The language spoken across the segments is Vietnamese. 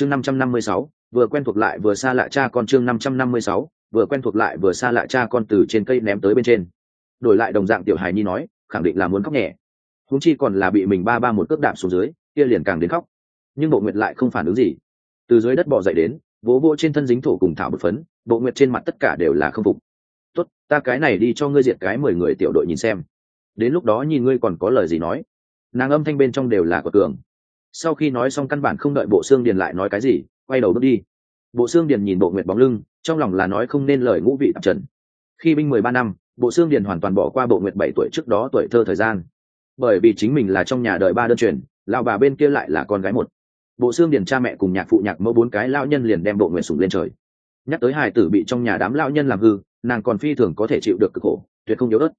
chương năm trăm năm mươi sáu, vừa quen thuộc lại vừa xa lạ cha con chương năm trăm năm mươi sáu, vừa quen thuộc lại vừa xa lạ cha con từ trên cây ném tới bên trên. Đổi lại đồng dạng tiểu hài nhi nói, khẳng định là muốn khóc nhẹ. Húng chi còn là bị mình ba ba một cước đạp xuống dưới, kia liền càng đến khóc. Nhưng bộ nguyệt lại không phản ứng gì. Từ dưới đất bỏ dậy đến, vỗ vỗ trên thân dính thổ cùng thảo bột phấn, bộ nguyệt trên mặt tất cả đều là không phục. Tốt, ta cái này đi cho ngươi diệt cái mười người tiểu đội nhìn xem. Đến lúc đó nhìn ngươi còn có lời gì nói. Nàng âm thanh bên trong đều là của tường sau khi nói xong căn bản không đợi bộ xương điền lại nói cái gì, quay đầu bước đi. Bộ xương điền nhìn bộ nguyệt bóng lưng, trong lòng là nói không nên lời ngũ vị tạp trần. Khi binh mười ba năm, bộ xương điền hoàn toàn bỏ qua bộ nguyệt bảy tuổi trước đó tuổi thơ thời gian. Bởi vì chính mình là trong nhà đợi ba đơn truyền, lão bà bên kia lại là con gái một. Bộ xương điền cha mẹ cùng nhạc phụ nhạc mẫu bốn cái lão nhân liền đem bộ nguyệt sùng lên trời. Nhắc tới hài tử bị trong nhà đám lão nhân làm hư, nàng còn phi thường có thể chịu được cực khổ, tuyệt không yếu đất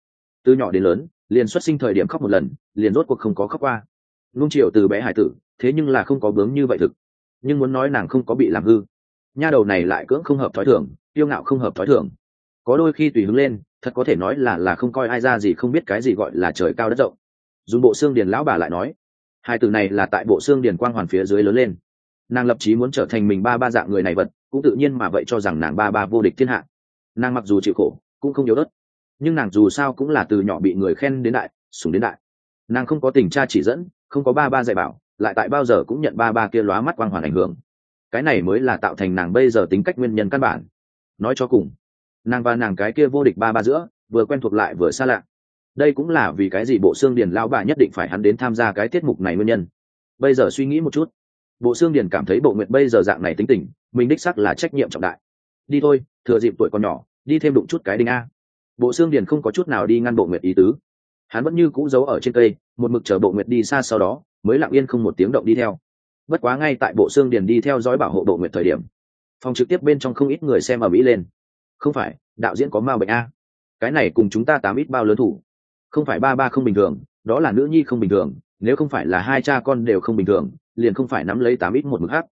từ nhỏ đến lớn, liền xuất sinh thời điểm khóc một lần, liền rốt cuộc không có khóc qua nung chiều từ bé hải tử, thế nhưng là không có bướng như vậy thực. Nhưng muốn nói nàng không có bị làm hư. Nha đầu này lại cưỡng không hợp thói thường yêu ngạo không hợp thói thường. Có đôi khi tùy hứng lên, thật có thể nói là là không coi ai ra gì không biết cái gì gọi là trời cao đất rộng. Dùng bộ xương điền lão bà lại nói, hai từ này là tại bộ xương điền quang hoàn phía dưới lớn lên. Nàng lập chí muốn trở thành mình ba ba dạng người này vật, cũng tự nhiên mà vậy cho rằng nàng ba ba vô địch thiên hạ. Nàng mặc dù chịu khổ, cũng không yếu đất nhưng nàng dù sao cũng là từ nhỏ bị người khen đến đại sùng đến đại. Nàng không có tình cha chỉ dẫn không có ba ba dạy bảo, lại tại bao giờ cũng nhận ba ba kia lóa mắt quang hoàn ảnh hưởng. Cái này mới là tạo thành nàng bây giờ tính cách nguyên nhân căn bản. Nói cho cùng, nàng và nàng cái kia vô địch ba ba giữa, vừa quen thuộc lại vừa xa lạ. Đây cũng là vì cái gì bộ xương điền lão bà nhất định phải hắn đến tham gia cái tiết mục này nguyên nhân. Bây giờ suy nghĩ một chút, bộ xương điền cảm thấy bộ nguyện bây giờ dạng này tính tình, mình đích sắc là trách nhiệm trọng đại. Đi thôi, thừa dịp tuổi còn nhỏ, đi thêm đụng chút cái đinh a. Bộ xương điền không có chút nào đi ngăn bộ nguyện ý tứ hắn vẫn như cũ giấu ở trên cây, một mực chờ bộ nguyệt đi xa sau đó, mới lặng yên không một tiếng động đi theo. Bất quá ngay tại bộ xương điền đi theo dõi bảo hộ bộ nguyệt thời điểm, phòng trực tiếp bên trong không ít người xem ở mỹ lên. Không phải, đạo diễn có ma bệnh a. Cái này cùng chúng ta tám ít bao lớn thủ. Không phải ba ba không bình thường, đó là nữ nhi không bình thường, nếu không phải là hai cha con đều không bình thường, liền không phải nắm lấy tám ít một mực hát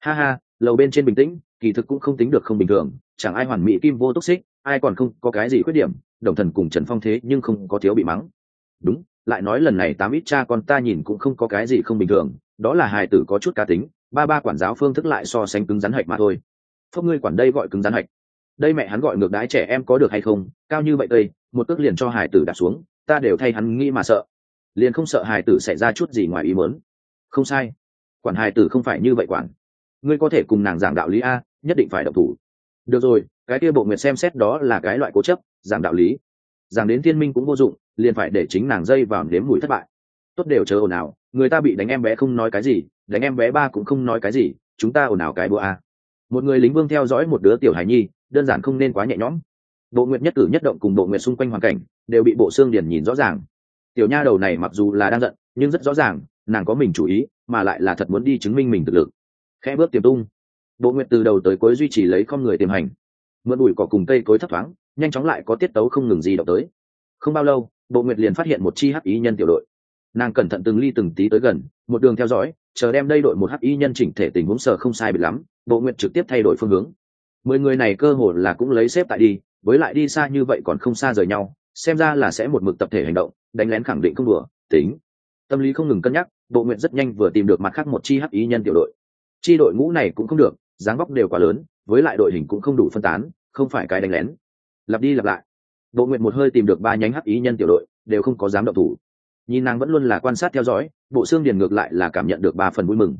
ha ha, lầu bên trên bình tĩnh, kỳ thực cũng không tính được không bình thường, chẳng ai hoàn mỹ kim vô túc xích, ai còn không có cái gì khuyết điểm, đồng thần cùng trần phong thế nhưng không có thiếu bị mắng đúng, lại nói lần này tám ít cha con ta nhìn cũng không có cái gì không bình thường, đó là hài tử có chút cá tính, ba ba quản giáo phương thức lại so sánh cứng rắn hạch mà thôi. Phúc ngươi quản đây gọi cứng rắn hạch. Đây mẹ hắn gọi ngược đái trẻ em có được hay không, cao như vậy đây một cước liền cho hài tử đặt xuống, ta đều thay hắn nghĩ mà sợ. Liền không sợ hài tử xảy ra chút gì ngoài ý mớn không sai. Quản hài tử không phải như vậy quản. Ngươi có thể cùng nàng giảng đạo lý a, nhất định phải độc thủ. Được rồi, cái kia bộ nguyệt xem xét đó là cái loại cố chấp, giảng đạo lý. Giảng đến thiên minh cũng vô dụng liền phải để chính nàng dây vào nếm mùi thất bại. Tốt đều chờ ồn ào, người ta bị đánh em bé không nói cái gì, đánh em bé ba cũng không nói cái gì, chúng ta ồn ào cái bữa a. Một người lính vương theo dõi một đứa tiểu hài nhi, đơn giản không nên quá nhẹ nhõm. Bộ nguyệt nhất cử nhất động cùng bộ nguyệt xung quanh hoàn cảnh đều bị bộ xương điển nhìn rõ ràng. Tiểu nha đầu này mặc dù là đang giận, nhưng rất rõ ràng, nàng có mình chủ ý, mà lại là thật muốn đi chứng minh mình thực lực. Khẽ bước tiềm tung, bộ nguyệt từ đầu tới cuối duy trì lấy con người tiềm hành. Mượn bụi cỏ cùng cây cối thấp thoáng, nhanh chóng lại có tiết tấu không ngừng gì động tới. Không bao lâu bộ nguyệt liền phát hiện một chi hắc y nhân tiểu đội. Nàng cẩn thận từng ly từng tí tới gần, một đường theo dõi, chờ đem đây đội một hắc y nhân chỉnh thể tình huống sở không sai bị lắm, bộ nguyệt trực tiếp thay đổi phương hướng. Mười người này cơ hồ là cũng lấy xếp tại đi, với lại đi xa như vậy còn không xa rời nhau, xem ra là sẽ một mực tập thể hành động, đánh lén khẳng định không đùa, tính. Tâm lý không ngừng cân nhắc, bộ nguyện rất nhanh vừa tìm được mặt khác một chi hắc ý nhân tiểu đội. Chi đội ngũ này cũng không được, dáng vóc đều quá lớn, với lại đội hình cũng không đủ phân tán, không phải cái đánh lén. Lặp đi lặp lại bộ nguyện một hơi tìm được ba nhánh hắc ý nhân tiểu đội, đều không có dám động thủ. Nhìn nàng vẫn luôn là quan sát theo dõi, bộ xương điền ngược lại là cảm nhận được ba phần vui mừng.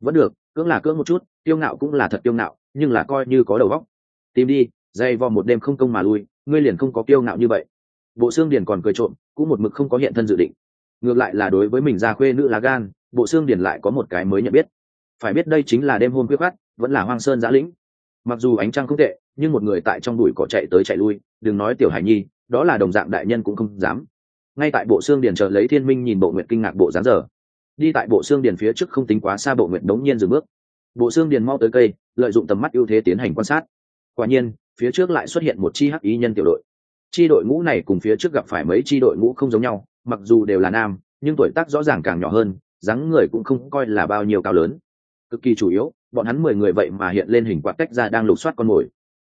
Vẫn được, cưỡng là cưỡng một chút tiêu ngạo cũng là thật tiêu ngạo, nhưng là coi như có đầu óc. tìm đi, dây vò một đêm không công mà lui, ngươi liền không có kiêu ngạo như vậy. Bộ xương điền còn cười trộm, cũng một mực không có hiện thân dự định. Ngược lại là đối với mình ra khuê nữ lá gan, bộ xương điền lại có một cái mới nhận biết. Phải biết đây chính là đêm hôm quyết khát vẫn là hoang sơn giã lĩnh. Mặc dù ánh trăng không tệ, nhưng một người tại trong đùi cỏ chạy tới chạy lui đừng nói tiểu hải nhi, đó là đồng dạng đại nhân cũng không dám. Ngay tại bộ xương điền chờ lấy thiên minh nhìn bộ nguyện kinh ngạc bộ dáng giờ. Đi tại bộ xương điền phía trước không tính quá xa bộ nguyện đống nhiên dừng bước. Bộ xương điền mau tới cây, lợi dụng tầm mắt ưu thế tiến hành quan sát. Quả nhiên, phía trước lại xuất hiện một chi hắc ý nhân tiểu đội. Chi đội ngũ này cùng phía trước gặp phải mấy chi đội ngũ không giống nhau, mặc dù đều là nam, nhưng tuổi tác rõ ràng càng nhỏ hơn, dáng người cũng không coi là bao nhiêu cao lớn. Cực kỳ chủ yếu, bọn hắn mười người vậy mà hiện lên hình quạt cách ra đang lục soát con mồi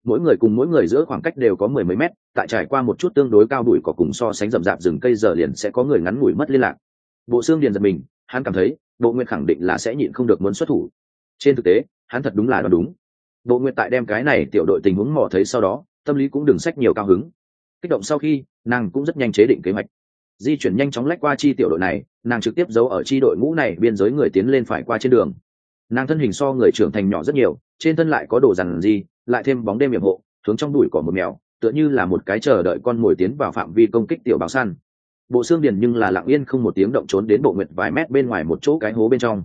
mỗi người cùng mỗi người giữa khoảng cách đều có mười mấy mét, tại trải qua một chút tương đối cao đùi có cùng so sánh rậm rạp rừng cây giờ liền sẽ có người ngắn ngủi mất liên lạc. Bộ xương điền giật mình, hắn cảm thấy, bộ nguyên khẳng định là sẽ nhịn không được muốn xuất thủ. Trên thực tế, hắn thật đúng là đoán đúng. Bộ nguyện tại đem cái này tiểu đội tình huống mò thấy sau đó, tâm lý cũng đừng sách nhiều cao hứng. Kích động sau khi, nàng cũng rất nhanh chế định kế hoạch. Di chuyển nhanh chóng lách qua chi tiểu đội này, nàng trực tiếp giấu ở chi đội ngũ này biên giới người tiến lên phải qua trên đường. Nàng thân hình so người trưởng thành nhỏ rất nhiều, trên thân lại có đồ dằn gì lại thêm bóng đêm hiểm hộ, hướng trong đùi cỏ một mèo, tựa như là một cái chờ đợi con mồi tiến vào phạm vi công kích tiểu báo săn. Bộ xương điền nhưng là lặng yên không một tiếng động trốn đến bộ nguyệt vài mét bên ngoài một chỗ cái hố bên trong.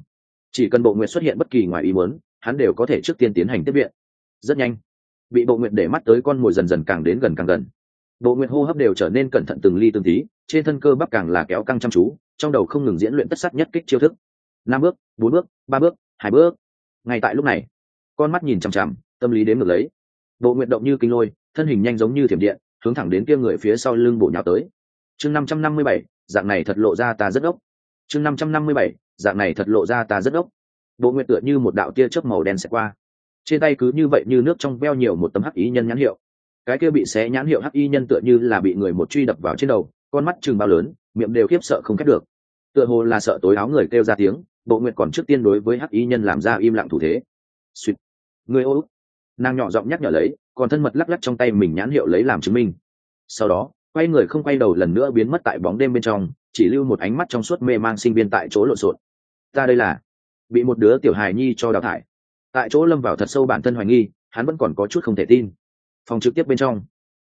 Chỉ cần bộ nguyệt xuất hiện bất kỳ ngoài ý muốn, hắn đều có thể trước tiên tiến hành tiếp viện. Rất nhanh, bị bộ nguyệt để mắt tới con mồi dần dần càng đến gần càng gần. Bộ nguyệt hô hấp đều trở nên cẩn thận từng ly từng tí, trên thân cơ bắp càng là kéo căng chăm chú, trong đầu không ngừng diễn luyện tất sắc nhất kích chiêu thức. Năm bước, bốn bước, ba bước, hai bước. Ngay tại lúc này, con mắt nhìn chằm chằm tâm lý đến ngược lấy. Bộ nguyện động như kinh lôi, thân hình nhanh giống như thiểm điện, hướng thẳng đến kia người phía sau lưng bổ nhào tới. Chương năm trăm năm mươi bảy, dạng này thật lộ ra ta rất ốc chương năm trăm năm mươi bảy, dạng này thật lộ ra ta rất ốc bộ nguyện tựa như một đạo tia chớp màu đen xẹt qua. Trên tay cứ như vậy như nước trong veo nhiều một tấm hắc ý nhân nhãn hiệu. Cái kia bị xé nhãn hiệu hắc y nhân tựa như là bị người một truy đập vào trên đầu, con mắt chừng bao lớn, miệng đều khiếp sợ không khép được. Tựa hồ là sợ tối áo người kêu ra tiếng, bộ nguyện còn trước tiên đối với hắc y nhân làm ra im lặng thủ thế. Suýt người ô nàng nhỏ giọng nhắc nhở lấy, còn thân mật lắc lắc trong tay mình nhãn hiệu lấy làm chứng minh. Sau đó, quay người không quay đầu lần nữa biến mất tại bóng đêm bên trong, chỉ lưu một ánh mắt trong suốt mê mang sinh viên tại chỗ lộn xộn. Ta đây là, bị một đứa tiểu hài nhi cho đào thải. Tại chỗ lâm vào thật sâu bản thân hoài nghi, hắn vẫn còn có chút không thể tin. Phòng trực tiếp bên trong,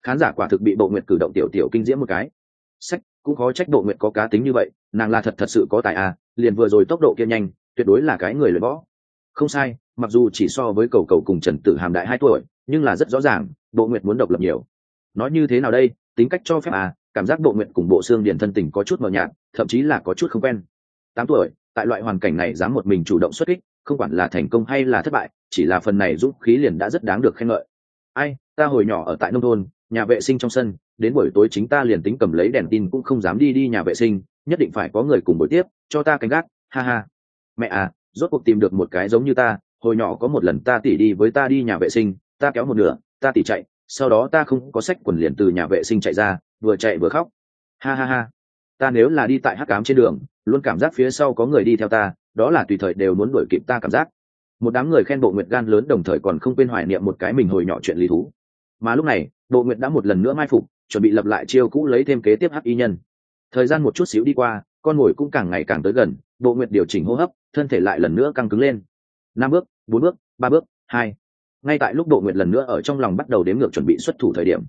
khán giả quả thực bị bộ nguyện cử động tiểu tiểu kinh diễm một cái. Sách, cũng khó trách bộ nguyện có cá tính như vậy, nàng là thật thật sự có tài à liền vừa rồi tốc độ kia nhanh, tuyệt đối là cái người luyện võ. Không sai mặc dù chỉ so với cầu cầu cùng trần tử hàm đại hai tuổi, nhưng là rất rõ ràng bộ nguyện muốn độc lập nhiều. Nói như thế nào đây? Tính cách cho phép à cảm giác bộ nguyện cùng bộ xương điền thân tình có chút mờ nhạt, thậm chí là có chút không quen. Tám tuổi, tại loại hoàn cảnh này dám một mình chủ động xuất kích, không quản là thành công hay là thất bại, chỉ là phần này dũng khí liền đã rất đáng được khen ngợi. Ai, ta hồi nhỏ ở tại nông thôn, nhà vệ sinh trong sân, đến buổi tối chính ta liền tính cầm lấy đèn tin cũng không dám đi đi nhà vệ sinh, nhất định phải có người cùng buổi tiếp, cho ta canh gác, ha ha. Mẹ à rốt cuộc tìm được một cái giống như ta hồi nhỏ có một lần ta tỉ đi với ta đi nhà vệ sinh, ta kéo một nửa, ta tỉ chạy, sau đó ta không có sách quần liền từ nhà vệ sinh chạy ra, vừa chạy vừa khóc. Ha ha ha. Ta nếu là đi tại hắc cám trên đường, luôn cảm giác phía sau có người đi theo ta, đó là tùy thời đều muốn đuổi kịp ta cảm giác. Một đám người khen bộ nguyệt gan lớn đồng thời còn không quên hoài niệm một cái mình hồi nhỏ chuyện lý thú. Mà lúc này, bộ nguyệt đã một lần nữa mai phục, chuẩn bị lập lại chiêu cũ lấy thêm kế tiếp hắc y nhân. Thời gian một chút xíu đi qua, con mồi cũng càng ngày càng tới gần, bộ nguyệt điều chỉnh hô hấp, thân thể lại lần nữa căng cứng lên. Năm bước bốn bước, ba bước, hai. Ngay tại lúc độ nguyện lần nữa ở trong lòng bắt đầu đếm ngược chuẩn bị xuất thủ thời điểm,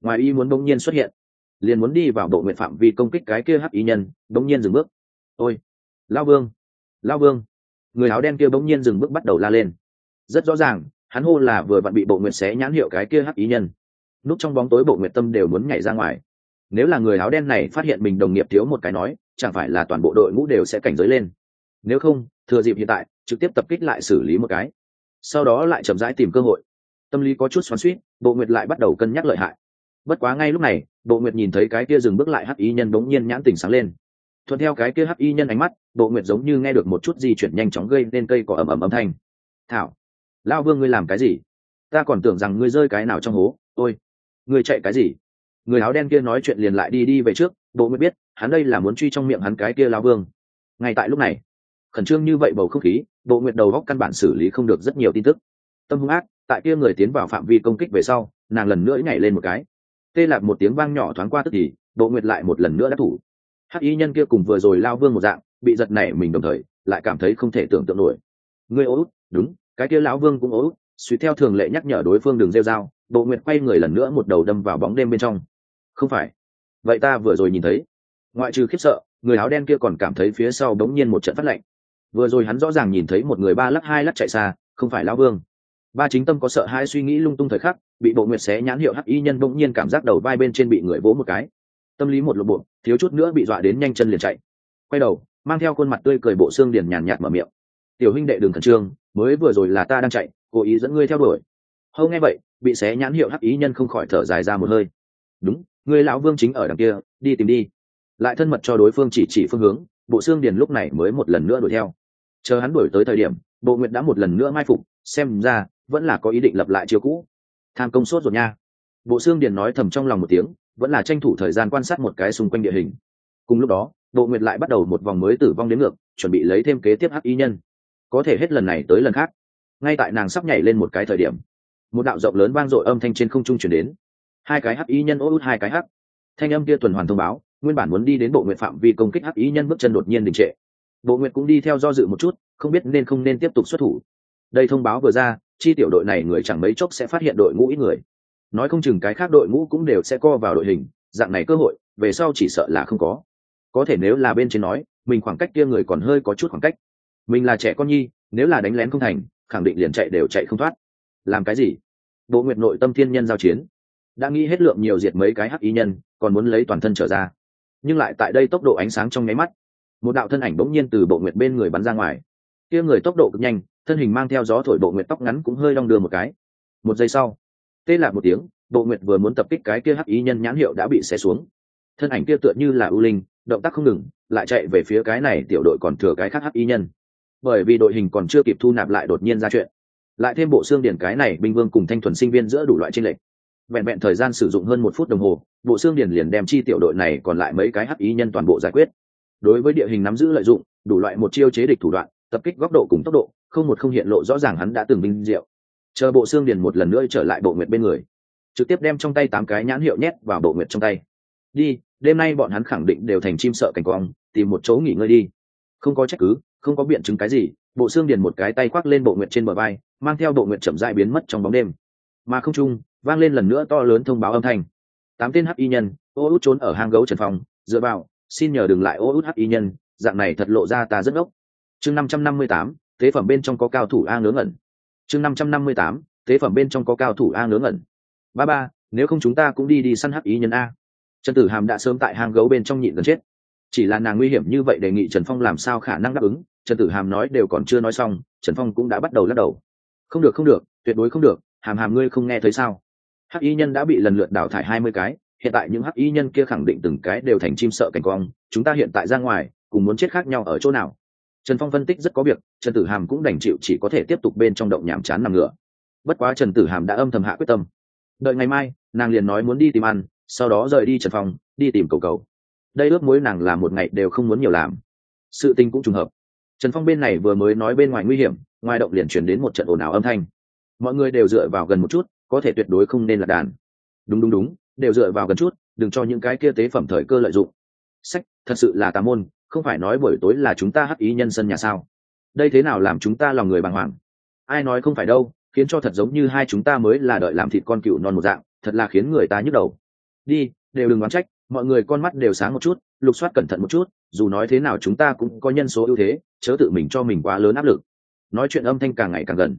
ngoài y muốn bỗng nhiên xuất hiện. Liền muốn đi vào độ nguyện phạm vi công kích cái kia hắc ý nhân, bỗng nhiên dừng bước. Ôi, lao vương lao vương. Người áo đen kia bỗng nhiên dừng bước bắt đầu la lên. Rất rõ ràng, hắn hô là vừa vặn bị bộ nguyệt xé nhãn hiệu cái kia hắc ý nhân. Núp trong bóng tối bộ nguyệt tâm đều muốn nhảy ra ngoài. Nếu là người áo đen này phát hiện mình đồng nghiệp thiếu một cái nói, chẳng phải là toàn bộ đội ngũ đều sẽ cảnh giới lên. Nếu không thừa dịp hiện tại, trực tiếp tập kích lại xử lý một cái. Sau đó lại chậm rãi tìm cơ hội. Tâm lý có chút xoắn suýt bộ nguyệt lại bắt đầu cân nhắc lợi hại. Bất quá ngay lúc này, bộ nguyệt nhìn thấy cái kia dừng bước lại hắc y nhân bỗng nhiên nhãn tình sáng lên. Thuận theo cái kia hắc y nhân ánh mắt, bộ nguyệt giống như nghe được một chút di chuyển nhanh chóng gây nên cây cỏ ầm ầm âm thanh. Thảo lao vương ngươi làm cái gì? Ta còn tưởng rằng ngươi rơi cái nào trong hố. Ôi, ngươi chạy cái gì? Người áo đen kia nói chuyện liền lại đi đi về trước. Bộ nguyệt biết, hắn đây là muốn truy trong miệng hắn cái kia lao vương. Ngay tại lúc này khẩn trương như vậy bầu không khí bộ nguyện đầu góc căn bản xử lý không được rất nhiều tin tức. Tâm hung ác, tại kia người tiến vào phạm vi công kích về sau, nàng lần nữa nhảy lên một cái. Tê lạc một tiếng vang nhỏ thoáng qua tức thì bộ nguyệt lại một lần nữa đã thủ. Hắc y nhân kia cùng vừa rồi lao vương một dạng, bị giật nảy mình đồng thời, lại cảm thấy không thể tưởng tượng nổi. Ngươi ố út, đúng, cái kia lão vương cũng ố út. Suy theo thường lệ nhắc nhở đối phương đừng rêu dao bộ nguyệt quay người lần nữa một đầu đâm vào bóng đêm bên trong. Không phải. Vậy ta vừa rồi nhìn thấy. Ngoại trừ khiếp sợ, người áo đen kia còn cảm thấy phía sau bỗng nhiên một trận phát lạnh vừa rồi hắn rõ ràng nhìn thấy một người ba lắc hai lắc chạy xa, không phải lão vương. Ba chính tâm có sợ hai suy nghĩ lung tung thời khắc, bị bộ nguyệt xé nhãn hiệu hắc y nhân bỗng nhiên cảm giác đầu vai bên trên bị người vỗ một cái. Tâm lý một lộp bộ thiếu chút nữa bị dọa đến nhanh chân liền chạy. Quay đầu, mang theo khuôn mặt tươi cười bộ xương điền nhàn nhạt mở miệng. Tiểu huynh đệ đường thần trương, mới vừa rồi là ta đang chạy, cố ý dẫn ngươi theo đuổi. Hâu nghe vậy, bị xé nhãn hiệu hắc ý nhân không khỏi thở dài ra một hơi. Đúng người lão vương chính ở đằng kia, đi tìm đi. Lại thân mật cho đối phương chỉ chỉ phương hướng, bộ xương điền lúc này mới một lần nữa đuổi theo chờ hắn đuổi tới thời điểm, bộ nguyện đã một lần nữa mai phục, xem ra, vẫn là có ý định lập lại chiều cũ. Tham công sốt rồi nha. Bộ xương điền nói thầm trong lòng một tiếng, vẫn là tranh thủ thời gian quan sát một cái xung quanh địa hình. Cùng lúc đó, bộ nguyệt lại bắt đầu một vòng mới tử vong đến ngược, chuẩn bị lấy thêm kế tiếp hắc y nhân. Có thể hết lần này tới lần khác. Ngay tại nàng sắp nhảy lên một cái thời điểm, một đạo rộng lớn vang dội âm thanh trên không trung chuyển đến. Hai cái hắc ý nhân ô út hai cái hắc. Thanh âm kia tuần hoàn thông báo, nguyên bản muốn đi đến bộ nguyện phạm vi công kích hắc ý nhân bước chân đột nhiên đình trệ bộ Nguyệt cũng đi theo do dự một chút, không biết nên không nên tiếp tục xuất thủ. Đây thông báo vừa ra, chi tiểu đội này người chẳng mấy chốc sẽ phát hiện đội ngũ ít người. Nói không chừng cái khác đội ngũ cũng đều sẽ co vào đội hình, dạng này cơ hội, về sau chỉ sợ là không có. Có thể nếu là bên trên nói, mình khoảng cách kia người còn hơi có chút khoảng cách. Mình là trẻ con nhi, nếu là đánh lén không thành, khẳng định liền chạy đều chạy không thoát. Làm cái gì? Bộ nguyệt nội tâm thiên nhân giao chiến. Đã nghĩ hết lượng nhiều diệt mấy cái hắc ý nhân, còn muốn lấy toàn thân trở ra. Nhưng lại tại đây tốc độ ánh sáng trong nháy mắt một đạo thân ảnh bỗng nhiên từ bộ nguyệt bên người bắn ra ngoài. Kia người tốc độ cực nhanh, thân hình mang theo gió thổi bộ nguyệt tóc ngắn cũng hơi đong đưa một cái. Một giây sau, tê lạc một tiếng, bộ nguyệt vừa muốn tập kích cái kia hắc ý nhân nhãn hiệu đã bị xé xuống. Thân ảnh kia tựa như là ưu linh, động tác không ngừng, lại chạy về phía cái này tiểu đội còn thừa cái khác hắc ý nhân. Bởi vì đội hình còn chưa kịp thu nạp lại đột nhiên ra chuyện, lại thêm bộ xương điển cái này binh vương cùng thanh thuần sinh viên giữa đủ loại tranh lệch. Vẹn vẹn thời gian sử dụng hơn một phút đồng hồ, bộ xương điển liền đem chi tiểu đội này còn lại mấy cái hắc ý nhân toàn bộ giải quyết đối với địa hình nắm giữ lợi dụng, đủ loại một chiêu chế địch thủ đoạn, tập kích góc độ cùng tốc độ, không một không hiện lộ rõ ràng hắn đã từng binh diệu. Chờ bộ xương điền một lần nữa trở lại bộ nguyệt bên người, trực tiếp đem trong tay tám cái nhãn hiệu nhét vào bộ nguyệt trong tay. Đi, đêm nay bọn hắn khẳng định đều thành chim sợ cảnh quang, tìm một chỗ nghỉ ngơi đi. Không có trách cứ, không có biện chứng cái gì, bộ xương điền một cái tay khoác lên bộ nguyệt trên bờ vai, mang theo bộ nguyệt chậm dại biến mất trong bóng đêm. Mà không trung, vang lên lần nữa to lớn thông báo âm thanh. Tám tên hắc y nhân, ô út trốn ở hang gấu trần phòng, dựa vào xin nhờ đừng lại ô út hắc y nhân, dạng này thật lộ ra ta rất ốc chương năm trăm năm mươi tám, tế phẩm bên trong có cao thủ a ngớ ngẩn. Chương năm trăm năm mươi tám, tế phẩm bên trong có cao thủ a ngớ ngẩn. Ba ba, nếu không chúng ta cũng đi đi săn hắc ý nhân a. Trần tử hàm đã sớm tại hang gấu bên trong nhịn gần chết. Chỉ là nàng nguy hiểm như vậy đề nghị trần phong làm sao khả năng đáp ứng, trần tử hàm nói đều còn chưa nói xong, trần phong cũng đã bắt đầu lắc đầu. Không được không được, tuyệt đối không được, hàm hàm ngươi không nghe thấy sao? Hắc y nhân đã bị lần lượt đào thải hai mươi cái hiện tại những hắc y nhân kia khẳng định từng cái đều thành chim sợ cảnh quang, chúng ta hiện tại ra ngoài, cùng muốn chết khác nhau ở chỗ nào? Trần phong phân tích rất có việc, trần tử hàm cũng đành chịu chỉ có thể tiếp tục bên trong động nhàm chán nằm ngựa bất quá trần tử hàm đã âm thầm hạ quyết tâm. Đợi ngày mai, nàng liền nói muốn đi tìm ăn, sau đó rời đi trần phong, đi tìm cầu cầu. Đây ước mối nàng là một ngày đều không muốn nhiều làm. Sự tình cũng trùng hợp. Trần phong bên này vừa mới nói bên ngoài nguy hiểm, ngoài động liền chuyển đến một trận ồn ào âm thanh. Mọi người đều dựa vào gần một chút, có thể tuyệt đối không nên là đàn. Đúng đúng đúng đều dựa vào gần chút, đừng cho những cái kia tế phẩm thời cơ lợi dụng. Sách, thật sự là tà môn, không phải nói buổi tối là chúng ta hắc ý nhân sân nhà sao? Đây thế nào làm chúng ta lòng người bàng hoàng? Ai nói không phải đâu, khiến cho thật giống như hai chúng ta mới là đợi làm thịt con cựu non một dạng, thật là khiến người ta nhức đầu. Đi, đều đừng đoán trách, mọi người con mắt đều sáng một chút, lục soát cẩn thận một chút, dù nói thế nào chúng ta cũng có nhân số ưu thế, chớ tự mình cho mình quá lớn áp lực. Nói chuyện âm thanh càng ngày càng gần.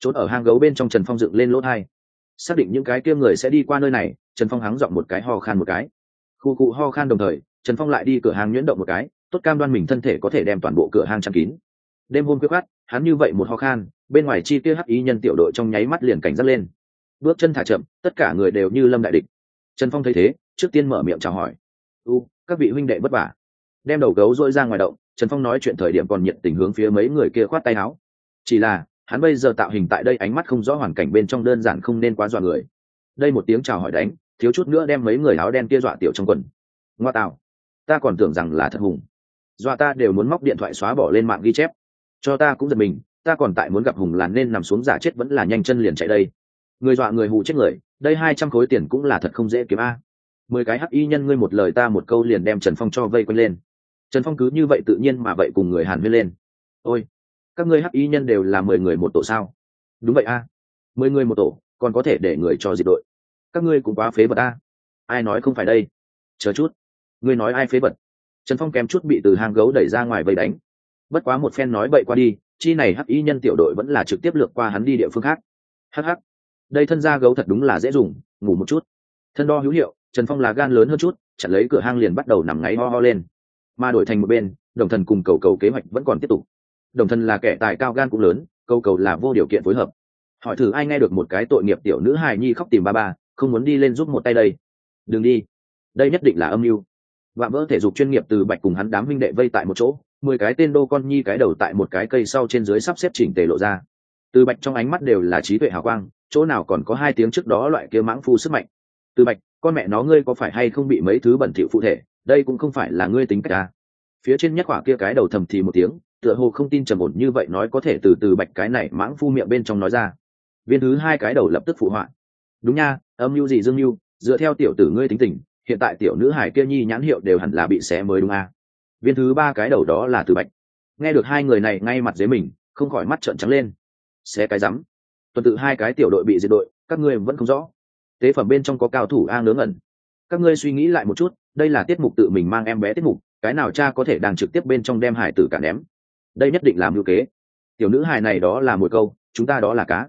Trốn ở hang gấu bên trong trần phong dựng lên lỗ thai xác định những cái kia người sẽ đi qua nơi này, trần phong hắng dọn một cái ho khan một cái. Khu cụ ho khan đồng thời, trần phong lại đi cửa hàng nhuyễn động một cái, tốt cam đoan mình thân thể có thể đem toàn bộ cửa hàng chăn kín. Đêm hôm quyết khát hắn như vậy một ho khan, bên ngoài chi kia hắc ý nhân tiểu đội trong nháy mắt liền cảnh giác lên. Bước chân thả chậm, tất cả người đều như lâm đại địch. Trần phong thấy thế, trước tiên mở miệng chào hỏi. U, các vị huynh đệ vất vả. Đem đầu gấu dội ra ngoài động, trần phong nói chuyện thời điểm còn nhiệt tình hướng phía mấy người kia khoát tay áo. Chỉ là hắn bây giờ tạo hình tại đây ánh mắt không rõ hoàn cảnh bên trong đơn giản không nên quá dọa người. Đây một tiếng chào hỏi đánh, thiếu chút nữa đem mấy người áo đen kia dọa tiểu trong quần. Ngoa tạo, ta còn tưởng rằng là thật hùng. Dọa ta đều muốn móc điện thoại xóa bỏ lên mạng ghi chép. Cho ta cũng giật mình, ta còn tại muốn gặp hùng là nên nằm xuống giả chết vẫn là nhanh chân liền chạy đây. Người dọa người hù chết người, đây hai trăm khối tiền cũng là thật không dễ kiếm a. Mười cái hắc y nhân ngươi một lời ta một câu liền đem trần phong cho vây quanh lên. Trần phong cứ như vậy tự nhiên mà vậy cùng người hàn huyên lên. Ôi các ngươi hắc y nhân đều là mười người một tổ sao? Đúng vậy a. Mười người một tổ, còn có thể để người cho diệt đội. Các ngươi cũng quá phế vật a. Ai nói không phải đây? Chờ chút. Ngươi nói ai phế vật? Trần phong kém chút bị từ hang gấu đẩy ra ngoài vây đánh. Bất quá một phen nói bậy qua đi, chi này hắc y nhân tiểu đội vẫn là trực tiếp lược qua hắn đi địa phương khác. Hắc hắc. Đây thân da gấu thật đúng là dễ dùng, ngủ một chút. Thân đo hữu hiệu, trần phong là gan lớn hơn chút, chặn lấy cửa hang liền bắt đầu nằm ngáy ho ho lên. Mà đổi thành một bên, đồng thần cùng cầu cầu kế hoạch vẫn còn tiếp tục đồng thân là kẻ tài cao gan cũng lớn, câu cầu là vô điều kiện phối hợp. Hỏi thử ai nghe được một cái tội nghiệp tiểu nữ hài nhi khóc tìm ba ba, không muốn đi lên giúp một tay đây. Đừng đi. Đây nhất định là âm mưu. Vạm vỡ thể dục chuyên nghiệp từ bạch cùng hắn đám minh đệ vây tại một chỗ, mười cái tên đô con nhi cái đầu tại một cái cây sau trên dưới sắp xếp chỉnh tề lộ ra. Từ bạch trong ánh mắt đều là trí tuệ hào quang, chỗ nào còn có hai tiếng trước đó loại kia mãng phu sức mạnh. Từ bạch, con mẹ nó ngươi có phải hay không bị mấy thứ bẩn thỉu phụ thể, đây cũng không phải là ngươi tính cách à. phía trên nhắc quả kia cái đầu thầm thì một tiếng tựa hồ không tin trầm ổn như vậy nói có thể từ từ bạch cái này mãng phu miệng bên trong nói ra. Viên thứ hai cái đầu lập tức phụ họa. Đúng nha, âm mưu gì dương mưu, dựa theo tiểu tử ngươi tính tình, hiện tại tiểu nữ hải kia nhi nhãn hiệu đều hẳn là bị xé mới đúng à. viên thứ ba cái đầu đó là từ bạch. Nghe được hai người này ngay mặt dưới mình, không khỏi mắt trợn trắng lên. Xé cái rắm. Tuần tự hai cái tiểu đội bị diệt đội, các ngươi vẫn không rõ. Tế phẩm bên trong có cao thủ a ngớ ngẩn. Các ngươi suy nghĩ lại một chút, đây là tiết mục tự mình mang em bé tiết mục, cái nào cha có thể đang trực tiếp bên trong đem hải tử cả ném? Đây nhất định làm ngữ kế. Tiểu nữ hài này đó là mồi câu, chúng ta đó là cá.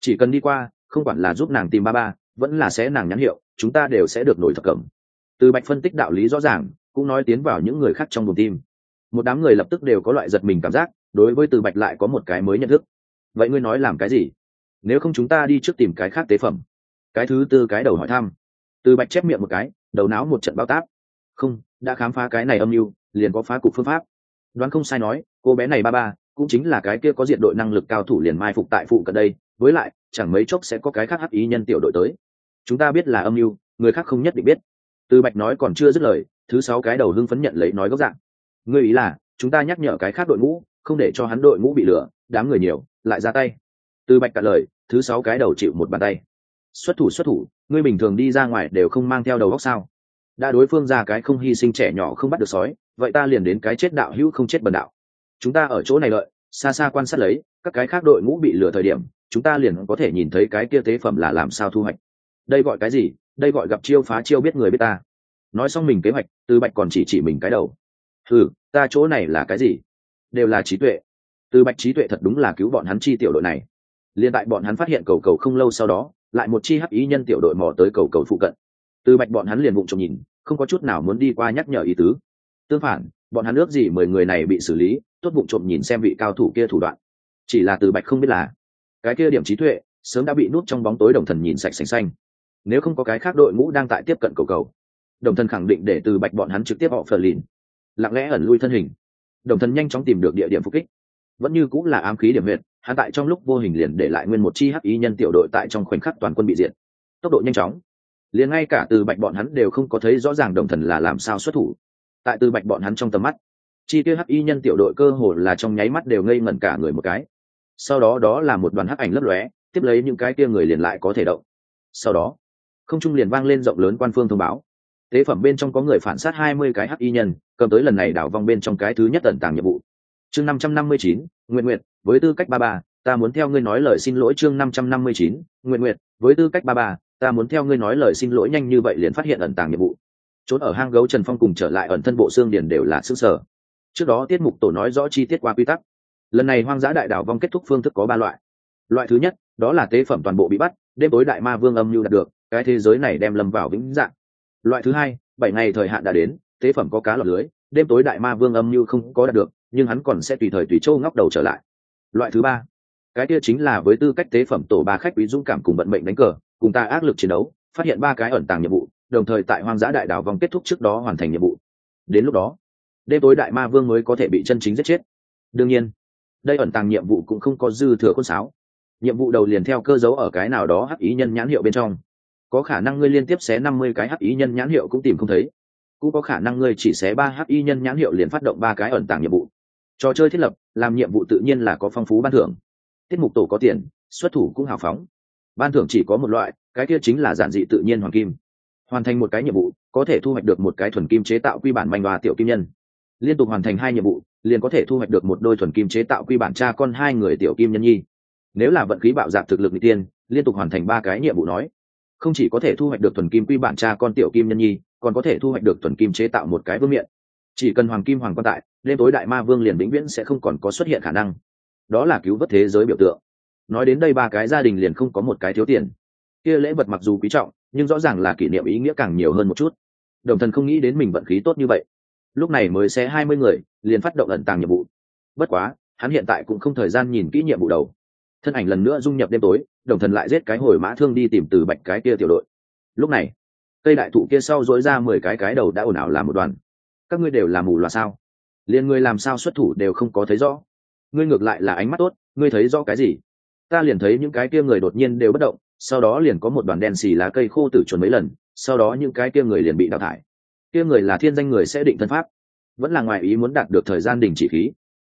Chỉ cần đi qua, không quản là giúp nàng tìm ba ba, vẫn là sẽ nàng nhãn hiệu, chúng ta đều sẽ được nổi thập cẩm. Từ bạch phân tích đạo lý rõ ràng, cũng nói tiến vào những người khác trong buồng tim. Một đám người lập tức đều có loại giật mình cảm giác, đối với từ bạch lại có một cái mới nhận thức. Vậy ngươi nói làm cái gì? Nếu không chúng ta đi trước tìm cái khác tế phẩm. Cái thứ tư cái đầu hỏi thăm. Từ bạch chép miệng một cái, đầu não một trận bao táp. Không, đã khám phá cái này âm mưu, liền có phá cục phương pháp đoán không sai nói, cô bé này ba ba, cũng chính là cái kia có diện đội năng lực cao thủ liền mai phục tại phụ cận đây, với lại, chẳng mấy chốc sẽ có cái khác hắc ý nhân tiểu đội tới. Chúng ta biết là âm mưu, người khác không nhất định biết. Từ bạch nói còn chưa dứt lời, thứ sáu cái đầu hưng phấn nhận lấy nói gốc dạng. Ngươi ý là, chúng ta nhắc nhở cái khác đội ngũ, không để cho hắn đội ngũ bị lửa đám người nhiều, lại ra tay. Từ bạch cả lời, thứ sáu cái đầu chịu một bàn tay. Xuất thủ xuất thủ, ngươi bình thường đi ra ngoài đều không mang theo đầu góc sao? Đã đối phương ra cái không hy sinh trẻ nhỏ không bắt được sói, vậy ta liền đến cái chết đạo hữu không chết bần đạo. Chúng ta ở chỗ này lợi, xa xa quan sát lấy, các cái khác đội ngũ bị lừa thời điểm, chúng ta liền có thể nhìn thấy cái kia tế phẩm là làm sao thu hoạch. Đây gọi cái gì? Đây gọi gặp chiêu phá chiêu biết người biết ta. Nói xong mình kế hoạch, Tư bạch còn chỉ chỉ mình cái đầu. Ừ ta chỗ này là cái gì? Đều là trí tuệ. Tư bạch trí tuệ thật đúng là cứu bọn hắn chi tiểu đội này. Liên tại bọn hắn phát hiện cầu cầu không lâu sau đó, lại một chi hắc ý nhân tiểu đội mò tới cầu cầu phụ cận từ bạch bọn hắn liền bụng trộm nhìn, không có chút nào muốn đi qua nhắc nhở ý tứ. Tương phản, bọn hắn ước gì mười người này bị xử lý, tốt bụng trộm nhìn xem vị cao thủ kia thủ đoạn. Chỉ là từ bạch không biết là, cái kia điểm trí tuệ, sớm đã bị nút trong bóng tối đồng thần nhìn sạch sành xanh. Nếu không có cái khác đội ngũ đang tại tiếp cận cầu cầu, đồng thần khẳng định để từ bạch bọn hắn trực tiếp họ phờ lìn. Lặng lẽ ẩn lui thân hình. Đồng thần nhanh chóng tìm được địa điểm phục kích. Vẫn như cũng là ám khí điểm huyện hắn tại trong lúc vô hình liền để lại nguyên một chi hắc ý nhân tiểu đội tại trong khoảnh khắc toàn quân bị diệt. Tốc độ nhanh chóng liền ngay cả từ bạch bọn hắn đều không có thấy rõ ràng đồng thần là làm sao xuất thủ. Tại từ bạch bọn hắn trong tầm mắt, chi tiêu hắc y nhân tiểu đội cơ hồ là trong nháy mắt đều ngây ngẩn cả người một cái. Sau đó đó là một đoàn hắc ảnh lấp lóe, tiếp lấy những cái kia người liền lại có thể động. Sau đó, không trung liền vang lên rộng lớn quan phương thông báo. Tế phẩm bên trong có người phản sát hai mươi cái hắc y nhân, cầm tới lần này đảo vong bên trong cái thứ nhất tận tàng nhiệm vụ. Chương năm trăm năm mươi chín nguyện nguyện với tư cách ba ba, ta muốn theo ngươi nói lời xin lỗi chương năm trăm năm mươi chín nguyện nguyện với tư cách ba ba ta muốn theo ngươi nói lời xin lỗi nhanh như vậy liền phát hiện ẩn tàng nhiệm vụ. Trốn ở hang gấu trần phong cùng trở lại ẩn thân bộ xương điền đều là xương sở. Trước đó tiết mục tổ nói rõ chi tiết qua quy tắc. Lần này hoang dã đại đảo vong kết thúc phương thức có ba loại. Loại thứ nhất, đó là tế phẩm toàn bộ bị bắt, đêm tối đại ma vương âm mưu đạt được, cái thế giới này đem lâm vào vĩnh dạng. Loại thứ hai, bảy ngày thời hạn đã đến, tế phẩm có cá lọt lưới, đêm tối đại ma vương âm mưu không có đạt được, nhưng hắn còn sẽ tùy thời tùy châu ngóc đầu trở lại. Loại thứ ba, cái kia chính là với tư cách tế phẩm tổ ba khách quý dũng cảm cùng vận mệnh đánh cờ cùng ta ác lực chiến đấu, phát hiện ba cái ẩn tàng nhiệm vụ, đồng thời tại hoang dã đại đảo vòng kết thúc trước đó hoàn thành nhiệm vụ. Đến lúc đó, đêm tối đại ma vương mới có thể bị chân chính giết chết. Đương nhiên, đây ẩn tàng nhiệm vụ cũng không có dư thừa khuôn sáo. Nhiệm vụ đầu liền theo cơ dấu ở cái nào đó hắc ý nhân nhãn hiệu bên trong. Có khả năng ngươi liên tiếp xé năm mươi cái hắc ý nhân nhãn hiệu cũng tìm không thấy. Cũng có khả năng ngươi chỉ xé ba hắc y nhân nhãn hiệu liền phát động ba cái ẩn tàng nhiệm vụ. Trò chơi thiết lập, làm nhiệm vụ tự nhiên là có phong phú ban thưởng. Tiết mục tổ có tiền, xuất thủ cũng hào phóng ban thưởng chỉ có một loại, cái kia chính là giản dị tự nhiên hoàng kim. Hoàn thành một cái nhiệm vụ, có thể thu hoạch được một cái thuần kim chế tạo quy bản manh đoà tiểu kim nhân. Liên tục hoàn thành hai nhiệm vụ, liền có thể thu hoạch được một đôi thuần kim chế tạo quy bản cha con hai người tiểu kim nhân nhi. Nếu là vận khí bạo dạp thực lực n tiên, liên tục hoàn thành ba cái nhiệm vụ nói, không chỉ có thể thu hoạch được thuần kim quy bản cha con tiểu kim nhân nhi, còn có thể thu hoạch được thuần kim chế tạo một cái vương miện. Chỉ cần hoàng kim hoàng quan tại, đêm tối đại ma vương liền vĩnh viễn sẽ không còn có xuất hiện khả năng. Đó là cứu vớt thế giới biểu tượng nói đến đây ba cái gia đình liền không có một cái thiếu tiền. Kia lễ vật mặc dù quý trọng, nhưng rõ ràng là kỷ niệm ý nghĩa càng nhiều hơn một chút. Đồng thần không nghĩ đến mình vận khí tốt như vậy. Lúc này mới xé hai mươi người, liền phát động ẩn tàng nhiệm vụ. Bất quá, hắn hiện tại cũng không thời gian nhìn kỹ nhiệm vụ đầu. Thân ảnh lần nữa dung nhập đêm tối, đồng thần lại giết cái hồi mã thương đi tìm từ bạch cái kia tiểu đội. Lúc này, cây đại thụ kia sau dối ra mười cái cái đầu đã ồn ào làm một đoàn. Các ngươi đều làm mù loà sao? Liền ngươi làm sao xuất thủ đều không có thấy rõ. Ngươi ngược lại là ánh mắt tốt, ngươi thấy rõ cái gì? Ta liền thấy những cái kia người đột nhiên đều bất động, sau đó liền có một đoàn đen xì lá cây khô tử chuẩn mấy lần, sau đó những cái kia người liền bị đào thải. Kia người là thiên danh người sẽ định thân pháp. Vẫn là ngoài ý muốn đạt được thời gian đình chỉ khí.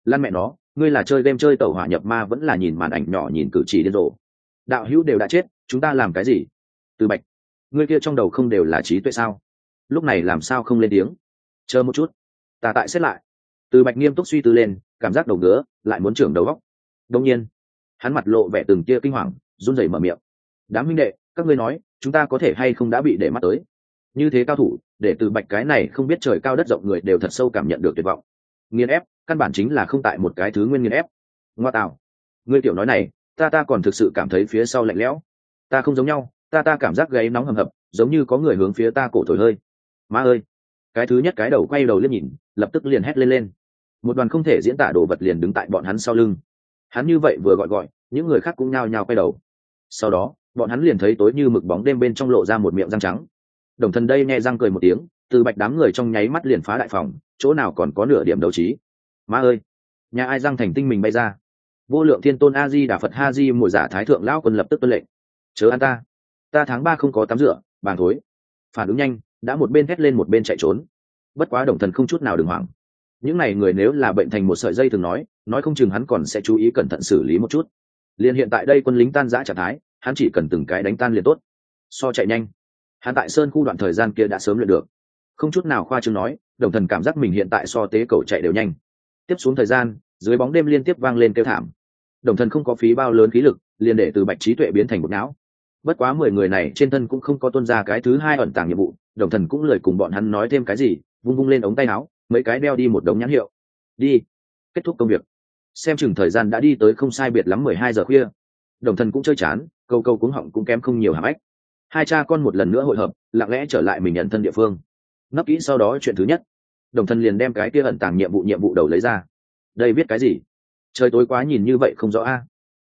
Lan mẹ nó, ngươi là chơi game chơi tàu hỏa nhập ma vẫn là nhìn màn ảnh nhỏ nhìn cử chỉ điên rồ. Đạo hữu đều đã chết, chúng ta làm cái gì? Từ bạch, ngươi kia trong đầu không đều là trí tuệ sao? Lúc này làm sao không lên tiếng? Chờ một chút, ta tại xét lại. Từ bạch nghiêm túc suy tư lên, cảm giác đầu ngứa, lại muốn trưởng đầu góc. Đông nhiên hắn mặt lộ vẻ từng tia kinh hoàng, run rẩy mở miệng. Đám huynh đệ, các ngươi nói, chúng ta có thể hay không đã bị để mắt tới? Như thế cao thủ, để từ bạch cái này không biết trời cao đất rộng người đều thật sâu cảm nhận được tuyệt vọng. Nghiền ép, căn bản chính là không tại một cái thứ nguyên nghiền ép. Ngoa tạo. Ngươi tiểu nói này, ta ta còn thực sự cảm thấy phía sau lạnh lẽo. Ta không giống nhau, ta ta cảm giác gáy nóng hầm hập, giống như có người hướng phía ta cổ thổi hơi. Má ơi! Cái thứ nhất cái đầu quay đầu liếc nhìn, lập tức liền hét lên lên. Một đoàn không thể diễn tả đồ vật liền đứng tại bọn hắn sau lưng hắn như vậy vừa gọi gọi, những người khác cũng nhao nhao quay đầu. Sau đó, bọn hắn liền thấy tối như mực bóng đêm bên trong lộ ra một miệng răng trắng. Đồng thần đây nghe răng cười một tiếng, từ bạch đám người trong nháy mắt liền phá đại phòng, chỗ nào còn có nửa điểm đấu trí. Ma ơi! Nhà ai răng thành tinh mình bay ra? Vô lượng thiên tôn a di đà phật ha di mùi giả thái thượng lão quân lập tức tuân lệnh. Chớ ăn ta. Ta tháng ba không có tắm rửa, bàn thối. Phản ứng nhanh, đã một bên hét lên một bên chạy trốn. Bất quá đồng thần không chút nào đừng hoảng những này người nếu là bệnh thành một sợi dây thường nói nói không chừng hắn còn sẽ chú ý cẩn thận xử lý một chút. Liền hiện tại đây quân lính tan giã trạng thái, hắn chỉ cần từng cái đánh tan liền tốt. So chạy nhanh. Hắn tại sơn khu đoạn thời gian kia đã sớm luyện được. Không chút nào khoa chương nói, đồng thần cảm giác mình hiện tại so tế cầu chạy đều nhanh. Tiếp xuống thời gian, dưới bóng đêm liên tiếp vang lên kêu thảm. Đồng thần không có phí bao lớn khí lực, liền để từ bạch trí tuệ biến thành một não. Bất quá mười người này trên thân cũng không có tuân ra cái thứ hai ẩn tàng nhiệm vụ, đồng thần cũng lời cùng bọn hắn nói thêm cái gì, vung vung lên ống tay áo mấy cái đeo đi một đống nhãn hiệu. Đi. Kết thúc công việc. Xem chừng thời gian đã đi tới không sai biệt lắm mười hai giờ khuya. Đồng thần cũng chơi chán, câu câu cuống họng cũng kém không nhiều hàm ếch. Hai cha con một lần nữa hội hợp, lặng lẽ trở lại mình nhận thân địa phương. Nấp kỹ sau đó chuyện thứ nhất. Đồng thần liền đem cái kia ẩn tàng nhiệm vụ nhiệm vụ đầu lấy ra. Đây viết cái gì? Trời tối quá nhìn như vậy không rõ a.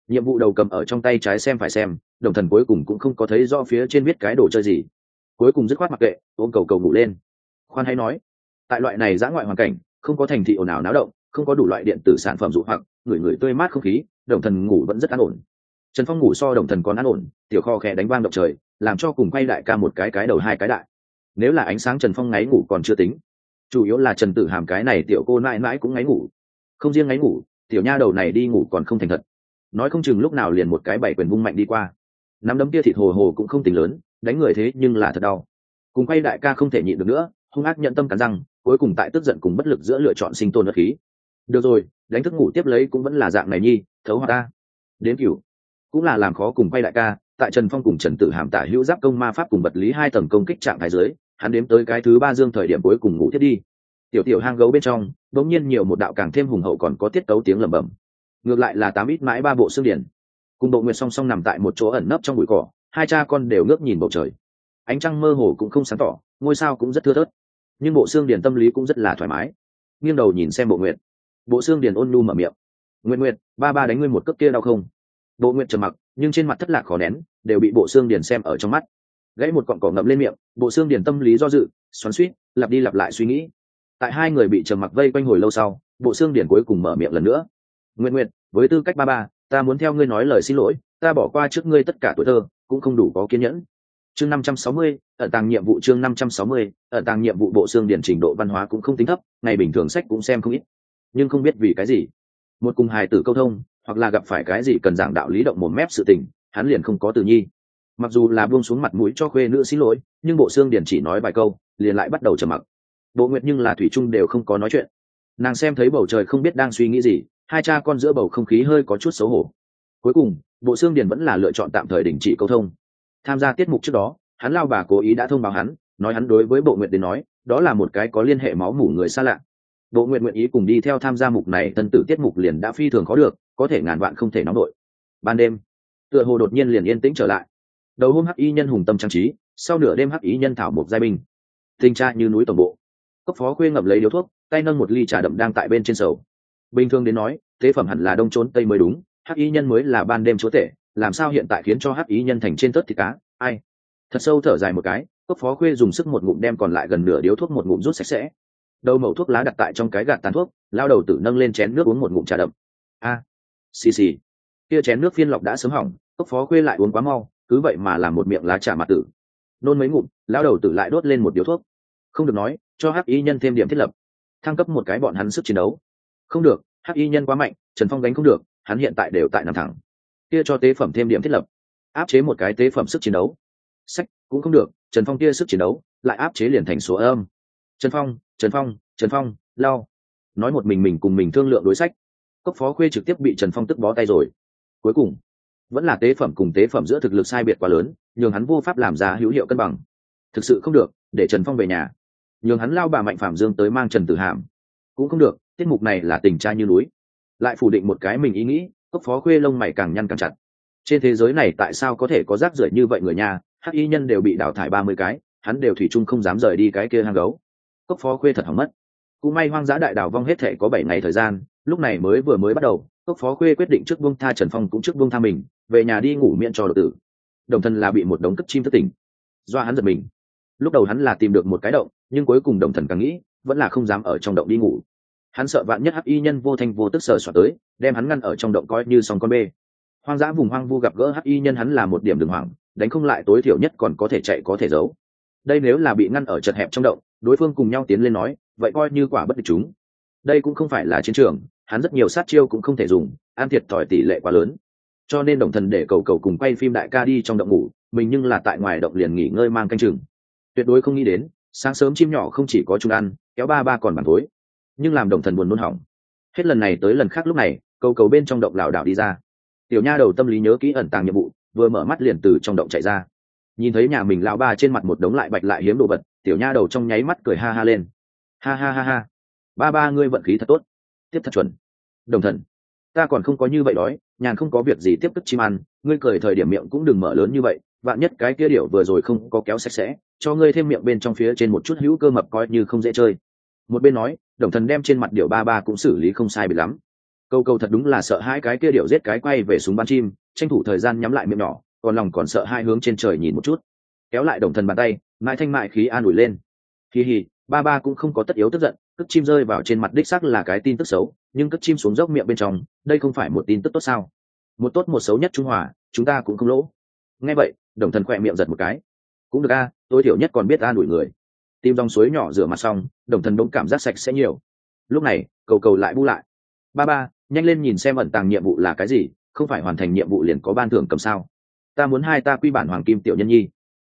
Nhiệm vụ đầu cầm ở trong tay trái xem phải xem, đồng thần cuối cùng cũng không có thấy rõ phía trên viết cái đồ chơi gì. Cuối cùng dứt khoát mặc kệ, ôm cầu cầu ngủ lên. Khoan hay nói tại loại này giã ngoại hoàn cảnh, không có thành thị ồn ào náo động, không có đủ loại điện tử sản phẩm dụ hoặc, người người tươi mát không khí, đồng thần ngủ vẫn rất an ổn. Trần phong ngủ so đồng thần còn an ổn, tiểu kho khe đánh vang động trời, làm cho cùng quay đại ca một cái cái đầu hai cái đại. Nếu là ánh sáng trần phong ngáy ngủ còn chưa tính, chủ yếu là trần tử hàm cái này tiểu cô mãi mãi cũng ngáy ngủ. Không riêng ngáy ngủ, tiểu nha đầu này đi ngủ còn không thành thật. Nói không chừng lúc nào liền một cái bảy quyền vung mạnh đi qua. Nắm đấm kia thịt hồ hồ cũng không tính lớn, đánh người thế nhưng là thật đau. Cùng quay đại ca không thể nhịn được nữa, hung ác nhận tâm cắn răng cuối cùng tại tức giận cùng bất lực giữa lựa chọn sinh tồn vật khí. Được rồi, đánh thức ngủ tiếp lấy cũng vẫn là dạng này nhi, thấu hoa ta. Đến cửu. Cũng là làm khó cùng quay đại ca, tại trần phong cùng trần tử hàm tả hữu giáp công ma pháp cùng vật lý hai tầng công kích trạng thái dưới, hắn đếm tới cái thứ ba dương thời điểm cuối cùng ngủ thiết đi. Tiểu tiểu hang gấu bên trong đống nhiên nhiều một đạo càng thêm hùng hậu còn có tiết tấu tiếng lẩm bẩm. Ngược lại là tám ít mãi ba bộ xương điển. Cùng bộ nguyệt song song nằm tại một chỗ ẩn nấp trong bụi cỏ, hai cha con đều ngước nhìn bầu trời. Ánh trăng mơ hồ cũng không sáng tỏ, ngôi sao cũng rất thưa thớt nhưng bộ xương điền tâm lý cũng rất là thoải mái. Nghiêng đầu nhìn xem bộ nguyệt. Bộ xương điền ôn nhu mở miệng. Nguyện nguyệt, ba ba đánh ngươi một cước kia đau không? Bộ nguyệt trầm mặc, nhưng trên mặt thất lạc khó nén, đều bị bộ xương điền xem ở trong mắt. Gãy một cọng cỏ ngậm lên miệng, bộ xương điền tâm lý do dự, xoắn suýt lặp đi lặp lại suy nghĩ. Tại hai người bị trầm mặc vây quanh hồi lâu sau, bộ xương điền cuối cùng mở miệng lần nữa. Nguyện nguyện với tư cách ba ba, ta muốn theo ngươi nói lời xin lỗi, ta bỏ qua trước ngươi tất cả tuổi thơ, cũng không đủ có kiên nhẫn chương năm trăm sáu mươi ở tàng nhiệm vụ chương năm trăm sáu mươi ở tàng nhiệm vụ bộ xương điển trình độ văn hóa cũng không tính thấp, ngày bình thường sách cũng xem không ít. Nhưng không biết vì cái gì, một cùng hài tử câu thông, hoặc là gặp phải cái gì cần giảng đạo lý động một mép sự tình, hắn liền không có từ nhi. Mặc dù là buông xuống mặt mũi cho khuê nữ xin lỗi, nhưng bộ xương điển chỉ nói vài câu, liền lại bắt đầu trầm mặc. Bộ nguyệt nhưng là thủy trung đều không có nói chuyện. Nàng xem thấy bầu trời không biết đang suy nghĩ gì, hai cha con giữa bầu không khí hơi có chút xấu hổ. Cuối cùng, bộ xương điển vẫn là lựa chọn tạm thời đình chỉ câu thông tham gia tiết mục trước đó, hắn lao bà cố ý đã thông báo hắn, nói hắn đối với bộ nguyện đến nói, đó là một cái có liên hệ máu mủ người xa lạ. Bộ nguyện nguyện ý cùng đi theo tham gia mục này tân tử tiết mục liền đã phi thường khó được, có thể ngàn vạn không thể nóng đội. Ban đêm, tựa hồ đột nhiên liền yên tĩnh trở lại. Đầu hôm hắc y nhân hùng tâm trang trí, sau nửa đêm hắc y nhân thảo một giai binh. Tình tra như núi tổng bộ. Cấp phó khuê ngậm lấy điếu thuốc, tay nâng một ly trà đậm đang tại bên trên sầu. Bình thường đến nói tế phẩm hẳn là đông trốn tây mới đúng, hắc y nhân mới là ban đêm chúa tể làm sao hiện tại khiến cho hắc y nhân thành trên tớt thịt cá? Ai? Thật sâu thở dài một cái, cốc phó khuê dùng sức một ngụm đem còn lại gần nửa điếu thuốc một ngụm rút sạch sẽ. Đầu mẩu thuốc lá đặt tại trong cái gạt tàn thuốc, lao đầu tử nâng lên chén nước uống một ngụm trà đậm. A, xì xì. Kia chén nước phiên lọc đã sớm hỏng, cốc phó khuê lại uống quá mau, cứ vậy mà làm một miệng lá trà mặt tử. Nôn mấy ngụm, lao đầu tử lại đốt lên một điếu thuốc. Không được nói, cho hắc y nhân thêm điểm thiết lập. Thăng cấp một cái bọn hắn sức chiến đấu. Không được, hắc y nhân quá mạnh, trần phong đánh không được, hắn hiện tại đều tại nằm thẳng kia cho tế phẩm thêm điểm thiết lập, áp chế một cái tế phẩm sức chiến đấu. Sách, cũng không được, trần phong kia sức chiến đấu, lại áp chế liền thành số âm. Trần phong trần phong trần phong, lao. Nói một mình mình cùng mình thương lượng đối sách. Cốc phó khuê trực tiếp bị trần phong tức bó tay rồi. Cuối cùng, vẫn là tế phẩm cùng tế phẩm giữa thực lực sai biệt quá lớn, nhường hắn vô pháp làm ra hữu hiệu cân bằng. Thực sự không được, để trần phong về nhà. Nhường hắn lao bà mạnh phạm dương tới mang trần tử hàm. Cũng không được, tiết mục này là tình trai như núi. Lại phủ định một cái mình ý nghĩ cốc phó khuê lông mày càng nhăn càng chặt. Trên thế giới này tại sao có thể có rác rưởi như vậy người nhà? Hắc y nhân đều bị đào thải ba mươi cái, hắn đều thủy chung không dám rời đi cái kia hang gấu. Cốc phó khuê thật hỏng mất. Cũng may hoang dã đại đào vong hết thể có bảy ngày thời gian, lúc này mới vừa mới bắt đầu, cốc phó khuê quyết định trước buông tha trần phong cũng trước buông tha mình, về nhà đi ngủ miệng cho độc tử. Đồng thân là bị một đống cất chim thất tình do hắn giật mình. Lúc đầu hắn là tìm được một cái động, nhưng cuối cùng đồng thần càng nghĩ, vẫn là không dám ở trong động đi ngủ hắn sợ vạn nhất hắc y nhân vô thanh vô tức sờ soạt tới, đem hắn ngăn ở trong động coi như sòng con bê. Hoang dã vùng hoang vu gặp gỡ hắc y nhân hắn là một điểm đường hoảng đánh không lại tối thiểu nhất còn có thể chạy có thể giấu. Đây nếu là bị ngăn ở chật hẹp trong động, đối phương cùng nhau tiến lên nói, vậy coi như quả bất địch chúng. Đây cũng không phải là chiến trường, hắn rất nhiều sát chiêu cũng không thể dùng an thiệt thòi tỷ lệ quá lớn. Cho nên đồng thần để cầu cầu cùng quay phim đại ca đi trong động ngủ, mình nhưng là tại ngoài động liền nghỉ ngơi mang canh chừng. Tuyệt đối không nghĩ đến, sáng sớm chim nhỏ không chỉ có chúng ăn, kéo ba ba còn bàn thối nhưng làm đồng thần buồn nôn hỏng. Hết lần này tới lần khác lúc này cầu cầu bên trong động lảo đảo đi ra. Tiểu nha đầu tâm lý nhớ kỹ ẩn tàng nhiệm vụ, vừa mở mắt liền từ trong động chạy ra. Nhìn thấy nhà mình lão ba trên mặt một đống lại bạch lại hiếm đồ vật, tiểu nha đầu trong nháy mắt cười ha ha lên. Ha ha ha ha. Ba ba ngươi vận khí thật tốt. Tiếp thật chuẩn. Đồng thần, ta còn không có như vậy đói, nhàn không có việc gì tiếp tức chim ăn, ngươi cười thời điểm miệng cũng đừng mở lớn như vậy, vạn nhất cái kia điệu vừa rồi không có kéo sạch sẽ, cho ngươi thêm miệng bên trong phía trên một chút hữu cơ mập coi như không dễ chơi. Một bên nói đồng thần đem trên mặt điệu ba ba cũng xử lý không sai bị lắm. Câu câu thật đúng là sợ hai cái kia điệu giết cái quay về súng bắn chim, tranh thủ thời gian nhắm lại miệng nhỏ, còn lòng còn sợ hai hướng trên trời nhìn một chút. Kéo lại đồng thần bàn tay, mãi thanh mại khí an ủi lên. Kỳ hì ba ba cũng không có tất yếu tức giận, cất chim rơi vào trên mặt đích sắc là cái tin tức xấu, nhưng cất chim xuống dốc miệng bên trong, đây không phải một tin tức tốt sao? Một tốt một xấu nhất trung hòa, chúng ta cũng không lỗ. Nghe vậy, đồng thần khỏe miệng giật một cái. Cũng được a, tối thiểu nhất còn biết an ủi người tìm dòng suối nhỏ rửa mặt xong, đồng thần bỗng cảm giác sạch sẽ nhiều. Lúc này, cầu cầu lại bu lại. Ba ba, nhanh lên nhìn xem ẩn tàng nhiệm vụ là cái gì, không phải hoàn thành nhiệm vụ liền có ban thưởng cầm sao. Ta muốn hai ta quy bản hoàng kim tiểu nhân nhi.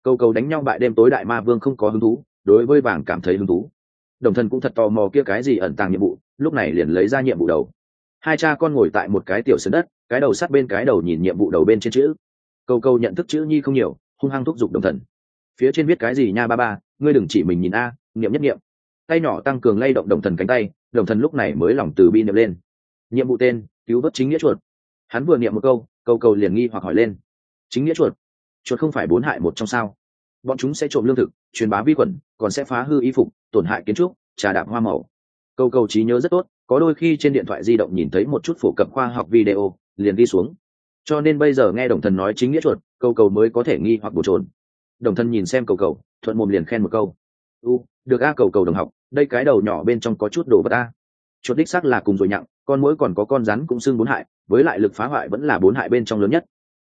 Cầu cầu đánh nhau bại đêm tối đại ma vương không có hứng thú, đối với vàng cảm thấy hứng thú. Đồng thân cũng thật tò mò kia cái gì ẩn tàng nhiệm vụ, lúc này liền lấy ra nhiệm vụ đầu. Hai cha con ngồi tại một cái tiểu sân đất, cái đầu sát bên cái đầu nhìn nhiệm vụ đầu bên trên chữ. Cầu cầu nhận thức chữ nhi không nhiều, hung hăng thúc giục đồng thần. Phía trên viết cái gì nha ba ba ngươi đừng chỉ mình nhìn a, niệm nhất niệm. Tay nhỏ tăng cường lay động đồng thần cánh tay, đồng thần lúc này mới lòng từ bi niệm lên. Nhiệm vụ tên, cứu vớt chính nghĩa chuột. Hắn vừa niệm một câu câu cầu liền nghi hoặc hỏi lên. Chính nghĩa chuột? Chuột không phải bốn hại một trong sao? Bọn chúng sẽ trộm lương thực, truyền bá vi khuẩn, còn sẽ phá hư y phục, tổn hại kiến trúc, trà đạp hoa màu. Câu cầu trí nhớ rất tốt, có đôi khi trên điện thoại di động nhìn thấy một chút phổ cập khoa học video, liền đi xuống. Cho nên bây giờ nghe đồng thần nói chính nghĩa chuột, câu cầu mới có thể nghi hoặc bổ trồn đồng thân nhìn xem cầu cầu, thuận mồm liền khen một câu. U, được a, cầu cầu đồng học, đây cái đầu nhỏ bên trong có chút đồ vật a. Chuột đích xác là cùng rồi nhặng, con mũi còn có con rắn cũng xưng bốn hại, với lại lực phá hoại vẫn là bốn hại bên trong lớn nhất.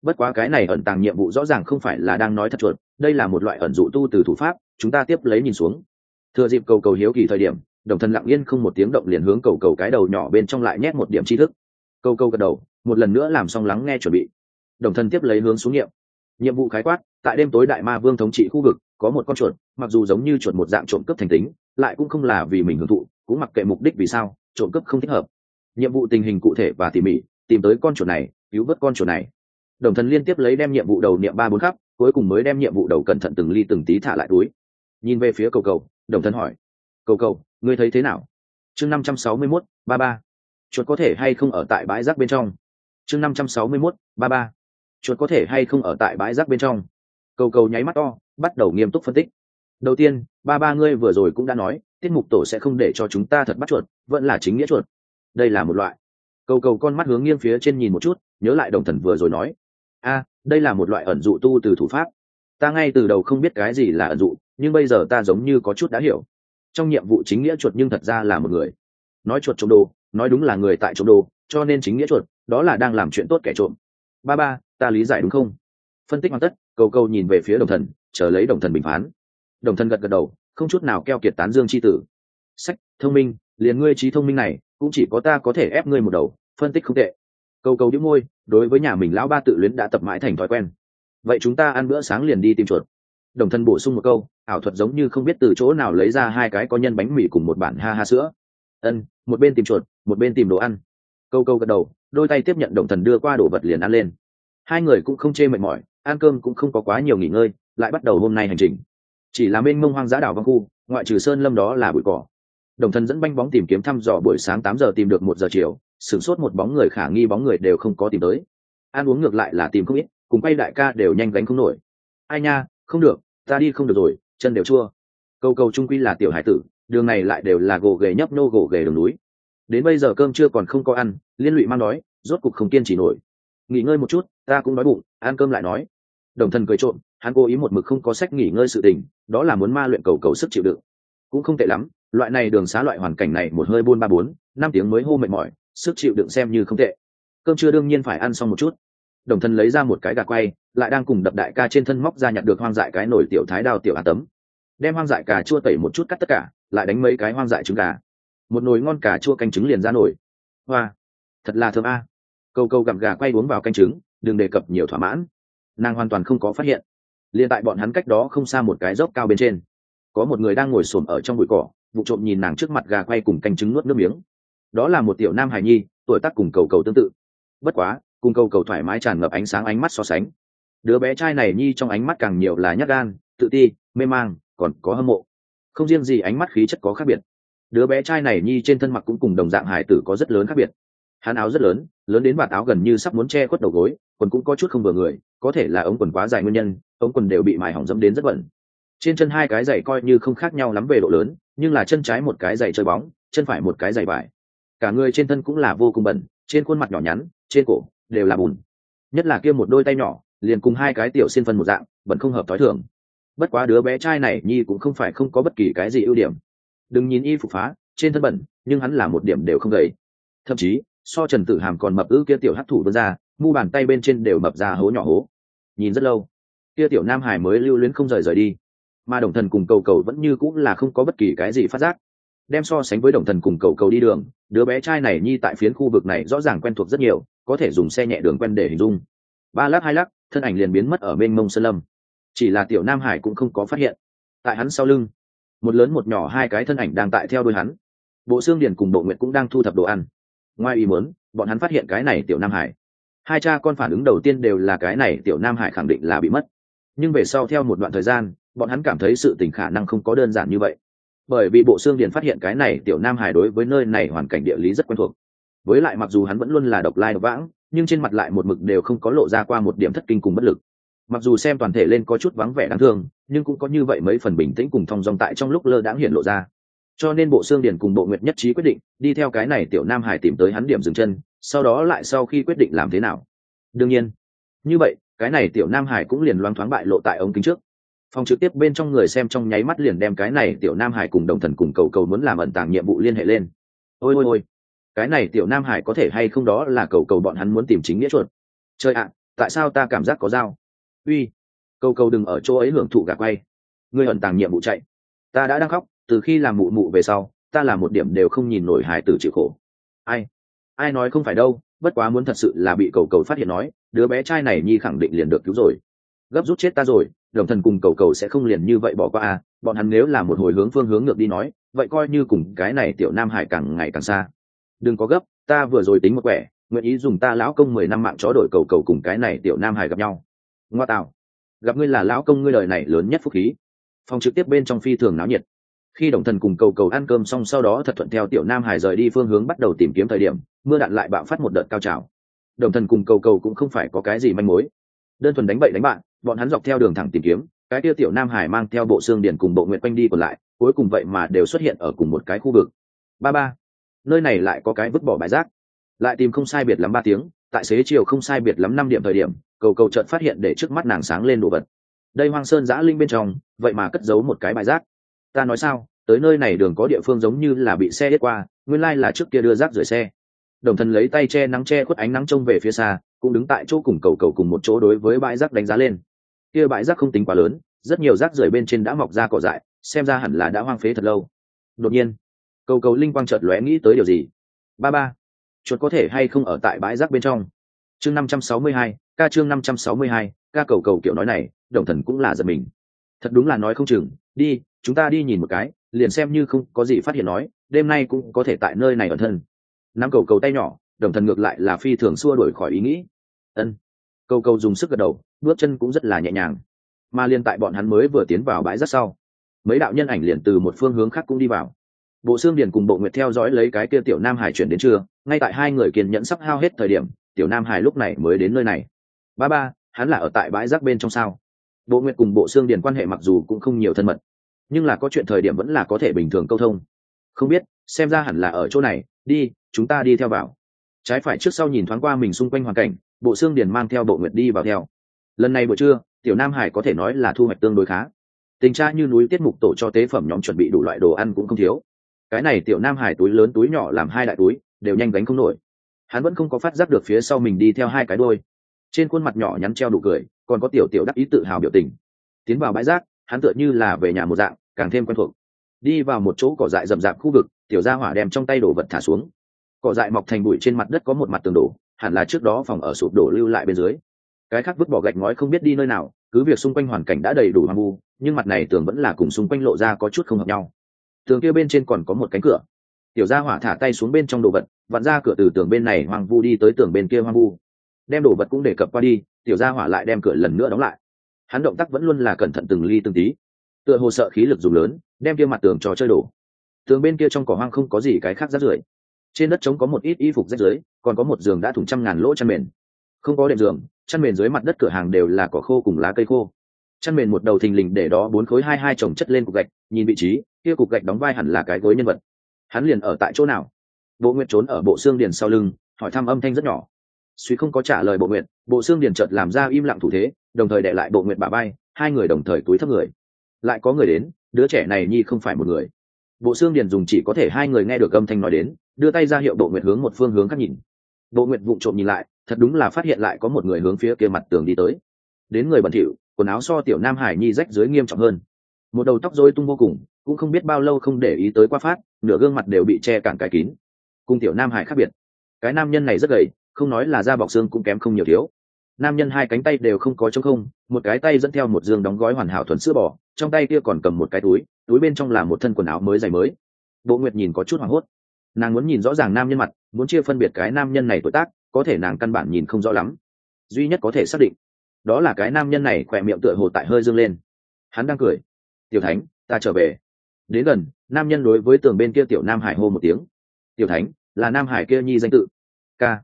Bất quá cái này ẩn tàng nhiệm vụ rõ ràng không phải là đang nói thật chuột, đây là một loại ẩn dụ tu từ thủ pháp, chúng ta tiếp lấy nhìn xuống. Thừa dịp cầu cầu hiếu kỳ thời điểm, đồng thần lặng yên không một tiếng động liền hướng cầu cầu cái đầu nhỏ bên trong lại nhét một điểm tri thức. Cầu cầu gật đầu, một lần nữa làm xong lắng nghe chuẩn bị. Đồng thần tiếp lấy hướng xuống nghiệm nhiệm vụ khái quát, tại đêm tối đại ma vương thống trị khu vực, có một con chuột, mặc dù giống như chuột một dạng trộm cướp thành tính, lại cũng không là vì mình hưởng thụ, cũng mặc kệ mục đích vì sao, trộm cướp không thích hợp. Nhiệm vụ tình hình cụ thể và tỉ mỉ, tìm tới con chuột này, cứu vớt con chuột này. Đồng thần liên tiếp lấy đem nhiệm vụ đầu niệm ba bốn khắp, cuối cùng mới đem nhiệm vụ đầu cẩn thận từng ly từng tí thả lại túi. Nhìn về phía cầu cầu, đồng thần hỏi, cầu cầu, ngươi thấy thế nào? Chương năm trăm sáu mươi mốt, ba ba. Chuột có thể hay không ở tại bãi rác bên trong? Chương năm trăm sáu mươi mốt, ba ba chuột có thể hay không ở tại bãi rác bên trong. Cầu cầu nháy mắt to, bắt đầu nghiêm túc phân tích. Đầu tiên, ba ba ngươi vừa rồi cũng đã nói, tiết mục tổ sẽ không để cho chúng ta thật bắt chuột, vẫn là chính nghĩa chuột. Đây là một loại. Cầu cầu con mắt hướng nghiêng phía trên nhìn một chút, nhớ lại đồng thần vừa rồi nói. A, đây là một loại ẩn dụ tu từ thủ pháp. Ta ngay từ đầu không biết cái gì là ẩn dụ, nhưng bây giờ ta giống như có chút đã hiểu. Trong nhiệm vụ chính nghĩa chuột nhưng thật ra là một người. Nói chuột trộm đồ, nói đúng là người tại trộm đồ, cho nên chính nghĩa chuột, đó là đang làm chuyện tốt kẻ trộm ba ba, ta lý giải đúng không? Phân tích hoàn tất, cầu cầu nhìn về phía đồng thần, chờ lấy đồng thần bình phán. Đồng thần gật gật đầu, không chút nào keo kiệt tán dương c h i tử. Sách, thông minh, liền ngươi trí thông minh này, cũng chỉ có ta có thể ép ngươi một đầu, phân tích không tệ. Câu câu đĩu môi, đối với nhà mình lão ba tự luyến đã tập mãi thành thói quen. Vậy chúng ta ăn bữa sáng liền đi tìm chuột. Đồng thân bổ sung một câu, ảo thuật giống như không biết từ chỗ nào lấy ra hai cái có nhân bánh mì cùng một bản ha ha sữa. Ân, một bên tìm chuột, một bên tìm đồ ăn câu câu gật đầu, đôi tay tiếp nhận đồng thần đưa qua đồ vật liền ăn lên. Hai người cũng không chê mệt mỏi, ăn cơm cũng không có quá nhiều nghỉ ngơi, lại bắt đầu hôm nay hành trình. Chỉ là bên mông hoang dã đảo văn khu, ngoại trừ sơn lâm đó là bụi cỏ. Đồng thần dẫn banh bóng tìm kiếm thăm dò buổi sáng tám giờ tìm được một giờ chiều, sửng sốt một bóng người khả nghi bóng người đều không có tìm tới. Ăn uống ngược lại là tìm không ít, cùng quay đại ca đều nhanh gánh không nổi. Ai nha, không được, ta đi không được rồi, chân đều chua. Câu câu trung quy là tiểu hải tử, đường này lại đều là gỗ ghề nhấp nô gỗ ghề đường núi đến bây giờ cơm chưa còn không có ăn, liên lụy mang đói, rốt cục không kiên trì nổi. Nghỉ ngơi một chút, ta cũng đói bụng, ăn cơm lại nói. Đồng thần cười trộm, hắn cố ý một mực không có sách nghỉ ngơi sự tình, đó là muốn ma luyện cầu cầu sức chịu đựng. Cũng không tệ lắm, loại này đường xá loại hoàn cảnh này một hơi buôn ba bốn, năm tiếng mới hô mệt mỏi, sức chịu đựng xem như không tệ. Cơm chưa đương nhiên phải ăn xong một chút. Đồng thân lấy ra một cái gà quay, lại đang cùng đập đại ca trên thân móc ra nhặt được hoang dại cái nổi tiểu thái đào tiểu á tấm. Đem hoang dại cà chua tẩy một chút cắt tất cả, lại đánh mấy cái hoang dại trứng gà một nồi ngon cà chua canh trứng liền ra nổi hoa, thật là thơm a. Câu câu gặm gà quay uống vào canh trứng, đừng đề cập nhiều thỏa mãn. Nàng hoàn toàn không có phát hiện. Liền tại bọn hắn cách đó không xa một cái dốc cao bên trên, có một người đang ngồi xổm ở trong bụi cỏ, vụ trộm nhìn nàng trước mặt gà quay cùng canh trứng nuốt nước miếng. Đó là một tiểu nam hài nhi, tuổi tác cùng cầu cầu tương tự. Bất quá, cùng cầu cầu thoải mái tràn ngập ánh sáng ánh mắt so sánh. Đứa bé trai này nhi trong ánh mắt càng nhiều là nhát gan, tự ti, mê mang, còn có hâm mộ. Không riêng gì ánh mắt khí chất có khác biệt đứa bé trai này nhi trên thân mặc cũng cùng đồng dạng hải tử có rất lớn khác biệt. Hắn áo rất lớn lớn đến vạt áo gần như sắp muốn che khuất đầu gối, quần cũng có chút không vừa người, có thể là ống quần quá dài nguyên nhân, ống quần đều bị mài hỏng dẫm đến rất bẩn. Trên chân hai cái giày coi như không khác nhau lắm về độ lớn, nhưng là chân trái một cái giày chơi bóng, chân phải một cái giày vải. Cả người trên thân cũng là vô cùng bẩn, trên khuôn mặt nhỏ nhắn, trên cổ đều là bùn. Nhất là kia một đôi tay nhỏ, liền cùng hai cái tiểu xin phân một dạng, vẫn không hợp thói thường. Bất quá đứa bé trai này nhi cũng không phải không có bất kỳ cái gì ưu điểm đừng nhìn y phục phá, trên thân bẩn, nhưng hắn là một điểm đều không gầy. Thậm chí, so trần tử hàm còn mập ư kia tiểu hắc thủ vươn ra, mu bàn tay bên trên đều mập ra hố nhỏ hố. Nhìn rất lâu, kia tiểu nam hải mới lưu luyến không rời rời đi. Mà đồng thần cùng cầu cầu vẫn như cũng là không có bất kỳ cái gì phát giác. Đem so sánh với đồng thần cùng cầu cầu đi đường, đứa bé trai này nhi tại phiến khu vực này rõ ràng quen thuộc rất nhiều, có thể dùng xe nhẹ đường quen để hình dung. Ba lắc hai lắc thân ảnh liền biến mất ở bên mông sơn lâm. Chỉ là tiểu nam hải cũng không có phát hiện. Tại hắn sau lưng một lớn một nhỏ hai cái thân ảnh đang tại theo đuôi hắn. Bộ xương điền cùng bộ nguyện cũng đang thu thập đồ ăn. Ngoài ý muốn, bọn hắn phát hiện cái này tiểu nam hải. Hai cha con phản ứng đầu tiên đều là cái này tiểu nam hải khẳng định là bị mất. Nhưng về sau theo một đoạn thời gian, bọn hắn cảm thấy sự tình khả năng không có đơn giản như vậy. Bởi vì bộ xương điền phát hiện cái này tiểu nam hải đối với nơi này hoàn cảnh địa lý rất quen thuộc. Với lại mặc dù hắn vẫn luôn là độc lai độc vãng, nhưng trên mặt lại một mực đều không có lộ ra qua một điểm thất kinh cùng bất lực mặc dù xem toàn thể lên có chút vắng vẻ đáng thương, nhưng cũng có như vậy mấy phần bình tĩnh cùng thong dong tại trong lúc lơ đãng hiện lộ ra. Cho nên bộ xương điền cùng bộ nguyệt nhất trí quyết định đi theo cái này tiểu nam hải tìm tới hắn điểm dừng chân, sau đó lại sau khi quyết định làm thế nào. Đương nhiên, như vậy, cái này tiểu nam hải cũng liền loáng thoáng bại lộ tại ống kính trước. Phòng trực tiếp bên trong người xem trong nháy mắt liền đem cái này tiểu nam hải cùng đồng thần cùng cầu cầu muốn làm ẩn tàng nhiệm vụ liên hệ lên. Ôi ôi ôi, cái này tiểu nam hải có thể hay không đó là cầu cầu bọn hắn muốn tìm chính nghĩa chuột. Chơi ạ, tại sao ta cảm giác có dao? Uy cầu cầu đừng ở chỗ ấy hưởng thụ gà quay. Ngươi ẩn tàng nhiệm vụ chạy. Ta đã đang khóc, từ khi làm mụ mụ về sau, ta làm một điểm đều không nhìn nổi hải tử chịu khổ. Ai? Ai nói không phải đâu, bất quá muốn thật sự là bị cầu cầu phát hiện nói, đứa bé trai này nhi khẳng định liền được cứu rồi. Gấp rút chết ta rồi, đồng thần cùng cầu cầu sẽ không liền như vậy bỏ qua à bọn hắn nếu là một hồi hướng phương hướng ngược đi nói, vậy coi như cùng cái này tiểu nam hải càng ngày càng xa. Đừng có gấp, ta vừa rồi tính một quẻ, nguyện ý dùng ta lão công mười năm mạng chó đổi cầu cầu cùng cái này tiểu nam hải gặp nhau ngoa tạo gặp ngươi là lão công ngươi đời này lớn nhất phúc khí. Phòng trực tiếp bên trong phi thường náo nhiệt. Khi đồng thần cùng cầu cầu ăn cơm xong sau đó thật thuận theo tiểu nam hải rời đi phương hướng bắt đầu tìm kiếm thời điểm, mưa đạn lại bạo phát một đợt cao trào. Đồng thần cùng cầu cầu cũng không phải có cái gì manh mối. Đơn thuần đánh bậy đánh bạn, bọn hắn dọc theo đường thẳng tìm kiếm, cái kia tiểu nam hải mang theo bộ xương điển cùng bộ nguyện quanh đi còn lại, cuối cùng vậy mà đều xuất hiện ở cùng một cái khu vực. Ba ba, nơi này lại có cái vứt bỏ bãi rác. Lại tìm không sai biệt lắm ba tiếng, tại xế chiều không sai biệt lắm năm điểm thời điểm cầu cầu chợt phát hiện để trước mắt nàng sáng lên đồ vật. Đây hoang sơn giã linh bên trong, vậy mà cất giấu một cái bãi rác. Ta nói sao, tới nơi này đường có địa phương giống như là bị xe hết qua, nguyên lai là trước kia đưa rác rời xe. Đồng thần lấy tay che nắng che khuất ánh nắng trông về phía xa, cũng đứng tại chỗ cùng cầu cầu cùng một chỗ đối với bãi rác đánh giá lên. Kia bãi rác không tính quá lớn, rất nhiều rác rưởi bên trên đã mọc ra cỏ dại, xem ra hẳn là đã hoang phế thật lâu. Đột nhiên, cầu cầu linh quang chợt lóe nghĩ tới điều gì? Ba ba, chuột có thể hay không ở tại bãi rác bên trong? Chương năm trăm sáu mươi hai ca chương năm trăm sáu mươi hai, ca cầu cầu kiểu nói này, đồng thần cũng là giật mình. Thật đúng là nói không chừng, đi, chúng ta đi nhìn một cái, liền xem như không có gì phát hiện nói, đêm nay cũng có thể tại nơi này ẩn thân. Nắm cầu cầu tay nhỏ, đồng thần ngược lại là phi thường xua đổi khỏi ý nghĩ. Ân. Cầu cầu dùng sức gật đầu, bước chân cũng rất là nhẹ nhàng. Mà liền tại bọn hắn mới vừa tiến vào bãi rác sau, mấy đạo nhân ảnh liền từ một phương hướng khác cũng đi vào. Bộ xương điền cùng bộ nguyệt theo dõi lấy cái kia tiểu nam hải chuyển đến trưa, ngay tại hai người kiên nhẫn sắp hao hết thời điểm, tiểu nam hải lúc này mới đến nơi này ba ba, hắn là ở tại bãi rác bên trong sao? Bộ nguyệt cùng bộ xương điền quan hệ mặc dù cũng không nhiều thân mật, nhưng là có chuyện thời điểm vẫn là có thể bình thường câu thông. Không biết, xem ra hẳn là ở chỗ này, đi, chúng ta đi theo vào. Trái phải trước sau nhìn thoáng qua mình xung quanh hoàn cảnh, bộ xương điền mang theo bộ nguyệt đi vào theo. Lần này buổi trưa, tiểu nam hải có thể nói là thu hoạch tương đối khá. Tình tra như núi tiết mục tổ cho tế phẩm nhóm chuẩn bị đủ loại đồ ăn cũng không thiếu. Cái này tiểu nam hải túi lớn túi nhỏ làm hai đại túi, đều nhanh gánh không nổi. Hắn vẫn không có phát giác được phía sau mình đi theo hai cái đôi trên khuôn mặt nhỏ nhắn treo đủ cười, còn có tiểu tiểu đắc ý tự hào biểu tình. Tiến vào bãi rác, hắn tựa như là về nhà một dạng, càng thêm quen thuộc. Đi vào một chỗ cỏ dại rậm rạp khu vực, tiểu gia hỏa đem trong tay đồ vật thả xuống. Cỏ dại mọc thành bụi trên mặt đất có một mặt tường đổ, hẳn là trước đó phòng ở sụp đổ lưu lại bên dưới. Cái khác vứt bỏ gạch ngói không biết đi nơi nào, cứ việc xung quanh hoàn cảnh đã đầy đủ hoang vu, nhưng mặt này tường vẫn là cùng xung quanh lộ ra có chút không hợp nhau. Tường kia bên trên còn có một cánh cửa. Tiểu gia hỏa thả tay xuống bên trong đồ vật, vặn ra cửa từ tường bên này hoang vu đi tới tường bên kia hoang vu đem đồ vật cũng đề cập qua đi, tiểu gia hỏa lại đem cửa lần nữa đóng lại. Hắn động tác vẫn luôn là cẩn thận từng ly từng tí. Tựa hồ sợ khí lực dùng lớn, đem kia mặt tường trò chơi đổ. Tường bên kia trong cỏ hoang không có gì cái khác rát rưởi. Trên đất trống có một ít y phục rách rưới còn có một giường đã thủng trăm ngàn lỗ chăn mền. Không có đệm giường, chăn mền dưới mặt đất cửa hàng đều là cỏ khô cùng lá cây khô. Chăn mền một đầu thình lình để đó bốn khối hai hai chồng chất lên cục gạch, nhìn vị trí, kia cục gạch đóng vai hẳn là cái gối nhân vật. Hắn liền ở tại chỗ nào? Bộ nguyện trốn ở bộ xương điền sau lưng, hỏi thăm âm thanh rất nhỏ suy không có trả lời bộ nguyện, bộ xương điền chợt làm ra im lặng thủ thế, đồng thời đệ lại bộ nguyện bà bay hai người đồng thời túi thấp người. Lại có người đến, đứa trẻ này nhi không phải một người. Bộ xương điền dùng chỉ có thể hai người nghe được âm thanh nói đến, đưa tay ra hiệu bộ nguyện hướng một phương hướng khác nhìn. Bộ nguyện vụng trộm nhìn lại, thật đúng là phát hiện lại có một người hướng phía kia mặt tường đi tới. Đến người bẩn thỉu, quần áo so tiểu nam hải nhi rách dưới nghiêm trọng hơn. Một đầu tóc rối tung vô cùng, cũng không biết bao lâu không để ý tới qua phát, nửa gương mặt đều bị che cản cái kín. Cùng tiểu nam hải khác biệt. Cái nam nhân này rất gầy không nói là da bọc xương cũng kém không nhiều thiếu. Nam nhân hai cánh tay đều không có chống không, một cái tay dẫn theo một giường đóng gói hoàn hảo thuần sữa bò, trong tay kia còn cầm một cái túi túi bên trong là một thân quần áo mới dày mới. Bộ nguyệt nhìn có chút hoảng hốt. Nàng muốn nhìn rõ ràng nam nhân mặt, muốn chia phân biệt cái nam nhân này tuổi tác, có thể nàng căn bản nhìn không rõ lắm. Duy nhất có thể xác định, đó là cái nam nhân này khỏe miệng tựa hồ tại hơi dương lên. Hắn đang cười. Tiểu thánh, ta trở về. Đến gần, nam nhân đối với tường bên kia tiểu nam hải hô một tiếng. Tiểu thánh, là nam hải kia nhi danh tự. Ca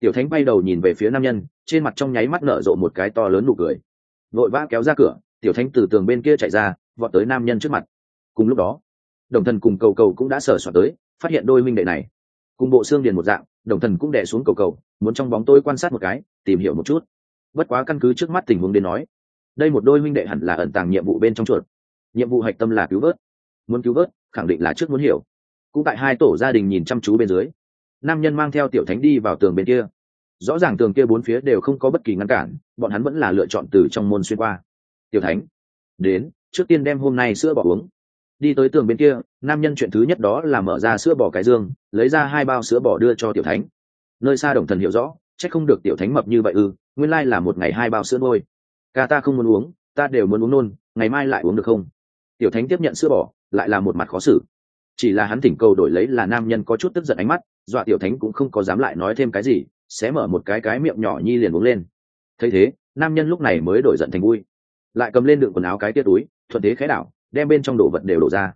tiểu thánh bay đầu nhìn về phía nam nhân, trên mặt trong nháy mắt nở rộ một cái to lớn nụ cười. Vội vã kéo ra cửa, tiểu thánh từ tường bên kia chạy ra, vọt tới nam nhân trước mặt. Cùng lúc đó, đồng thần cùng cầu cầu cũng đã sờ soạt tới, phát hiện đôi minh đệ này. Cùng bộ xương điền một dạng, đồng thần cũng đẻ xuống cầu cầu, muốn trong bóng tôi quan sát một cái, tìm hiểu một chút. Bất quá căn cứ trước mắt tình huống đến nói, đây một đôi minh đệ hẳn là ẩn tàng nhiệm vụ bên trong chuột. Nhiệm vụ hạch tâm là cứu vớt. Muốn cứu vớt, khẳng định là trước muốn hiểu. Cũng tại hai tổ gia đình nhìn chăm chú bên dưới nam nhân mang theo tiểu thánh đi vào tường bên kia. Rõ ràng tường kia bốn phía đều không có bất kỳ ngăn cản, bọn hắn vẫn là lựa chọn từ trong môn xuyên qua. Tiểu thánh, đến, trước tiên đem hôm nay sữa bỏ uống. Đi tới tường bên kia, nam nhân chuyện thứ nhất đó là mở ra sữa bò cái dương, lấy ra hai bao sữa bò đưa cho tiểu thánh. Nơi xa đồng thần hiểu rõ c h ắ c không được tiểu thánh mập như vậy ư, nguyên lai là một ngày hai bao sữa nuôi. Ca ta không muốn uống, ta đều muốn uống nôn, ngày mai lại uống được không? Tiểu thánh tiếp nhận sữa bò, lại là một mặt khó xử. Chỉ là hắn thỉnh cầu đổi lấy là nam nhân có chút tức giận ánh mắt dọa tiểu thánh cũng không có dám lại nói thêm cái gì, xé mở một cái cái miệng nhỏ nhi liền uống lên. Thấy thế, nam nhân lúc này mới đổi giận thành vui. Lại cầm lên đựng quần áo cái tia túi, thuận thế khẽ đảo, đem bên trong đồ vật đều đổ ra.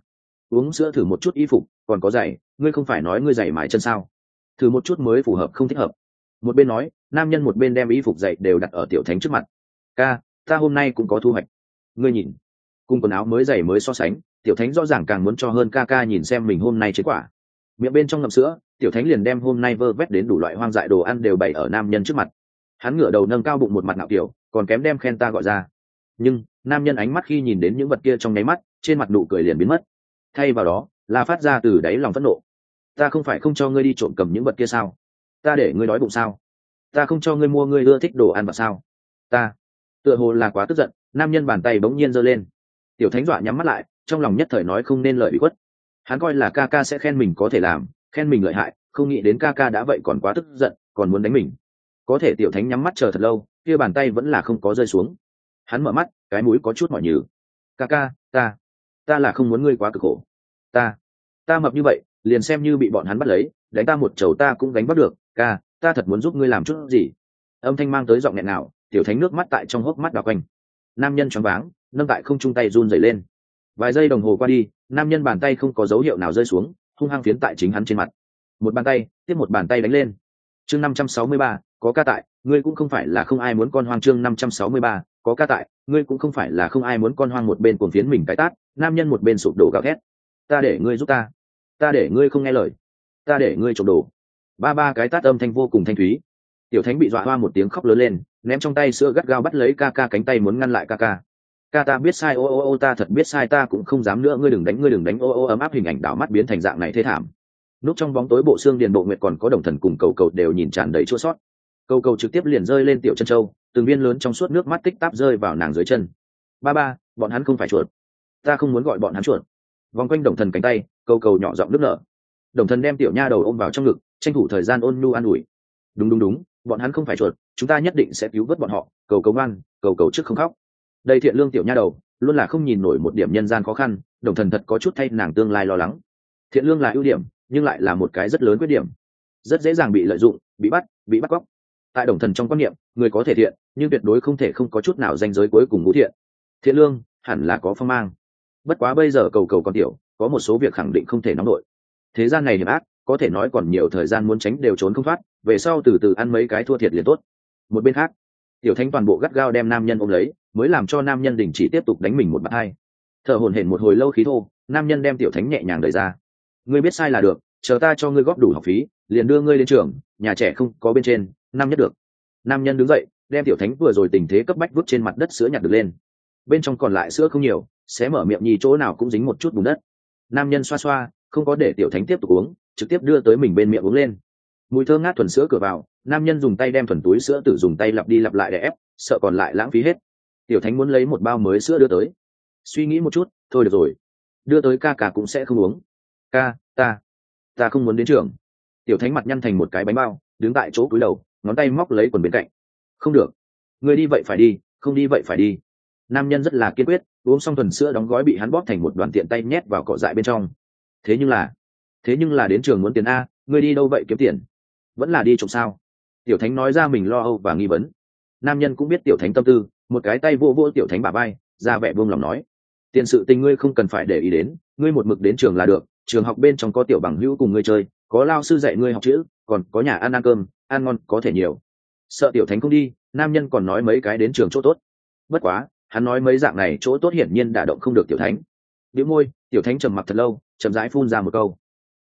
Uống sữa thử một chút y phục, còn có giày, ngươi không phải nói ngươi giày mái chân sao? Thử một chút mới phù hợp không thích hợp. Một bên nói, nam nhân một bên đem y phục giày đều đặt ở tiểu thánh trước mặt. Ca, ta hôm nay cũng có thu hoạch. Ngươi nhìn, cùng quần áo mới giày mới so sánh, tiểu thánh rõ ràng càng muốn cho hơn ca ca nhìn xem mình hôm nay chế quả miệng bên trong ngậm sữa, tiểu thánh liền đem hôm nay vơ vét đến đủ loại hoang dại đồ ăn đều bày ở nam nhân trước mặt. Hắn ngửa đầu nâng cao bụng một mặt nạo kiểu, còn kém đem khen ta gọi ra. Nhưng, nam nhân ánh mắt khi nhìn đến những vật kia trong nháy mắt, trên mặt nụ cười liền biến mất. Thay vào đó, là phát ra từ đáy lòng phẫn nộ. Ta không phải không cho ngươi đi trộm cầm những vật kia sao? Ta để ngươi đói bụng sao? Ta không cho ngươi mua ngươi ưa thích đồ ăn và sao? Ta, tựa hồ là quá tức giận, nam nhân bàn tay bỗng nhiên giơ lên. Tiểu thánh dọa nhắm mắt lại, trong lòng nhất thời nói không nên lời bị khuất hắn coi là ca ca sẽ khen mình có thể làm, khen mình lợi hại, không nghĩ đến ca ca đã vậy còn quá tức giận, còn muốn đánh mình. Có thể tiểu thánh nhắm mắt chờ thật lâu, kia bàn tay vẫn là không có rơi xuống. Hắn mở mắt, cái mũi có chút mỏi nhừ. Ca ca, ta ta là không muốn ngươi quá cực khổ. Ta ta mập như vậy, liền xem như bị bọn hắn bắt lấy, đánh ta một chầu ta cũng đánh bắt được. Ca, ta thật muốn giúp ngươi làm chút gì? Âm thanh mang tới giọng nghẹn nào tiểu thánh nước mắt tại trong hốc mắt đào quanh. Nam nhân choáng váng, nâng tại không chung tay run dày lên. Vài giây đồng hồ qua đi nam nhân bàn tay không có dấu hiệu nào rơi xuống, hung hăng phiến tại chính hắn trên mặt. Một bàn tay, tiếp một bàn tay đánh lên. Chương năm trăm sáu mươi ba, có ca tại, ngươi cũng không phải là không ai muốn con hoang. Chương năm trăm sáu mươi ba, có ca tại, ngươi cũng không phải là không ai muốn con hoang. Một bên cuồng phiến mình cái tát, nam nhân một bên sụp đổ gào thét. Ta để ngươi giúp ta. Ta để ngươi không nghe lời. Ta để ngươi trộm đồ. Ba ba cái tát âm thanh vô cùng thanh thúy. Tiểu thánh bị dọa hoa một tiếng khóc lớn lên, ném trong tay sữa gắt gao bắt lấy ca ca cánh tay muốn ngăn lại ca ca ca ta biết sai, ô ô ô, ta thật biết sai, ta cũng không dám nữa, ngươi đừng đánh, ngươi đừng đánh, ô ô, ấm áp hình ảnh đảo mắt biến thành dạng này thế thảm. Núp trong bóng tối bộ xương điền bộ nguyệt còn có đồng thần cùng cầu cầu đều nhìn tràn đầy chua sót. Cầu cầu trực tiếp liền rơi lên tiểu chân châu, từng viên lớn trong suốt nước mắt tích táp rơi vào nàng dưới chân. Ba ba, bọn hắn không phải chuột. Ta không muốn gọi bọn hắn chuột. Vòng quanh đồng thần cánh tay, cầu cầu nhỏ giọng nước nở. Đồng thần đem tiểu nha đầu ôm vào trong ngực, tranh thủ thời gian ôn nhu an ủi. Đúng đúng đúng, bọn hắn không phải chuột, chúng ta nhất định sẽ cứu vớt bọn họ. Cầu cầu ngoan, cầu cầu trước không khóc đây thiện lương tiểu nha đầu, luôn là không nhìn nổi một điểm nhân gian khó khăn, đồng thần thật có chút thay nàng tương lai lo lắng. Thiện lương là ưu điểm, nhưng lại là một cái rất lớn khuyết điểm. Rất dễ dàng bị lợi dụng, bị bắt bị bắt cóc. Tại đồng thần trong quan niệm, người có thể thiện, nhưng tuyệt đối không thể không có chút nào danh giới cuối cùng ngũ thiện. Thiện lương, hẳn là có phong mang. Bất quá bây giờ cầu cầu còn tiểu, có một số việc khẳng định không thể nóng nổi. Thế gian này hiểm ác, có thể nói còn nhiều thời gian muốn tránh đều trốn không thoát, về sau từ từ ăn mấy cái thua thiệt liền tốt. Một bên khác tiểu thanh toàn bộ gắt gao đem nam nhân ôm lấy, mới làm cho nam nhân đình chỉ tiếp tục đánh mình một bạt hai. Thở hồn hển một hồi lâu khí thô, nam nhân đem tiểu thánh nhẹ nhàng đẩy ra. Ngươi biết sai là được, chờ ta cho ngươi góp đủ học phí, liền đưa ngươi đến trường, nhà trẻ không có bên trên nam nhất được. Nam nhân đứng dậy, đem tiểu thánh vừa rồi tình thế cấp bách vứt trên mặt đất sữa nhặt được lên. Bên trong còn lại sữa không nhiều, sẽ mở miệng nhì chỗ nào cũng dính một chút bùn đất. Nam nhân xoa xoa, không có để tiểu thánh tiếp tục uống, trực tiếp đưa tới mình bên miệng uống lên mùi thơm ngát thuần sữa cửa vào, nam nhân dùng tay đem thuần túi sữa tự dùng tay lặp đi lặp lại để ép, sợ còn lại lãng phí hết. Tiểu thánh muốn lấy một bao mới sữa đưa tới. Suy nghĩ một chút, thôi được rồi. Đưa tới ca ca cũng sẽ không uống. Ca, ta ta không muốn đến trường. Tiểu thánh mặt nhăn thành một cái bánh bao, đứng tại chỗ cúi đầu, ngón tay móc lấy quần bên cạnh. Không được. Người đi vậy phải đi, không đi vậy phải đi. Nam nhân rất là kiên quyết, uống xong thuần sữa đóng gói bị hắn bóp thành một đoàn tiện tay nhét vào cọ dại bên trong. Thế nhưng là, thế nhưng là đến trường muốn tiền a ngươi đi đâu vậy kiếm tiền? Vẫn là đi trộm sao? Tiểu thánh nói ra mình lo âu và nghi vấn. Nam nhân cũng biết tiểu thánh tâm tư, một cái tay vô vô tiểu thánh bà bay ra vẻ buông lòng nói, tiền sự tình ngươi không cần phải để ý đến, ngươi một mực đến trường là được, trường học bên trong có tiểu bằng hữu cùng ngươi chơi, có lao sư dạy ngươi học chữ, còn có nhà ăn ăn cơm, ăn ngon có thể nhiều. Sợ tiểu thánh không đi, nam nhân còn nói mấy cái đến trường chỗ tốt. Bất quá, hắn nói mấy dạng này chỗ tốt hiển nhiên đả động không được tiểu thánh. Biếu môi, tiểu thánh trầm mặc thật lâu, chậm rãi phun ra một câu,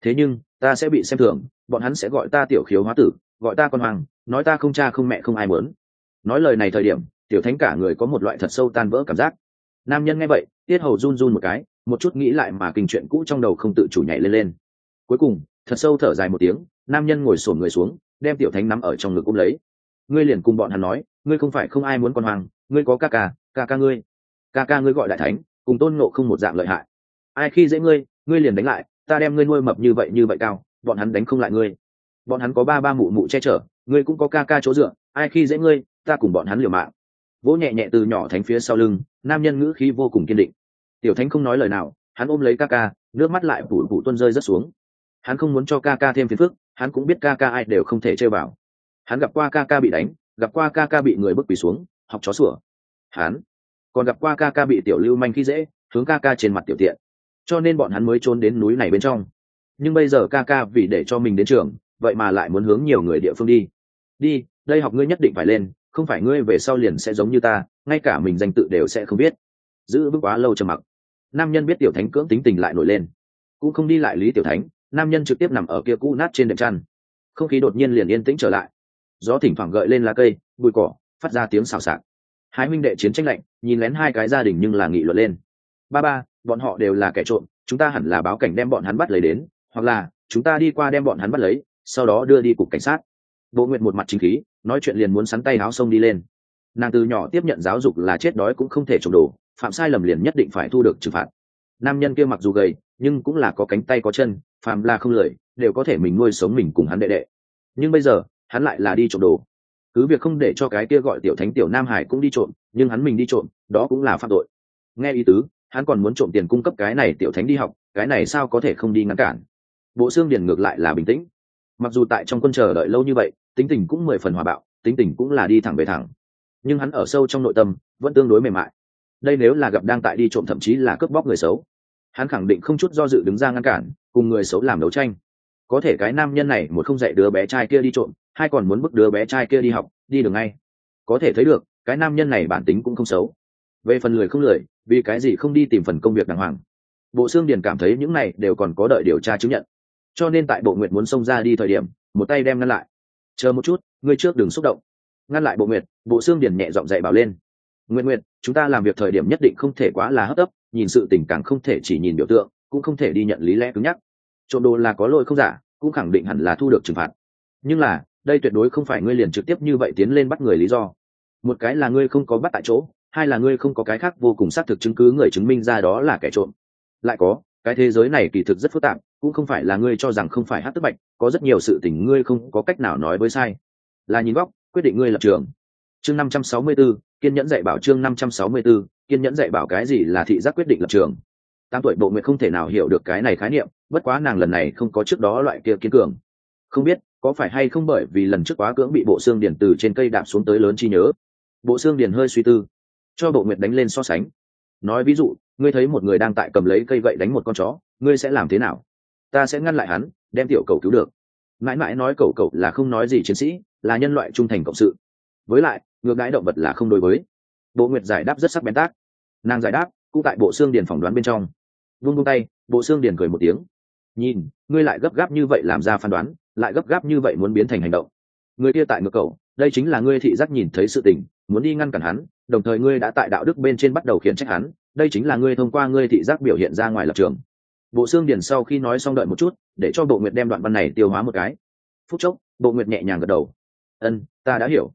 thế nhưng, ta sẽ bị xem thường bọn hắn sẽ gọi ta tiểu khiếu hóa tử, gọi ta con hoàng, nói ta không cha không mẹ không ai muốn. Nói lời này thời điểm, tiểu thánh cả người có một loại thật sâu tan vỡ cảm giác. Nam nhân nghe vậy, tiết hầu run run một cái, một chút nghĩ lại mà kinh chuyện cũ trong đầu không tự chủ nhảy lên lên. Cuối cùng, thật sâu thở dài một tiếng, nam nhân ngồi sổn người xuống, đem tiểu thánh nắm ở trong ngực ôm lấy. Ngươi liền cùng bọn hắn nói, ngươi không phải không ai muốn con hoàng, ngươi có ca ca ca ca ngươi. Ca ca ngươi gọi đại thánh, cùng tôn nộ không một dạng lợi hại. Ai khi dễ ngươi ngươi liền đánh lại, ta đem ngươi nuôi mập như vậy như vậy cao bọn hắn đánh không lại ngươi. Bọn hắn có ba ba mụ mụ che chở, ngươi cũng có ca ca chỗ dựa, ai khi dễ ngươi, ta cùng bọn hắn liều mạng. Vỗ nhẹ nhẹ từ nhỏ thánh phía sau lưng, nam nhân ngữ khí vô cùng kiên định. Tiểu thánh không nói lời nào, hắn ôm lấy ca ca, nước mắt lại phủ phủ tuân rơi rất xuống. Hắn không muốn cho ca ca thêm phiền phức, hắn cũng biết ca ca ai đều không thể chơi vào. Hắn gặp qua ca ca bị đánh, gặp qua ca ca bị người bức quỳ xuống, học chó sủa. Hắn còn gặp qua ca ca bị tiểu lưu manh khi dễ, hướng ca ca trên mặt tiểu tiện. Cho nên bọn hắn mới trốn đến núi này bên trong nhưng bây giờ ca ca vì để cho mình đến trường, vậy mà lại muốn hướng nhiều người địa phương đi. Đi, đây học ngươi nhất định phải lên, không phải ngươi về sau liền sẽ giống như ta, ngay cả mình danh tự đều sẽ không biết. Giữ bước quá lâu trầm mặc. Nam nhân biết tiểu thánh cưỡng tính tình lại nổi lên. Cũng không đi lại lý tiểu thánh, nam nhân trực tiếp nằm ở kia cũ nát trên đệm chăn. Không khí đột nhiên liền yên tĩnh trở lại. Gió thỉnh thoảng gợi lên lá cây, bụi cỏ, phát ra tiếng xào xạc. Hai huynh đệ chiến tranh lạnh, nhìn lén hai cái gia đình nhưng là nghị luận lên. Ba ba, bọn họ đều là kẻ trộm, chúng ta hẳn là báo cảnh đem bọn hắn bắt lấy đến hoặc là chúng ta đi qua đem bọn hắn bắt lấy, sau đó đưa đi cục cảnh sát. Bộ nguyện một mặt chính khí, nói chuyện liền muốn sắn tay áo sông đi lên. Nàng từ nhỏ tiếp nhận giáo dục là chết đói cũng không thể trộm đồ, phạm sai lầm liền nhất định phải thu được trừng phạt. Nam nhân kia mặc dù gầy, nhưng cũng là có cánh tay có chân, phạm là không lười, đều có thể mình nuôi sống mình cùng hắn đệ đệ. Nhưng bây giờ, hắn lại là đi trộm đồ. Cứ việc không để cho cái kia gọi tiểu thánh tiểu nam hải cũng đi trộm, nhưng hắn mình đi trộm, đó cũng là phạm tội. Nghe ý tứ, hắn còn muốn trộm tiền cung cấp cái này tiểu thánh đi học, cái này sao có thể không đi ngăn cản? Bộ xương điền ngược lại là bình tĩnh. Mặc dù tại trong quân chờ đợi lâu như vậy, tính tình cũng mười phần hòa bạo, tính tình cũng là đi thẳng về thẳng. Nhưng hắn ở sâu trong nội tâm, vẫn tương đối mềm mại. Đây nếu là gặp đang tại đi trộm thậm chí là cướp bóc người xấu, hắn khẳng định không chút do dự đứng ra ngăn cản, cùng người xấu làm đấu tranh. Có thể cái nam nhân này một không dạy đứa bé trai kia đi trộm, hai còn muốn bức đứa bé trai kia đi học, đi đường ngay. Có thể thấy được, cái nam nhân này bản tính cũng không xấu. Về phần lười không lười, vì cái gì không đi tìm phần công việc đàng hoàng. Bộ xương điền cảm thấy những này đều còn có đợi điều tra chứng nhận cho nên tại bộ Nguyệt muốn xông ra đi thời điểm, một tay đem ngăn lại. Chờ một chút, ngươi trước đừng xúc động. Ngăn lại bộ nguyệt, bộ xương điền nhẹ giọng dạy bảo lên. Nguyện nguyện chúng ta làm việc thời điểm nhất định không thể quá là hấp tấp, nhìn sự tình càng không thể chỉ nhìn biểu tượng, cũng không thể đi nhận lý lẽ cứng nhắc. Trộm đồ là có lỗi không giả, cũng khẳng định hẳn là thu được trừng phạt. Nhưng là, đây tuyệt đối không phải ngươi liền trực tiếp như vậy tiến lên bắt người lý do. Một cái là ngươi không có bắt tại chỗ, hai là ngươi không có cái khác vô cùng xác thực chứng cứ người chứng minh ra đó là kẻ trộm. Lại có cái thế giới này kỳ thực rất phức tạp cũng không phải là ngươi cho rằng không phải hát tức bạch có rất nhiều sự tình ngươi không có cách nào nói với sai. Là nhìn góc quyết định ngươi lập trường. Chương năm trăm sáu mươi 564, kiên nhẫn dạy bảo chương năm trăm sáu mươi 564, kiên nhẫn dạy bảo cái gì là thị giác quyết định lập trường. Tám tuổi bộ nguyện không thể nào hiểu được cái này khái niệm bất quá nàng lần này không có trước đó loại kia kiên cường. Không biết có phải hay không bởi vì lần trước quá cưỡng bị bộ xương điền từ trên cây đạp xuống tới lớn chi nhớ. Bộ xương điền hơi suy tư. Cho bộ nguyệt đánh lên so sánh nói ví dụ, ngươi thấy một người đang tại cầm lấy cây gậy đánh một con chó, ngươi sẽ làm thế nào? Ta sẽ ngăn lại hắn, đem tiểu cầu cứu được. Mãi mãi nói cầu cầu là không nói gì chiến sĩ, là nhân loại trung thành cộng sự. Với lại, ngược đãi động vật là không đối với. Bộ nguyệt giải đáp rất sắc bén tác. Nàng giải đáp, cũng tại bộ xương điền phỏng đoán bên trong. Vung vung tay, bộ xương điền cười một tiếng. Nhìn, ngươi lại gấp gáp như vậy làm ra phán đoán, lại gấp gáp như vậy muốn biến thành hành động. Người kia tại ngược cầu, đây chính là ngươi thị giác nhìn thấy sự tình, muốn đi ngăn cản hắn đồng thời ngươi đã tại đạo đức bên trên bắt đầu khiển trách hắn, đây chính là ngươi thông qua ngươi thị giác biểu hiện ra ngoài lập trường. Bộ xương điền sau khi nói xong đợi một chút, để cho bộ nguyệt đem đoạn văn này tiêu hóa một cái. Phút chốc, bộ nguyệt nhẹ nhàng gật đầu. Ân, ta đã hiểu.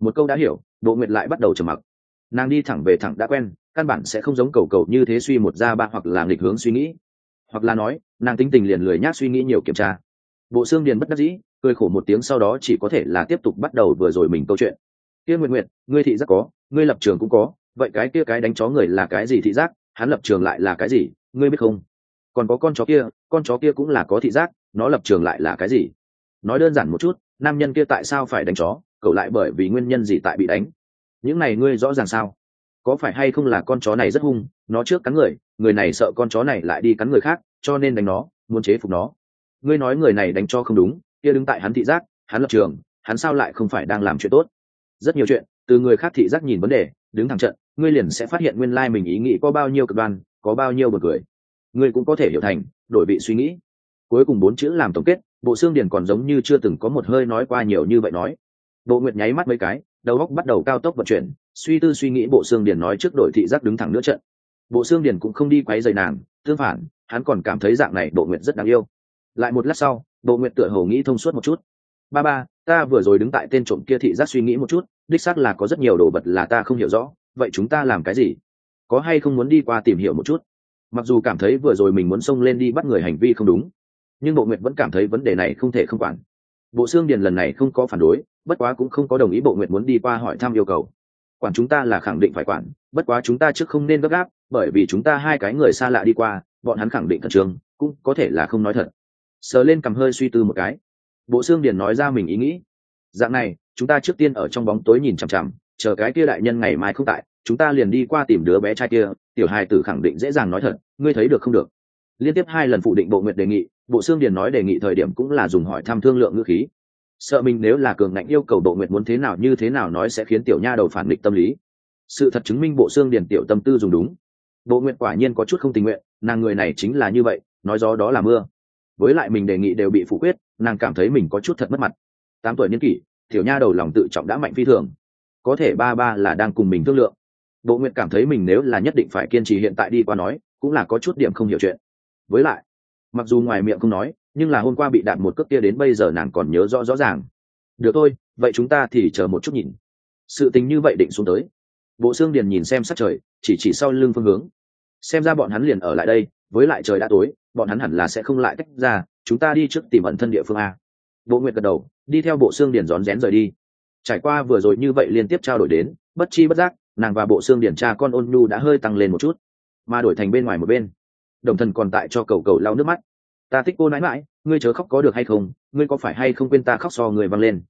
Một câu đã hiểu, bộ nguyệt lại bắt đầu trầm mặc. Nàng đi thẳng về thẳng đã quen, căn bản sẽ không giống cầu cầu như thế suy một ra ba hoặc là nghịch hướng suy nghĩ. Hoặc là nói, nàng tính tình liền lười nhác suy nghĩ nhiều kiểm tra. Bộ xương điền bất đắc dĩ, cười khổ một tiếng sau đó chỉ có thể là tiếp tục bắt đầu vừa rồi mình câu chuyện. Kia nguyện nguyện ngươi thị giác có ngươi lập trường cũng có, vậy cái kia cái đánh chó người là cái gì thị giác, hắn lập trường lại là cái gì, ngươi biết không? Còn có con chó kia, con chó kia cũng là có thị giác, nó lập trường lại là cái gì? Nói đơn giản một chút, nam nhân kia tại sao phải đánh chó, cậu lại bởi vì nguyên nhân gì tại bị đánh? Những này ngươi rõ ràng sao? Có phải hay không là con chó này rất hung, nó trước cắn người người này sợ con chó này lại đi cắn người khác, cho nên đánh nó, muốn chế phục nó. Ngươi nói người này đánh cho không đúng, kia đứng tại hắn thị giác, hắn lập trường, hắn sao lại không phải đang làm chuyện tốt? Rất nhiều chuyện từ người khác thị giác nhìn vấn đề, đứng thẳng trận, ngươi liền sẽ phát hiện nguyên lai mình ý nghĩ có bao nhiêu cực đoan, có bao nhiêu bật cười. Ngươi cũng có thể hiểu thành, đổi vị suy nghĩ. Cuối cùng bốn chữ làm tổng kết, bộ xương điền còn giống như chưa từng có một hơi nói qua nhiều như vậy nói. Bộ nguyệt nháy mắt mấy cái, đầu óc bắt đầu cao tốc vận chuyển, suy tư suy nghĩ bộ xương điền nói trước đội thị giác đứng thẳng nữa trận. Bộ xương điền cũng không đi quấy dày nàng, tương phản, hắn còn cảm thấy dạng này bộ nguyệt rất đáng yêu. Lại một lát sau, bộ nguyệt tựa hồ nghĩ thông suốt một chút. Ba ba ta vừa rồi đứng tại tên trộm kia thị giác suy nghĩ một chút, đích xác là có rất nhiều đồ vật là ta không hiểu rõ, vậy chúng ta làm cái gì? Có hay không muốn đi qua tìm hiểu một chút? Mặc dù cảm thấy vừa rồi mình muốn xông lên đi bắt người hành vi không đúng, nhưng bộ nguyệt vẫn cảm thấy vấn đề này không thể không quản. Bộ xương điền lần này không có phản đối, bất quá cũng không có đồng ý bộ nguyệt muốn đi qua hỏi thăm yêu cầu. Quản chúng ta là khẳng định phải quản, bất quá chúng ta trước không nên gấp gáp, bởi vì chúng ta hai cái người xa lạ đi qua, bọn hắn khẳng định khẩn trương, cũng có thể là không nói thật. Sờ lên cầm hơi suy tư một cái bộ xương điền nói ra mình ý nghĩ. Dạng này, chúng ta trước tiên ở trong bóng tối nhìn chằm chằm, chờ cái kia đại nhân ngày mai không tại, chúng ta liền đi qua tìm đứa bé trai kia, tiểu hai tử khẳng định dễ dàng nói thật, ngươi thấy được không được. Liên tiếp hai lần phụ định bộ nguyện đề nghị, bộ xương điền nói đề nghị thời điểm cũng là dùng hỏi thăm thương lượng ngữ khí. Sợ mình nếu là cường ngạnh yêu cầu bộ nguyện muốn thế nào như thế nào nói sẽ khiến tiểu nha đầu phản định tâm lý. Sự thật chứng minh bộ xương điền tiểu tâm tư dùng đúng. Bộ nguyện quả nhiên có chút không tình nguyện, nàng người này chính là như vậy, nói gió đó là mưa. Với lại mình đề nghị đều bị phủ quyết nàng cảm thấy mình có chút thật mất mặt. Tám tuổi niên kỷ, tiểu nha đầu lòng tự trọng đã mạnh phi thường. Có thể ba ba là đang cùng mình thương lượng. Bộ nguyện cảm thấy mình nếu là nhất định phải kiên trì hiện tại đi qua nói, cũng là có chút điểm không hiểu chuyện. Với lại, mặc dù ngoài miệng không nói, nhưng là hôm qua bị đạn một cước kia đến bây giờ nàng còn nhớ rõ rõ ràng. Được thôi, vậy chúng ta thì chờ một chút nhìn. Sự tình như vậy định xuống tới. Bộ xương điền nhìn xem sắc trời, chỉ chỉ sau lưng phương hướng. Xem ra bọn hắn liền ở lại đây, với lại trời đã tối, bọn hắn hẳn là sẽ không lại tách ra chúng ta đi trước tìm ẩn thân địa phương a. Bộ nguyệt gật đầu, đi theo bộ xương điển rón rén rời đi. Trải qua vừa rồi như vậy liên tiếp trao đổi đến, bất chi bất giác, nàng và bộ xương điển cha con ôn nhu đã hơi tăng lên một chút, mà đổi thành bên ngoài một bên. Đồng thần còn tại cho cầu cầu lau nước mắt. Ta thích cô nãi mãi ngươi chớ khóc có được hay không, ngươi có phải hay không quên ta khóc so người văng lên?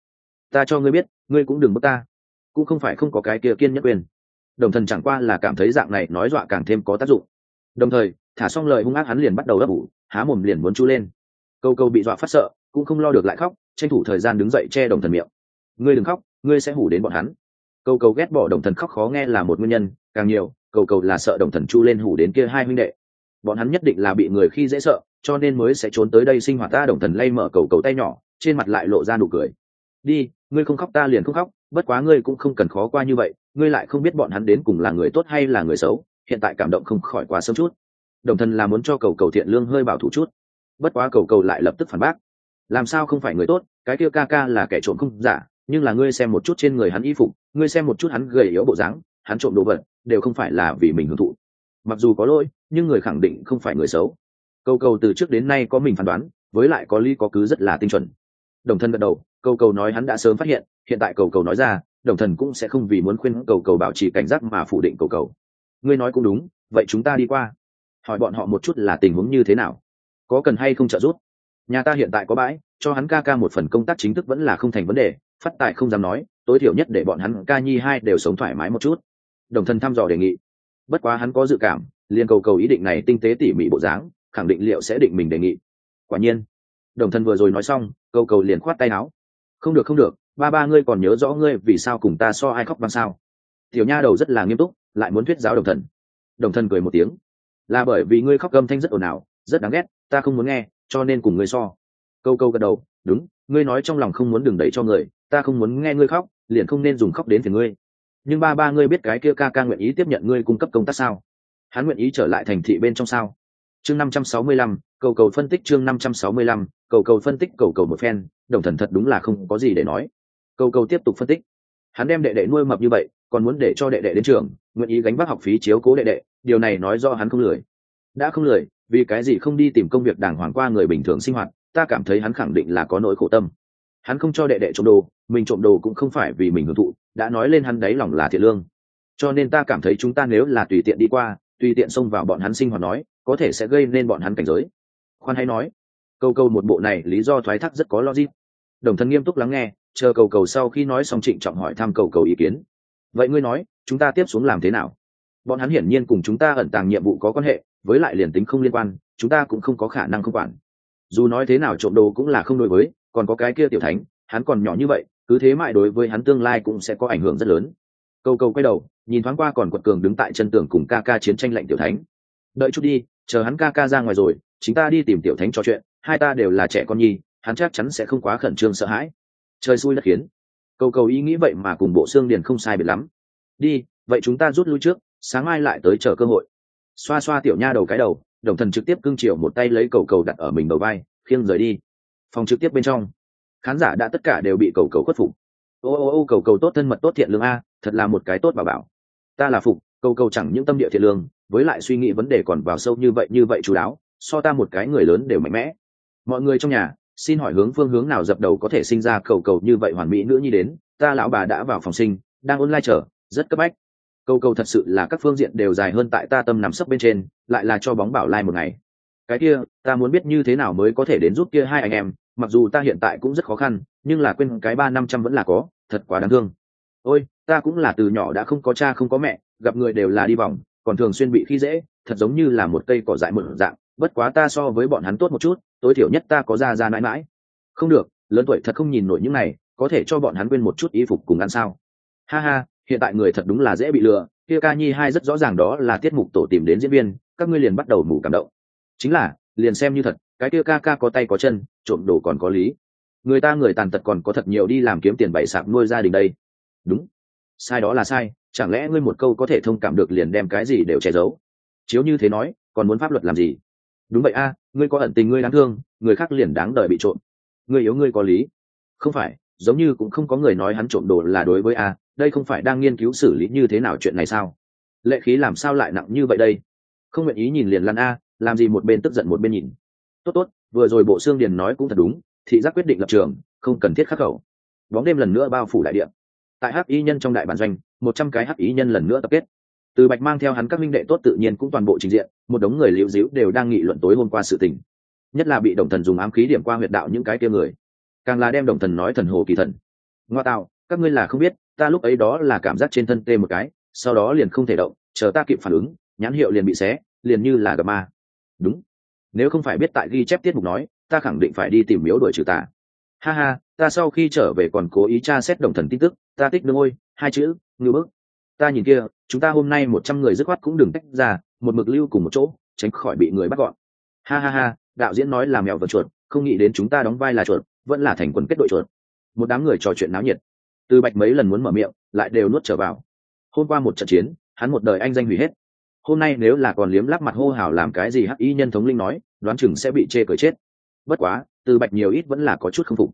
Ta cho ngươi biết, ngươi cũng đừng bước ta, cũng không phải không có cái kia kiên nhất quyền đồng thần chẳng qua là cảm thấy dạng này nói dọa càng thêm có tác dụng. Đồng thời, thả xong lời hung ác hắn liền bắt đầu ấp ủ, há mồm liền muốn chu lên câu câu bị dọa phát sợ, cũng không lo được lại khóc, tranh thủ thời gian đứng dậy che đồng thần miệng. Ngươi đừng khóc, ngươi sẽ hủ đến bọn hắn. Câu câu ghét bỏ đồng thần khóc khó nghe là một nguyên nhân, càng nhiều cầu cầu là sợ đồng thần chu lên hủ đến kia hai huynh đệ. Bọn hắn nhất định là bị người khi dễ sợ, cho nên mới sẽ trốn tới đây sinh hoạt ta đồng thần lay mở cầu cầu tay nhỏ, trên mặt lại lộ ra nụ cười. Đi, ngươi không khóc ta liền không khóc, bất quá ngươi cũng không cần khó qua như vậy, ngươi lại không biết bọn hắn đến cùng là người tốt hay là người xấu, hiện tại cảm động không khỏi quá sớm chút. Đồng thần là muốn cho cầu cầu thiện lương hơi bảo thủ chút bất quá cầu cầu lại lập tức phản bác. Làm sao không phải người tốt, cái kia ca ca là kẻ trộm không giả, nhưng là ngươi xem một chút trên người hắn y phục, ngươi xem một chút hắn gầy yếu bộ dáng, hắn trộm đồ vật, đều không phải là vì mình hưởng thụ. Mặc dù có lỗi, nhưng người khẳng định không phải người xấu. Câu cầu từ trước đến nay có mình phán đoán, với lại có lý có cứ rất là tinh chuẩn. Đồng thân gật đầu câu cầu nói hắn đã sớm phát hiện hiện tại cầu cầu nói ra, đồng thần cũng sẽ không vì muốn khuyên cầu cầu bảo trì cảnh giác mà phủ định cầu cầu. Ngươi nói cũng đúng, vậy chúng ta đi qua. Hỏi bọn họ một chút là tình huống như thế nào có cần hay không trợ giúp? Nhà ta hiện tại có bãi, cho hắn ca ca một phần công tác chính thức vẫn là không thành vấn đề, phát tài không dám nói, tối thiểu nhất để bọn hắn ca nhi hai đều sống thoải mái một chút. Đồng thân thăm dò đề nghị. Bất quá hắn có dự cảm, liền cầu cầu ý định này tinh tế tỉ mỉ bộ dáng, khẳng định liệu sẽ định mình đề nghị. Quả nhiên. Đồng thân vừa rồi nói xong, cầu cầu liền khoát tay áo. Không được không được, ba ba ngươi còn nhớ rõ ngươi vì sao cùng ta so ai khóc bằng sao? Tiểu nha đầu rất là nghiêm túc, lại muốn thuyết giáo đồng thần. Đồng thân cười một tiếng. Là bởi vì ngươi khóc gâm thanh rất ồn ào, rất đáng ghét ta không muốn nghe, cho nên cùng ngươi so. Câu câu gật đầu, đúng, ngươi nói trong lòng không muốn đừng đẩy cho người, ta không muốn nghe ngươi khóc, liền không nên dùng khóc đến thì ngươi. Nhưng ba ba ngươi biết cái kia ca ca nguyện ý tiếp nhận ngươi cung cấp công tác sao? Hắn nguyện ý trở lại thành thị bên trong sao? Chương năm trăm sáu mươi lăm, cầu cầu phân tích chương năm trăm sáu mươi lăm, cầu cầu phân tích, cầu cầu một phen, đồng thần thật đúng là không có gì để nói. Cầu cầu tiếp tục phân tích. Hắn đem đệ đệ nuôi mập như vậy, còn muốn để cho đệ đệ đến trường, nguyện ý gánh vác học phí chiếu cố đệ đệ, điều này nói do hắn không lười. Đã không lười vì cái gì không đi tìm công việc đàng hoàng qua người bình thường sinh hoạt, ta cảm thấy hắn khẳng định là có nỗi khổ tâm. Hắn không cho đệ đệ trộm đồ, mình trộm đồ cũng không phải vì mình hưởng thụ, đã nói lên hắn đáy lòng là thiện lương. Cho nên ta cảm thấy chúng ta nếu là tùy tiện đi qua, tùy tiện xông vào bọn hắn sinh hoạt nói, có thể sẽ gây nên bọn hắn cảnh giới. Khoan hay nói, câu câu một bộ này lý do thoái thác rất có logic. Đồng thân nghiêm túc lắng nghe, chờ cầu cầu sau khi nói xong trịnh trọng hỏi thăm cầu cầu ý kiến. Vậy ngươi nói, chúng ta tiếp xuống làm thế nào? Bọn hắn hiển nhiên cùng chúng ta ẩn tàng nhiệm vụ có quan hệ với lại liền tính không liên quan, chúng ta cũng không có khả năng không quản. Dù nói thế nào trộm đồ cũng là không đối với, còn có cái kia tiểu thánh, hắn còn nhỏ như vậy, cứ thế mãi đối với hắn tương lai cũng sẽ có ảnh hưởng rất lớn. Câu câu quay đầu, nhìn thoáng qua còn quật cường đứng tại chân tường cùng ca ca chiến tranh lạnh tiểu thánh. Đợi chút đi, chờ hắn ca ca ra ngoài rồi, chính ta đi tìm tiểu thánh trò chuyện, hai ta đều là trẻ con nhi, hắn chắc chắn sẽ không quá khẩn trương sợ hãi. Trời xui đất khiến. Câu cầu ý nghĩ vậy mà cùng bộ xương điền không sai biệt lắm. Đi, vậy chúng ta rút lui trước, sáng mai lại tới chờ cơ hội xoa xoa tiểu nha đầu cái đầu, đồng thần trực tiếp cưng chiều một tay lấy cầu cầu đặt ở mình đầu vai, khiêng rời đi. Phòng trực tiếp bên trong, khán giả đã tất cả đều bị cầu cầu khuất phục. Ô ô ô cầu cầu tốt thân mật tốt thiện lương a, thật là một cái tốt bà bảo. Ta là phục, cầu cầu chẳng những tâm địa thiện lương, với lại suy nghĩ vấn đề còn vào sâu như vậy như vậy chú đáo, so ta một cái người lớn đều mạnh mẽ. Mọi người trong nhà, xin hỏi hướng phương hướng nào dập đầu có thể sinh ra cầu cầu như vậy hoàn mỹ nữa như đến, ta lão bà đã vào phòng sinh, đang online chờ, rất cấp bách. Câu câu thật sự là các phương diện đều dài hơn tại ta tâm nằm sấp bên trên, lại là cho bóng bảo lai một ngày. Cái kia, ta muốn biết như thế nào mới có thể đến giúp kia hai anh em, mặc dù ta hiện tại cũng rất khó khăn, nhưng là quên cái ba năm trăm vẫn là có, thật quá đáng thương. Ôi, ta cũng là từ nhỏ đã không có cha không có mẹ, gặp người đều là đi vòng, còn thường xuyên bị khi dễ, thật giống như là một cây cỏ dại mượn dạng, bất quá ta so với bọn hắn tốt một chút, tối thiểu nhất ta có ra ra mãi mãi. Không được, lớn tuổi thật không nhìn nổi những này, có thể cho bọn hắn quên một chút y phục cùng ăn sao. Ha ha hiện tại người thật đúng là dễ bị lừa, kia ca nhi hai rất rõ ràng đó là tiết mục tổ tìm đến diễn viên, các ngươi liền bắt đầu mù cảm động. Chính là, liền xem như thật, cái kia ca ca có tay có chân, trộm đồ còn có lý. Người ta người tàn tật còn có thật nhiều đi làm kiếm tiền bày sạp nuôi gia đình đây. Đúng. Sai đó là sai, chẳng lẽ ngươi một câu có thể thông cảm được liền đem cái gì đều che giấu? Chiếu như thế nói, còn muốn pháp luật làm gì? Đúng vậy a, ngươi có ẩn tình, ngươi đáng thương, người khác liền đáng đời bị trộm. Ngươi yếu, ngươi có lý. Không phải giống như cũng không có người nói hắn trộm đồ là đối với a, đây không phải đang nghiên cứu xử lý như thế nào chuyện này sao? Lệ khí làm sao lại nặng như vậy đây? Không nguyện ý nhìn liền lăn a, làm gì một bên tức giận một bên nhìn. Tốt tốt, vừa rồi bộ xương điền nói cũng thật đúng, thị giác quyết định lập trường, không cần thiết khắc khẩu. Bóng đêm lần nữa bao phủ đại địa. tại hắc y nhân trong đại bản doanh, một trăm cái hắc y nhân lần nữa tập kết. Từ bạch mang theo hắn các minh đệ tốt tự nhiên cũng toàn bộ trình diện, một đống người liễu díu đều đang nghị luận tối hôm qua sự tình. Nhất là bị đồng thần dùng ám khí điểm qua huyệt đạo những cái kia người càng là đem đồng thần nói thần hồ kỳ thần. Ngoa tạo, các ngươi là không biết, ta lúc ấy đó là cảm giác trên thân tê một cái, sau đó liền không thể động, chờ ta kịp phản ứng, nhãn hiệu liền bị xé, liền như là gặp ma. Đúng. Nếu không phải biết tại ghi chép tiết mục nói, ta khẳng định phải đi tìm miếu đuổi trừ tà. Ha ha, ta sau khi trở về còn cố ý tra xét đồng thần tin tức, ta tích đương ôi hai chữ, ngư bức. Ta nhìn kia, chúng ta hôm nay một trăm người dứt khoát cũng đừng tách ra, một mực lưu cùng một chỗ, tránh khỏi bị người bắt gọn. Ha ha ha, đạo diễn nói là mèo vật chuột, không nghĩ đến chúng ta đóng vai là chuột vẫn là thành quần kết đội chuột. Một đám người trò chuyện náo nhiệt. Từ bạch mấy lần muốn mở miệng, lại đều nuốt trở vào. Hôm qua một trận chiến, hắn một đời anh danh hủy hết. Hôm nay nếu là còn liếm lắp mặt hô hào làm cái gì hắc y nhân thống linh nói, đoán chừng sẽ bị chê cởi chết. Bất quá, từ bạch nhiều ít vẫn là có chút không phục.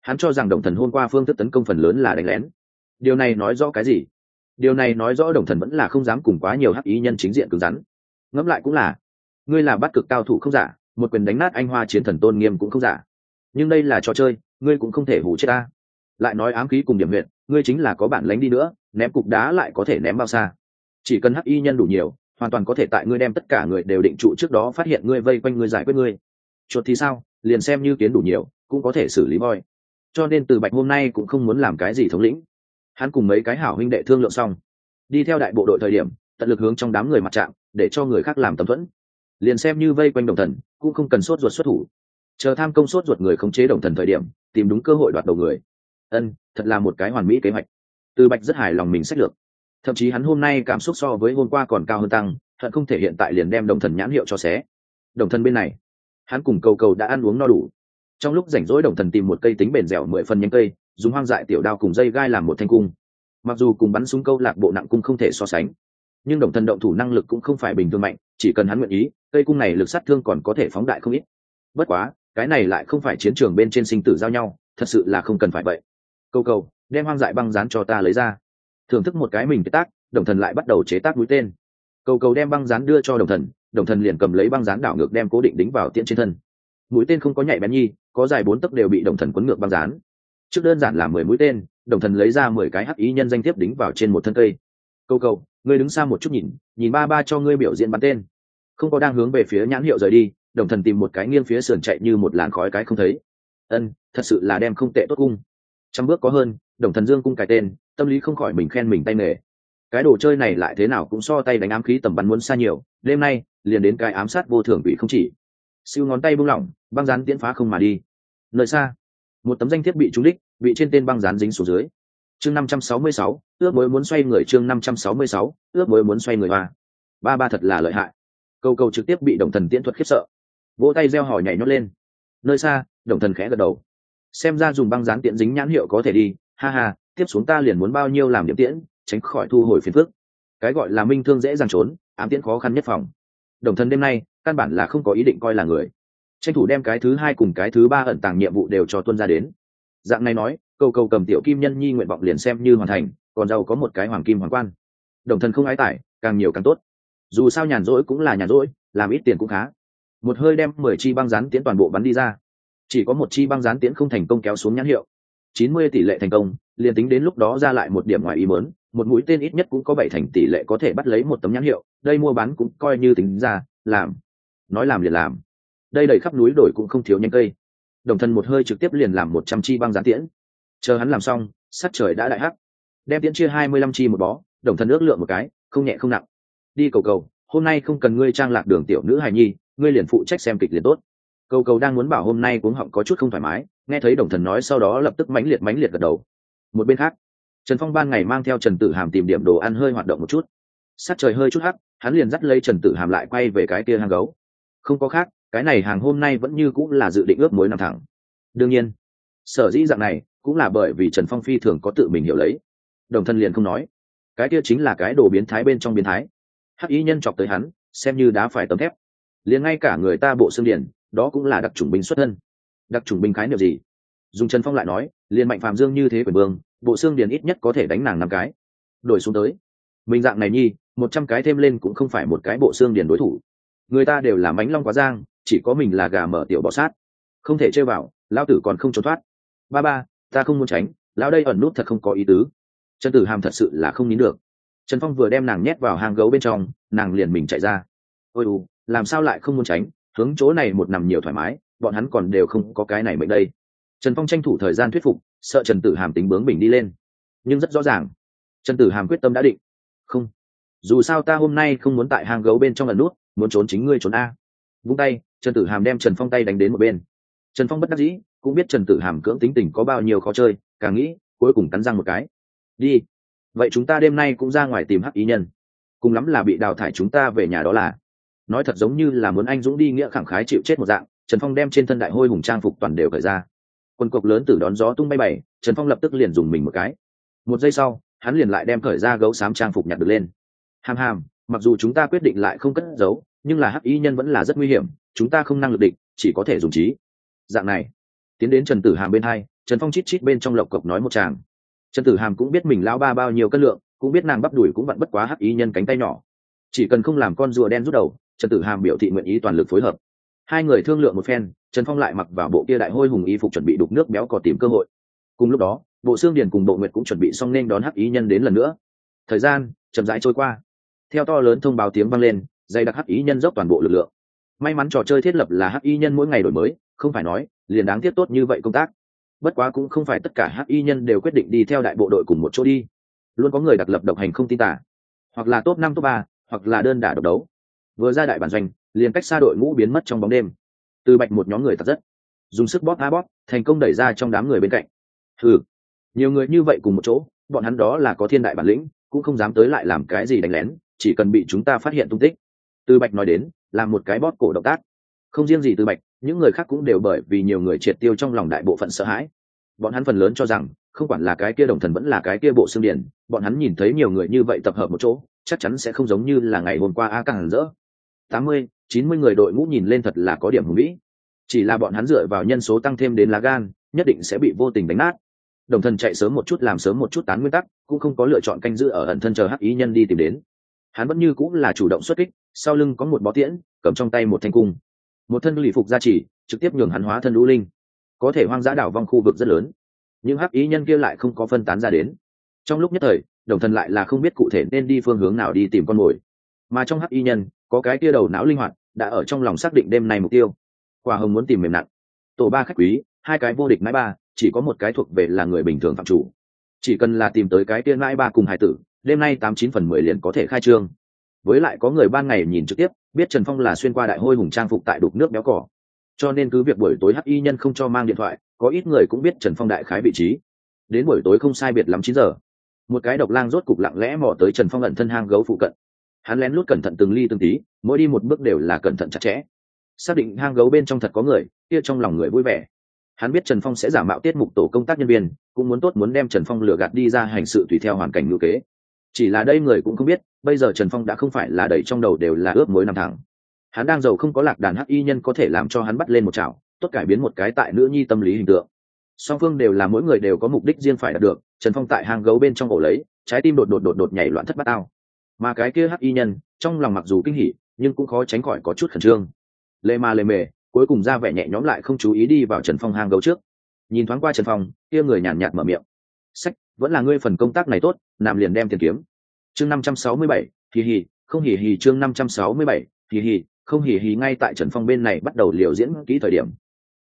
Hắn cho rằng đồng thần hôm qua phương thức tấn công phần lớn là đánh lén. Điều này nói rõ cái gì? Điều này nói rõ đồng thần vẫn là không dám cùng quá nhiều hắc ý nhân chính diện cứng rắn. Ngẫm lại cũng là, ngươi là bắt cực cao thủ không giả, một quyền đánh nát anh hoa chiến thần tôn nghiêm cũng không giả nhưng đây là trò chơi, ngươi cũng không thể hủ chết ta. Lại nói ám khí cùng điểm huyện ngươi chính là có bản lánh đi nữa, ném cục đá lại có thể ném bao xa. Chỉ cần hắc y nhân đủ nhiều, hoàn toàn có thể tại ngươi đem tất cả người đều định trụ trước đó phát hiện ngươi vây quanh ngươi giải quyết ngươi. Chuột thì sao, liền xem như kiến đủ nhiều, cũng có thể xử lý voi. Cho nên từ bạch hôm nay cũng không muốn làm cái gì thống lĩnh. Hắn cùng mấy cái hảo huynh đệ thương lượng xong. Đi theo đại bộ đội thời điểm, tận lực hướng trong đám người mặt trạng, để cho người khác làm tầm thuẫn. Liền xem như vây quanh đồng thần, cũng không cần sốt ruột xuất thủ chờ tham công sốt ruột người khống chế đồng thần thời điểm, tìm đúng cơ hội đoạt đầu người. Ân, thật là một cái hoàn mỹ kế hoạch. Từ bạch rất hài lòng mình sách lược. Thậm chí hắn hôm nay cảm xúc so với hôm qua còn cao hơn tăng thận không thể hiện tại liền đem đồng thần nhãn hiệu cho xé. Đồng thần bên này, hắn cùng cầu cầu đã ăn uống no đủ. Trong lúc rảnh rỗi đồng thần tìm một cây tính bền dẻo mười phần nhánh cây, dùng hoang dại tiểu đao cùng dây gai làm một thanh cung. Mặc dù cùng bắn súng câu lạc bộ nặng cung không thể so sánh, nhưng đồng thần động thủ năng lực cũng không phải bình thường mạnh, chỉ cần hắn nguyện ý, cây cung này lực sát thương còn có thể phóng đại không ít. Bất quá cái này lại không phải chiến trường bên trên sinh tử giao nhau, thật sự là không cần phải vậy. Câu cầu đem hoang dại băng dán cho ta lấy ra. Thưởng thức một cái mình cái tác, đồng thần lại bắt đầu chế tác mũi tên. Cầu cầu đem băng dán đưa cho đồng thần đồng thần liền cầm lấy băng dán đảo ngược đem cố định đính vào tiễn trên thân. Mũi tên không có nhạy bén nhi, có dài bốn tấc đều bị đồng thần quấn ngược băng dán trước đơn giản là mười mũi tên, đồng thần lấy ra mười cái hắc ý nhân danh thiếp đính vào trên một thân cây. Câu cầu ngươi đứng xa một chút nhìn nhìn ba ba cho ngươi biểu diễn bắn tên. Không có đang hướng về phía nhãn hiệu rời đi đồng thần tìm một cái nghiêng phía sườn chạy như một làn khói cái không thấy. Ân, thật sự là đem không tệ tốt cung. Trăm bước có hơn, đồng thần dương cung cài tên, tâm lý không khỏi mình khen mình tay nghề. Cái đồ chơi này lại thế nào cũng so tay đánh ám khí tầm bắn muốn xa nhiều, đêm nay, liền đến cái ám sát vô thường bị không chỉ. Siêu ngón tay buông lỏng, băng rán tiễn phá không mà đi. Nơi xa, một tấm danh thiếp bị trúng đích, bị trên tên băng rán dính xuống dưới. Chương năm trăm sáu mươi sáu, ước mới muốn xoay người chương năm trăm sáu mươi sáu, ước mới muốn xoay người hoa. Ba ba thật là lợi hại. Câu câu trực tiếp bị đồng thần tiễn thuật khiếp sợ vỗ tay reo hỏi nhảy nhót lên. Nơi xa, đồng thần khẽ gật đầu. Xem ra dùng băng dán tiễn dính nhãn hiệu có thể đi. Ha ha, tiếp xuống ta liền muốn bao nhiêu làm điểm tiễn, tránh khỏi thu hồi phiền phức. Cái gọi là minh thương dễ dàng trốn, ám tiễn khó khăn nhất phòng. Đồng thần đêm nay, căn bản là không có ý định coi là người. Tranh thủ đem cái thứ hai cùng cái thứ ba ẩn tàng nhiệm vụ đều cho tuân ra đến. Dạng này nói cầu cầu cầm tiểu kim nhân nhi nguyện vọng liền xem như hoàn thành, còn giàu có một cái hoàng kim hoàng quan. Đồng thần không ái tải, càng nhiều càng tốt. Dù sao nhàn rỗi cũng là nhàn rỗi, làm ít tiền cũng khá một hơi đem mười chi băng rán tiễn toàn bộ bắn đi ra. Chỉ có một chi băng rán tiễn không thành công kéo xuống nhãn hiệu. Chín mươi tỷ lệ thành công, liền tính đến lúc đó ra lại một điểm ngoài ý mớn một mũi tên ít nhất cũng có bảy thành tỷ lệ có thể bắt lấy một tấm nhãn hiệu, đây mua bán cũng coi như tính ra, làm. Nói làm liền làm. Đây đầy khắp núi đổi cũng không thiếu nhanh cây. Đồng thân một hơi trực tiếp liền làm một trăm chi băng gián tiễn. Chờ hắn làm xong sắt trời đã đại hắc. Đem tiễn chia hai mươi lăm chi một bó, đồng thân ước lượng một cái, không nhẹ không nặng. Đi cầu cầu, hôm nay không cần ngươi trang lạc đường tiểu nữ hài nhi ngươi liền phụ trách xem kịch liền tốt. Cầu cầu đang muốn bảo hôm nay cuống họng có chút không thoải mái, nghe thấy đồng thần nói sau đó lập tức mãnh liệt mãnh liệt gật đầu. Một bên khác, trần phong ban ngày mang theo trần tử hàm tìm điểm đồ ăn hơi hoạt động một chút. Sát trời hơi chút hắc, hắn liền dắt lấy trần tử hàm lại quay về cái kia hàng gấu. Không có khác, cái này hàng hôm nay vẫn như cũng là dự định ước mối nằm thẳng. Đương nhiên, sở dĩ dạng này cũng là bởi vì trần phong phi thường có tự mình hiểu lấy. Đồng thân liền không nói. Cái kia chính là cái đồ biến thái bên trong biến thái. Hắc ý nhân chọc tới hắn, xem như đá phải tấm thép liền ngay cả người ta bộ xương điển đó cũng là đặc chủng binh xuất thân. Đặc chủng binh khái niệm gì? Dùng trần phong lại nói, liền mạnh phạm dương như thế quyền vương, bộ xương điển ít nhất có thể đánh nàng năm cái. Đổi xuống tới. Mình dạng này nhi, một trăm cái thêm lên cũng không phải một cái bộ xương điển đối thủ. Người ta đều là mánh long quá giang, chỉ có mình là gà mở tiểu bọ sát. Không thể chơi vào, lão tử còn không trốn thoát. Ba ba, ta không muốn tránh, lão đây ẩn nút thật không có ý tứ. Trần tử hàm thật sự là không nín được. Trần phong vừa đem nàng nhét vào hang gấu bên trong, nàng liền mình chạy ra. Ôi u làm sao lại không muốn tránh, hướng chỗ này một nằm nhiều thoải mái, bọn hắn còn đều không có cái này mệnh đây. Trần phong tranh thủ thời gian thuyết phục, sợ trần tử hàm tính bướng bình đi lên. Nhưng rất rõ ràng, trần tử hàm quyết tâm đã định. Không, dù sao ta hôm nay không muốn tại hang gấu bên trong lần nút, muốn trốn chính ngươi trốn a. Vung tay, trần tử hàm đem trần phong tay đánh đến một bên. Trần phong bất đắc dĩ, cũng biết trần tử hàm cưỡng tính tình có bao nhiêu khó chơi, càng nghĩ, cuối cùng cắn răng một cái. Đi. Vậy chúng ta đêm nay cũng ra ngoài tìm hắc ý nhân. Cùng lắm là bị đào thải chúng ta về nhà đó là nói thật giống như là muốn anh dũng đi nghĩa khẳng khái chịu chết một dạng, trần phong đem trên thân đại hôi hùng trang phục toàn đều khởi ra. Quần cộc lớn từ đón gió tung bay bày trần phong lập tức liền dùng mình một cái. Một giây sau, hắn liền lại đem khởi ra gấu xám trang phục nhặt được lên. Hàm hàm mặc dù chúng ta quyết định lại không cất giấu, nhưng là hắc y nhân vẫn là rất nguy hiểm, chúng ta không năng lực định chỉ có thể dùng trí. Dạng này, tiến đến trần tử hàm bên hai, trần phong chít chít bên trong lộc cộc nói một chàng trần tử hàm cũng biết mình lao ba bao nhiêu cân lượng, cũng biết nàng bắp đùi cũng vặn bất quá hắc y nhân cánh tay nhỏ. Chỉ cần không làm con rùa đen rút đầu trần tử hàm biểu thị nguyện ý toàn lực phối hợp. Hai người thương lượng một phen, trần phong lại mặc vào bộ kia đại hôi hùng y phục chuẩn bị đục nước béo cò tìm cơ hội. Cùng lúc đó, bộ xương điền cùng bộ nguyệt cũng chuẩn bị xong nên đón hắc ý nhân đến lần nữa. Thời gian chậm rãi trôi qua. Theo to lớn thông báo tiếng vang lên, dày đặc hắc ý nhân dốc toàn bộ lực lượng. May mắn trò chơi thiết lập là hắc y nhân mỗi ngày đổi mới, không phải nói, liền đáng tiếc tốt như vậy công tác. Bất quá cũng không phải tất cả hắc y nhân đều quyết định đi theo đại bộ đội cùng một chỗ đi. Luôn có người đặc lập độc hành không tin tả hoặc là top năm, top ba, hoặc là đơn đả độc đấu vừa ra đại bản doanh, liền cách xa đội ngũ biến mất trong bóng đêm. Từ bạch một nhóm người thật rất, dùng sức bóp a bóp, thành công đẩy ra trong đám người bên cạnh. Ừ nhiều người như vậy cùng một chỗ, bọn hắn đó là có thiên đại bản lĩnh, cũng không dám tới lại làm cái gì đánh lén, chỉ cần bị chúng ta phát hiện tung tích. Từ bạch nói đến làm một cái bóp cổ động tác. Không riêng gì từ bạch, những người khác cũng đều bởi vì nhiều người triệt tiêu trong lòng đại bộ phận sợ hãi. Bọn hắn phần lớn cho rằng, không quản là cái kia đồng thần vẫn là cái kia bộ xương điển bọn hắn nhìn thấy nhiều người như vậy tập hợp một chỗ, chắc chắn sẽ không giống như là ngày hôm qua a càng rỡ tám mươi, chín mươi người đội ngũ nhìn lên thật là có điểm hùng vĩ. Chỉ là bọn hắn dựa vào nhân số tăng thêm đến lá gan, nhất định sẽ bị vô tình đánh nát. Đồng thần chạy sớm một chút làm sớm một chút tán nguyên tắc, cũng không có lựa chọn canh giữ ở ẩn thân chờ hắc ý nhân đi tìm đến. Hắn vẫn như cũng là chủ động xuất kích, sau lưng có một bó tiễn, cầm trong tay một thanh cung. Một thân lì phục gia trì, trực tiếp nhường hắn hóa thân lũ linh. Có thể hoang dã đảo vong khu vực rất lớn. Nhưng hắc ý nhân kia lại không có phân tán ra đến. Trong lúc nhất thời, đồng thần lại là không biết cụ thể nên đi phương hướng nào đi tìm con mồi. Mà trong hắc y nhân có cái kia đầu não linh hoạt, đã ở trong lòng xác định đêm nay mục tiêu. Quả hồng muốn tìm mềm nặng. Tổ ba khách quý, hai cái vô địch mãi ba, chỉ có một cái thuộc về là người bình thường phạm chủ. Chỉ cần là tìm tới cái kia mãi ba cùng hải tử, đêm nay tám chín phần mười liền có thể khai trương. Với lại có người ban ngày nhìn trực tiếp, biết trần phong là xuyên qua đại hôi hùng trang phục tại đục nước béo cỏ. Cho nên cứ việc buổi tối hắc y nhân không cho mang điện thoại, có ít người cũng biết trần phong đại khái vị trí. Đến buổi tối không sai biệt lắm chín giờ, một cái độc lang rốt cục lặng lẽ mò tới trần phong ẩn thân hang gấu phụ cận hắn lén lút cẩn thận từng ly từng tí, mỗi đi một bước đều là cẩn thận chặt chẽ. Xác định hang gấu bên trong thật có người, kia trong lòng người vui vẻ. Hắn biết trần phong sẽ giả mạo tiết mục tổ công tác nhân viên, cũng muốn tốt muốn đem trần phong lừa gạt đi ra hành sự tùy theo hoàn cảnh ngữ kế. Chỉ là đây người cũng không biết, bây giờ trần phong đã không phải là đầy trong đầu đều là ước mối năm tháng hắn đang giàu không có lạc đàn hắc y nhân có thể làm cho hắn bắt lên một chảo, tốt cải biến một cái tại nữ nhi tâm lý hình tượng. Song phương đều là mỗi người đều có mục đích riêng phải đạt được, trần phong tại hang gấu bên trong ổ lấy, trái tim đột đột đột đột nhảy loạn thất bát ao mà cái kia hắc y nhân, trong lòng mặc dù kinh hỉ, nhưng cũng khó tránh khỏi có chút khẩn trương. Lê ma lê mề, cuối cùng ra vẻ nhẹ nhõm lại không chú ý đi vào trần phong hang gấu trước. Nhìn thoáng qua trần phong, kia người nhàn nhạt mở miệng. Sách, vẫn là ngươi phần công tác này tốt, nạm liền đem tiền kiếm. Chương năm trăm sáu mươi bảy, hì hì, không hì hì, chương năm trăm sáu mươi bảy, hì hì, không hì hì ngay tại trần phong bên này bắt đầu liều diễn kỹ thời điểm.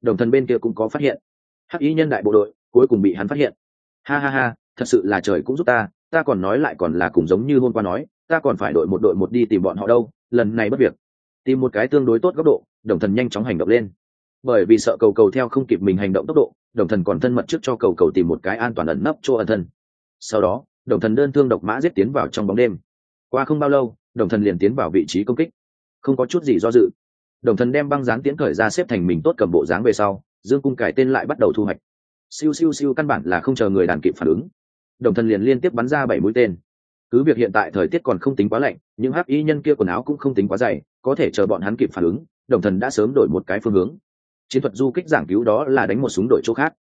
Đồng thân bên kia cũng có phát hiện. Hắc ý nhân đại bộ đội, cuối cùng bị hắn phát hiện. Ha ha ha, thật sự là trời cũng giúp ta ta còn nói lại còn là cùng giống như hôm qua nói ta còn phải đội một đội một đi tìm bọn họ đâu, lần này bất việc. Tìm một cái tương đối tốt góc độ, đồng thần nhanh chóng hành động lên. Bởi vì sợ cầu cầu theo không kịp mình hành động tốc độ, đồng thần còn thân mật trước cho cầu cầu tìm một cái an toàn ẩn nấp chỗ ẩn thân. Sau đó, đồng thần đơn thương độc mã giết tiến vào trong bóng đêm. Qua không bao lâu, đồng thần liền tiến vào vị trí công kích. Không có chút gì do dự. Đồng thần đem băng dán tiến khởi ra xếp thành mình tốt cầm bộ dáng về sau, dương cung cải tên lại bắt đầu thu hoạch. Siêu siêu siêu, căn bản là không chờ người đàn kịp phản ứng. Đồng thần liền liên tiếp bắn ra bảy mũi tên cứ việc hiện tại thời tiết còn không tính quá lạnh, nhưng hắc y nhân kia quần áo cũng không tính quá dày, có thể chờ bọn hắn kịp phản ứng, đồng thần đã sớm đổi một cái phương hướng. Chiến thuật du kích giảng cứu đó là đánh một súng đội chỗ khác.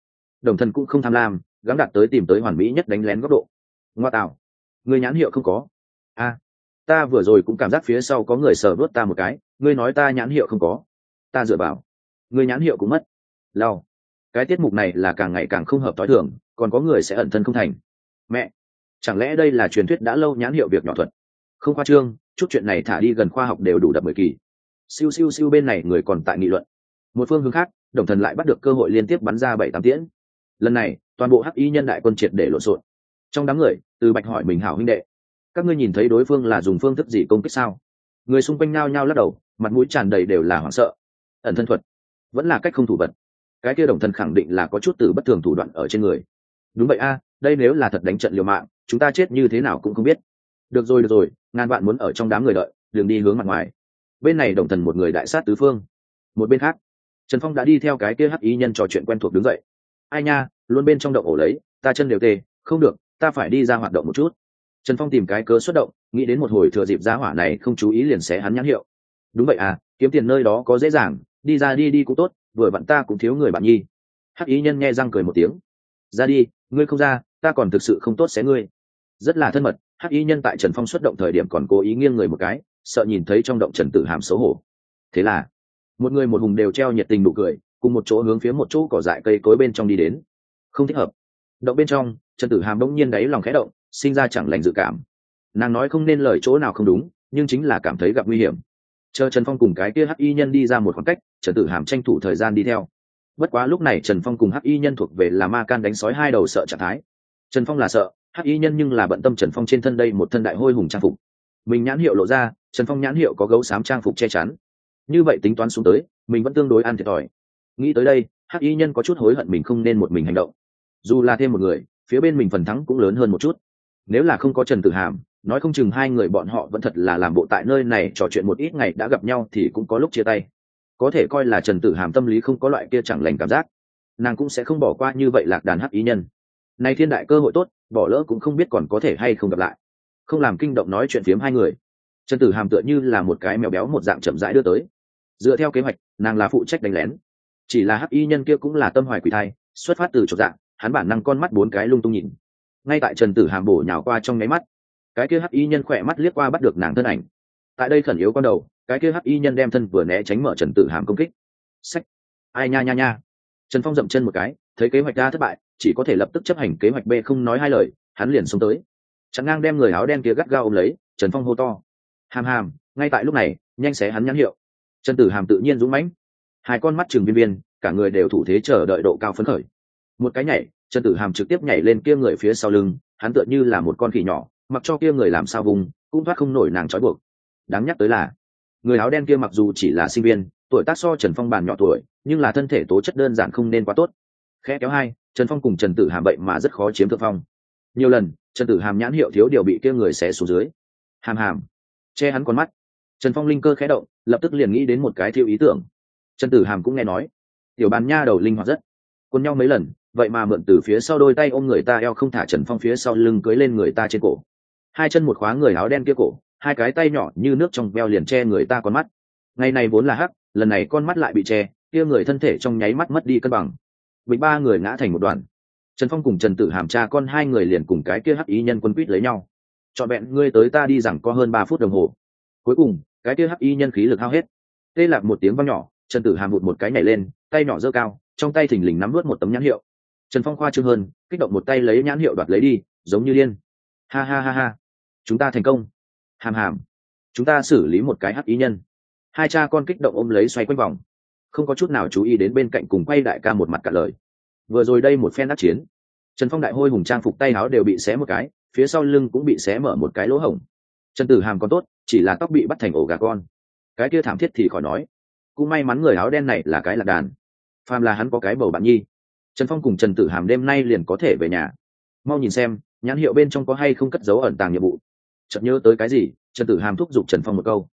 Đồng thần cũng không tham lam gắn đặt tới tìm tới hoàn mỹ nhất đánh lén góc độ. Ngoa tạo. Người nhãn hiệu không có. A, ta vừa rồi cũng cảm giác phía sau có người sờ vớt ta một cái, ngươi nói ta nhãn hiệu không có. Ta dựa vào. Người nhãn hiệu cũng mất. Lao cái tiết mục này là càng ngày càng không hợp t h i thường, còn có người sẽ ẩn thân không thành. Mẹ chẳng lẽ đây là truyền thuyết đã lâu nhãn hiệu việc nhỏ thuật? Không khoa trương, chút chuyện này thả đi gần khoa học đều đủ đập mười kỳ. Siêu siêu siêu bên này người còn tại nghị luận. Một phương hướng khác, đồng thần lại bắt được cơ hội liên tiếp bắn ra bảy tám tiễn. Lần này, toàn bộ hắc y nhân đại quân triệt để lộn xộn. Trong đám người, từ bạch hỏi mình hảo huynh đệ, các ngươi nhìn thấy đối phương là dùng phương thức gì công kích sao? Người xung quanh nao nhao lắc đầu, mặt mũi tràn đầy đều là hoảng sợ. Ẩn thân thuật, vẫn là cách không thủ vật. Cái kia đồng thần khẳng định là có chút từ bất thường thủ đoạn ở trên người. Đúng vậy a, đây nếu là thật đánh trận liều mạng chúng ta chết như thế nào cũng không biết. Được rồi được rồi, ngàn vạn muốn ở trong đám người đợi đường đi hướng mặt ngoài. Bên này đồng thần một người đại sát tứ phương. Một bên khác, trần phong đã đi theo cái kia hắc ý nhân trò chuyện quen thuộc đứng dậy. Ai nha, luôn bên trong động ổ lấy, ta chân đều tê, không được, ta phải đi ra hoạt động một chút. Trần phong tìm cái cớ xuất động, nghĩ đến một hồi thừa dịp giá hỏa này không chú ý liền xé hắn nhãn hiệu. Đúng vậy à kiếm tiền nơi đó có dễ dàng, đi ra đi đi cũng tốt, vừa vặn ta cũng thiếu người bạn nhi. Hắc ý nhân nghe răng cười một tiếng. Ra đi, ngươi không ra, ta còn thực sự không tốt xé ngươi rất là thân mật, hắc y nhân tại trần phong xuất động thời điểm còn cố ý nghiêng người một cái, sợ nhìn thấy trong động trần tử hàm xấu hổ. Thế là, một người một hùng đều treo nhiệt tình nụ cười, cùng một chỗ hướng phía một chỗ cỏ dại cây cối bên trong đi đến. Không thích hợp. Động bên trong, trần tử hàm bỗng nhiên đáy lòng khẽ động, sinh ra chẳng lành dự cảm. Nàng nói không nên lời chỗ nào không đúng, nhưng chính là cảm thấy gặp nguy hiểm. Chờ trần phong cùng cái kia hắc y nhân đi ra một khoảng cách, trần tử hàm tranh thủ thời gian đi theo. Bất quá lúc này trần phong cùng hắc y nhân thuộc về là ma can đánh sói hai đầu sợ trạng thái. Trần phong là sợ hắc y nhân nhưng là bận tâm trần phong trên thân đây một thân đại hôi hùng trang phục. Mình nhãn hiệu lộ ra, trần phong nhãn hiệu có gấu xám trang phục che chắn. Như vậy tính toán xuống tới, mình vẫn tương đối ăn thiệt thòi. Nghĩ tới đây, hắc y nhân có chút hối hận mình không nên một mình hành động. Dù là thêm một người, phía bên mình phần thắng cũng lớn hơn một chút. Nếu là không có trần tử hàm, nói không chừng hai người bọn họ vẫn thật là làm bộ tại nơi này trò chuyện một ít ngày đã gặp nhau thì cũng có lúc chia tay. Có thể coi là trần tử hàm tâm lý không có loại kia chẳng lành cảm giác. Nàng cũng sẽ không bỏ qua như vậy lạc đàn hắc ý nhân. Nay thiên đại cơ hội tốt bỏ lỡ cũng không biết còn có thể hay không gặp lại. Không làm kinh động nói chuyện phiếm hai người. Trần tử hàm tựa như là một cái mèo béo một dạng chậm rãi đưa tới. Dựa theo kế hoạch, nàng là phụ trách đánh lén. Chỉ là hắc y nhân kia cũng là tâm hoài quỷ thai, xuất phát từ chỗ dạng, hắn bản năng con mắt bốn cái lung tung nhìn. Ngay tại trần tử hàm bổ nhào qua trong nháy mắt, cái kia hắc y nhân khỏe mắt liếc qua bắt được nàng thân ảnh. Tại đây khẩn yếu con đầu, cái kia hắc y nhân đem thân vừa né tránh mở trần tử hàm công kích. Sách ai nha nha nha. Trần phong dậm chân một cái, thấy kế hoạch ra thất bại chỉ có thể lập tức chấp hành kế hoạch b không nói hai lời, hắn liền xông tới. Chẳng ngang đem người áo đen kia gắt gao ôm lấy, trần phong hô to. Hàm hàm, ngay tại lúc này, nhanh xé hắn nhãn hiệu. Trần tử hàm tự nhiên dũng mãnh. Hai con mắt trừng viên viên, cả người đều thủ thế chờ đợi độ cao phấn khởi. Một cái nhảy, trần tử hàm trực tiếp nhảy lên kia người phía sau lưng, hắn tựa như là một con khỉ nhỏ, mặc cho kia người làm sao vùng, cũng thoát không nổi nàng trói buộc. Đáng nhắc tới là, người áo đen kia mặc dù chỉ là sinh viên, tuổi tác so trần phong bàn nhỏ tuổi, nhưng là thân thể tố chất đơn giản không nên quá tốt khẽ kéo hai, trần phong cùng trần tử hàm bậy mà rất khó chiếm thượng phong. Nhiều lần, trần tử hàm nhãn hiệu thiếu điều bị kia người xé xuống dưới. Hàm hàm. Che hắn con mắt. Trần phong linh cơ khẽ động, lập tức liền nghĩ đến một cái thiêu ý tưởng. Trần tử hàm cũng nghe nói. Tiểu bàn nha đầu linh hoạt rất. Quân nhau mấy lần, vậy mà mượn từ phía sau đôi tay ôm người ta eo không thả trần phong phía sau lưng cưới lên người ta trên cổ. Hai chân một khóa người áo đen kia cổ, hai cái tay nhỏ như nước trong veo liền che người ta con mắt. Ngày này vốn là hắc, lần này con mắt lại bị che, kia người thân thể trong nháy mắt mất đi cân bằng bị ba người ngã thành một đoàn. Trần phong cùng trần tử hàm cha con hai người liền cùng cái kia hắc ý nhân quân quýt lấy nhau. Trọn vẹn ngươi tới ta đi rằng có hơn ba phút đồng hồ. Cuối cùng, cái kia hắc y nhân khí lực hao hết. Tê lạc một tiếng văng nhỏ, trần tử hàm hụt một cái nhảy lên, tay nhỏ giơ cao, trong tay thình lình nắm vớt một tấm nhãn hiệu. Trần phong khoa trương hơn, kích động một tay lấy nhãn hiệu đoạt lấy đi, giống như điên. Ha ha ha ha. Chúng ta thành công. Hàm hàm. Chúng ta xử lý một cái hắc ý nhân. Hai cha con kích động ôm lấy xoay quanh vòng không có chút nào chú ý đến bên cạnh cùng quay đại ca một mặt cả lời. Vừa rồi đây một phen đắc chiến, trần phong đại hôi hùng trang phục tay áo đều bị xé một cái, phía sau lưng cũng bị xé mở một cái lỗ hổng. Trần tử hàm còn tốt, chỉ là tóc bị bắt thành ổ gà con. Cái kia thảm thiết thì khỏi nói. Cũng may mắn người áo đen này là cái lạc đàn. Phàm là hắn có cái bầu bạn nhi. Trần phong cùng trần tử hàm đêm nay liền có thể về nhà. Mau nhìn xem, nhãn hiệu bên trong có hay không cất dấu ẩn tàng nhiệm vụ. Chợt nhớ tới cái gì, trần tử hàm thúc giục trần phong một câu.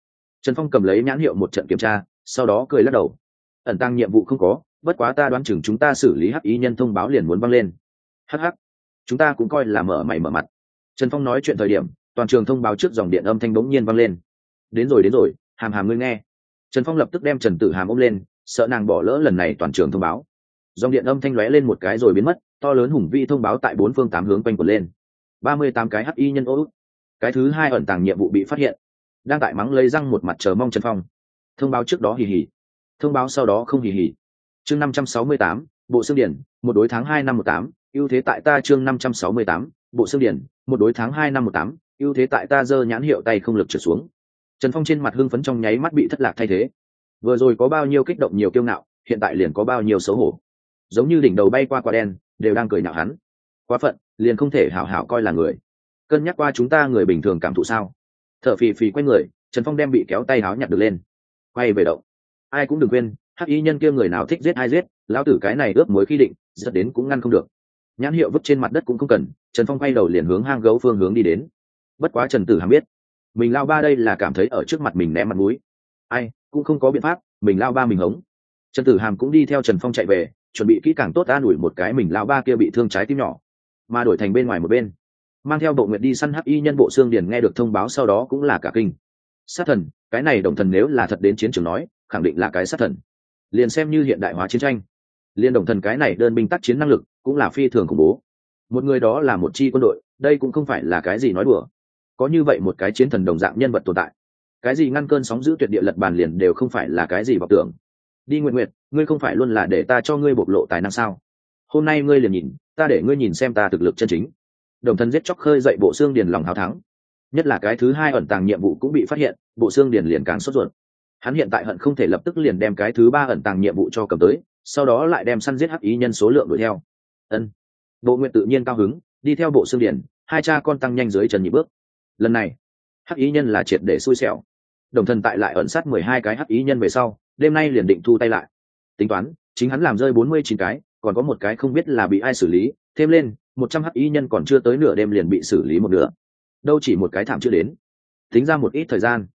Trần phong cầm lấy nhãn hiệu một trận kiểm tra, sau đó cười lắc đầu ẩn tàng nhiệm vụ không có, bất quá ta đoán chừng chúng ta xử lý hắc ý nhân thông báo liền muốn văng lên. Hh chúng ta cũng coi là mở mày mở mặt. Trần phong nói chuyện thời điểm, toàn trường thông báo trước dòng điện âm thanh bỗng nhiên vang lên. Đến rồi đến rồi, hàm hàm ngươi nghe. Trần phong lập tức đem trần tử hàm ôm lên, sợ nàng bỏ lỡ lần này toàn trường thông báo. Dòng điện âm thanh lóe lên một cái rồi biến mất, to lớn hùng vi thông báo tại bốn phương tám hướng quanh quẩn lên. Ba mươi tám cái Hắc Y nhân ô cái thứ hai ẩn tàng nhiệm vụ bị phát hiện. Đang tại mắng lấy răng một mặt chờ mong trần phong. Thông báo trước đó hì hì thông báo sau đó không hì hì chương năm trăm sáu mươi tám, bộ xương điển một đối tháng hai năm một tám, ưu thế tại ta chương năm trăm sáu mươi tám, bộ xương điển một đối tháng hai năm một tám, ưu thế tại ta giơ nhãn hiệu tay không lực trở xuống. Trần phong trên mặt hưng phấn trong nháy mắt bị thất lạc thay thế. Vừa rồi có bao nhiêu kích động, nhiều kiêu ngạo, hiện tại liền có bao nhiêu xấu hổ. Giống như đỉnh đầu bay qua quả đen, đều đang cười nhạo hắn. Quá phận, liền không thể hảo hảo coi là người. Cân nhắc qua chúng ta người bình thường cảm thụ sao? T h ở phì phì quay người, trần phong đem bị kéo tay háo nhặt được lên. Quay về động ai cũng đừng quên, hắc y nhân kia người nào thích giết ai giết, lão tử cái này ướp mối khi định dẫn đến cũng ngăn không được. Nhãn hiệu vứt trên mặt đất cũng không cần, trần phong quay đầu liền hướng hang gấu phương hướng đi đến. Bất quá trần tử hàm biết, mình lao ba đây là cảm thấy ở trước mặt mình ném mặt mũi. Ai, cũng không có biện pháp, mình lao ba mình hống. Trần tử hàm cũng đi theo trần phong chạy về, chuẩn bị kỹ càng tốt an ủi một cái mình lao ba kia bị thương trái tim nhỏ. Mà đổi thành bên ngoài một bên, mang theo bộ nguyện đi săn hắc y nhân bộ xương điền nghe được thông báo sau đó cũng là cả kinh. Sát thần, cái này đồng thần nếu là thật đến chiến trường nói khẳng định là cái sát thần. Liền xem như hiện đại hóa chiến tranh, liên đồng thần cái này đơn binh tác chiến năng lực cũng là phi thường khủng bố. Một người đó là một chi quân đội, đây cũng không phải là cái gì nói đùa. Có như vậy một cái chiến thần đồng dạng nhân vật tồn tại, cái gì ngăn cơn sóng giữ tuyệt địa lật bàn liền đều không phải là cái gì vọng tưởng. Đi nguyện nguyện ngươi không phải luôn là để ta cho ngươi bộc lộ tài năng sao? Hôm nay ngươi liền nhìn, ta để ngươi nhìn xem ta thực lực chân chính. Đồng thân giết chóc khơi dậy bộ xương điền lòng hào thắng. Nhất là cái thứ hai ẩn tàng nhiệm vụ cũng bị phát hiện, bộ xương điền liền càng sốt ruột hắn hiện tại hận không thể lập tức liền đem cái thứ ba ẩn tàng nhiệm vụ cho cầm tới, sau đó lại đem săn giết hắc ý nhân số lượng đuổi theo. Ân. Bộ nguyện tự nhiên cao hứng, đi theo bộ xương điển, hai cha con tăng nhanh dưới trần nhị bước. Lần này, hắc ý nhân là triệt để xui xẻo. Đồng thần tại lại ẩn sát mười hai cái hắc ý nhân về sau, đêm nay liền định thu tay lại. Tính toán, chính hắn làm rơi bốn mươi chín cái, còn có một cái không biết là bị ai xử lý, thêm lên, một trăm hắc ý nhân còn chưa tới nửa đêm liền bị xử lý một nửa. Đâu chỉ một cái thảm chưa đến. Tính ra một ít thời gian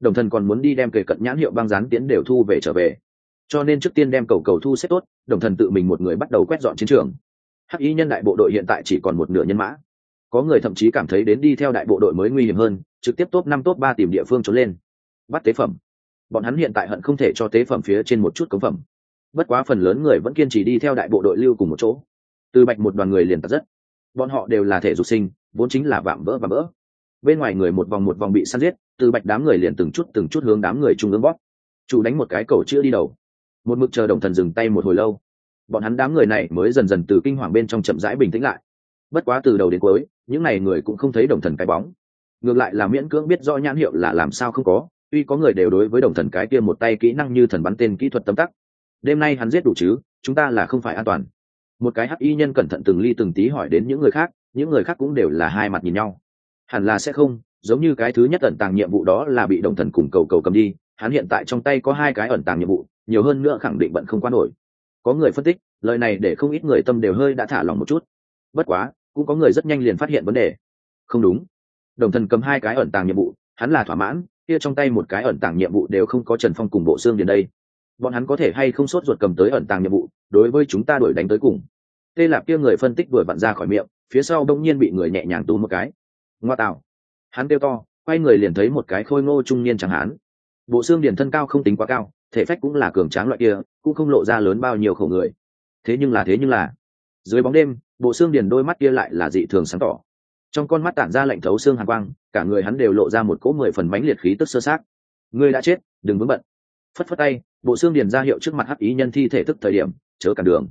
đồng thần còn muốn đi đem kề cận nhãn hiệu băng rán tiến đều thu về trở về. Cho nên trước tiên đem cầu cầu thu xếp tốt, đồng thần tự mình một người bắt đầu quét dọn chiến trường. Hắc y nhân đại bộ đội hiện tại chỉ còn một nửa nhân mã. Có người thậm chí cảm thấy đến đi theo đại bộ đội mới nguy hiểm hơn, trực tiếp top năm, top ba tìm địa phương trốn lên. Bắt tế phẩm. Bọn hắn hiện tại hận không thể cho tế phẩm phía trên một chút cống phẩm. Bất quá phần lớn người vẫn kiên trì đi theo đại bộ đội lưu cùng một chỗ. Từ bạch một đoàn người liền tật rất. Bọn họ đều là thể dục sinh, vốn chính là vạm vỡ và vỡ bên ngoài người một vòng một vòng bị săn giết, từ bạch đám người liền từng chút từng chút hướng đám người trung ương bóp. Chủ đánh một cái cầu chưa đi đầu. Một mực chờ đồng thần dừng tay một hồi lâu. Bọn hắn đám người này mới dần dần từ kinh hoàng bên trong chậm rãi bình tĩnh lại. Bất quá từ đầu đến cuối, những n à y người cũng không thấy đồng thần cái bóng. Ngược lại là miễn cưỡng biết rõ nhãn hiệu là làm sao không có, tuy có người đều đối với đồng thần cái kia một tay kỹ năng như thần bắn tên kỹ thuật tấm tắc. Đêm nay hắn giết đủ chứ, chúng ta là không phải an toàn. Một cái hắc y nhân cẩn thận từng ly từng tí hỏi đến những người khác, những người khác cũng đều là hai mặt nhìn nhau hẳn là sẽ không, giống như cái thứ nhất ẩn tàng nhiệm vụ đó là bị đồng thần cùng cầu cầu cầm đi, hắn hiện tại trong tay có hai cái ẩn tàng nhiệm vụ, nhiều hơn nữa khẳng định bận không qua nổi. Có người phân tích, lời này để không ít người tâm đều hơi đã thả lỏng một chút. Bất quá, cũng có người rất nhanh liền phát hiện vấn đề. Không đúng. Đồng thần cầm hai cái ẩn tàng nhiệm vụ, hắn là thỏa mãn, kia trong tay một cái ẩn tàng nhiệm vụ đều không có trần phong cùng bộ xương đến đây. Bọn hắn có thể hay không sốt ruột cầm tới ẩn tàng nhiệm vụ, đối với chúng ta đuổi đánh tới cùng. Tê lạp kia người phân tích vừa vặn ra khỏi miệng, phía sau đông nhiên bị người nhẹ nhàng tu một cái ngoa tạo. Hắn kêu to, quay người liền thấy một cái khôi ngô trung niên chẳng hán. Bộ xương điển thân cao không tính quá cao, thể phách cũng là cường tráng loại kia, cũng không lộ ra lớn bao nhiêu khổ người. Thế nhưng là, thế nhưng là, dưới bóng đêm, bộ xương điển đôi mắt kia lại là dị thường sáng tỏ. Trong con mắt tản ra lạnh thấu xương hàn quang, cả người hắn đều lộ ra một cỗ mười phần bánh liệt khí tức sơ sát ngươi đã chết, đừng vướng bận. Phất phất tay, bộ xương điền ra hiệu trước mặt hắc ý nhân thi thể thức thời điểm, chớ cả đường.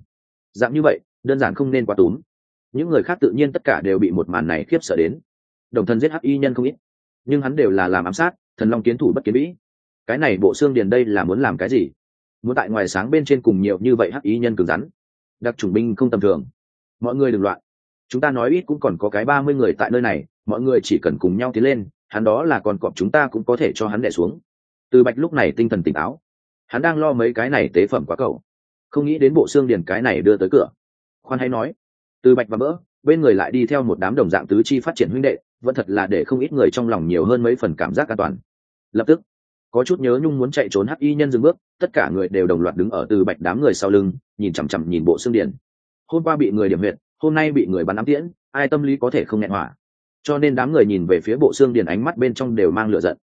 Dạng như vậy, đơn giản không nên quá túm. Những người khác tự nhiên tất cả đều bị một màn này khiếp sợ đến đồng thân giết hắc y nhân không ít. Nhưng hắn đều là làm ám sát, thần long kiến thủ bất kiến vĩ cái này bộ xương điền đây là muốn làm cái gì? Muốn tại ngoài sáng bên trên cùng nhiều như vậy hắc y nhân cứng rắn. Đặc chủng binh không tầm thường. Mọi người đừng loạn. Chúng ta nói ít cũng còn có cái ba mươi người tại nơi này, mọi người chỉ cần cùng nhau tiến lên, hắn đó là còn cọp chúng ta cũng có thể cho hắn đẻ xuống. Từ bạch lúc này tinh thần tỉnh táo. Hắn đang lo mấy cái này tế phẩm quá cầu. Không nghĩ đến bộ xương điền cái này đưa tới cửa. Khoan hay nói. Từ bạch và bỡ bên người lại đi theo một đám đồng dạng tứ chi phát triển huynh đệ vẫn thật là để không ít người trong lòng nhiều hơn mấy phần cảm giác an toàn. Lập tức, có chút nhớ nhung muốn chạy trốn hắc y nhân dừng bước, tất cả người đều đồng loạt đứng ở từ bạch đám người sau lưng, nhìn chằm chằm nhìn bộ xương điển hôm qua bị người điểm huyệt, hôm nay bị người bắn ám tiễn, ai tâm lý có thể không nghẹn hỏa. Cho nên đám người nhìn về phía bộ xương điển ánh mắt bên trong đều mang lửa giận.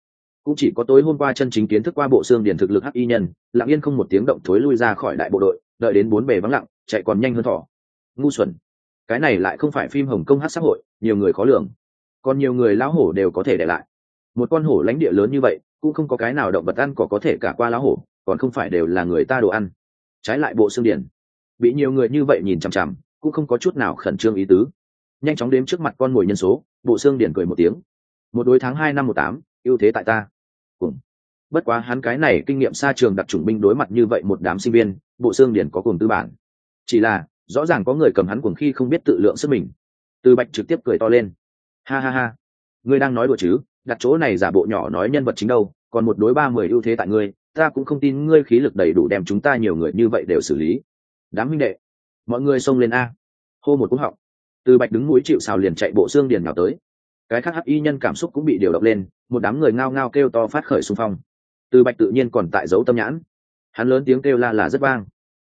Cũng chỉ có tối hôm qua chân chính kiến thức qua bộ xương điển thực lực hắc y nhân, lặng yên không một tiếng động thối lui ra khỏi đại bộ đội, đợi đến bốn bề vắng lặng, chạy còn nhanh hơn thỏ. Ngu xuẩn. Cái này lại không phải phim hồng công hát xã hội, nhiều người khó lường còn nhiều người lão hổ đều có thể để lại. Một con hổ lãnh địa lớn như vậy, cũng không có cái nào động vật ăn có có thể cả qua lão hổ, còn không phải đều là người ta đồ ăn. Trái lại bộ xương điển bị nhiều người như vậy nhìn chằm chằm, cũng không có chút nào khẩn trương ý tứ. Nhanh chóng đếm trước mặt con mồi nhân số, bộ xương điển cười một tiếng. Một đối tháng hai năm một tám, ưu thế tại ta. Cùng. Bất quá hắn cái này kinh nghiệm xa trường đặc chủng binh đối mặt như vậy một đám sinh viên, bộ xương điển có cùng tư bản. Chỉ là, rõ ràng có người cầm hắn cuồng khi không biết tự lượng sức mình. Từ bạch trực tiếp cười to lên ha ha ha. Ngươi đang nói đùa chứ? Đặt chỗ này giả bộ nhỏ nói nhân vật chính đâu? Còn một đối ba mười ưu thế tại ngươi, ta cũng không tin ngươi khí lực đầy đủ đem chúng ta nhiều người như vậy đều xử lý. Đám minh đệ, mọi người xông lên a. Hô một cú họng. Từ bạch đứng mũi chịu xào liền chạy bộ xương điền nào tới. Cái khác hắc y nhân cảm xúc cũng bị điều động lên, một đám người ngao ngao kêu to phát khởi xung phong. Từ bạch tự nhiên còn tại dấu tâm nhãn. Hắn lớn tiếng kêu la là rất vang.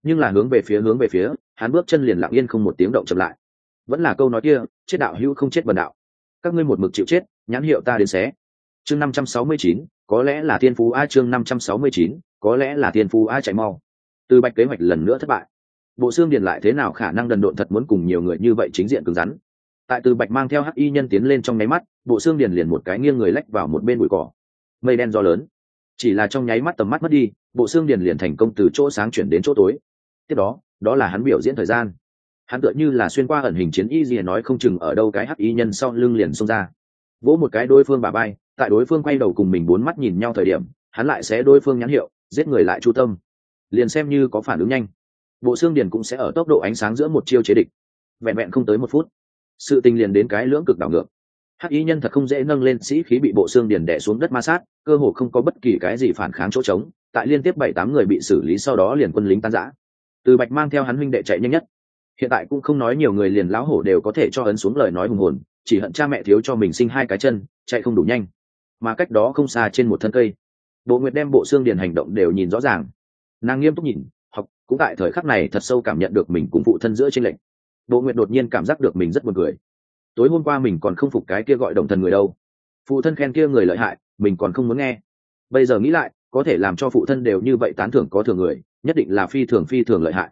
Nhưng là hướng về phía, hướng về phía, hắn bước chân liền lặng yên không một tiếng động chậm lại. Vẫn là câu nói kia, chết đạo hữu không chết bần đạo các ngươi một mực chịu chết, nhãn hiệu ta đến xé. Chương năm trăm sáu mươi chín, có lẽ là thiên phú a, chương năm trăm sáu mươi chín, có lẽ là thiên phú a chạy mau. Từ bạch kế hoạch lần nữa thất bại. Bộ xương điền lại thế nào khả năng đần độn thật muốn cùng nhiều người như vậy chính diện cứng rắn. Tại từ bạch mang theo hắc y nhân tiến lên trong nháy mắt, bộ xương điền liền một cái nghiêng người lách vào một bên bụi cỏ. Mây đen do lớn. Chỉ là trong nháy mắt tầm mắt mất đi, bộ xương điền liền thành công từ chỗ sáng chuyển đến chỗ tối. Tiếp đó đó là hắn biểu diễn thời gian hắn tựa như là xuyên qua ẩn hình chiến y gì nói không chừng ở đâu cái hắc y nhân sau lưng liền xông ra. Vỗ một cái đối phương bà bay tại đối phương quay đầu cùng mình bốn mắt nhìn nhau thời điểm, hắn lại sẽ đối phương nhãn hiệu, giết người lại chu tâm. Liền xem như có phản ứng nhanh. Bộ xương điền cũng sẽ ở tốc độ ánh sáng giữa một chiêu chế địch. Vẹn vẹn không tới một phút, sự tình liền đến cái lưỡng cực đảo ngược. Hắc y nhân thật không dễ nâng lên sĩ khí bị bộ xương điền đẻ xuống đất ma sát, cơ hồ không có bất kỳ cái gì phản kháng chỗ trống, tại liên tiếp bảy tám người bị xử lý sau đó liền quân lính tan giã từ bạch mang theo hắn huynh đệ chạy nhanh nhất hiện tại cũng không nói nhiều người liền lão hổ đều có thể cho ấn xuống lời nói hùng hồn, chỉ hận cha mẹ thiếu cho mình sinh hai cái chân, chạy không đủ nhanh. Mà cách đó không xa trên một thân cây, bộ nguyệt đem bộ xương điền hành động đều nhìn rõ ràng. Nàng nghiêm túc nhìn, học, cũng tại thời khắc này thật sâu cảm nhận được mình cũng phụ thân giữa trên lệnh bộ nguyệt đột nhiên cảm giác được mình rất buồn cười. Tối hôm qua mình còn không phục cái kia gọi đồng thần người đâu. Phụ thân khen kia người lợi hại, mình còn không muốn nghe. Bây giờ nghĩ lại, có thể làm cho phụ thân đều như vậy tán thưởng có thường người, nhất định là phi thường phi thường lợi hại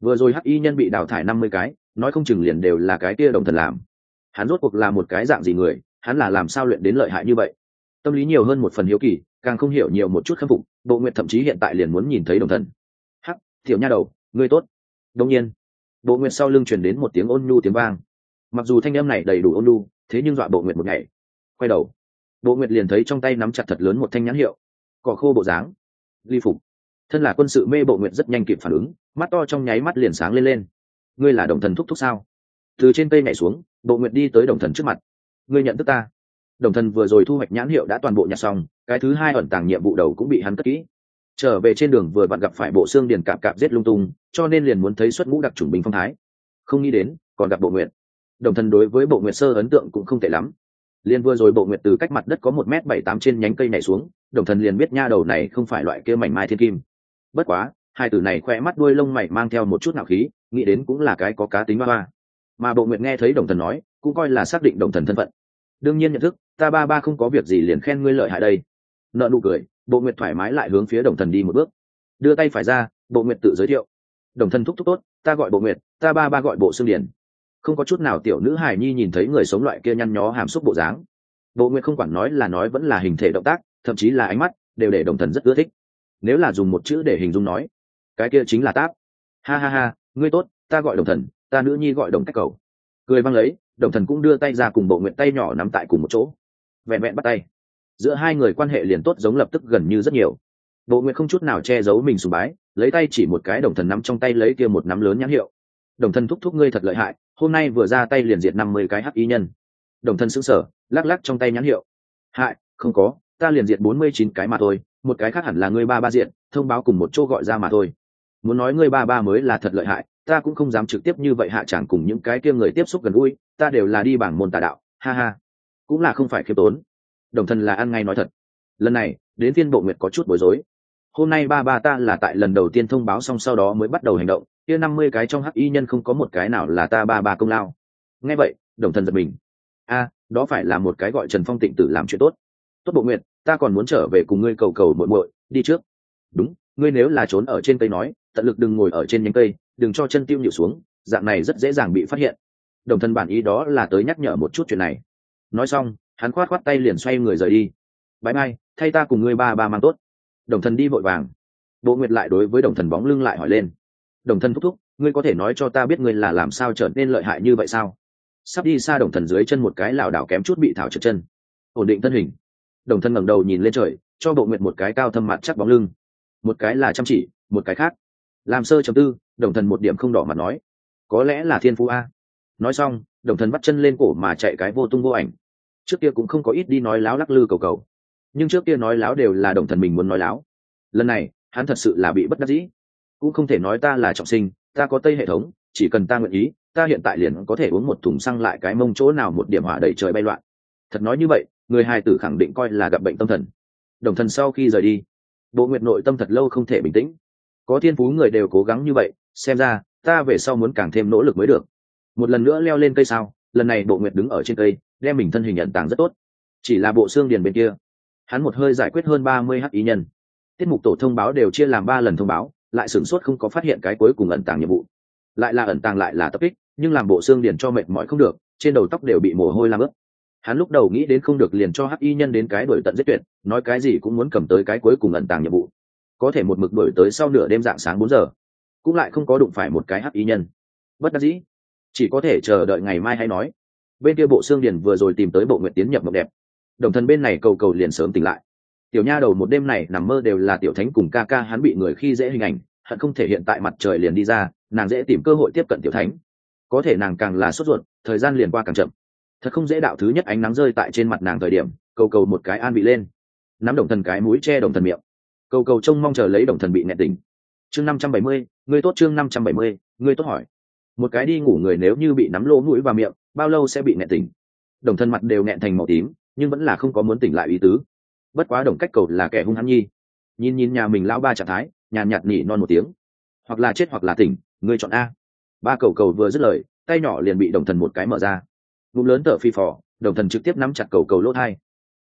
vừa rồi hắc y nhân bị đào thải năm mươi cái, nói không chừng liền đều là cái kia đồng thần làm. Hắn rốt cuộc là một cái dạng gì người, hắn là làm sao luyện đến lợi hại như vậy? Tâm lý nhiều hơn một phần hiếu kỳ, càng không hiểu nhiều một chút khâm phục, bộ nguyện thậm chí hiện tại liền muốn nhìn thấy đồng thần. Hắc thiểu nha đầu, ngươi tốt. Đông nhiên, bộ nguyện sau lưng truyền đến một tiếng ôn nhu tiếng vang. Mặc dù thanh âm này đầy đủ ôn nhu, thế nhưng dọa bộ nguyện một ngày. Quay đầu, bộ nguyện liền thấy trong tay nắm chặt thật lớn một thanh nhãn hiệu. Cỏ khô bộ dáng. Ly phục. Thân là quân sự mê bộ nguyện rất nhanh kịp phản ứng mắt to trong nháy mắt liền sáng lên lên. Ngươi là đồng thần thúc thúc sao? Từ trên cây nhảy xuống, bộ nguyệt đi tới đồng thần trước mặt. Ngươi nhận thức ta. Đồng thần vừa rồi thu hoạch nhãn hiệu đã toàn bộ nhặt xong, cái thứ hai ẩn tàng nhiệm vụ đầu cũng bị hắn cất kỹ. Trở về trên đường vừa vặn gặp phải bộ xương điền cạp cạp giết lung tung, cho nên liền muốn thấy xuất ngũ đặc chủng binh phong thái. Không nghĩ đến, còn gặp bộ nguyện đồng thần đối với bộ nguyện sơ ấn tượng cũng không tệ lắm. Liền vừa rồi bộ nguyện từ cách mặt đất có một m bảy tám trên nhánh cây nhảy xuống, đồng thần liền biết nha đầu này không phải loại kia mảnh mai thiên kim. Bất quá hai từ này khoe mắt đuôi lông mày mang theo một chút nạo khí, nghĩ đến cũng là cái có cá tính ba ba mà bộ nguyện nghe thấy đồng thần nói, cũng coi là xác định đồng thần thân phận. Đương nhiên nhận thức, ta ba ba không có việc gì liền khen ngươi lợi hại đây. Nợ nụ cười, bộ nguyện thoải mái lại hướng phía đồng thần đi một bước. Đưa tay phải ra, bộ nguyện tự giới thiệu. Đồng thần thúc thúc tốt, ta gọi bộ nguyện ta ba ba gọi bộ xương điển không có chút nào tiểu nữ hải nhi nhìn thấy người sống loại kia nhăn nhó hàm xúc bộ dáng. Bộ nguyện không quản nói là nói vẫn là hình thể động tác, thậm chí là ánh mắt, đều để đồng thần rất ưa thích. Nếu là dùng một chữ để hình dung nói cái kia chính là táp. Ha ha ha, ngươi tốt, ta gọi đồng thần, ta nữ nhi gọi đồng cách cầu. Cười văng lấy, đồng thần cũng đưa tay ra cùng bộ nguyện tay nhỏ nắm tại cùng một chỗ. Vẹn vẹn bắt tay. Giữa hai người quan hệ liền tốt giống lập tức gần như rất nhiều. Bộ nguyện không chút nào che giấu mình sùng bái, lấy tay chỉ một cái đồng thần nắm trong tay lấy kia một nắm lớn nhãn hiệu. Đồng thần thúc thúc ngươi thật lợi hại, hôm nay vừa ra tay liền diệt năm mươi cái hắc y nhân. Đồng thần xứng sờ, lắc lắc trong tay nhãn hiệu. Hại, không có, ta liền diệt bốn mươi chín cái mà thôi, một cái khác hẳn là ngươi ba ba diện, thông báo cùng một chỗ gọi ra mà thôi muốn nói ngươi ba ba mới là thật lợi hại, ta cũng không dám trực tiếp như vậy hạ chẳng cùng những cái kia người tiếp xúc gần gũi, ta đều là đi bảng môn tà đạo, ha ha. Cũng là không phải khiêm tốn. Đồng thân là ăn ngay nói thật. Lần này, đến thiên bộ nguyệt có chút bối rối. Hôm nay ba ba ta là tại lần đầu tiên thông báo xong sau đó mới bắt đầu hành động, kia năm mươi cái trong hắc y nhân không có một cái nào là ta ba ba công lao. Nghe vậy, đồng thân giật mình. A, đó phải là một cái gọi trần phong tịnh tử làm chuyện tốt. Tốt bộ nguyệt, ta còn muốn trở về cùng ngươi cầu cầu muội muội, đi trước. Đúng, ngươi nếu là trốn ở trên cây nói tận lực đừng ngồi ở trên nhánh cây đừng cho chân tiêu nhịu xuống dạng này rất dễ dàng bị phát hiện. Đồng thân bản ý đó là tới nhắc nhở một chút chuyện này. Nói xong hắn khoát khoát tay liền xoay người rời đi. Bãi mai, thay ta cùng ngươi ba ba mang tốt. Đồng thân đi vội vàng. Bộ nguyệt lại đối với đồng thần bóng lưng lại hỏi lên. Đồng thần thúc thúc ngươi có thể nói cho ta biết ngươi là làm sao trở nên lợi hại như vậy sao? Sắp đi xa đồng thần dưới chân một cái lảo đảo kém chút bị thảo trượt chân. Ổn định thân hình. Đồng thân ngẩng đầu nhìn lên trời cho bộ Nguyệt một cái cao thâm mặt chắc bóng lưng. Một cái là chăm chỉ một cái khác làm sơ chấm tư, đồng thần một điểm không đỏ mặt nói, có lẽ là thiên phú a. Nói xong, đồng thần bắt chân lên cổ mà chạy cái vô tung vô ảnh. Trước kia cũng không có ít đi nói láo lắc lư cầu cầu, nhưng trước kia nói láo đều là đồng thần mình muốn nói láo. Lần này, hắn thật sự là bị bất đắc dĩ. Cũng không thể nói ta là trọng sinh, ta có tây hệ thống, chỉ cần ta nguyện ý, ta hiện tại liền có thể uống một thùng xăng lại cái mông chỗ nào một điểm hỏa đầy trời bay loạn. Thật nói như vậy, người hài tử khẳng định coi là gặp bệnh tâm thần. Đồng thần sau khi rời đi, bộ nguyệt nội tâm thật lâu không thể bình tĩnh có thiên phú người đều cố gắng như vậy, xem ra, ta về sau muốn càng thêm nỗ lực mới được. Một lần nữa leo lên cây sao, lần này bộ nguyệt đứng ở trên cây, đem mình thân hình nhận tàng rất tốt. Chỉ là bộ xương điền bên kia, hắn một hơi giải quyết hơn ba mươi hắc ý nhân. Tiết mục tổ thông báo đều chia làm ba lần thông báo, lại sửng sốt không có phát hiện cái cuối cùng ẩn tàng nhiệm vụ. Lại là ẩn tàng lại là tập kích, nhưng làm bộ xương điền cho mệt mỏi không được, trên đầu tóc đều bị mồ hôi làm ướt. Hắn lúc đầu nghĩ đến không được liền cho hắc y nhân đến cái đổi tận giết tuyệt, nói cái gì cũng muốn cầm tới cái cuối cùng ẩn tàng nhiệm vụ có thể một mực đổi tới sau nửa đêm dạng sáng bốn giờ. Cũng lại không có đụng phải một cái hắc y nhân. Bất đắc dĩ. Chỉ có thể chờ đợi ngày mai hay nói. Bên kia bộ xương điền vừa rồi tìm tới bộ nguyện tiến nhập mộng đẹp. Đồng thần bên này cầu cầu liền sớm tỉnh lại. Tiểu nha đầu một đêm này nằm mơ đều là tiểu thánh cùng ca ca hắn bị người khi dễ hình ảnh, hận không thể hiện tại mặt trời liền đi ra, nàng dễ tìm cơ hội tiếp cận tiểu thánh. Có thể nàng càng là sốt ruột, thời gian liền qua càng chậm. Thật không dễ đạo thứ nhất ánh nắng rơi tại trên mặt nàng thời điểm, cầu cầu một cái an bị lên. Nắm đồng thần cái mũi che đồng thần miệng cầu cầu trông mong chờ lấy đồng thần bị nẹt tình chương năm trăm bảy mươi, người tốt chương năm trăm bảy mươi, người tốt hỏi. Một cái đi ngủ người nếu như bị nắm lỗ mũi và miệng, bao lâu sẽ bị nẹt tỉnh? Đồng thân mặt đều nẹn thành màu tím, nhưng vẫn là không có muốn tỉnh lại ý tứ. Bất quá đồng cách cầu là kẻ hung hăng nhi. Nhìn nhìn nhà mình lão ba trạng thái, nhàn nhạt nỉ non một tiếng. Hoặc là chết hoặc là tỉnh ngươi chọn a. Ba cầu cầu vừa dứt lời, tay nhỏ liền bị đồng thần một cái mở ra. Ngụm lớn tở phi phò, đồng thần trực tiếp nắm chặt cầu cầu lỗ thai.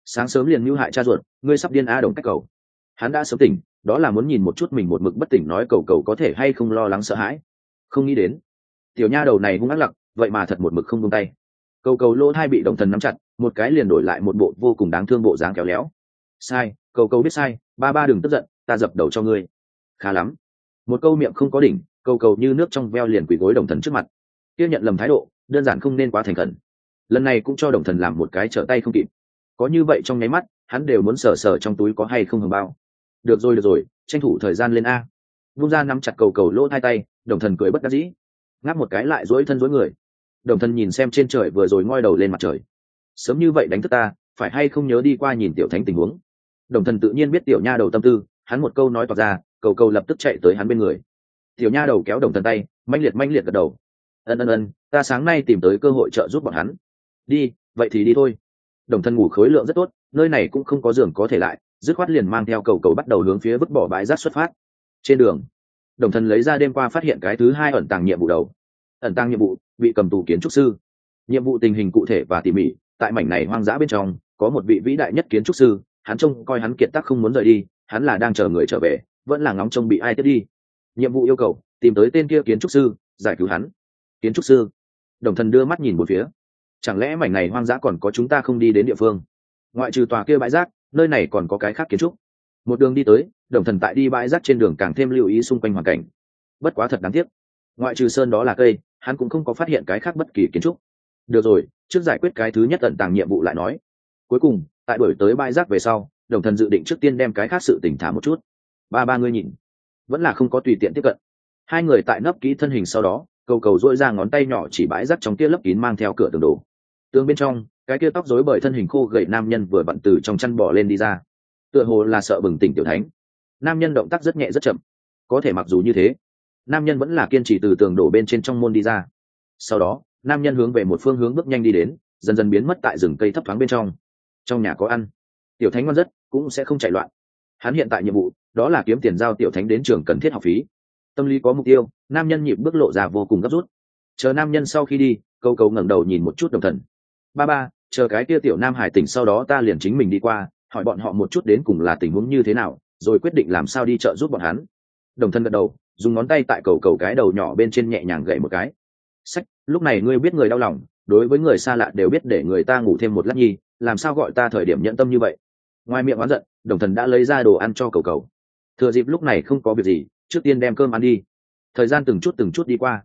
Sáng sớm liền mưu hại cha ruột, ngươi sắp điên a đồng cách cầu hắn đã sớm tỉnh, đó là muốn nhìn một chút mình một mực bất tỉnh nói cầu cầu có thể hay không lo lắng sợ hãi. Không nghĩ đến. Tiểu nha đầu này hung ác lặc, vậy mà thật một mực không buông tay. Cầu cầu lỗ thai bị đồng thần nắm chặt, một cái liền đổi lại một bộ vô cùng đáng thương bộ dáng kéo léo. Sai, cầu cầu biết sai, ba ba đừng tức giận, ta dập đầu cho ngươi. Khá lắm. Một câu miệng không có đỉnh, cầu cầu như nước trong veo liền quỳ gối đồng thần trước mặt. Tiếp nhận lầm thái độ, đơn giản không nên quá thành khẩn. Lần này cũng cho đồng thần làm một cái trở tay không kịp. Có như vậy trong nháy mắt, hắn đều muốn sờ sờ trong túi có hay không hầm bao được rồi được rồi, tranh thủ thời gian lên a. Vung ra nắm chặt cầu cầu lỗ hai tay, đồng thần cười bất đắc dĩ. Ngáp một cái lại dối thân dối người. Đồng thần nhìn xem trên trời vừa rồi ngoi đầu lên mặt trời. Sớm như vậy đánh thức ta, phải hay không nhớ đi qua nhìn tiểu thánh tình huống? Đồng thần tự nhiên biết tiểu nha đầu tâm tư, hắn một câu nói toạc ra, cầu cầu lập tức chạy tới hắn bên người. Tiểu nha đầu kéo đồng thần tay manh liệt manh liệt gật đầu. Ân ân ân, ta sáng nay tìm tới cơ hội trợ giúp bọn hắn. Đi, vậy thì đi thôi. Đồng thần ngủ khối lượng rất tốt, nơi này cũng không có giường có thể lại dứt khoát liền mang theo cầu cầu bắt đầu hướng phía vứt bỏ bãi rác xuất phát. Trên đường, đồng thần lấy ra đêm qua phát hiện cái thứ hai ẩn tàng nhiệm vụ đầu. Ẩn tàng nhiệm vụ, bị cầm tù kiến trúc sư. Nhiệm vụ tình hình cụ thể và tỉ mỉ, tại mảnh này hoang dã bên trong, có một vị vĩ đại nhất kiến trúc sư, hắn trông coi hắn kiệt tác không muốn rời đi, hắn là đang chờ người trở về, vẫn là ngóng trông bị ai tiếp đi. Nhiệm vụ yêu cầu, tìm tới tên kia kiến trúc sư, giải cứu hắn. Kiến trúc sư, đồng thần đưa mắt nhìn một phía. Chẳng lẽ mảnh này hoang dã còn có chúng ta không đi đến địa phương? Ngoại trừ tòa kia bãi rác nơi này còn có cái khác kiến trúc. Một đường đi tới, đồng thần tại đi bãi rác trên đường càng thêm lưu ý xung quanh hoàn cảnh. Bất quá thật đáng tiếc, ngoại trừ sơn đó là cây, hắn cũng không có phát hiện cái khác bất kỳ kiến trúc. Được rồi, trước giải quyết cái thứ nhất tận tàng nhiệm vụ lại nói. Cuối cùng, tại đổi tới bãi rác về sau, đồng thần dự định trước tiên đem cái khác sự tỉnh thả một chút. Ba ba ngươi nhìn, vẫn là không có tùy tiện tiếp cận. Hai người tại nấp kỹ thân hình sau đó, cầu cầu dỗi ra ngón tay nhỏ chỉ bãi rác trong kia lấp kín mang theo cửa tường đồ tường bên trong cái kia tóc rối bởi thân hình khô gậy nam nhân vừa bận từ trong chăn bỏ lên đi ra. Tựa hồ là sợ bừng tỉnh tiểu thánh. Nam nhân động tác rất nhẹ rất chậm. Có thể mặc dù như thế, nam nhân vẫn là kiên trì từ tường đổ bên trên trong môn đi ra. Sau đó, nam nhân hướng về một phương hướng bước nhanh đi đến, dần dần biến mất tại rừng cây thấp thoáng bên trong. Trong nhà có ăn. Tiểu thánh ngon rất, cũng sẽ không chạy loạn. Hắn hiện tại nhiệm vụ, đó là kiếm tiền giao tiểu thánh đến trường cần thiết học phí. Tâm lý có mục tiêu, nam nhân nhịp bước lộ ra vô cùng gấp rút. Chờ nam nhân sau khi đi, câu câu ngẩng đầu nhìn một chút đồng thần ba ba, chờ cái kia tiểu nam hải tỉnh sau đó ta liền chính mình đi qua, hỏi bọn họ một chút đến cùng là tình huống như thế nào, rồi quyết định làm sao đi chợ giúp bọn hắn. Đồng thân gật đầu, dùng ngón tay tại cầu cầu cái đầu nhỏ bên trên nhẹ nhàng gậy một cái. Sách, lúc này ngươi biết người đau lòng, đối với người xa lạ đều biết để người ta ngủ thêm một lát nhi, làm sao gọi ta thời điểm nhận tâm như vậy? Ngoài miệng oán giận, đồng thần đã lấy ra đồ ăn cho cầu cầu. Thừa dịp lúc này không có việc gì, trước tiên đem cơm ăn đi. Thời gian từng chút từng chút đi qua.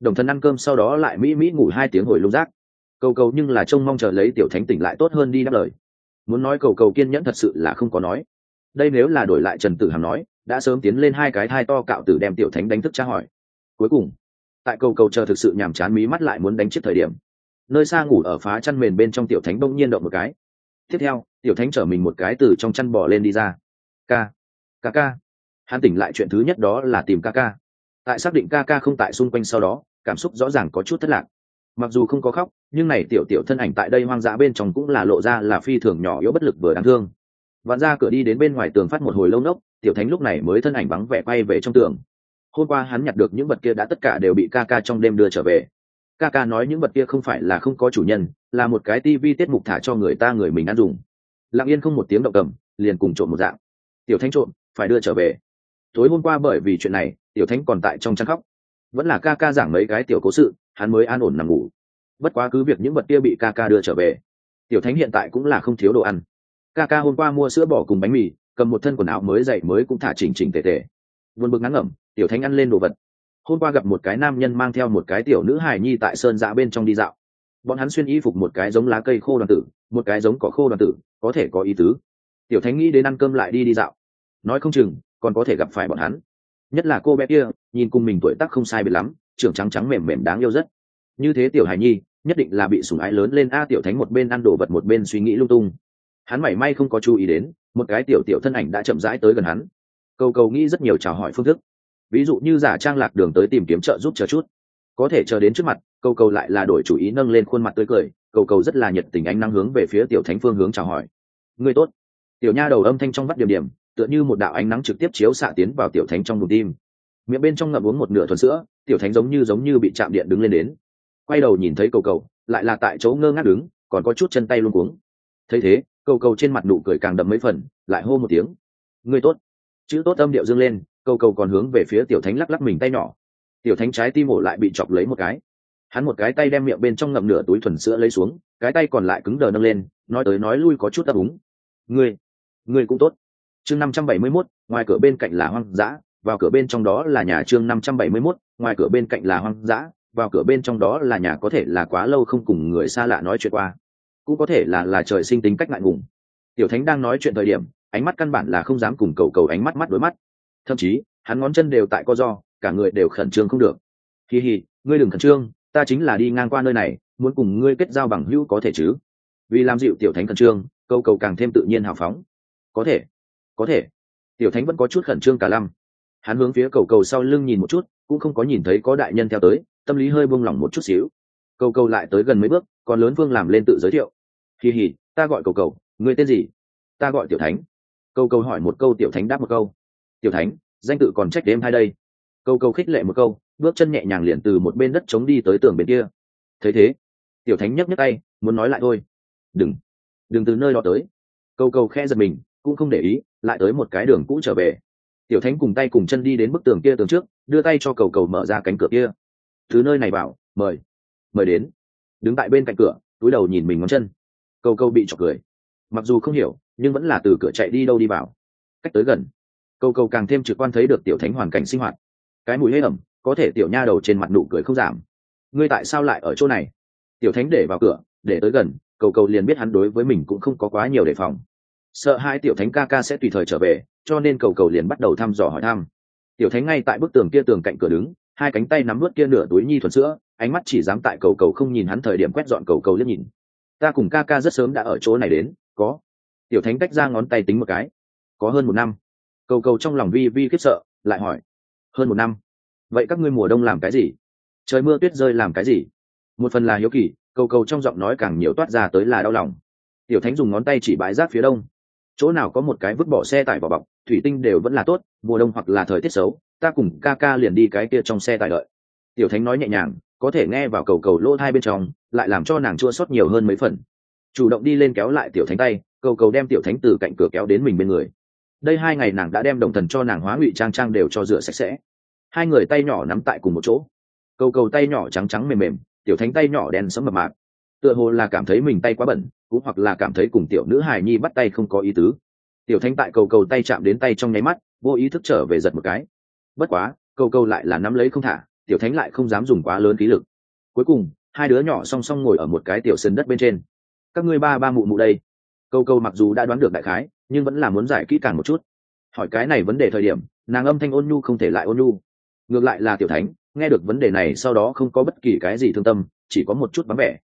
Đồng thần ăn cơm sau đó lại mỹ mỹ ngủ hai tiếng hồi lung rác cầu cầu nhưng là trông mong chờ lấy tiểu thánh tỉnh lại tốt hơn đi đáp lời. Muốn nói cầu cầu kiên nhẫn thật sự là không có nói. Đây nếu là đổi lại trần tử hàm nói, đã sớm tiến lên hai cái thai to cạo tử đem tiểu thánh đánh thức tra hỏi. Cuối cùng, tại cầu cầu chờ thực sự nhàm chán mí mắt lại muốn đánh chết thời điểm, nơi xa ngủ ở phá chăn mền bên trong tiểu thánh bỗng nhiên động một cái. Tiếp theo, tiểu thánh chở mình một cái từ trong chăn bỏ lên đi ra. Ca ca ca. Hắn tỉnh lại chuyện thứ nhất đó là tìm ca ca. Tại xác định ca ca không tại xung quanh sau đó, cảm xúc rõ ràng có chút thất lạc. Mặc dù không có khóc nhưng này tiểu tiểu thân ảnh tại đây hoang dã bên trong cũng là lộ ra là phi thường nhỏ yếu bất lực vừa đáng thương. Vạn ra cửa đi đến bên ngoài tường phát một hồi lâu nốc, tiểu thánh lúc này mới thân ảnh vắng vẻ quay về trong tường. Hôm qua hắn nhặt được những vật kia đã tất cả đều bị ca ca trong đêm đưa trở về. Ca ca nói những vật kia không phải là không có chủ nhân, là một cái tivi tiết mục thả cho người ta người mình ăn dùng. Lặng yên không một tiếng động cầm, liền cùng trộm một dạng. Tiểu thánh trộm, phải đưa trở về. Tối hôm qua bởi vì chuyện này, tiểu thánh còn tại trong chăn khóc. Vẫn là ca ca giảng mấy cái tiểu cố sự, hắn mới an ổn nằm ngủ bất quá cứ việc những vật kia bị ca ca đưa trở về, tiểu thánh hiện tại cũng là không thiếu đồ ăn. Ca ca hôm qua mua sữa bỏ cùng bánh mì, cầm một thân quần áo mới dậy mới cũng thả chỉnh chỉnh tề tề. Vượt bực ngắn ngẩm, tiểu thánh ăn lên đồ vật. Hôm qua gặp một cái nam nhân mang theo một cái tiểu nữ hài nhi tại sơn dạ bên trong đi dạo. Bọn hắn xuyên y phục một cái giống lá cây khô đoàn tử, một cái giống cỏ khô đoàn tử, có thể có ý tứ. Tiểu thánh nghĩ đến ăn cơm lại đi đi dạo. Nói không chừng, còn có thể gặp phải bọn hắn. Nhất là cô bé kia, nhìn cùng mình tuổi tác không sai biệt lắm, trưởng trắng trắng mềm mềm đáng yêu rất. Như thế tiểu hài nhi nhất định là bị sủng ái lớn lên a tiểu thánh một bên ăn đồ vật một bên suy nghĩ lung tung. Hắn mảy may không có chú ý đến, một cái tiểu tiểu thân ảnh đã chậm rãi tới gần hắn. Cầu cầu nghĩ rất nhiều chào hỏi phương thức. Ví dụ như giả trang lạc đường tới tìm kiếm trợ giúp chờ chút. Có thể chờ đến trước mặt, cầu cầu lại là đổi chủ ý nâng lên khuôn mặt tươi cười, cầu cầu rất là nhiệt tình ánh năng hướng về phía tiểu thánh phương hướng chào hỏi. Người tốt. Tiểu nha đầu âm thanh trong vắt điểm điểm, tựa như một đạo ánh nắng trực tiếp chiếu xạ tiến vào tiểu thánh trong bụng tim. Miệng bên trong ngậm uống một nửa thuần sữa, tiểu thánh giống như giống như bị chạm điện đứng lên đến quay đầu nhìn thấy cầu cầu lại là tại chỗ ngơ ngác đứng còn có chút chân tay luôn cuống. Thấy thế cầu cầu trên mặt nụ cười càng đậm mấy phần lại hô một tiếng. Người tốt. Chữ tốt âm điệu dâng lên cầu cầu còn hướng về phía tiểu thánh lắc lắc mình tay nhỏ. Tiểu thánh trái tim ổ lại bị chọc lấy một cái. Hắn một cái tay đem miệng bên trong ngậm nửa túi thuần sữa lấy xuống cái tay còn lại cứng đờ nâng lên nói tới nói lui có chút đáp úng người, người cũng tốt. Chương năm trăm bảy mươi mốt ngoài cửa bên cạnh là hoang dã vào cửa bên trong đó là nhà chương năm trăm bảy mươi mốt ngoài cửa bên cạnh là hoang dã vào cửa bên trong đó là nhà có thể là quá lâu không cùng người xa lạ nói chuyện qua. Cũng có thể là là trời sinh tính cách ngại ngùng. Tiểu thánh đang nói chuyện thời điểm, ánh mắt căn bản là không dám cùng cầu cầu ánh mắt mắt đối mắt. Thậm chí, hắn ngón chân đều tại co do cả người đều khẩn trương không được. Kỳ hì ngươi đừng khẩn trương, ta chính là đi ngang qua nơi này, muốn cùng ngươi kết giao bằng hữu có thể chứ? Vì làm dịu tiểu thánh khẩn trương câu cầu càng thêm tự nhiên hào phóng. Có thể có thể. Tiểu thánh vẫn có chút khẩn trương cả lăm. Hắn hướng phía cầu cầu sau lưng nhìn một chút, cũng không có nhìn thấy có đại nhân theo tới tâm lý hơi buông lỏng một chút xíu. Cầu cầu lại tới gần mấy bước còn lớn vương làm lên tự giới thiệu. Kỳ hỉ ta gọi cầu cầu, người tên gì? Ta gọi tiểu thánh. Cầu cầu hỏi một câu, tiểu thánh đáp một câu. Tiểu thánh, danh tự còn trách đêm hai đây. Cầu cầu khích lệ một câu, bước chân nhẹ nhàng liền từ một bên đất chống đi tới tường bên kia. Thấy thế, tiểu thánh nhấc nhấc tay, muốn nói lại thôi. Đừng đừng từ nơi đó tới. Cầu cầu khe giật mình, cũng không để ý, lại tới một cái đường cũ trở về. Tiểu thánh cùng tay cùng chân đi đến bức tường kia tường trước, đưa tay cho cầu cầu mở ra cánh cửa kia từ nơi này bảo, mời mời đến. Đứng tại bên cạnh cửa, túi đầu nhìn mình ngón chân. Cầu cầu bị chọc cười. Mặc dù không hiểu, nhưng vẫn là từ cửa chạy đi đâu đi vào. Cách tới gần. Cầu cầu càng thêm trực quan thấy được tiểu thánh hoàn cảnh sinh hoạt. Cái mùi hế ẩm, có thể tiểu nha đầu trên mặt nụ cười không giảm. Ngươi tại sao lại ở chỗ này? Tiểu thánh để vào cửa, để tới gần cầu cầu liền biết hắn đối với mình cũng không có quá nhiều đề phòng. Sợ hai tiểu thánh ca ca sẽ tùy thời trở về, cho nên cầu cầu liền bắt đầu thăm dò hỏi thăm. Tiểu thánh ngay tại bức tường kia tường cạnh cửa đứng hai cánh tay nắm nuốt kia nửa túi nhi thuần sữa, ánh mắt chỉ dám tại cầu cầu không nhìn hắn thời điểm quét dọn cầu cầu liếc nhìn. Ta cùng ca ca rất sớm đã ở chỗ này đến, có. Tiểu thánh tách ra ngón tay tính một cái. Có hơn một năm. Cầu cầu trong lòng vi vi khiếp sợ, lại hỏi. Hơn một năm. Vậy các ngươi mùa đông làm cái gì? Trời mưa tuyết rơi làm cái gì? Một phần là hiếu kỳ, cầu cầu trong giọng nói càng nhiều toát ra tới là đau lòng. Tiểu thánh dùng ngón tay chỉ bãi rác phía đông. Chỗ nào có một cái vứt bỏ xe tải vào bọc, thủy tinh đều vẫn là tốt, mùa đông hoặc là thời tiết xấu ta cùng ca ca liền đi cái kia trong xe tải đợi. Tiểu thánh nói nhẹ nhàng, có thể nghe vào cầu cầu lỗ hai bên trong, lại làm cho nàng chua sót nhiều hơn mấy phần. Chủ động đi lên kéo lại tiểu thánh tay, cầu cầu đem tiểu thánh từ cạnh cửa kéo đến mình bên người. Đây hai ngày nàng đã đem đồng thần cho nàng hóa ngụy trang trang đều cho rửa sạch sẽ. Hai người tay nhỏ nắm tại cùng một chỗ. Cầu cầu tay nhỏ trắng trắng mềm mềm, tiểu thánh tay nhỏ đen sẫm mập mạc tựa hồ là cảm thấy mình tay quá bẩn, cũng hoặc là cảm thấy cùng tiểu nữ hài nhi bắt tay không có ý tứ. Tiểu thánh tại cầu cầu tay chạm đến tay trong nháy mắt, vô ý thức trở về giật một cái bất quá, câu câu lại là nắm lấy không thả, tiểu thánh lại không dám dùng quá lớn khí lực. Cuối cùng, hai đứa nhỏ song song ngồi ở một cái tiểu sân đất bên trên. Các ngươi ba ba mụ mụ đây. Câu câu mặc dù đã đoán được đại khái, nhưng vẫn là muốn giải kỹ càng một chút. Hỏi cái này vấn đề thời điểm, nàng âm thanh ôn nhu không thể lại ôn nhu. Ngược lại là tiểu thánh, nghe được vấn đề này sau đó không có bất kỳ cái gì thương tâm, chỉ có một chút vắng vẻ.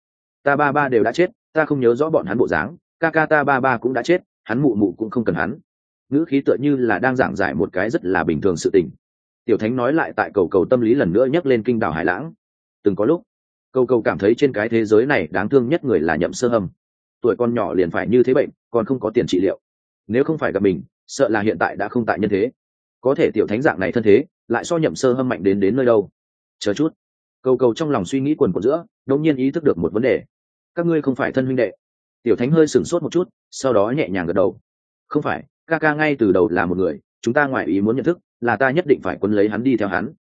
Ta ba ba đều đã chết, ta không nhớ rõ bọn hắn bộ dáng, ca ca ta ba ba cũng đã chết, hắn mụ mụ cũng không cần hắn. Ngữ khí tựa như là đang giảng giải một cái rất là bình thường sự tình tiểu thánh nói lại tại cầu cầu tâm lý lần nữa nhắc lên kinh đảo hải lãng. Từng có lúc, cầu cầu cảm thấy trên cái thế giới này đáng thương nhất người là nhậm sơ hâm. Tuổi con nhỏ liền phải như thế bệnh, còn không có tiền trị liệu. Nếu không phải gặp mình, sợ là hiện tại đã không tại nhân thế. Có thể tiểu thánh dạng này thân thế, lại so nhậm sơ hâm mạnh đến đến nơi đâu? Chờ chút. Cầu cầu trong lòng suy nghĩ quần quần giữa, đột nhiên ý thức được một vấn đề. Các ngươi không phải thân huynh đệ. Tiểu thánh hơi sửng sốt một chút, sau đó nhẹ nhàng gật đầu. Không phải, ca ca ngay từ đầu là một người, chúng ta ngoại ý muốn nhận thức là ta nhất định phải quấn lấy hắn đi theo hắn.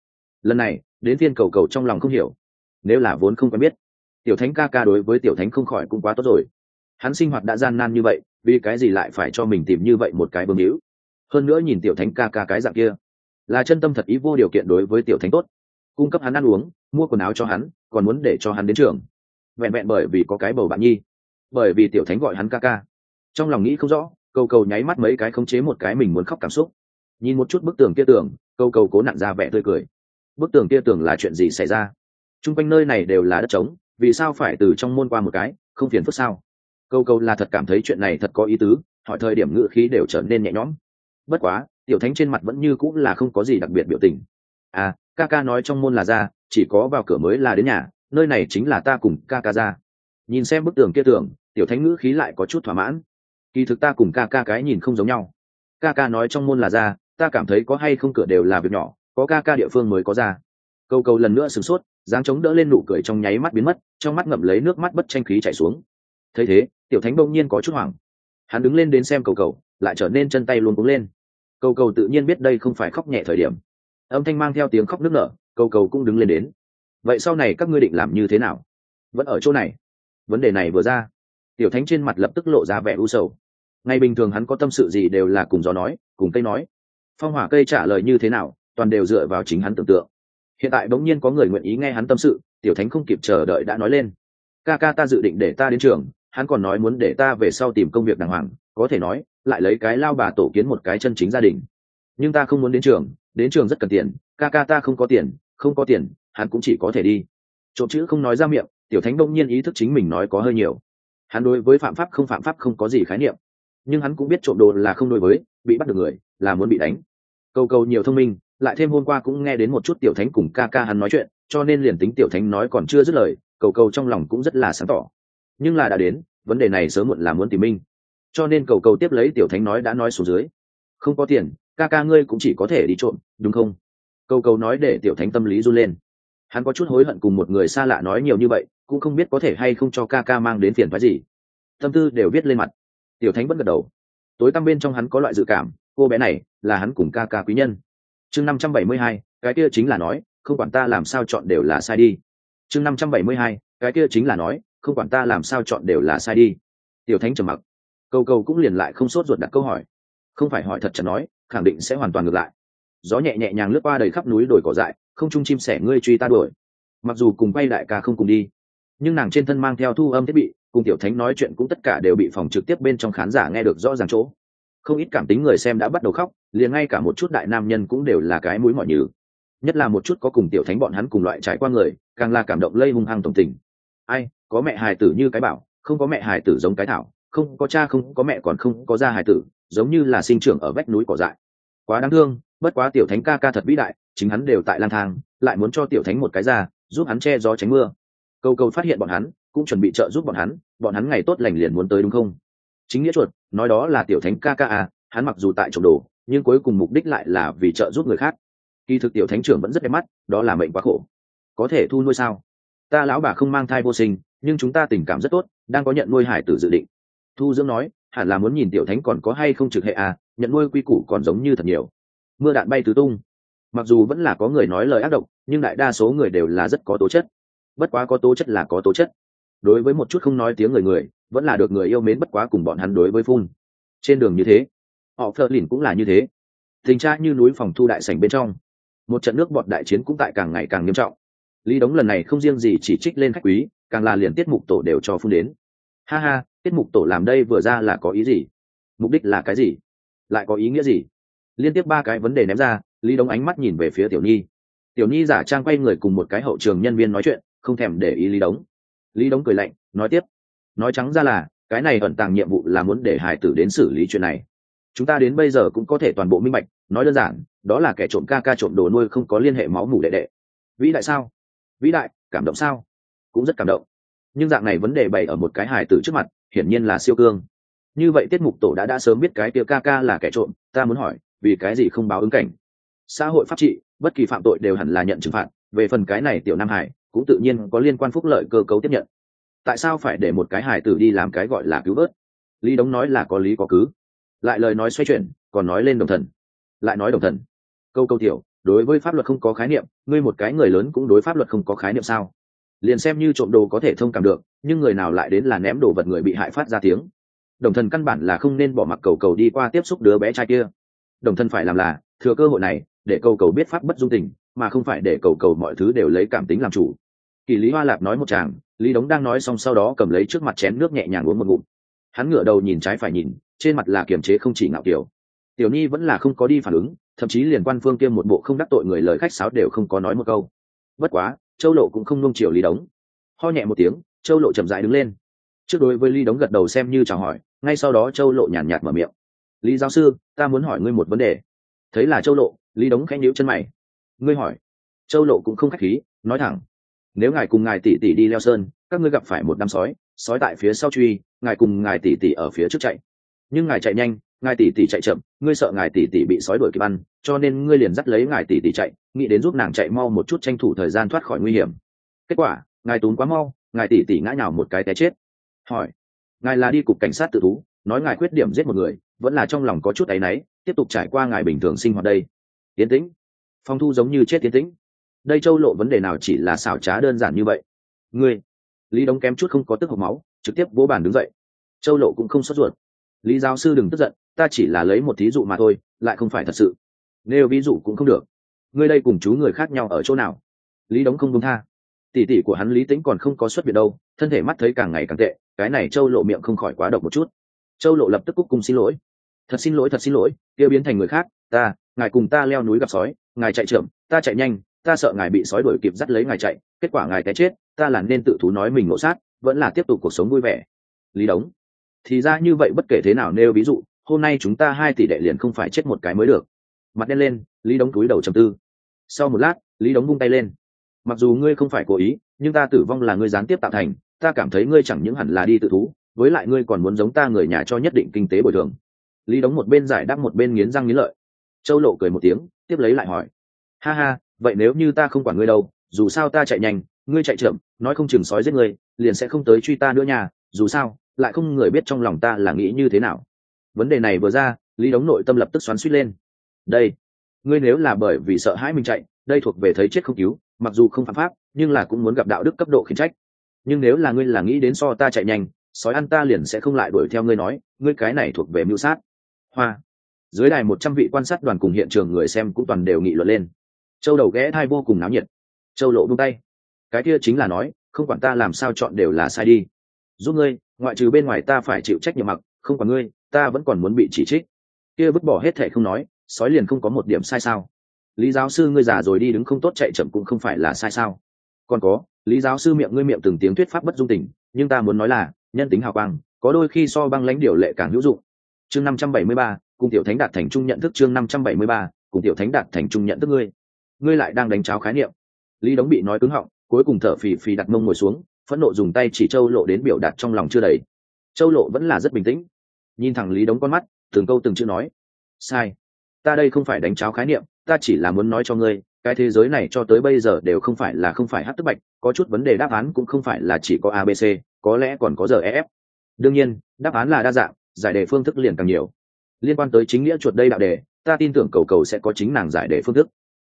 Lần này, đến thiên cầu cầu trong lòng không hiểu. Nếu là vốn không quen biết, tiểu thánh ca ca đối với tiểu thánh không khỏi cũng quá tốt rồi. Hắn sinh hoạt đã gian nan như vậy, vì cái gì lại phải cho mình tìm như vậy một cái bơm hữu? Hơn nữa nhìn tiểu thánh ca ca cái dạng kia, là chân tâm thật ý vô điều kiện đối với tiểu thánh tốt. Cung cấp hắn ăn uống, mua quần áo cho hắn, còn muốn để cho hắn đến trường. Vẹn vẹn bởi vì có cái bầu bạn nhi, bởi vì tiểu thánh gọi hắn ca ca. Trong lòng nghĩ không rõ, cầu cầu nháy mắt mấy cái khống chế một cái mình muốn khóc cảm xúc nhìn một chút bức tường kia tường, câu cầu cố nặn ra vẻ tươi cười. Bức tường kia tường là chuyện gì xảy ra? T r u n g quanh nơi này đều là đất trống, vì sao phải từ trong môn qua một cái, không phiền phức sao? Câu câu là thật cảm thấy chuyện này thật có ý tứ, hỏi thời điểm ngự khí đều trở nên nhẹ nhõm. Bất quá, tiểu thánh trên mặt vẫn như cũng là không có gì đặc biệt biểu tình. À ca ca nói trong môn là ra, chỉ có vào cửa mới là đến nhà, nơi này chính là ta cùng ca ca ra. Nhìn xem bức tường kia tường, tiểu thánh ngữ khí lại có chút thỏa mãn. Kỳ thực ta cùng ca ca cái nhìn không giống nhau. Ca ca nói trong môn là ra ta cảm thấy có hay không cửa đều là việc nhỏ, có ca ca địa phương mới có ra. Câu câu lần nữa sửng sốt, dáng chống đỡ lên nụ cười trong nháy mắt biến mất, trong mắt ngậm lấy nước mắt bất tranh khí chảy xuống. Thấy thế, tiểu thánh bỗng nhiên có chút hoảng. Hắn đứng lên đến xem cầu cầu, lại trở nên chân tay luôn cúng lên. Cầu cầu tự nhiên biết đây không phải khóc nhẹ thời điểm. Âm thanh mang theo tiếng khóc nức nở, cầu cầu cũng đứng lên đến. Vậy sau này các ngươi định làm như thế nào? Vẫn ở chỗ này. Vấn đề này vừa ra, tiểu thánh trên mặt lập tức lộ ra vẻ u sầu. Ngày bình thường hắn có tâm sự gì đều là cùng gió nói, cùng cây nói phong hỏa cây trả lời như thế nào, toàn đều dựa vào chính hắn tưởng tượng. Hiện tại bỗng nhiên có người nguyện ý nghe hắn tâm sự, tiểu thánh không kịp chờ đợi đã nói lên. Ca ca ta dự định để ta đến trường, hắn còn nói muốn để ta về sau tìm công việc đàng hoàng, có thể nói, lại lấy cái lao bà tổ kiến một cái chân chính gia đình. Nhưng ta không muốn đến trường đến trường rất cần tiền, ca ca ta không có tiền, không có tiền, hắn cũng chỉ có thể đi. Trộm chữ không nói ra miệng, tiểu thánh đông nhiên ý thức chính mình nói có hơi nhiều. Hắn đối với phạm pháp không phạm pháp không có gì khái niệm. Nhưng hắn cũng biết trộm đồ là không đối với, bị bắt được người là muốn bị đánh. Cầu cầu nhiều thông minh, lại thêm hôm qua cũng nghe đến một chút tiểu thánh cùng ca ca hắn nói chuyện, cho nên liền tính tiểu thánh nói còn chưa dứt lời, cầu cầu trong lòng cũng rất là sáng tỏ. Nhưng là đã đến, vấn đề này sớm muộn là muốn tìm minh. Cho nên cầu cầu tiếp lấy tiểu thánh nói đã nói xuống dưới. Không có tiền, ca ca ngươi cũng chỉ có thể đi trộm, đúng không? Cầu cầu nói để tiểu thánh tâm lý run lên. Hắn có chút hối hận cùng một người xa lạ nói nhiều như vậy, cũng không biết có thể hay không cho ca ca mang đến phiền phái gì. Tâm tư đều viết lên mặt. Tiểu thánh vẫn gật đầu. Tối tăm bên trong hắn có loại dự cảm cô bé này là hắn cùng ca ca quý nhân. Chương năm trăm bảy mươi hai, cái kia chính là nói, không quản ta làm sao chọn đều là sai đi. Chương năm trăm bảy mươi hai, cái kia chính là nói, không quản ta làm sao chọn đều là sai đi. Tiểu thánh trầm mặc. Câu câu cũng liền lại không sốt ruột đặt câu hỏi. Không phải hỏi thật chắn nói, khẳng định sẽ hoàn toàn ngược lại. Gió nhẹ nhẹ nhàng lướt qua đầy khắp núi đồi cỏ dại, không chung chim sẻ ngươi truy ta đuổi. Mặc dù cùng quay đại ca không cùng đi, nhưng nàng trên thân mang theo thu âm thiết bị, cùng tiểu thánh nói chuyện cũng tất cả đều bị phòng trực tiếp bên trong khán giả nghe được rõ ràng chỗ không ít cảm tính người xem đã bắt đầu khóc, liền ngay cả một chút đại nam nhân cũng đều là cái mũi mọi nhừ. Nhất là một chút có cùng tiểu thánh bọn hắn cùng loại trải qua người, càng là cảm động lây hung hăng tổng tình. Ai, có mẹ hài tử như cái bảo, không có mẹ hài tử giống cái thảo, không có cha không có mẹ còn không có gia hài tử, giống như là sinh trưởng ở vách núi cỏ dại. Quá đáng thương, bất quá tiểu thánh ca ca thật vĩ đại, chính hắn đều tại lang thang, lại muốn cho tiểu thánh một cái ra, giúp hắn che gió tránh mưa. Câu câu phát hiện bọn hắn, cũng chuẩn bị trợ giúp bọn hắn bọn hắn ngày tốt lành liền muốn tới đúng không? Chính nghĩa chuột, nói đó là tiểu thánh ca ca à hắn mặc dù tại trộm đồ, nhưng cuối cùng mục đích lại là vì trợ giúp người khác. Kỳ thực tiểu thánh trưởng vẫn rất đẹp mắt, đó là mệnh quá khổ. Có thể thu nuôi sao? Ta lão bà không mang thai vô sinh, nhưng chúng ta tình cảm rất tốt, đang có nhận nuôi hải tử dự định. Thu dưỡng nói, hẳn là muốn nhìn tiểu thánh còn có hay không trực hệ à nhận nuôi quy củ còn giống như thật nhiều. Mưa đạn bay tứ tung. Mặc dù vẫn là có người nói lời ác độc, nhưng đại đa số người đều là rất có tố chất. Bất quá có tố chất là có tố chất. Đối với một chút không nói tiếng người người vẫn là được người yêu mến bất quá cùng bọn hắn đối với phun. Trên đường như thế, họ phờ lìn cũng là như thế. Tình tra như núi phòng thu đại sảnh bên trong, một trận nước bọt đại chiến cũng tại càng ngày càng nghiêm trọng. Lý đống lần này không riêng gì chỉ trích lên khách quý, càng là liền tiết mục tổ đều cho phun đến. Ha ha, tiết mục tổ làm đây vừa ra là có ý gì? Mục đích là cái gì? Lại có ý nghĩa gì? Liên tiếp ba cái vấn đề ném ra, lý đống ánh mắt nhìn về phía tiểu nhi. Tiểu nhi giả trang quay người cùng một cái hậu trường nhân viên nói chuyện, không thèm để ý lý đống. Lý đống cười lạnh, nói tiếp nói trắng ra là, cái này ẩn tàng nhiệm vụ là muốn để hải tử đến xử lý chuyện này. Chúng ta đến bây giờ cũng có thể toàn bộ minh bạch, nói đơn giản, đó là kẻ trộm ca ca trộm đồ nuôi không có liên hệ máu mủ đệ đệ. Vĩ đại sao? Vĩ đại, cảm động sao? Cũng rất cảm động. Nhưng dạng này vấn đề bày ở một cái hài tử trước mặt, hiển nhiên là siêu cương. Như vậy tiết mục tổ đã đã sớm biết cái tia ca ca là kẻ trộm, ta muốn hỏi, vì cái gì không báo ứng cảnh? Xã hội pháp trị, bất kỳ phạm tội đều hẳn là nhận trừng phạt, về phần cái này tiểu nam hải, cũng tự nhiên có liên quan phúc lợi cơ cấu tiếp nhận tại sao phải để một cái hài tử đi làm cái gọi là cứu vớt? Lý đống nói là có lý có cứ. Lại lời nói xoay chuyển, còn nói lên đồng thần. Lại nói đồng thần. Câu câu tiểu, đối với pháp luật không có khái niệm, ngươi một cái người lớn cũng đối pháp luật không có khái niệm sao? Liền xem như trộm đồ có thể thông cảm được, nhưng người nào lại đến là ném đồ vật người bị hại phát ra tiếng. Đồng thần căn bản là không nên bỏ mặc cầu cầu đi qua tiếp xúc đứa bé trai kia. Đồng thần phải làm là, thừa cơ hội này, để cầu cầu biết pháp bất dung tình, mà không phải để cầu cầu mọi thứ đều lấy cảm tính làm chủ. Kỳ lý hoa lạp nói một chàng lý đống đang nói xong sau đó cầm lấy trước mặt chén nước nhẹ nhàng uống một ngụm. Hắn ngửa đầu nhìn trái phải nhìn trên mặt là kiềm chế không chỉ ngạo kiểu. Tiểu nhi vẫn là không có đi phản ứng thậm chí liền quan phương kiêm một bộ không đắc tội người lời khách sáo đều không có nói một câu. Bất quá châu lộ cũng không nung chiều lý đống. Ho nhẹ một tiếng châu lộ chậm dại đứng lên. Trước đối với lý đống gật đầu xem như chào hỏi ngay sau đó châu lộ nhàn nhạt, nhạt mở miệng. Lý giáo sư ta muốn hỏi ngươi một vấn đề. Thấy là châu lộ lý đống khẽ nhíu chân mày. Ngươi hỏi. Châu lộ cũng không khách khí nói thẳng nếu ngài cùng ngài tỷ tỷ đi leo sơn, các ngươi gặp phải một đám sói sói tại phía sau truy, ngài cùng ngài tỷ tỷ ở phía trước chạy. Nhưng ngài chạy nhanh, ngài tỷ tỷ chạy chậm, ngươi sợ ngài tỷ tỷ bị sói đuổi kịp ăn, cho nên ngươi liền dắt lấy ngài tỷ tỷ chạy, nghĩ đến giúp nàng chạy mau một chút tranh thủ thời gian thoát khỏi nguy hiểm. Kết quả, ngài tốn quá mau, ngài tỷ tỷ ngã nhào một cái té chết. Hỏi, ngài là đi cục cảnh sát tự thú, nói ngài khuyết điểm giết một người, vẫn là trong lòng có chút áy náy, tiếp tục trải qua ngài bình thường sinh hoạt đây. Tiến tĩnh, phong thu giống như chết tiến tĩnh đây châu lộ vấn đề nào chỉ là xảo trá đơn giản như vậy? Ngươi, lý đống kém chút không có tức hộc máu, trực tiếp vỗ bàn đứng dậy. Châu lộ cũng không sốt ruột. Lý giáo sư đừng tức giận, ta chỉ là lấy một thí dụ mà thôi, lại không phải thật sự. Nêu ví dụ cũng không được. Ngươi đây cùng chú người khác nhau ở chỗ nào? Lý đống không đúng tha. Tỷ tỷ của hắn lý tĩnh còn không có xuất viện đâu, thân thể mắt thấy càng ngày càng tệ, cái này châu lộ miệng không khỏi quá độc một chút. Châu lộ lập tức cúc cùng xin lỗi. Thật xin lỗi, thật xin lỗi kia biến thành người khác, ta, ngài cùng ta leo núi gặp sói, ngài chạy trưởng ta chạy nhanh ta sợ ngài bị sói đuổi kịp dắt lấy ngài chạy, kết quả ngài té chết, ta là nên tự thú nói mình ngộ sát, vẫn là tiếp tục cuộc sống vui vẻ. Lý đống, thì ra như vậy bất kể thế nào nêu ví dụ, hôm nay chúng ta hai tỷ đệ liền không phải chết một cái mới được. Mặt đen lên, lý đống túi đầu trầm tư. Sau một lát, lý đống vung tay lên. Mặc dù ngươi không phải cố ý, nhưng ta tử vong là ngươi gián tiếp tạo thành, ta cảm thấy ngươi chẳng những hẳn là đi tự thú, với lại ngươi còn muốn giống ta người nhà cho nhất định kinh tế bồi thường. Lý đống một bên giải đáp một bên nghiến răng nghiến lợi. Châu lộ cười một tiếng, tiếp lấy lại hỏi. Ha ha vậy nếu như ta không quản ngươi đâu, dù sao ta chạy nhanh, ngươi chạy chậm, nói không chừng sói giết ngươi, liền sẽ không tới truy ta nữa nhà dù sao, lại không người biết trong lòng ta là nghĩ như thế nào. Vấn đề này vừa ra, lý đống nội tâm lập tức xoắn suýt lên. Đây, ngươi nếu là bởi vì sợ hãi mình chạy, đây thuộc về thấy chết không cứu, mặc dù không phạm pháp, nhưng là cũng muốn gặp đạo đức cấp độ khiến trách. Nhưng nếu là ngươi là nghĩ đến so ta chạy nhanh, sói ăn ta liền sẽ không lại đuổi theo ngươi nói, ngươi cái này thuộc về mưu sát. Hoa. Dưới đài một trăm vị quan sát đoàn cùng hiện trường người xem cũng toàn đều nghị luận lên châu đầu ghé thai vô cùng náo nhiệt. Châu lộ vung tay. Cái kia chính là nói, không quản ta làm sao chọn đều là sai đi. Giúp ngươi, ngoại trừ bên ngoài ta phải chịu trách nhiệm mặc, không quản ngươi, ta vẫn còn muốn bị chỉ trích. Kia vứt bỏ hết thể không nói, sói liền không có một điểm sai sao? Lý giáo sư ngươi già rồi đi đứng không tốt chạy chậm cũng không phải là sai sao? Còn có, lý giáo sư miệng ngươi miệng từng tiếng thuyết pháp bất dung tình, nhưng ta muốn nói là, nhân tính hào quang, có đôi khi so băng lãnh điều lệ càng hữu dụng. Chương năm trăm bảy mươi ba, cùng tiểu thánh đạt thành trung nhận thức chương năm trăm bảy mươi ba, cùng tiểu thánh đạt thành trung nhận thức ngươi ngươi lại đang đánh cháo khái niệm. Lý đống bị nói cứng họng, cuối cùng thở phì phì đặt mông ngồi xuống, phẫn nộ dùng tay chỉ châu lộ đến biểu đạt trong lòng chưa đầy. Châu lộ vẫn là rất bình tĩnh. Nhìn thẳng lý đống con mắt, từng câu từng chữ nói. Sai. Ta đây không phải đánh cháo khái niệm, ta chỉ là muốn nói cho ngươi, cái thế giới này cho tới bây giờ đều không phải là không phải hát tức bạch, có chút vấn đề đáp án cũng không phải là chỉ có abc có lẽ còn có giờ ef đương nhiên, đáp án là đa dạng, giải đề phương thức liền càng nhiều. Liên quan tới chính nghĩa chuột đây đạo đề, ta tin tưởng cầu cầu sẽ có chính nàng giải đề phương thức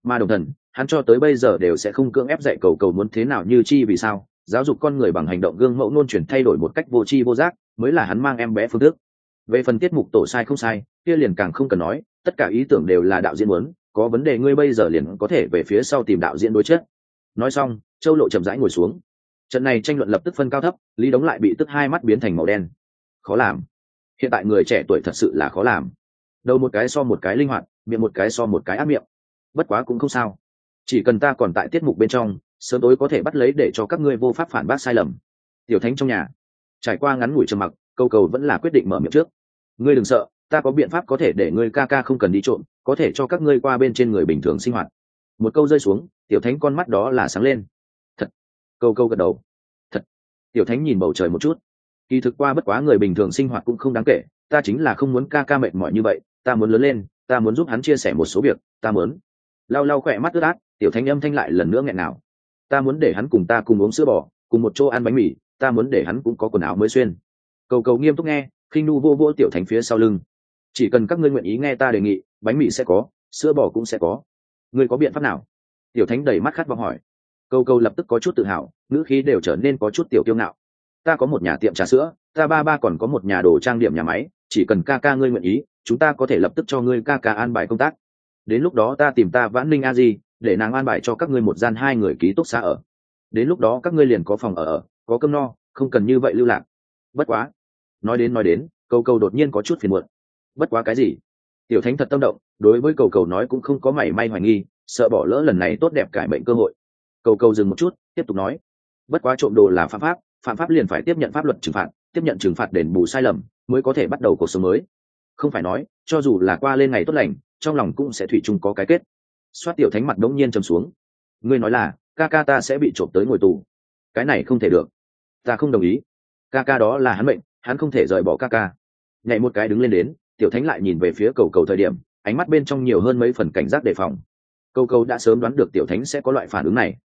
mà đồng thần, hắn cho tới bây giờ đều sẽ không cưỡng ép dạy cầu cầu muốn thế nào như chi vì sao, giáo dục con người bằng hành động gương mẫu nôn chuyển thay đổi một cách vô tri vô giác, mới là hắn mang em bé phương thức. Về phần tiết mục tổ sai không sai, kia liền càng không cần nói, tất cả ý tưởng đều là đạo diễn muốn, có vấn đề ngươi bây giờ liền có thể về phía sau tìm đạo diễn đối chất. Nói xong, châu lộ chậm rãi ngồi xuống. Trận này tranh luận lập tức phân cao thấp, lý đống lại bị tức hai mắt biến thành màu đen. Khó làm. Hiện tại người trẻ tuổi thật sự là khó làm. Đầu một cái so một cái linh hoạt, miệng một cái so một cái ác miệng bất quá cũng không sao. Chỉ cần ta còn tại tiết mục bên trong, sớm tối có thể bắt lấy để cho các ngươi vô pháp phản bác sai lầm. Tiểu thánh trong nhà. Trải qua ngắn ngủi trầm mặc, câu cầu vẫn là quyết định mở miệng trước. Ngươi đừng sợ, ta có biện pháp có thể để ngươi ca ca không cần đi trộm, có thể cho các ngươi qua bên trên người bình thường sinh hoạt. Một câu rơi xuống, tiểu thánh con mắt đó là sáng lên. Thật. Câu câu gật đầu. Thật. Tiểu thánh nhìn bầu trời một chút. Kỳ thực qua bất quá người bình thường sinh hoạt cũng không đáng kể, ta chính là không muốn ca ca mệt mỏi như vậy, ta muốn lớn lên, ta muốn giúp hắn chia sẻ một số việc, ta muốn lau lau khỏe mắt ướt át, tiểu thánh âm thanh lại lần nữa nghẹn nào ta muốn để hắn cùng ta cùng uống sữa bò, cùng một chỗ ăn bánh mì, ta muốn để hắn cũng có quần áo mới xuyên. Cầu cầu nghiêm túc nghe, khinh nu vô vô tiểu thánh phía sau lưng. Chỉ cần các ngươi nguyện ý nghe ta đề nghị, bánh mì sẽ có, sữa bò cũng sẽ có. Ngươi có biện pháp nào? Tiểu thánh đầy mắt khát vọng hỏi. Câu câu lập tức có chút tự hào, ngữ khí đều trở nên có chút tiểu kiêu ngạo. Ta có một nhà tiệm trà sữa, ta ba ba còn có một nhà đồ trang điểm nhà máy, chỉ cần ca ca ngươi nguyện ý, chúng ta có thể lập tức cho ngươi ca ca an bài công tác đến lúc đó ta tìm ta vãn ninh a di, để nàng an bài cho các ngươi một gian hai người ký túc xá ở. đến lúc đó các ngươi liền có phòng ở ở có cơm no, không cần như vậy lưu lạc. bất quá. nói đến nói đến, cầu cầu đột nhiên có chút phiền muộn. bất quá cái gì? tiểu thánh thật tâm động, đối với cầu cầu nói cũng không có mảy may hoài nghi, sợ bỏ lỡ lần này tốt đẹp cải bệnh cơ hội. cầu cầu dừng một chút, tiếp tục nói. bất quá trộm đồ là phạm pháp phạm pháp liền phải tiếp nhận pháp luật trừng phạt, tiếp nhận trừng phạt đền bù sai lầm, mới có thể bắt đầu cuộc sống mới. không phải nói, cho dù là qua lên ngày tốt lành trong lòng cũng sẽ thủy chung có cái kết. Xoát tiểu thánh mặt đống nhiên trầm xuống. Ngươi nói là, ca ca ta sẽ bị trộm tới ngồi tù. Cái này không thể được. Ta không đồng ý. Ca ca đó là hắn mệnh, hắn không thể rời bỏ ca ca. Nhảy một cái đứng lên đến, tiểu thánh lại nhìn về phía cầu cầu thời điểm, ánh mắt bên trong nhiều hơn mấy phần cảnh giác đề phòng. Cầu cầu đã sớm đoán được tiểu thánh sẽ có loại phản ứng này.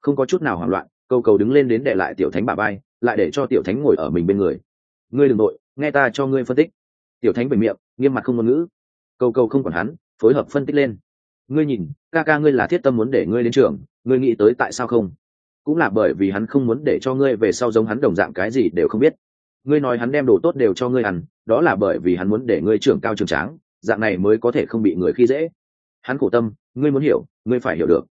Không có chút nào hoảng loạn, cầu cầu đứng lên đến để lại tiểu thánh bà bay lại để cho tiểu thánh ngồi ở mình bên người. Ngươi đ ừ n g nội nghe ta cho ngươi phân tích. Tiểu thánh về miệng, nghiêm mặt không ngôn ngữ cầu cầu không còn hắn, phối hợp phân tích lên. Ngươi nhìn, ca ca ngươi là thiết tâm muốn để ngươi đến trường, ngươi nghĩ tới tại sao không? Cũng là bởi vì hắn không muốn để cho ngươi về sau giống hắn đồng dạng cái gì đều không biết. Ngươi nói hắn đem đồ tốt đều cho ngươi ăn, đó là bởi vì hắn muốn để ngươi trưởng cao trường tráng, dạng này mới có thể không bị người khi dễ. Hắn khổ tâm, ngươi muốn hiểu, ngươi phải hiểu được.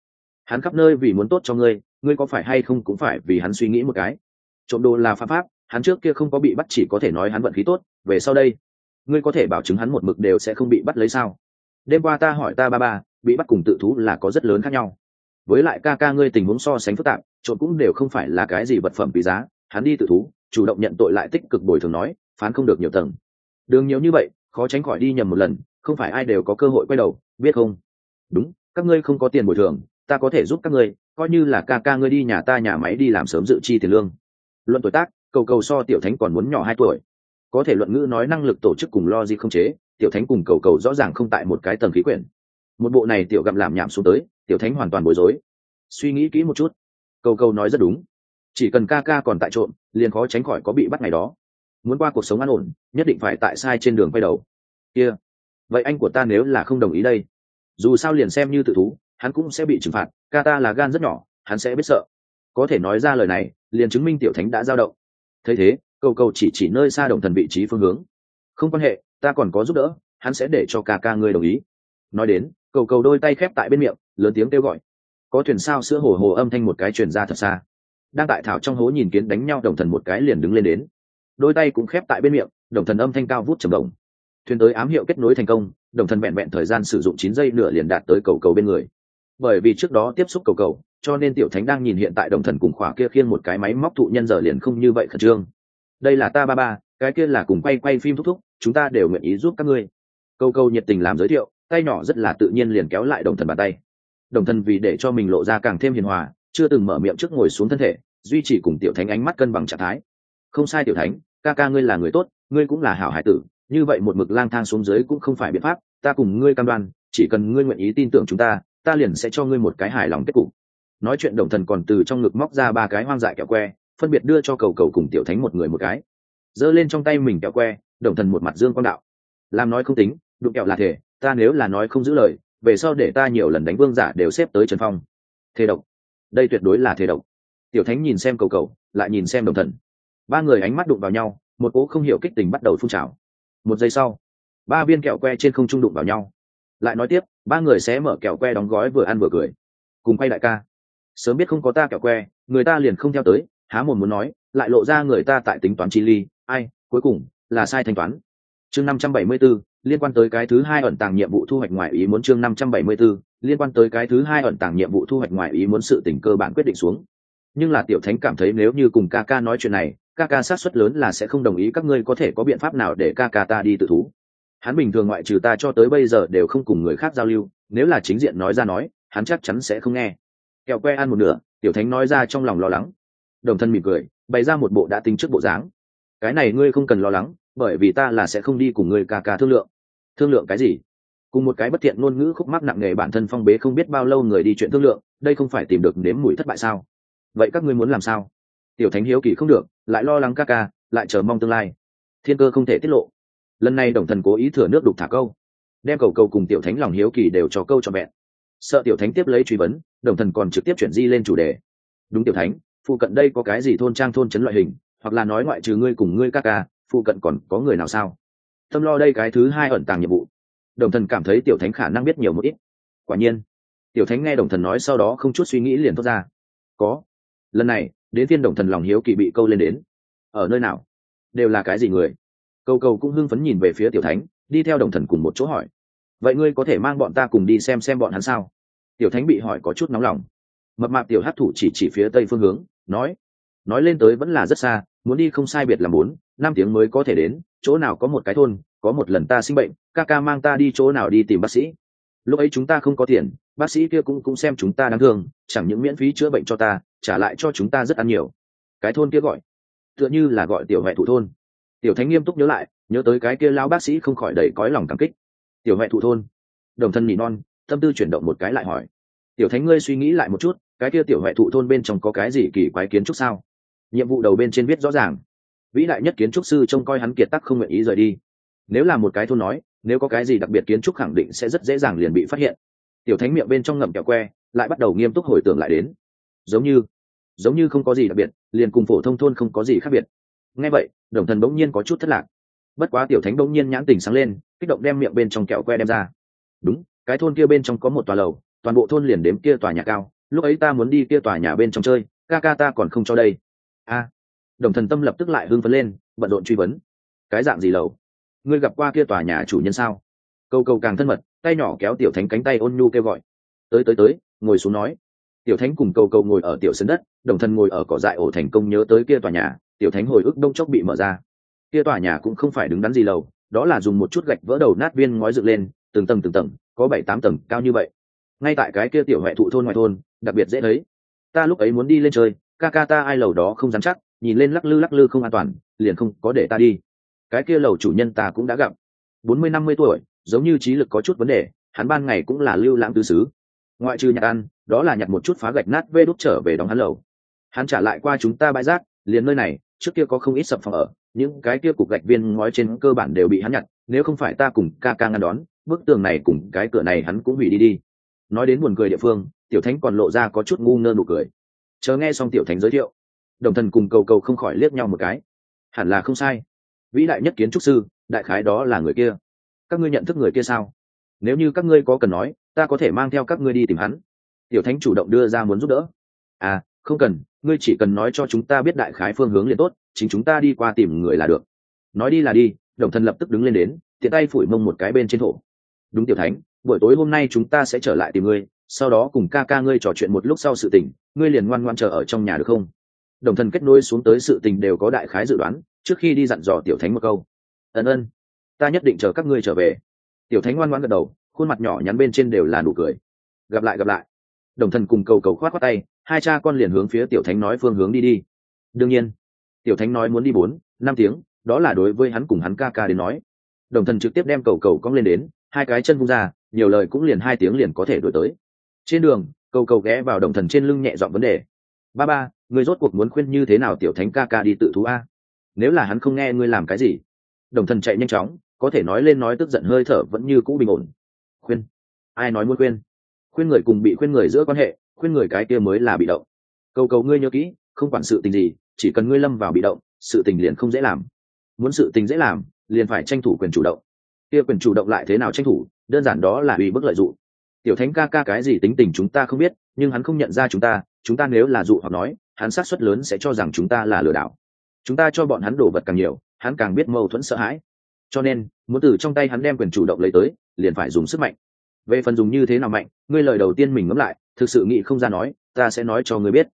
Hắn khắp nơi vì muốn tốt cho ngươi ngươi có phải hay không cũng phải vì hắn suy nghĩ một cái. Trộm đồ là pháp pháp, hắn trước kia không có bị bắt chỉ có thể nói hắn vận khí tốt, về sau đây ngươi có thể bảo chứng hắn một mực đều sẽ không bị bắt lấy sao? Đêm qua ta hỏi ta ba ba, bị bắt cùng tự thú là có rất lớn khác nhau. Với lại ca ca ngươi tình huống so sánh phức tạp trộm cũng đều không phải là cái gì vật phẩm quý giá, hắn đi tự thú, chủ động nhận tội lại tích cực bồi thường nói, phán không được nhiều tầng. Đường nhiều như vậy, khó tránh khỏi đi nhầm một lần, không phải ai đều có cơ hội quay đầu, biết không? Đúng, các ngươi không có tiền bồi thường, ta có thể giúp các ngươi, coi như là ca ca ngươi đi nhà ta nhà máy đi làm sớm dự chi tiền lương. Luận tuổi tác, cầu cầu so tiểu thánh còn muốn nhỏ hai tuổi có thể luận ngữ nói năng lực tổ chức cùng lo gì không chế, tiểu thánh cùng cầu cầu rõ ràng không tại một cái tầng khí quyển. Một bộ này tiểu gặp làm nhảm xuống tới, tiểu thánh hoàn toàn bối rối. Suy nghĩ kỹ một chút. Cầu cầu nói rất đúng. Chỉ cần ca ca còn tại trộm, liền khó tránh khỏi có bị bắt ngày đó. Muốn qua cuộc sống an ổn, nhất định phải tại sai trên đường quay đầu. Kia. Vậy anh của ta nếu là không đồng ý đây? Dù sao liền xem như tự thú, hắn cũng sẽ bị trừng phạt, ca ta là gan rất nhỏ, hắn sẽ biết sợ. Có thể nói ra lời này, liền chứng minh tiểu thánh đã giao động. Thấy thế cầu cầu chỉ chỉ nơi xa đồng thần vị trí phương hướng. Không quan hệ, ta còn có giúp đỡ, hắn sẽ để cho ca ca ngươi đồng ý. Nói đến, cầu cầu đôi tay khép tại bên miệng, lớn tiếng kêu gọi. Có thuyền sao sữa hồ hồ âm thanh một cái truyền ra thật xa. Đang tại thảo trong hố nhìn kiến đánh nhau đồng thần một cái liền đứng lên đến. Đôi tay cũng khép tại bên miệng, đồng thần âm thanh cao vút trầm đồng. Thuyền tới ám hiệu kết nối thành công, đồng thần vẹn vẹn thời gian sử dụng chín giây nửa liền đạt tới cầu cầu bên người. Bởi vì trước đó tiếp xúc cầu cầu, cho nên tiểu thánh đang nhìn hiện tại đồng thần cùng khỏa kia khiên một cái máy móc thụ nhân giờ liền không như vậy khẩn trương đây là ta ba ba, cái kia là cùng quay quay phim thúc thúc, chúng ta đều nguyện ý giúp các ngươi. Câu câu nhiệt tình làm giới thiệu, tay nhỏ rất là tự nhiên liền kéo lại đồng thần bàn tay. Đồng thần vì để cho mình lộ ra càng thêm hiền hòa, chưa từng mở miệng trước ngồi xuống thân thể, duy trì cùng tiểu thánh ánh mắt cân bằng trạng thái. Không sai tiểu thánh, ca ca ngươi là người tốt, ngươi cũng là hảo hải tử, như vậy một mực lang thang xuống dưới cũng không phải biện pháp, ta cùng ngươi cam đoan, chỉ cần ngươi nguyện ý tin tưởng chúng ta ta liền sẽ cho ngươi một cái hài lòng kết cục. Nói chuyện đồng thần còn từ trong ngực móc ra ba cái hoang dại kẹo que phân biệt đưa cho cầu cầu cùng tiểu thánh một người một cái. Giơ lên trong tay mình kẹo que, đồng thần một mặt dương quang đạo. Làm nói không tính, đụng kẹo là thể, ta nếu là nói không giữ lời, về sau để ta nhiều lần đánh vương giả đều xếp tới trần phong. Thế độc. Đây tuyệt đối là thế độc. Tiểu thánh nhìn xem cầu cầu, lại nhìn xem đồng thần. Ba người ánh mắt đụng vào nhau, một cỗ không hiểu kích tình bắt đầu phun trào. Một giây sau, ba viên kẹo que trên không trung đụng vào nhau. Lại nói tiếp, ba người sẽ mở kẹo que đóng gói vừa ăn vừa cười. Cùng quay đại ca. Sớm biết không có ta kẹo que, người ta liền không theo tới há mồm muốn nói lại lộ ra người ta tại tính toán chi ly. Ai cuối cùng là sai thanh toán. Chương năm trăm bảy mươi 574, liên quan tới cái thứ hai ẩn tàng nhiệm vụ thu hoạch ngoài ý muốn chương năm trăm bảy mươi 574, liên quan tới cái thứ hai ẩn tàng nhiệm vụ thu hoạch ngoài ý muốn sự tình cơ bản quyết định xuống. Nhưng là tiểu thánh cảm thấy nếu như cùng ca ca nói chuyện này ca ca sát suất lớn là sẽ không đồng ý các ngươi có thể có biện pháp nào để ca ca ta đi tự thú. Hắn bình thường ngoại trừ ta cho tới bây giờ đều không cùng người khác giao lưu nếu là chính diện nói ra nói hắn chắc chắn sẽ không nghe. Kẹo que ăn một nửa tiểu thánh nói ra trong lòng lo lắng đồng thân mỉm cười, bày ra một bộ đã tính trước bộ dáng. Cái này ngươi không cần lo lắng, bởi vì ta là sẽ không đi cùng ngươi ca ca thương lượng. Thương lượng cái gì? Cùng một cái bất thiện ngôn ngữ khúc mắc nặng nề bản thân phong bế không biết bao lâu người đi chuyện thương lượng, đây không phải tìm được nếm mùi thất bại sao? Vậy các ngươi muốn làm sao? Tiểu thánh hiếu kỳ không được, lại lo lắng ca ca, lại chờ mong tương lai. Thiên cơ không thể tiết lộ. Lần này đồng thần cố ý thừa nước đục thả câu. Đem cầu câu cùng tiểu thánh lòng hiếu kỳ đều cho câu cho mẹ sợ tiểu thánh tiếp lấy truy vấn, đồng thần còn trực tiếp chuyển di lên chủ đề. Đúng tiểu thánh phụ cận đây có cái gì thôn trang thôn chấn loại hình, hoặc là nói ngoại trừ ngươi cùng ngươi các ca phụ cận còn có người nào sao? Tâm lo đây cái thứ hai ẩn tàng nhiệm vụ. Đồng thần cảm thấy tiểu thánh khả năng biết nhiều một ít. Quả nhiên, tiểu thánh nghe đồng thần nói sau đó không chút suy nghĩ liền thốt ra. Có. Lần này, đến thiên đồng thần lòng hiếu kỳ bị câu lên đến. Ở nơi nào? Đều là cái gì người? Câu cầu cũng hưng phấn nhìn về phía tiểu thánh, đi theo đồng thần cùng một chỗ hỏi. Vậy ngươi có thể mang bọn ta cùng đi xem xem bọn hắn sao? Tiểu thánh bị hỏi có chút nóng lòng. Mập mạp tiểu hát thủ chỉ chỉ phía tây phương hướng nói nói lên tới vẫn là rất xa, muốn đi không sai biệt là bốn, năm tiếng mới có thể đến, chỗ nào có một cái thôn, có một lần ta sinh bệnh, ca ca mang ta đi chỗ nào đi tìm bác sĩ. Lúc ấy chúng ta không có tiền, bác sĩ kia cũng cũng xem chúng ta đáng thương, chẳng những miễn phí chữa bệnh cho ta, trả lại cho chúng ta rất ăn nhiều. Cái thôn kia gọi, tựa như là gọi tiểu huệ thủ thôn. Tiểu thánh nghiêm túc nhớ lại, nhớ tới cái kia lao bác sĩ không khỏi đầy cõi lòng cảm kích. Tiểu huệ thủ thôn, đồng thân nỉ non, tâm tư chuyển động một cái lại hỏi tiểu thánh ngươi suy nghĩ lại một chút, cái kia tiểu huệ thụ thôn bên trong có cái gì kỳ quái kiến trúc sao? Nhiệm vụ đầu bên trên viết rõ ràng. Vĩ đại nhất kiến trúc sư trông coi hắn kiệt tắc không nguyện ý rời đi. Nếu là một cái thôn nói, nếu có cái gì đặc biệt kiến trúc khẳng định sẽ rất dễ dàng liền bị phát hiện. Tiểu thánh miệng bên trong ngậm kẹo que, lại bắt đầu nghiêm túc hồi tưởng lại đến. Giống như giống như không có gì đặc biệt, liền cùng phổ thông thôn không có gì khác biệt. Ngay vậy, đồng thần bỗng nhiên có chút thất lạc. Bất quá tiểu thánh bỗng nhiên nhãn tình sáng lên, kích động đem miệng bên trong kẹo que đem ra. Đúng, cái thôn kia bên trong có một tòa lầu toàn bộ thôn liền đếm kia tòa nhà cao, lúc ấy ta muốn đi kia tòa nhà bên trong chơi, ca ca ta còn không cho đây. A, đồng thần tâm lập tức lại hưng phấn lên, bận rộn truy vấn. Cái dạng gì lầu? Ngươi gặp qua kia tòa nhà chủ nhân sao? Câu câu càng thân mật, tay nhỏ kéo tiểu thánh cánh tay ôn nhu kêu gọi. Tới tới tới, ngồi xuống nói. Tiểu thánh cùng câu câu ngồi ở tiểu sân đất, đồng thân ngồi ở cỏ dại ổ thành công nhớ tới kia tòa nhà, tiểu thánh hồi ức đông chốc bị mở ra. Kia tòa nhà cũng không phải đứng đắn gì lầu, đó là dùng một chút gạch vỡ đầu nát viên ngói dựng lên, từng tầng từng tầng, có bảy tám tầng, cao như vậy ngay tại cái kia tiểu huệ thụ thôn ngoài thôn, đặc biệt dễ thấy. Ta lúc ấy muốn đi lên chơi, ca ca ta ai lầu đó không dám chắc, nhìn lên lắc lư lắc lư không an toàn, liền không có để ta đi. Cái kia lầu chủ nhân ta cũng đã gặp. Bốn mươi, năm mươi tuổi, giống như trí lực có chút vấn đề, hắn ban ngày cũng là lưu lãng tư xứ. Ngoại trừ nhặt ăn, đó là nhặt một chút phá gạch nát vê đút trở về đóng hắn lầu. Hắn trả lại qua chúng ta bãi rác, liền nơi này, trước kia có không ít sập phòng ở, những cái kia cục gạch viên ngói trên cơ bản đều bị hắn nhặt, nếu không phải ta cùng ca ca ngăn đón, bức tường này cùng cái cửa này hắn cũng hủy đi đi nói đến buồn cười địa phương, tiểu thánh còn lộ ra có chút ngu ngơ nụ cười. Chờ nghe xong tiểu thánh giới thiệu. Đồng thần cùng cầu cầu không khỏi liếc nhau một cái. Hẳn là không sai. Vĩ đại nhất kiến trúc sư, đại khái đó là người kia. Các ngươi nhận thức người kia sao? Nếu như các ngươi có cần nói, ta có thể mang theo các ngươi đi tìm hắn. Tiểu thánh chủ động đưa ra muốn giúp đỡ. À không cần, ngươi chỉ cần nói cho chúng ta biết đại khái phương hướng liền tốt, chính chúng ta đi qua tìm người là được. Nói đi là đi, đồng thần lập tức đứng lên đến, tiện tay phủi mông một cái bên trên thổ. Đúng tiểu thánh buổi tối hôm nay chúng ta sẽ trở lại tìm ngươi, sau đó cùng ca ca ngươi trò chuyện một lúc sau sự tình, ngươi liền ngoan ngoan chờ ở trong nhà được không? Đồng thần kết nối xuống tới sự tình đều có đại khái dự đoán, trước khi đi dặn dò tiểu thánh một câu. Ân ân, ta nhất định chờ các ngươi trở về. Tiểu thánh ngoan ngoan gật đầu, khuôn mặt nhỏ nhắn bên trên đều là nụ cười. Gặp lại gặp lại. Đồng thần cùng cầu cầu khoát khoát tay, hai cha con liền hướng phía tiểu thánh nói phương hướng đi đi. Đương nhiên, tiểu thánh nói muốn đi bốn, năm tiếng, đó là đối với hắn cùng hắn ca ca đến nói. Đồng thần trực tiếp đem cầu cầu cong lên đến hai cái chân vung ra, nhiều lời cũng liền hai tiếng liền có thể đổi tới. Trên đường, cầu cầu ghé vào đồng thần trên lưng nhẹ dọn vấn đề. Ba ba, người rốt cuộc muốn khuyên như thế nào tiểu thánh ca ca đi tự thú a? Nếu là hắn không nghe ngươi làm cái gì. Đồng thần chạy nhanh chóng, có thể nói lên nói tức giận hơi thở vẫn như cũ bình ổn. Khuyên? Ai nói muốn khuyên? Khuyên người cùng bị khuyên người giữa quan hệ, khuyên người cái kia mới là bị động. Cầu cầu, ngươi nhớ kỹ, không quản sự tình gì, chỉ cần ngươi lâm vào bị động, sự tình liền không dễ làm. Muốn sự tình dễ làm, liền phải tranh thủ quyền chủ động kia quyền chủ động lại thế nào tranh thủ, đơn giản đó là ủy bức lợi dụng. Tiểu thánh ca ca cái gì tính tình chúng ta không biết, nhưng hắn không nhận ra chúng ta chúng ta nếu là dụ hoặc nói, hắn sát suất lớn sẽ cho rằng chúng ta là lừa đảo. Chúng ta cho bọn hắn đổ vật càng nhiều, hắn càng biết mâu thuẫn sợ hãi. Cho nên, muốn từ trong tay hắn đem quyền chủ động lấy tới, liền phải dùng sức mạnh. Về phần dùng như thế nào mạnh, ngươi lời đầu tiên mình ngẫm lại, thực sự nghĩ không ra nói, ta sẽ nói cho ngươi biết.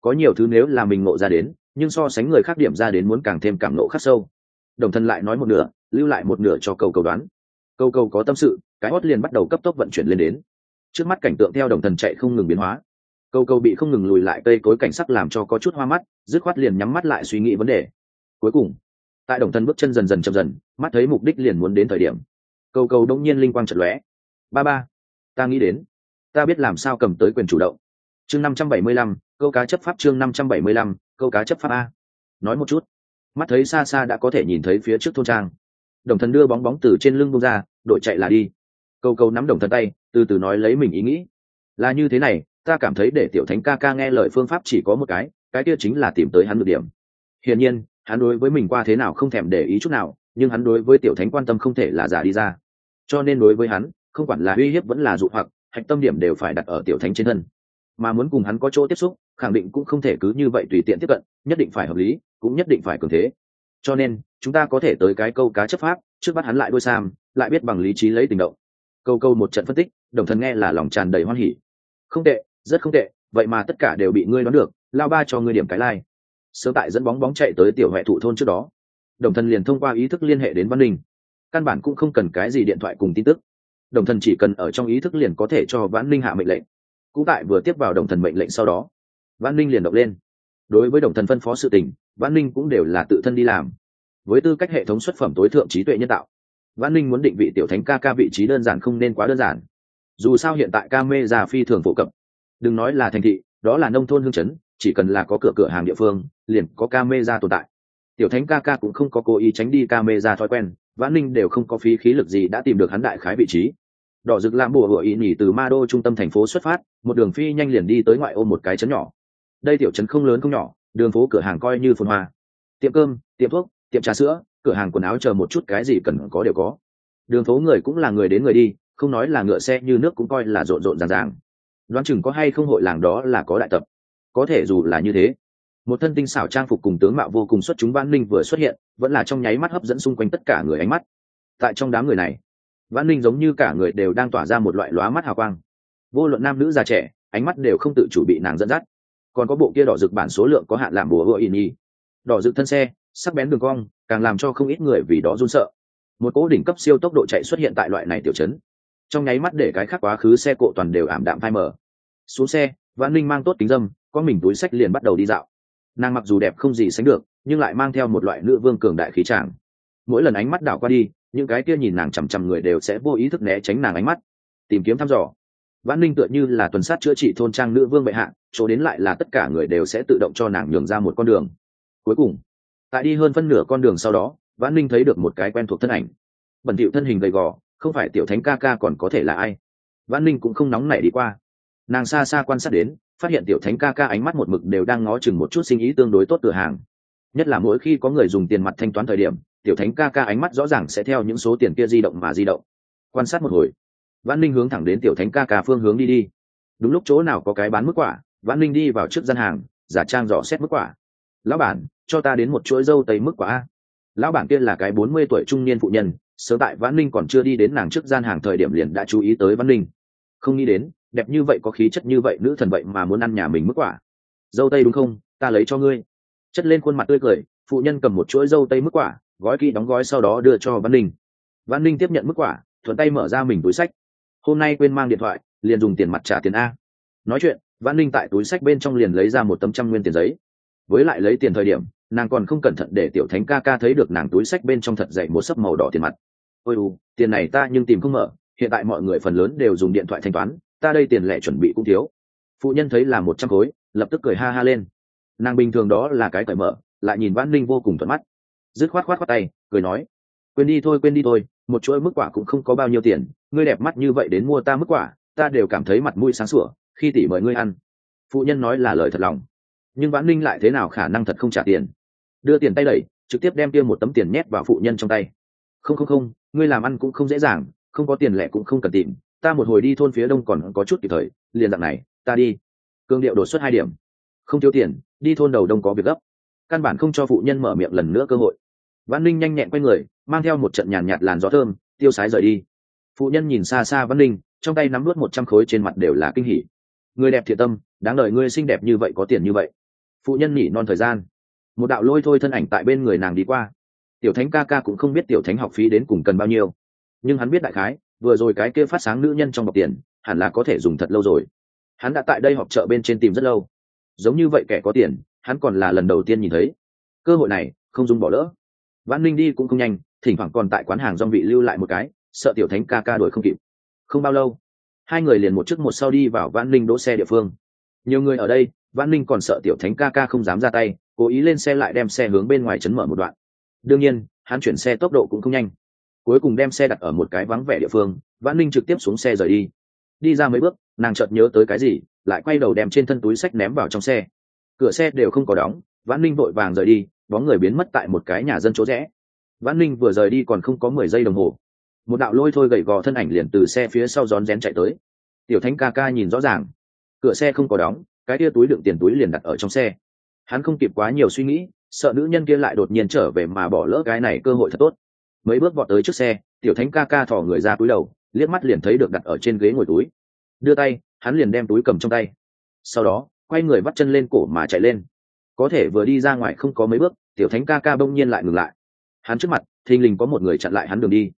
Có nhiều thứ nếu là mình ngộ ra đến, nhưng so sánh người khác điểm ra đến muốn càng thêm cảm nộ khắc sâu. Đồng thân lại nói một nửa lưu lại một nửa cho cầu cầu đoán. Cầu cầu có tâm sự, cái hót liền bắt đầu cấp tốc vận chuyển lên đến. Trước mắt cảnh tượng theo đồng thần chạy không ngừng biến hóa. Cầu cầu bị không ngừng lùi lại cây cối cảnh sắc làm cho có chút hoa mắt, dứt khoát liền nhắm mắt lại suy nghĩ vấn đề. Cuối cùng, tại đồng thần bước chân dần dần chậm dần, mắt thấy mục đích liền muốn đến thời điểm. Cầu cầu đông nhiên linh quang trận lóe. Ba ba, ta nghĩ đến. Ta biết làm sao cầm tới quyền chủ động. Chương năm trăm bảy mươi lăm, câu cá chấp pháp chương năm trăm bảy mươi lăm, câu cá chấp pháp a. Nói một chút. Mắt thấy xa xa đã có thể nhìn thấy phía trước thôn trang đồng thần đưa bóng bóng từ trên lưng bông ra, đội chạy là đi. Câu câu nắm đồng thần tay, từ từ nói lấy mình ý nghĩ. Là như thế này, ta cảm thấy để tiểu thánh ca ca nghe lời phương pháp chỉ có một cái cái kia chính là tìm tới hắn được điểm. Hiển nhiên, hắn đối với mình qua thế nào không thèm để ý chút nào, nhưng hắn đối với tiểu thánh quan tâm không thể là giả đi ra. Cho nên đối với hắn, không quản là uy hiếp vẫn là dụ hoặc, hạch tâm điểm đều phải đặt ở tiểu thánh trên thân. Mà muốn cùng hắn có chỗ tiếp xúc, khẳng định cũng không thể cứ như vậy tùy tiện tiếp cận, nhất định phải hợp lý, cũng nhất định phải cường thế. Cho nên chúng ta có thể tới cái câu cá chấp pháp, trước bắt hắn lại đôi sam, lại biết bằng lý trí lấy tình động. Câu câu một trận phân tích, đồng thần nghe là lòng tràn đầy hoan hỉ. Không tệ, rất không tệ, vậy mà tất cả đều bị ngươi đoán được, lao ba cho ngươi điểm cái lai、like. sớm tại dẫn bóng bóng chạy tới tiểu huệ thụ thôn trước đó. Đồng thần liền thông qua ý thức liên hệ đến văn ninh. Căn bản cũng không cần cái gì điện thoại cùng tin tức. Đồng thần chỉ cần ở trong ý thức liền có thể cho vãn ninh hạ mệnh lệnh. Cũng tại vừa tiếp vào đồng thần mệnh lệnh sau đó vãn ninh liền động lên. Đối với đồng thần phân phó sự tình vãn ninh cũng đều là tự thân đi làm với tư cách hệ thống xuất phẩm tối thượng trí tuệ nhân tạo. Vãn ninh muốn định vị tiểu thánh ca ca vị trí đơn giản không nên quá đơn giản. Dù sao hiện tại ca mê già phi thường phổ cập. Đừng nói là thành thị, đó là nông thôn hương chấn, chỉ cần là có cửa cửa hàng địa phương, liền có ca mê ra tồn tại. Tiểu thánh ca ca cũng không có cố ý tránh đi ca mê ra thói quen, vãn ninh đều không có phí khí lực gì đã tìm được hắn đại khái vị trí. Đỏ rực làm bùa hựa ý nhỉ từ ma đô trung tâm thành phố xuất phát, một đường phi nhanh liền đi tới ngoại ô một cái trấn nhỏ. Đây tiểu trấn không lớn không nhỏ, đường phố cửa hàng coi như phồn hoa. Tiệm cơm, tiệm thuốc tiệm trà sữa, cửa hàng quần áo chờ một chút cái gì cần có đều có. Đường phố người cũng là người đến người đi, không nói là ngựa xe như nước cũng coi là rộn rộn ràng ràng. Đoán chừng có hay không hội làng đó là có đại tập. Có thể dù là như thế, một thân tinh xảo trang phục cùng tướng mạo vô cùng xuất chúng văn ninh vừa xuất hiện, vẫn là trong nháy mắt hấp dẫn xung quanh tất cả người ánh mắt. Tại trong đám người này văn ninh giống như cả người đều đang tỏa ra một loại lóa mắt hào quang. Vô luận nam nữ già trẻ, ánh mắt đều không tự chủ bị nàng dẫn dắt. Còn có bộ kia đỏ rực bản số lượng có hạn làm bùa hựa in y đỏ rực thân xe sắc bén đường cong, càng làm cho không ít người vì đó run sợ. Một cỗ đỉnh cấp siêu tốc độ chạy xuất hiện tại loại này tiểu chấn trong nháy mắt để cái khác quá khứ xe cộ toàn đều ảm đạm phai mờ. Xuống xe, vãn linh mang tốt kính dâm, có mình túi sách liền bắt đầu đi dạo. Nàng mặc dù đẹp không gì sánh được, nhưng lại mang theo một loại nữ vương cường đại khí tràng mỗi lần ánh mắt đảo qua đi, những cái kia nhìn nàng chằm chằm người đều sẽ vô ý thức né tránh nàng ánh mắt. Tìm kiếm thăm dò. Vãn linh tựa như là tuần sát chữa trị thôn trang nữ vương bệ hạ, chỗ đến lại là tất cả người đều sẽ tự động cho nàng nhường ra một con đường. Cuối cùng tại đi hơn phân nửa con đường sau đó, vãn ninh thấy được một cái quen thuộc thân ảnh. Bẩn thỉu thân hình gầy gò, không phải tiểu thánh ca ca còn có thể là ai? Vãn ninh cũng không nóng nảy đi qua. Nàng xa xa quan sát đến, phát hiện tiểu thánh ca ca ánh mắt một mực đều đang ngó chừng một chút sinh ý tương đối tốt cửa hàng. Nhất là mỗi khi có người dùng tiền mặt thanh toán thời điểm, tiểu thánh ca ca ánh mắt rõ ràng sẽ theo những số tiền kia di động mà di động. Quan sát một hồi, vãn ninh hướng thẳng đến tiểu thánh ca ca phương hướng đi đi. Đúng lúc chỗ nào có cái bán mức quả, vãn ninh đi vào trước gian hàng, giả trang dò xét mức quả. Lão bản cho ta đến một chuỗi dâu tây mức quả a. Lão bản kia là cái bốn mươi tuổi trung niên phụ nhân, sớm tại vãn Ninh còn chưa đi đến nàng trước gian hàng thời điểm liền đã chú ý tới vãn Ninh. không nghĩ đến, đẹp như vậy có khí chất như vậy, nữ thần vậy mà muốn ăn nhà mình mức quả. Dâu tây đúng không? Ta lấy cho ngươi. Chất lên khuôn mặt tươi cười, phụ nhân cầm một chuỗi dâu tây mức quả, gói kỹ đóng gói sau đó đưa cho văn ninh. Văn ninh tiếp nhận mức quả, thuận tay mở ra mình túi sách. Hôm nay quên mang điện thoại, liền dùng tiền mặt trả tiền a. Nói chuyện văn ninh tại túi sách bên trong liền lấy ra một tấm trăm nguyên tiền giấy. Với lại lấy tiền thời điểm nàng còn không cẩn thận để tiểu thánh ca ca thấy được nàng túi sách bên trong thật dậy một sấp màu đỏ tiền mặt. Ôi u, tiền này ta nhưng tìm không mở, hiện tại mọi người phần lớn đều dùng điện thoại thanh toán, ta đây tiền lẻ chuẩn bị cũng thiếu. Phụ nhân thấy là một trăm khối, lập tức cười ha ha lên. Nàng bình thường đó là cái cởi mở, lại nhìn vãn linh vô cùng thuận mắt. Dứt khoát khoát khoát tay, cười nói, quên đi thôi, quên đi thôi, một chuỗi mức quả cũng không có bao nhiêu tiền, ngươi đẹp mắt như vậy đến mua ta mức quả, ta đều cảm thấy mặt mũi sáng sủa, khi tỉ mời ngươi ăn. Phụ nhân nói là lời thật lòng. Nhưng vãn linh lại thế nào khả năng thật không trả tiền? Đưa tiền tay đẩy trực tiếp đem kia một tấm tiền nhét vào phụ nhân trong tay. Không không không ngươi làm ăn cũng không dễ dàng không có tiền lẻ cũng không cần tìm ta một hồi đi thôn phía đông còn có chút kịp thời liền dạng này ta đi. Cương điệu đột xuất hai điểm. Không thiếu tiền đi thôn đầu đông có việc gấp. Căn bản không cho phụ nhân mở miệng lần nữa cơ hội. Văn ninh nhanh nhẹn quay người mang theo một trận nhàn nhạt, làn gió thơm tiêu sái rời đi. Phụ nhân nhìn xa xa văn ninh trong tay nắm nuốt một trăm khối trên mặt đều là kinh hỉ. Người đẹp thiện tâm đáng đời ngươi xinh đẹp như vậy có tiền như vậy. Phụ nhân nhỉ non thời gian một đạo lôi thôi thân ảnh tại bên người nàng đi qua. Tiểu thánh ca ca cũng không biết tiểu thánh học phí đến cùng cần bao nhiêu. Nhưng hắn biết đại khái, vừa rồi cái kia phát sáng nữ nhân trong bọc tiền, hẳn là có thể dùng thật lâu rồi. Hắn đã tại đây họp chợ bên trên tìm rất lâu. Giống như vậy kẻ có tiền, hắn còn là lần đầu tiên nhìn thấy. Cơ hội này, không dùng bỏ lỡ. Văn linh đi cũng không nhanh, thỉnh thoảng còn tại quán hàng dong vị lưu lại một cái, sợ tiểu thánh ca ca đuổi không kịp. Không bao lâu, hai người liền một trước một sau đi vào văn linh đỗ xe địa phương. Nhiều người ở đây văn linh còn sợ tiểu thánh ca ca không dám ra tay cố ý lên xe lại đem xe hướng bên ngoài chấn mở một đoạn. Đương nhiên, hắn chuyển xe tốc độ cũng không nhanh. Cuối cùng đem xe đặt ở một cái vắng vẻ địa phương, Vãn Linh trực tiếp xuống xe rời đi. Đi ra mấy bước, nàng chợt nhớ tới cái gì, lại quay đầu đem trên thân túi sách ném vào trong xe. Cửa xe đều không có đóng, Vãn Linh vội vàng rời đi, bóng người biến mất tại một cái nhà dân chỗ rẽ. Vãn Linh vừa rời đi còn không có mười giây đồng hồ. Một đạo lôi thôi gầy gò thân ảnh liền từ xe phía sau rón rén chạy tới. Tiểu thánh ca ca nhìn rõ ràng. Cửa xe không có đóng, cái tia túi đựng tiền túi liền đặt ở trong xe hắn không kịp quá nhiều suy nghĩ, sợ nữ nhân kia lại đột nhiên trở về mà bỏ lỡ cái này cơ hội thật tốt. Mấy bước vọt tới trước xe, tiểu thánh ca ca thỏ người ra túi đầu, liếc mắt liền thấy được đặt ở trên ghế ngồi túi. Đưa tay, hắn liền đem túi cầm trong tay. Sau đó, quay người bắt chân lên cổ mà chạy lên. Có thể vừa đi ra ngoài không có mấy bước, tiểu thánh ca ca bỗng nhiên lại ngừng lại. Hắn trước mặt, thình lình có một người chặn lại hắn đường đi.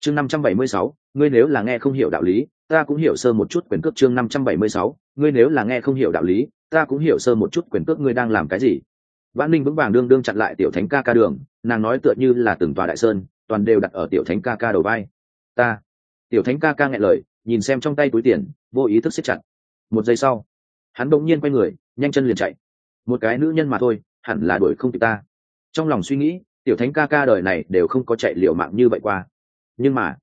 Chương năm trăm bảy mươi sáu, ngươi nếu là nghe không hiểu đạo lý ta cũng hiểu sơ một chút quyền cước chương năm trăm bảy mươi sáu, ngươi nếu là nghe không hiểu đạo lý, ta cũng hiểu sơ một chút quyền cước ngươi đang làm cái gì. Vãn ninh vững vàng đương đương chặn lại tiểu thánh ca ca đường, nàng nói tựa như là từng tòa đại sơn, toàn đều đặt ở tiểu thánh ca ca đầu vai. Ta, tiểu thánh ca ca nghe lời, nhìn xem trong tay túi tiền, vô ý thức siết chặt. Một giây sau, hắn đột nhiên quay người, nhanh chân liền chạy. Một cái nữ nhân mà thôi, hẳn là đuổi không kịp ta. Trong lòng suy nghĩ, tiểu thánh ca ca đời này đều không có chạy liều mạng như vậy qua. Nhưng mà,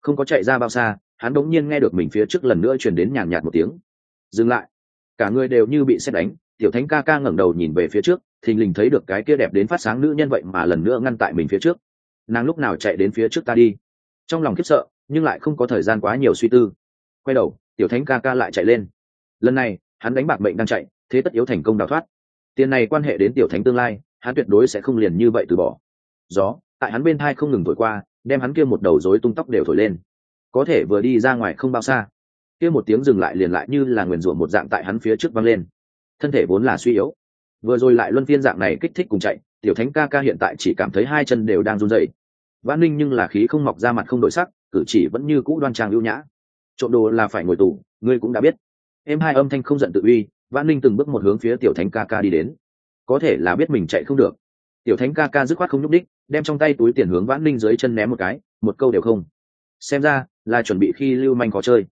không có chạy ra bao xa hắn đống nhiên nghe được mình phía trước lần nữa truyền đến nhàn nhạt một tiếng. Dừng lại. Cả người đều như bị xét đánh, tiểu thánh ca ca ngẩng đầu nhìn về phía trước, thình lình thấy được cái kia đẹp đến phát sáng nữ nhân vậy mà lần nữa ngăn tại mình phía trước. Nàng lúc nào chạy đến phía trước ta đi? Trong lòng khiếp sợ, nhưng lại không có thời gian quá nhiều suy tư. Quay đầu, tiểu thánh ca ca lại chạy lên. Lần này, hắn đánh bạc mệnh đang chạy, thế tất yếu thành công đào thoát. Tiền này quan hệ đến tiểu thánh tương lai, hắn tuyệt đối sẽ không liền như vậy từ bỏ. Gió, tại hắn bên thai không ngừng thổi qua, đem hắn kia một đầu rối tung tóc đều thổi lên có thể vừa đi ra ngoài không bao xa. Kia một tiếng dừng lại liền lại như là nguyền rủa một dạng tại hắn phía trước văng lên. Thân thể vốn là suy yếu. Vừa rồi lại luân phiên dạng này kích thích cùng chạy, tiểu thánh ca ca hiện tại chỉ cảm thấy hai chân đều đang run rẩy. Vãn ninh nhưng là khí không mọc ra mặt không đổi sắc, cử chỉ vẫn như cũ đoan trang ưu nhã. Trộm đồ là phải ngồi tù, ngươi cũng đã biết. Em hai âm thanh không giận tự uy, vãn ninh từng bước một hướng phía tiểu thánh ca ca đi đến. Có thể là biết mình chạy không được. Tiểu thánh ca ca dứt khoát không nhúc đích đem trong tay túi tiền hướng vãn ninh dưới chân ném một cái, một câu đều không xem ra là chuẩn bị khi lưu manh khó chơi.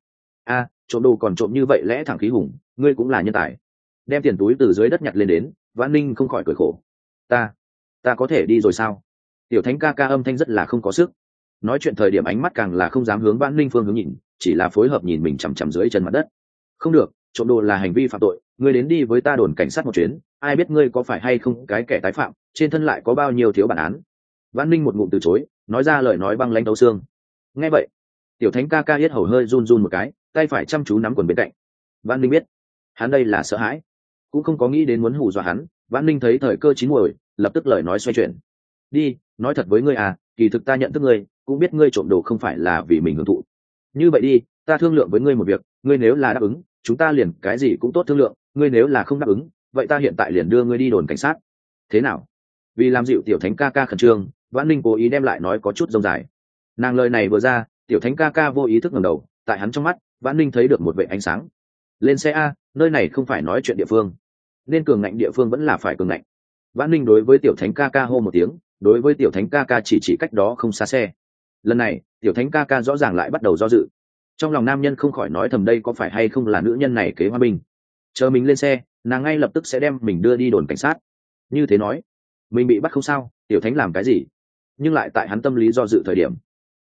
A, trộm đồ còn trộm như vậy lẽ thẳng khí hùng, ngươi cũng là nhân tài. Đem tiền túi từ dưới đất nhặt lên đến, vãn ninh không khỏi cười khổ. Ta ta có thể đi rồi sao? Tiểu thánh ca ca âm thanh rất là không có sức. Nói chuyện thời điểm ánh mắt càng là không dám hướng vãn ninh phương hướng nhìn, chỉ là phối hợp nhìn mình chằm chằm dưới chân mặt đất. Không được, trộm đồ là hành vi phạm tội, ngươi đến đi với ta đồn cảnh sát một chuyến, ai biết ngươi có phải hay không cái kẻ tái phạm, trên thân lại có bao nhiêu thiếu bản án. Văn ninh một ngụm từ chối, nói ra lời nói băng lanh đấu xương nghe vậy, tiểu thánh ca ca yết hầu hơi run run một cái, tay phải chăm chú nắm quần bên cạnh. Văn ninh biết, hắn đây là sợ hãi, cũng không có nghĩ đến muốn hù dọa hắn văn ninh thấy thời cơ chín muồi, lập tức lời nói xoay chuyển. Đi, nói thật với ngươi à kỳ thực ta nhận thức ngươi, cũng biết ngươi trộm đồ không phải là vì mình hưởng thụ. Như vậy đi, ta thương lượng với ngươi một việc, ngươi nếu là đáp ứng, chúng ta liền cái gì cũng tốt thương lượng, ngươi nếu là không đáp ứng, vậy ta hiện tại liền đưa ngươi đi đồn cảnh sát. Thế nào? Vì làm dịu tiểu thánh ca ca khẩn trương, vãn ninh cố ý đem lại nói có chút rông dài nàng lời này vừa ra, tiểu thánh ca ca vô ý thức ngầm đầu, tại hắn trong mắt, vãn ninh thấy được một vệ ánh sáng. Lên xe a, nơi này không phải nói chuyện địa phương. Nên cường ngạnh địa phương vẫn là phải cường ngạnh. Vãn ninh đối với tiểu thánh ca ca hô một tiếng, đối với tiểu thánh ca ca chỉ chỉ cách đó không xa xe. Lần này, tiểu thánh ca ca rõ ràng lại bắt đầu do dự. Trong lòng nam nhân không khỏi nói thầm đây có phải hay không là nữ nhân này kế hoa binh. Chờ mình lên xe, nàng ngay lập tức sẽ đem mình đưa đi đồn cảnh sát. Như thế nói, mình bị bắt không sao, tiểu thánh làm cái gì? Nhưng lại tại hắn tâm lý do dự thời điểm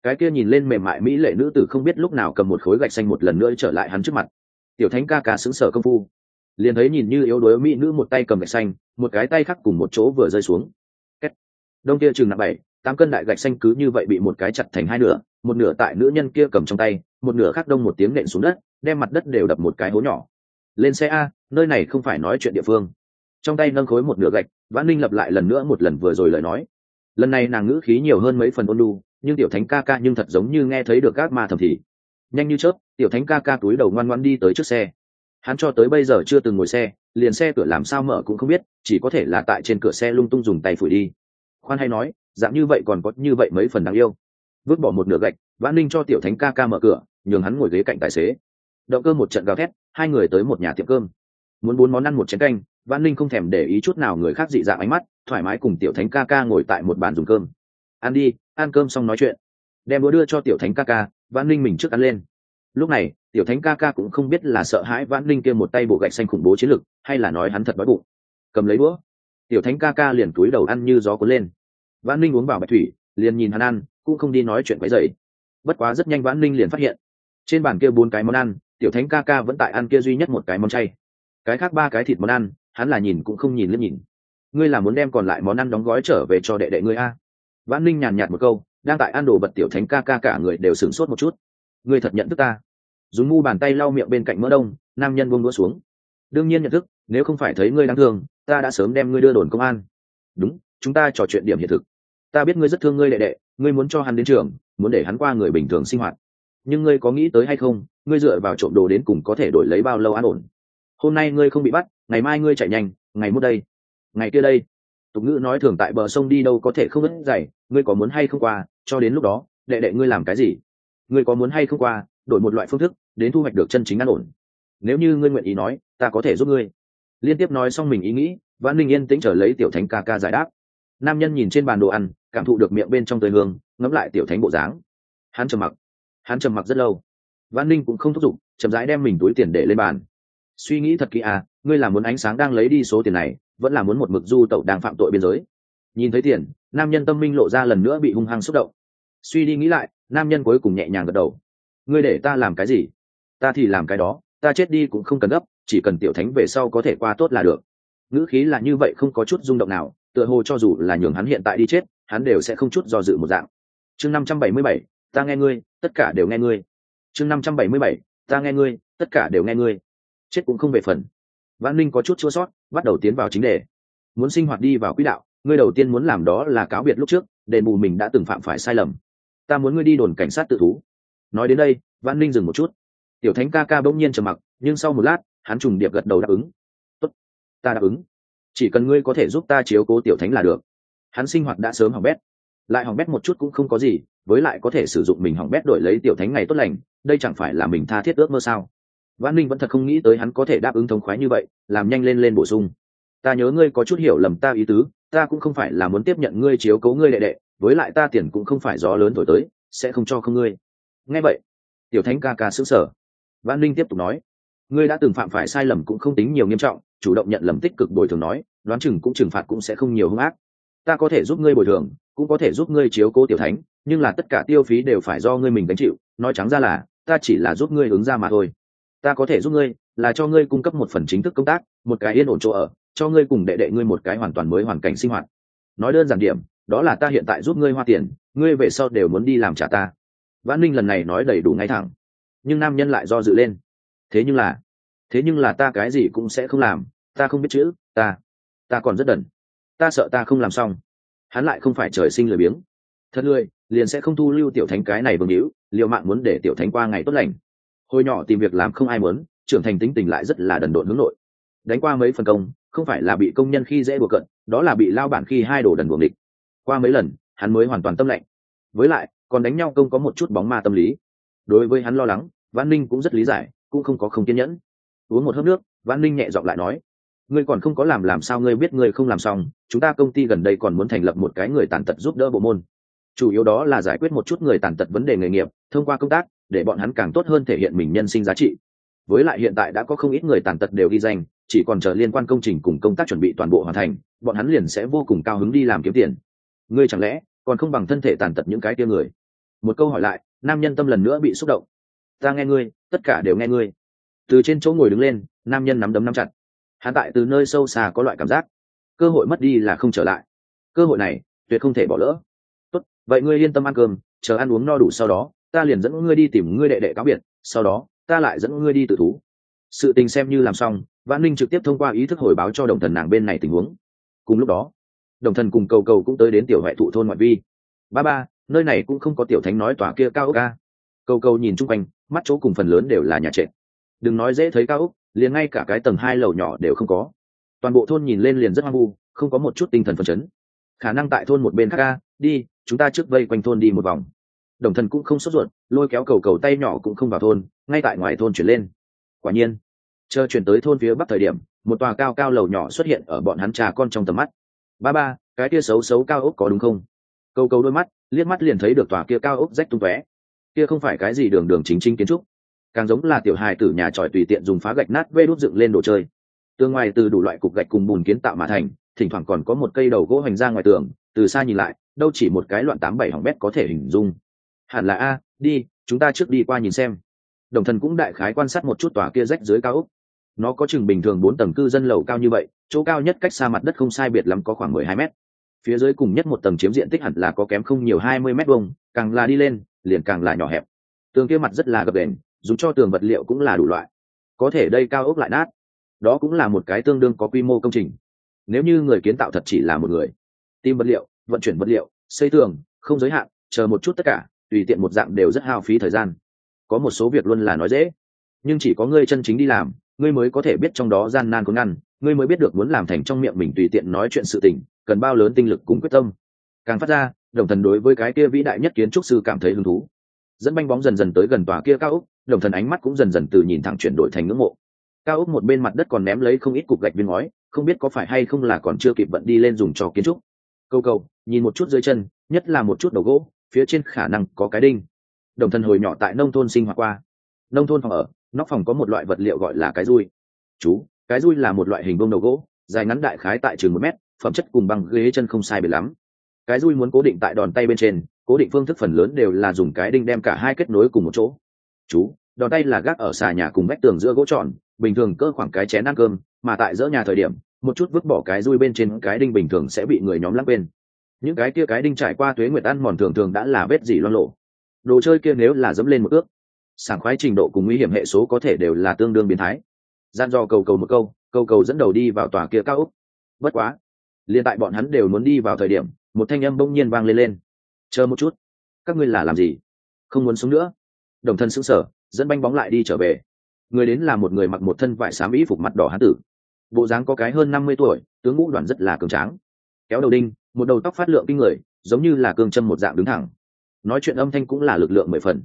cái kia nhìn lên mềm mại mỹ lệ nữ tử không biết lúc nào cầm một khối gạch xanh một lần nữa trở lại hắn trước mặt. Tiểu thánh ca ca xứng sở công phu. Liền thấy nhìn như yếu đuối mỹ nữ một tay cầm gạch xanh, một cái tay khác cùng một chỗ vừa rơi xuống. Đông kia chừng nặng bảy, tám cân đại gạch xanh cứ như vậy bị một cái chặt thành hai nửa, một nửa tại nữ nhân kia cầm trong tay, một nửa khác đông một tiếng nện xuống đất, đem mặt đất đều đập một cái hố nhỏ. Lên xe a, nơi này không phải nói chuyện địa phương. Trong tay nâng khối một nửa gạch, vãn ninh lập lại lần nữa một lần vừa rồi lời nói. Lần này nàng ngữ khí nhiều hơn mấy phần ôn lu nhưng tiểu thánh ca ca nhưng thật giống như nghe thấy được các ma thầm thì. Nhanh như chớp, tiểu thánh ca ca túi đầu ngoan ngoan đi tới trước xe. Hắn cho tới bây giờ chưa từng ngồi xe, liền xe cửa làm sao mở cũng không biết, chỉ có thể là tại trên cửa xe lung tung dùng tay phủi đi. Khoan hay nói, dạng như vậy còn có như vậy mấy phần đáng yêu. Vứt bỏ một nửa gạch, vãn ninh cho tiểu thánh ca ca mở cửa, nhường hắn ngồi ghế cạnh tài xế. Động cơ một trận gào thét, hai người tới một nhà tiệm cơm. Muốn bốn món ăn một chén canh, vãn ninh không thèm để ý chút nào người khác dị dạng ánh mắt, thoải mái cùng tiểu thánh ca ca ngồi tại một bàn dùng cơm. Ăn đi ăn cơm xong nói chuyện. Đem bữa đưa cho tiểu thánh ca ca, vãn ninh mình trước ăn lên. Lúc này, tiểu thánh ca ca cũng không biết là sợ hãi vãn ninh kia một tay bộ gạch xanh khủng bố chiến lực, hay là nói hắn thật đói bụng. Cầm lấy bữa tiểu thánh ca ca liền túi đầu ăn như gió cuốn lên. Vãn ninh uống vào bạch thủy, liền nhìn hắn ăn, cũng không đi nói chuyện quấy dày bất quá rất nhanh vãn ninh liền phát hiện, trên bàn kia bốn cái món ăn, tiểu thánh ca ca vẫn tại ăn kia duy nhất một cái món chay. Cái khác ba cái thịt món ăn, hắn là nhìn cũng không nhìn liếc nhìn. Ngươi là muốn đem còn lại món ăn đóng gói trở về cho đệ đệ ngươi a? Vãn ninh nhàn nhạt một câu, đang tại ăn đồ bật tiểu thánh ca ca cả người đều sửng sốt một chút. Ngươi thật nhận thức ta. Dùng mu bàn tay lau miệng bên cạnh mỡ đông, nam nhân buông đũa xuống. Đương nhiên nhận thức, nếu không phải thấy ngươi đáng thương, ta đã sớm đem ngươi đưa đồn công an. Đúng, chúng ta trò chuyện điểm hiện thực. Ta biết ngươi rất thương ngươi đệ đệ, ngươi muốn cho hắn đến trường, muốn để hắn qua người bình thường sinh hoạt. Nhưng ngươi có nghĩ tới hay không, ngươi dựa vào trộm đồ đến cùng có thể đổi lấy bao lâu an ổn? Hôm nay ngươi không bị bắt, ngày mai ngươi chạy nhanh, ngày mốt đây, ngày kia đây. Tục ngữ nói thường tại bờ sông đi đâu có thể không ướt dày ngươi có muốn hay không qua, cho đến lúc đó, đệ đệ ngươi làm cái gì? Ngươi có muốn hay không qua, đổi một loại phương thức, đến thu hoạch được chân chính an ổn. Nếu như ngươi nguyện ý nói, ta có thể giúp ngươi. Liên tiếp nói xong mình ý nghĩ văn linh yên tĩnh trở lấy tiểu thánh ca ca giải đáp. Nam nhân nhìn trên bàn đồ ăn, cảm thụ được miệng bên trong tươi hương ngẫm lại tiểu thánh bộ dáng. Hắn trầm mặc. Hắn trầm mặc rất lâu. Văn linh cũng không thúc giục, chậm rãi đem mình túi tiền để lên bàn. Suy nghĩ thật kỹ à ngươi là muốn ánh sáng đang lấy đi số tiền này, vẫn là muốn một mực du tẩu đang phạm tội biên giới. Nhìn thấy tiền nam nhân tâm minh lộ ra lần nữa bị hung hăng xúc động. Suy đi nghĩ lại, nam nhân cuối cùng nhẹ nhàng gật đầu. Ngươi để ta làm cái gì? Ta thì làm cái đó, ta chết đi cũng không cần gấp, chỉ cần tiểu thánh về sau có thể qua tốt là được. Ngữ khí là như vậy không có chút rung động nào, tựa hồ cho dù là nhường hắn hiện tại đi chết, hắn đều sẽ không chút do dự một dạng. Chương năm trăm bảy mươi bảy, ta nghe ngươi, tất cả đều nghe ngươi. Chương năm trăm bảy mươi bảy, ta nghe ngươi, tất cả đều nghe ngươi. Chết cũng không về phần. Văn ninh có chút chua sót, bắt đầu tiến vào chính đề. Muốn sinh hoạt đi vào quỹ đạo ngươi đầu tiên muốn làm đó là cáo biệt lúc trước, đền bù mình đã từng phạm phải sai lầm. Ta muốn ngươi đi đồn cảnh sát tự thú. Nói đến đây văn ninh dừng một chút. Tiểu thánh ca ca bỗng nhiên trầm mặc, nhưng sau một lát, hắn trùng điệp gật đầu đáp ứng. Tốt, ta đáp ứng. Chỉ cần ngươi có thể giúp ta chiếu cố tiểu thánh là được. Hắn sinh hoạt đã sớm hỏng bét. Lại hỏng bét một chút cũng không có gì, với lại có thể sử dụng mình hỏng bét đổi lấy tiểu thánh ngày tốt lành, đây chẳng phải là mình tha thiết ước mơ sao? Văn ninh vẫn thật không nghĩ tới hắn có thể đáp ứng thống khoái như vậy, làm nhanh lên lên bổ sung. Ta nhớ ngươi có chút hiểu lầm ta ý tứ ta cũng không phải là muốn tiếp nhận ngươi chiếu cố ngươi đệ đệ, với lại ta tiền cũng không phải gió lớn thổi tới, sẽ không cho không ngươi. Nghe vậy, tiểu thánh ca ca xứng sở văn linh tiếp tục nói, ngươi đã từng phạm phải sai lầm cũng không tính nhiều nghiêm trọng, chủ động nhận lầm tích cực bồi thường nói, đoán chừng cũng trừng phạt cũng sẽ không nhiều hung ác. Ta có thể giúp ngươi bồi thường, cũng có thể giúp ngươi chiếu cố tiểu thánh, nhưng là tất cả tiêu phí đều phải do ngươi mình gánh chịu, nói trắng ra là, ta chỉ là giúp ngươi ứng ra mà thôi. Ta có thể giúp ngươi, là cho ngươi cung cấp một phần chính thức công tác, một cái yên ổn chỗ ở cho ngươi cùng đệ đệ ngươi một cái hoàn toàn mới hoàn cảnh sinh hoạt. Nói đơn giản điểm, đó là ta hiện tại giúp ngươi hoa tiền, ngươi về sau đều muốn đi làm trả ta. Vãn ninh lần này nói đầy đủ ngay thẳng, nhưng nam nhân lại do dự lên. Thế nhưng là, thế nhưng là ta cái gì cũng sẽ không làm, ta không biết chữ, ta ta còn rất đần. Ta sợ ta không làm xong, hắn lại không phải trời sinh lười biếng. Thật lười, liền sẽ không thu lưu tiểu thánh cái này vương hữu liệu mạng muốn để tiểu thánh qua ngày tốt lành. Hồi nhỏ tìm việc làm không ai muốn, trưởng thành tính tình lại rất là đần độn hướng nội. Đánh qua mấy phần công không phải là bị công nhân khi dễ đùa cận đó là bị lao bản khi hai đồ đần buồng địch qua mấy lần, hắn mới hoàn toàn tâm lạnh. Với lại, còn đánh nhau công có một chút bóng ma tâm lý. Đối với hắn lo lắng văn ninh cũng rất lý giải, cũng không có không kiên nhẫn. Uống một hớp nước văn ninh nhẹ giọng lại nói, ngươi còn không có làm làm sao ngươi biết ngươi không làm xong, chúng ta công ty gần đây còn muốn thành lập một cái người tàn tật giúp đỡ bộ môn. Chủ yếu đó là giải quyết một chút người tàn tật vấn đề nghề nghiệp, thông qua công tác, để bọn hắn càng tốt hơn thể hiện mình nhân sinh giá trị với lại hiện tại đã có không ít người tàn tật đều ghi danh, chỉ còn chờ liên quan công trình cùng công tác chuẩn bị toàn bộ hoàn thành, bọn hắn liền sẽ vô cùng cao hứng đi làm kiếm tiền. Ngươi chẳng lẽ còn không bằng thân thể tàn tật những cái tia người? Một câu hỏi lại, nam nhân tâm lần nữa bị xúc động. Ta nghe ngươi, tất cả đều nghe ngươi. Từ trên chỗ ngồi đứng lên, nam nhân nắm đấm nắm chặt. Hắn tại từ nơi sâu xa có loại cảm giác, cơ hội mất đi là không trở lại. Cơ hội này, tuyệt không thể bỏ lỡ. Tốt, vậy ngươi yên tâm ăn cơm, chờ ăn uống no đủ sau đó, ta liền dẫn ngươi đi tìm ngươi đệ đệ cáo biệt, sau đó ta lại dẫn ngươi đi tự thú. Sự tình xem như làm xong, vãn linh trực tiếp thông qua ý thức hồi báo cho đồng thần nàng bên này tình huống. Cùng lúc đó, đồng thần cùng cầu cầu cũng tới đến tiểu huệ thụ thôn ngoại vi. Ba ba, nơi này cũng không có tiểu thánh nói tòa kia cao ốc ca cầu cầu nhìn chung quanh, mắt chỗ cùng phần lớn đều là nhà trệt. Đừng nói dễ thấy cao ốc, liền ngay cả cái tầng hai lầu nhỏ đều không có. Toàn bộ thôn nhìn lên liền rất hoang vu, không có một chút tinh thần phấn chấn. Khả năng tại thôn một bên khác ca đi, chúng ta trước vây quanh thôn đi một vòng đồng thần cũng không sốt ruột, lôi kéo cầu cầu tay nhỏ cũng không vào thôn, ngay tại ngoài thôn chuyển lên. Quả nhiên, chờ chuyển tới thôn phía bắc thời điểm, một tòa cao cao lầu nhỏ xuất hiện ở bọn hắn trà con trong tầm mắt. Ba ba, cái kia xấu xấu cao ốc có đúng không? Câu câu đôi mắt, liếc mắt liền thấy được tòa kia cao ốc rách tung tóe. Kia không phải cái gì đường đường chính chính kiến trúc. Càng giống là tiểu hài tử nhà tròi tùy tiện dùng phá gạch nát vê đốt dựng lên đồ chơi. Tương ngoài từ đủ loại cục gạch cùng bùn kiến tạo mà thành, thỉnh thoảng còn có một cây đầu gỗ hoành ra ngoài tường, từ xa nhìn lại, đâu chỉ một cái loạn tám bảy hỏng bét có thể hình dung hẳn là a, đi, chúng ta trước đi qua nhìn xem. Đồng thần cũng đại khái quan sát một chút tòa kia rách dưới cao ốc. Nó có chừng bình thường bốn tầng cư dân lầu cao như vậy, chỗ cao nhất cách xa mặt đất không sai biệt lắm có khoảng mười hai mét. Phía dưới cùng nhất một tầng chiếm diện tích hẳn là có kém không nhiều hai mươi mét vuông, càng là đi lên, liền càng là nhỏ hẹp. Tường kia mặt rất là gập đền dùng cho tường vật liệu cũng là đủ loại. Có thể đây cao ốc lại nát. Đó cũng là một cái tương đương có quy mô công trình. Nếu như người kiến tạo thật chỉ là một người. Tìm vật liệu, vận chuyển vật liệu, xây tường, không giới hạn, chờ một chút tất cả tùy tiện một dạng đều rất hao phí thời gian. Có một số việc luôn là nói dễ. Nhưng chỉ có ngươi chân chính đi làm, ngươi mới có thể biết trong đó gian nan có ngăn, ngươi mới biết được muốn làm thành trong miệng mình tùy tiện nói chuyện sự tình, cần bao lớn tinh lực cùng quyết tâm. Càng phát ra, đồng thần đối với cái kia vĩ đại nhất kiến trúc sư cảm thấy hứng thú. Dẫn banh bóng dần dần tới gần tòa kia cao úc đồng thần ánh mắt cũng dần dần từ nhìn thẳng chuyển đổi thành ngưỡng mộ. Cao úc một bên mặt đất còn ném lấy không ít cục gạch viên ngói, không biết có phải hay không là còn chưa kịp vận đi lên dùng cho kiến trúc. Câu câu, nhìn một chút dưới chân, nhất là một chút đầu gỗ phía trên khả năng có cái đinh. Đồng thần hồi nhỏ tại nông thôn sinh hoạt qua. Nông thôn phòng ở, nóc phòng có một loại vật liệu gọi là cái rui. Chú, cái rui là một loại hình bông đầu gỗ, dài ngắn đại khái tại chừng một mét, phẩm chất cùng bằng ghế chân không sai biệt lắm. Cái rui muốn cố định tại đòn tay bên trên, cố định phương thức phần lớn đều là dùng cái đinh đem cả hai kết nối cùng một chỗ. Chú, đòn tay là gác ở xà nhà cùng vách tường giữa gỗ tròn, bình thường cơ khoảng cái chén ăn cơm, mà tại giữa nhà thời điểm, một chút vứt bỏ cái rui bên trên cái đinh bình thường sẽ bị người nhóm lắc bên những cái kia cái đinh trải qua tuế nguyệt ăn mòn thường thường đã là vết gì loan lộ. Đồ chơi kia nếu là dẫm lên một ước, sảng khoái trình độ cùng nguy hiểm hệ số có thể đều là tương đương biến thái. Gian do cầu cầu một câu, cầu cầu dẫn đầu đi vào tòa kia cao úc bất quá, liền tại bọn hắn đều muốn đi vào thời điểm, một thanh âm bỗng nhiên vang lên lên. Chờ một chút, các ngươi là làm gì? Không muốn sống nữa? Đồng thân sững sở dẫn banh bóng lại đi trở về. Người đến là một người mặc một thân vải xám ý phục mặt đỏ hán tử. Bộ dáng có cái hơn năm mươi tuổi, tướng ngũ đoàn rất là cường tráng kéo đầu đinh, một đầu tóc phát lượng kinh người, giống như là cương châm một dạng đứng thẳng. Nói chuyện âm thanh cũng là lực lượng mười phần.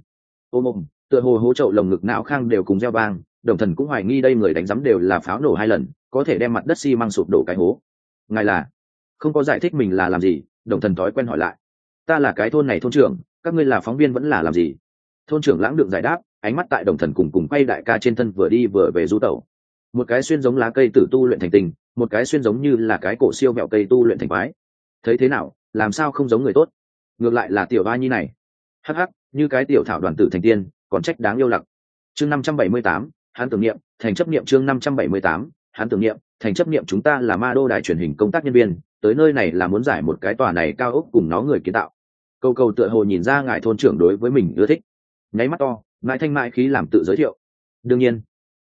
Ôm ôm, tựa hồ hố trậu lồng ngực não khang đều cùng gieo vang, đồng thần cũng hoài nghi đây người đánh giám đều là pháo nổ hai lần, có thể đem mặt đất xi、si、măng sụp đổ cái hố. Ngài là? Không có giải thích mình là làm gì, đồng thần thói quen hỏi lại. Ta là cái thôn này thôn trưởng, các ngươi là phóng viên vẫn là làm gì? Thôn trưởng lãng được giải đáp, ánh mắt tại đồng thần cùng cùng quay đại ca trên thân vừa đi vừa về du tẩu. Một cái xuyên giống lá cây tử tu luyện thành tình một cái xuyên giống như là cái cổ siêu mẹo cây tu luyện thành quái. Thấy thế nào, làm sao không giống người tốt? Ngược lại là tiểu ba nhi này. Hắc hắc, như cái tiểu thảo đoàn tử thành tiên, còn trách đáng yêu lặc. Chương năm trăm bảy mươi tám, hắn tưởng niệm, thành chấp niệm chương năm trăm bảy mươi tám, hắn tưởng niệm, thành chấp niệm chúng ta là ma đô đài truyền hình công tác nhân viên, tới nơi này là muốn giải một cái tòa này cao ốc cùng nó người kiến tạo. Câu cầu tựa hồ nhìn ra ngài thôn trưởng đối với mình ưa thích. Nháy mắt to, ngài thanh mại khí làm tự giới thiệu. Đương nhiên,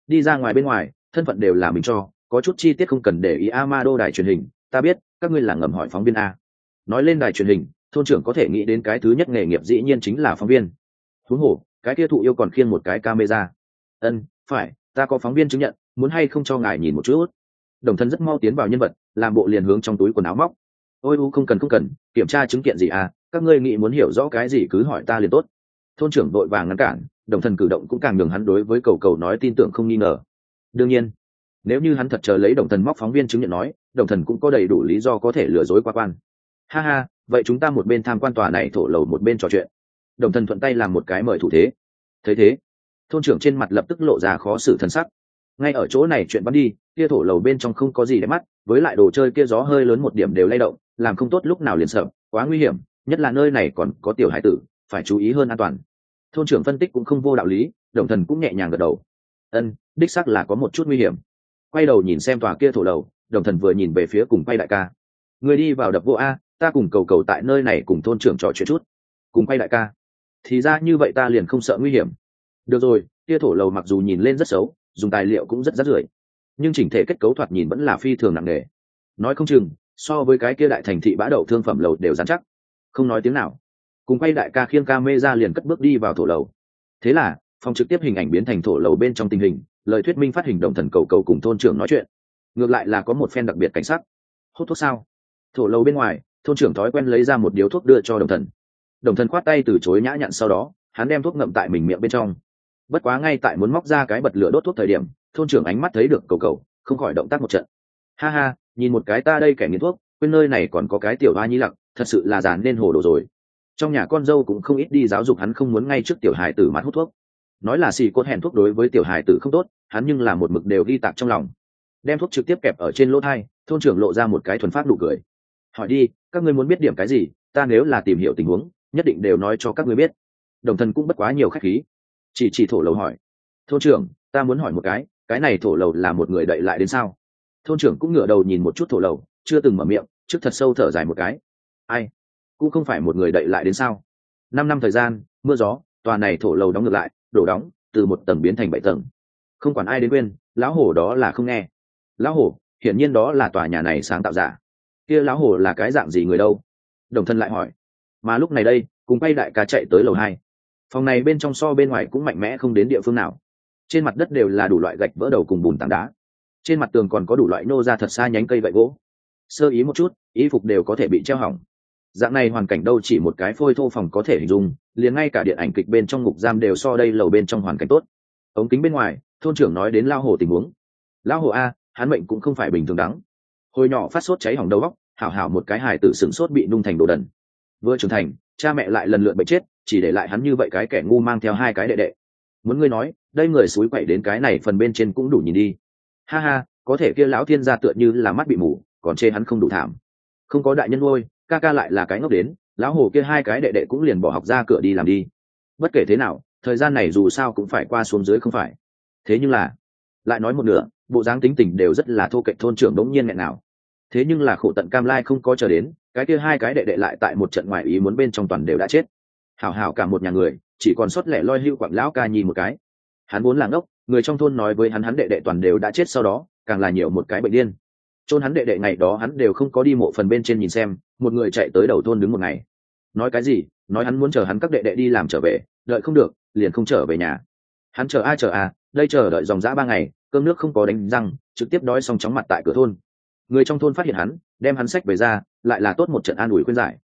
đi ra ngoài bên ngoài, thân phận đều là mình cho có chút chi tiết không cần để ý Amado đài truyền hình, ta biết, các ngươi là ngầm hỏi phóng viên a. Nói lên đài truyền hình, thôn trưởng có thể nghĩ đến cái thứ nhất nghề nghiệp dĩ nhiên chính là phóng viên. Thú hổ cái kia thụ yêu còn khiêng một cái camera. Ân, phải, ta có phóng viên chứng nhận, muốn hay không cho ngài nhìn một chút. Đồng thân rất mau tiến vào nhân vật, làm bộ liền hướng trong túi quần áo móc. Ôi u không cần không cần, kiểm tra chứng kiện gì à các ngươi nghĩ muốn hiểu rõ cái gì cứ hỏi ta liền tốt. Thôn trưởng đội vàng ngăn cản, đồng thần cử động cũng càng nhường hắn đối với cầu cầu nói tin tưởng không nghi ngờ. Đương nhiên nếu như hắn thật chờ lấy đồng thần móc phóng viên chứng nhận nói, đồng thần cũng có đầy đủ lý do có thể lừa dối qua quan. Ha ha, vậy chúng ta một bên tham quan tòa này thổ lầu một bên trò chuyện. Đồng thần thuận tay làm một cái mời thủ thế. Thấy thế, thôn trưởng trên mặt lập tức lộ ra khó xử thân sắc. Ngay ở chỗ này chuyện bắn đi, kia thổ lầu bên trong không có gì để mắt, với lại đồ chơi kia gió hơi lớn một điểm đều lay động, làm không tốt lúc nào liền sợ, quá nguy hiểm, nhất là nơi này còn có tiểu hải tử, phải chú ý hơn an toàn. Thôn trưởng phân tích cũng không vô đạo lý, đồng thần cũng nhẹ nhàng gật đầu. Ân, đích xác là có một chút nguy hiểm quay đầu nhìn xem tòa kia thổ lầu đồng thần vừa nhìn về phía cùng quay đại ca. Người đi vào đập vô a, ta cùng cầu cầu tại nơi này cùng thôn trưởng trò chuyện chút. Cùng quay đại ca. Thì ra như vậy ta liền không sợ nguy hiểm. Được rồi, kia thổ lầu mặc dù nhìn lên rất xấu, dùng tài liệu cũng rất rắt rưởi. Nhưng chỉnh thể kết cấu thoạt nhìn vẫn là phi thường nặng nề. Nói không chừng, so với cái kia đại thành thị bã đậu thương phẩm lầu đều dán chắc. Không nói tiếng nào. Cùng quay đại ca khiêng ca mê ra liền cất bước đi vào thổ lầu. Thế là, phòng trực tiếp hình ảnh biến thành thổ lầu bên trong tình hình lời thuyết minh phát hình đồng thần cầu cầu cùng thôn trưởng nói chuyện. Ngược lại là có một phen đặc biệt cảnh sắc. Hút thuốc sao? Thổ lầu bên ngoài, thôn trưởng thói quen lấy ra một điếu thuốc đưa cho đồng thần. Đồng thần khoát tay từ chối nhã nhặn sau đó, hắn đem thuốc ngậm tại mình miệng bên trong. Bất quá ngay tại muốn móc ra cái bật lửa đốt thuốc thời điểm, thôn trưởng ánh mắt thấy được cầu cầu, không khỏi động tác một trận. Ha ha, nhìn một cái ta đây kẻ nghiện thuốc, quên nơi này còn có cái tiểu hoa nhi lặc, thật sự là dàn nên hồ đồ rồi. Trong nhà con dâu cũng không ít đi giáo dục hắn không muốn ngay trước tiểu hài tử mặt hút thuốc nói là xì cốt hèn thuốc đối với tiểu hài tử không tốt, hắn nhưng là một mực đều ghi tạc trong lòng. Đem thuốc trực tiếp kẹp ở trên lỗ thai, thôn trưởng lộ ra một cái thuần phát nụ cười. Hỏi đi, các ngươi muốn biết điểm cái gì, ta nếu là tìm hiểu tình huống, nhất định đều nói cho các ngươi biết. Đồng thân cũng bất quá nhiều khách khí. Chỉ chỉ thổ lầu hỏi. Thôn trưởng, ta muốn hỏi một cái cái này thổ lầu là một người đậy lại đến sao? Thôn trưởng cũng ngửa đầu nhìn một chút thổ lầu, chưa từng mở miệng, trước thật sâu thở dài một cái. Ai? Cũng không phải một người đậy lại đến sao? Năm năm thời gian, mưa gió, tòa này thổ lầu đóng ngược lại đổ đóng, từ một tầng biến thành bảy tầng. Không quản ai đến quên, lão hổ đó là không nghe. Lão hổ, hiển nhiên đó là tòa nhà này sáng tạo giả. Kia lão hổ là cái dạng gì người đâu? Đồng thân lại hỏi. Mà lúc này đây, cùng bay đại ca chạy tới lầu hai. Phòng này bên trong so bên ngoài cũng mạnh mẽ không đến địa phương nào. Trên mặt đất đều là đủ loại gạch vỡ đầu cùng bùn tảng đá. Trên mặt tường còn có đủ loại nô ra thật xa nhánh cây gậy gỗ. Sơ ý một chút, y phục đều có thể bị treo hỏng. Dạng này hoàn cảnh đâu chỉ một cái phôi thô phòng có thể hình dung liền ngay cả điện ảnh kịch bên trong ngục giam đều so đây lầu bên trong hoàn cảnh tốt. Ống kính bên ngoài, thôn trưởng nói đến lao hồ tình huống. Lao hồ a, hắn mệnh cũng không phải bình thường đắng. Hồi nhỏ phát sốt cháy hỏng đầu góc hảo hảo một cái hài tử sửng sốt bị nung thành đồ đần. Vừa trưởng thành, cha mẹ lại lần lượt bệnh chết, chỉ để lại hắn như vậy cái kẻ ngu mang theo hai cái đệ đệ. Muốn ngươi nói, đây người suối quậy đến cái này phần bên trên cũng đủ nhìn đi. Ha ha, có thể kia lão thiên gia tựa như là mắt bị mù, còn chê hắn không đủ thảm. Không có đại nhân nuôi, ca ca lại là cái ngốc đến lão hồ kia hai cái đệ đệ cũng liền bỏ học ra cửa đi làm đi. Bất kể thế nào, thời gian này dù sao cũng phải qua xuống dưới không phải. Thế nhưng là, lại nói một nửa, bộ dáng tính tình đều rất là thô kệch thôn trưởng đống nhiên nghẹn nào. Thế nhưng là khổ tận cam lai không có chờ đến, cái kia hai cái đệ đệ lại tại một trận ngoài ý muốn bên trong toàn đều đã chết. Hảo hảo cả một nhà người, chỉ còn sót lẻ loi hưu quặng lão ca nhi một cái. Hắn vốn là ngốc, người trong thôn nói với hắn hắn đệ đệ toàn đều đã chết sau đó, càng là nhiều một cái bệnh điên chôn hắn đệ đệ ngày đó hắn đều không có đi mộ phần bên trên nhìn xem, một người chạy tới đầu thôn đứng một ngày. Nói cái gì? Nói hắn muốn chờ hắn các đệ đệ đi làm trở về, đợi không được, liền không trở về nhà. Hắn chờ ai chờ à đây chờ đợi dòng dã ba ngày, cơm nước không có đánh răng, trực tiếp đói xong chóng mặt tại cửa thôn. Người trong thôn phát hiện hắn, đem hắn sách về ra, lại là tốt một trận an ủi khuyên giải.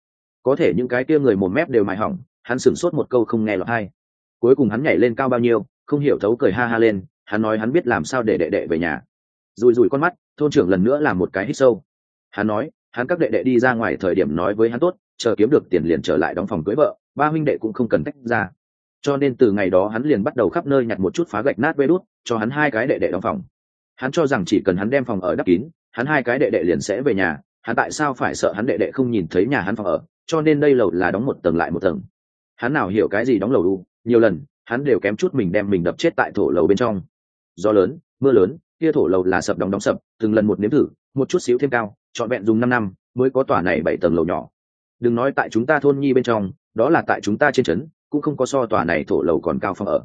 Có thể những cái kia người một mép đều mài hỏng, hắn sửng sốt một câu không nghe lọt hay cuối cùng hắn nhảy lên cao bao nhiêu, không hiểu thấu cười ha ha lên, hắn nói hắn biết làm sao để đệ đệ về nhà. Rùi rùi con mắt thôn trưởng lần nữa làm một cái hít sâu. Hắn nói, hắn các đệ đệ đi ra ngoài thời điểm nói với hắn tốt, chờ kiếm được tiền liền trở lại đóng phòng cưới vợ, ba huynh đệ cũng không cần tách ra. Cho nên từ ngày đó hắn liền bắt đầu khắp nơi nhặt một chút phá gạch nát vê đút, cho hắn hai cái đệ đệ đóng phòng. Hắn cho rằng chỉ cần hắn đem phòng ở đắp kín, hắn hai cái đệ đệ liền sẽ về nhà, hắn tại sao phải sợ hắn đệ đệ không nhìn thấy nhà hắn phòng ở, cho nên đây lầu là đóng một tầng lại một tầng. Hắn nào hiểu cái gì đóng lầu đu, nhiều lần, hắn đều kém chút mình đem mình đập chết tại thổ lầu bên trong. Gió lớn, mưa lớn, kia thổ lầu là sập đóng đóng sập từng lần một nếm thử, một chút xíu thêm cao, trọn vẹn dùng năm năm mới có tòa này bảy tầng lầu nhỏ. Đừng nói tại chúng ta thôn nhi bên trong, đó là tại chúng ta trên trấn, cũng không có so tòa này thổ lầu còn cao phòng ở.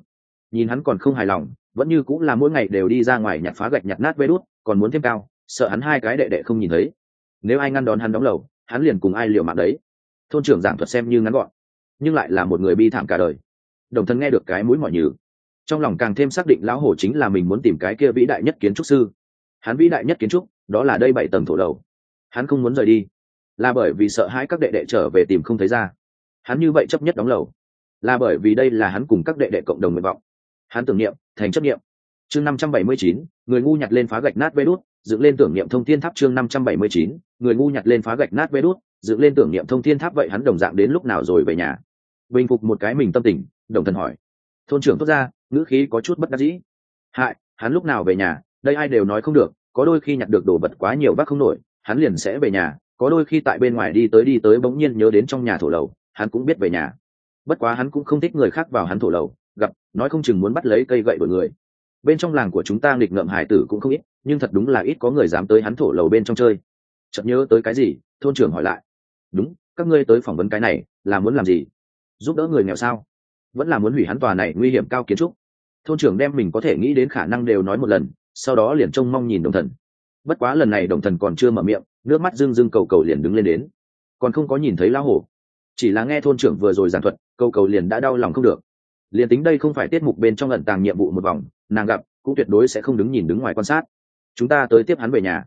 Nhìn hắn còn không hài lòng, vẫn như cũng là mỗi ngày đều đi ra ngoài nhặt phá gạch nhặt nát vê đút, còn muốn thêm cao, sợ hắn hai cái đệ đệ không nhìn thấy. Nếu ai ngăn đón hắn đóng lầu, hắn liền cùng ai liều mạng đấy. Thôn trưởng giảng thuật xem như ngắn gọn, nhưng lại là một người bi thảm cả đời. Đồng thân nghe được cái mũi mọi nhừ. Trong lòng càng thêm xác định lão hổ chính là mình muốn tìm cái kia vĩ đại nhất kiến trúc sư hắn vĩ đại nhất kiến trúc, đó là đây bảy tầng thổ đầu hắn không muốn rời đi, là bởi vì sợ hãi các đệ đệ trở về tìm không thấy ra. Hắn như vậy chấp nhất đóng lầu, là bởi vì đây là hắn cùng các đệ đệ cộng đồng nguyện vọng. Hắn tưởng niệm, thành chấp niệm. Chương năm trăm bảy mươi chín, người ngu nhặt lên phá gạch nát vê đút, dựng lên tưởng niệm thông thiên tháp chương năm trăm bảy mươi chín, người ngu nhặt lên phá gạch nát vê đút, dựng lên tưởng niệm thông thiên tháp vậy hắn đồng dạng đến lúc nào rồi về nhà? Bình phục một cái mình tâm tình, đồng thần hỏi. Thôn trưởng thốt ra, ngữ khí có chút bất đắc dĩ. Hại, hắn lúc nào về nhà? Đây ai đều nói không được, có đôi khi nhặt được đồ vật quá nhiều bác không nổi, hắn liền sẽ về nhà, có đôi khi tại bên ngoài đi tới đi tới bỗng nhiên nhớ đến trong nhà thổ lầu, hắn cũng biết về nhà. Bất quá hắn cũng không thích người khác vào hắn thổ lầu, gặp, nói không chừng muốn bắt lấy cây gậy đổi người. Bên trong làng của chúng ta nghịch ngợm hải tử cũng không ít, nhưng thật đúng là ít có người dám tới hắn thổ lầu bên trong chơi. Chợt nhớ tới cái gì, thôn trưởng hỏi lại. Đúng, các ngươi tới phỏng vấn cái này, là muốn làm gì? Giúp đỡ người nghèo sao? Vẫn là muốn hủy hắn tòa này nguy hiểm cao kiến trúc. Thôn trưởng đem mình có thể nghĩ đến khả năng đều nói một lần sau đó liền trông mong nhìn đồng thần. Bất quá lần này đồng thần còn chưa mở miệng, nước mắt rưng rưng cầu cầu liền đứng lên đến. Còn không có nhìn thấy lão hổ. Chỉ là nghe thôn trưởng vừa rồi giảng thuật, cầu cầu liền đã đau lòng không được. Liền tính đây không phải tiết mục bên trong lần tàng nhiệm vụ một vòng, nàng gặp, cũng tuyệt đối sẽ không đứng nhìn đứng ngoài quan sát. Chúng ta tới tiếp hắn về nhà.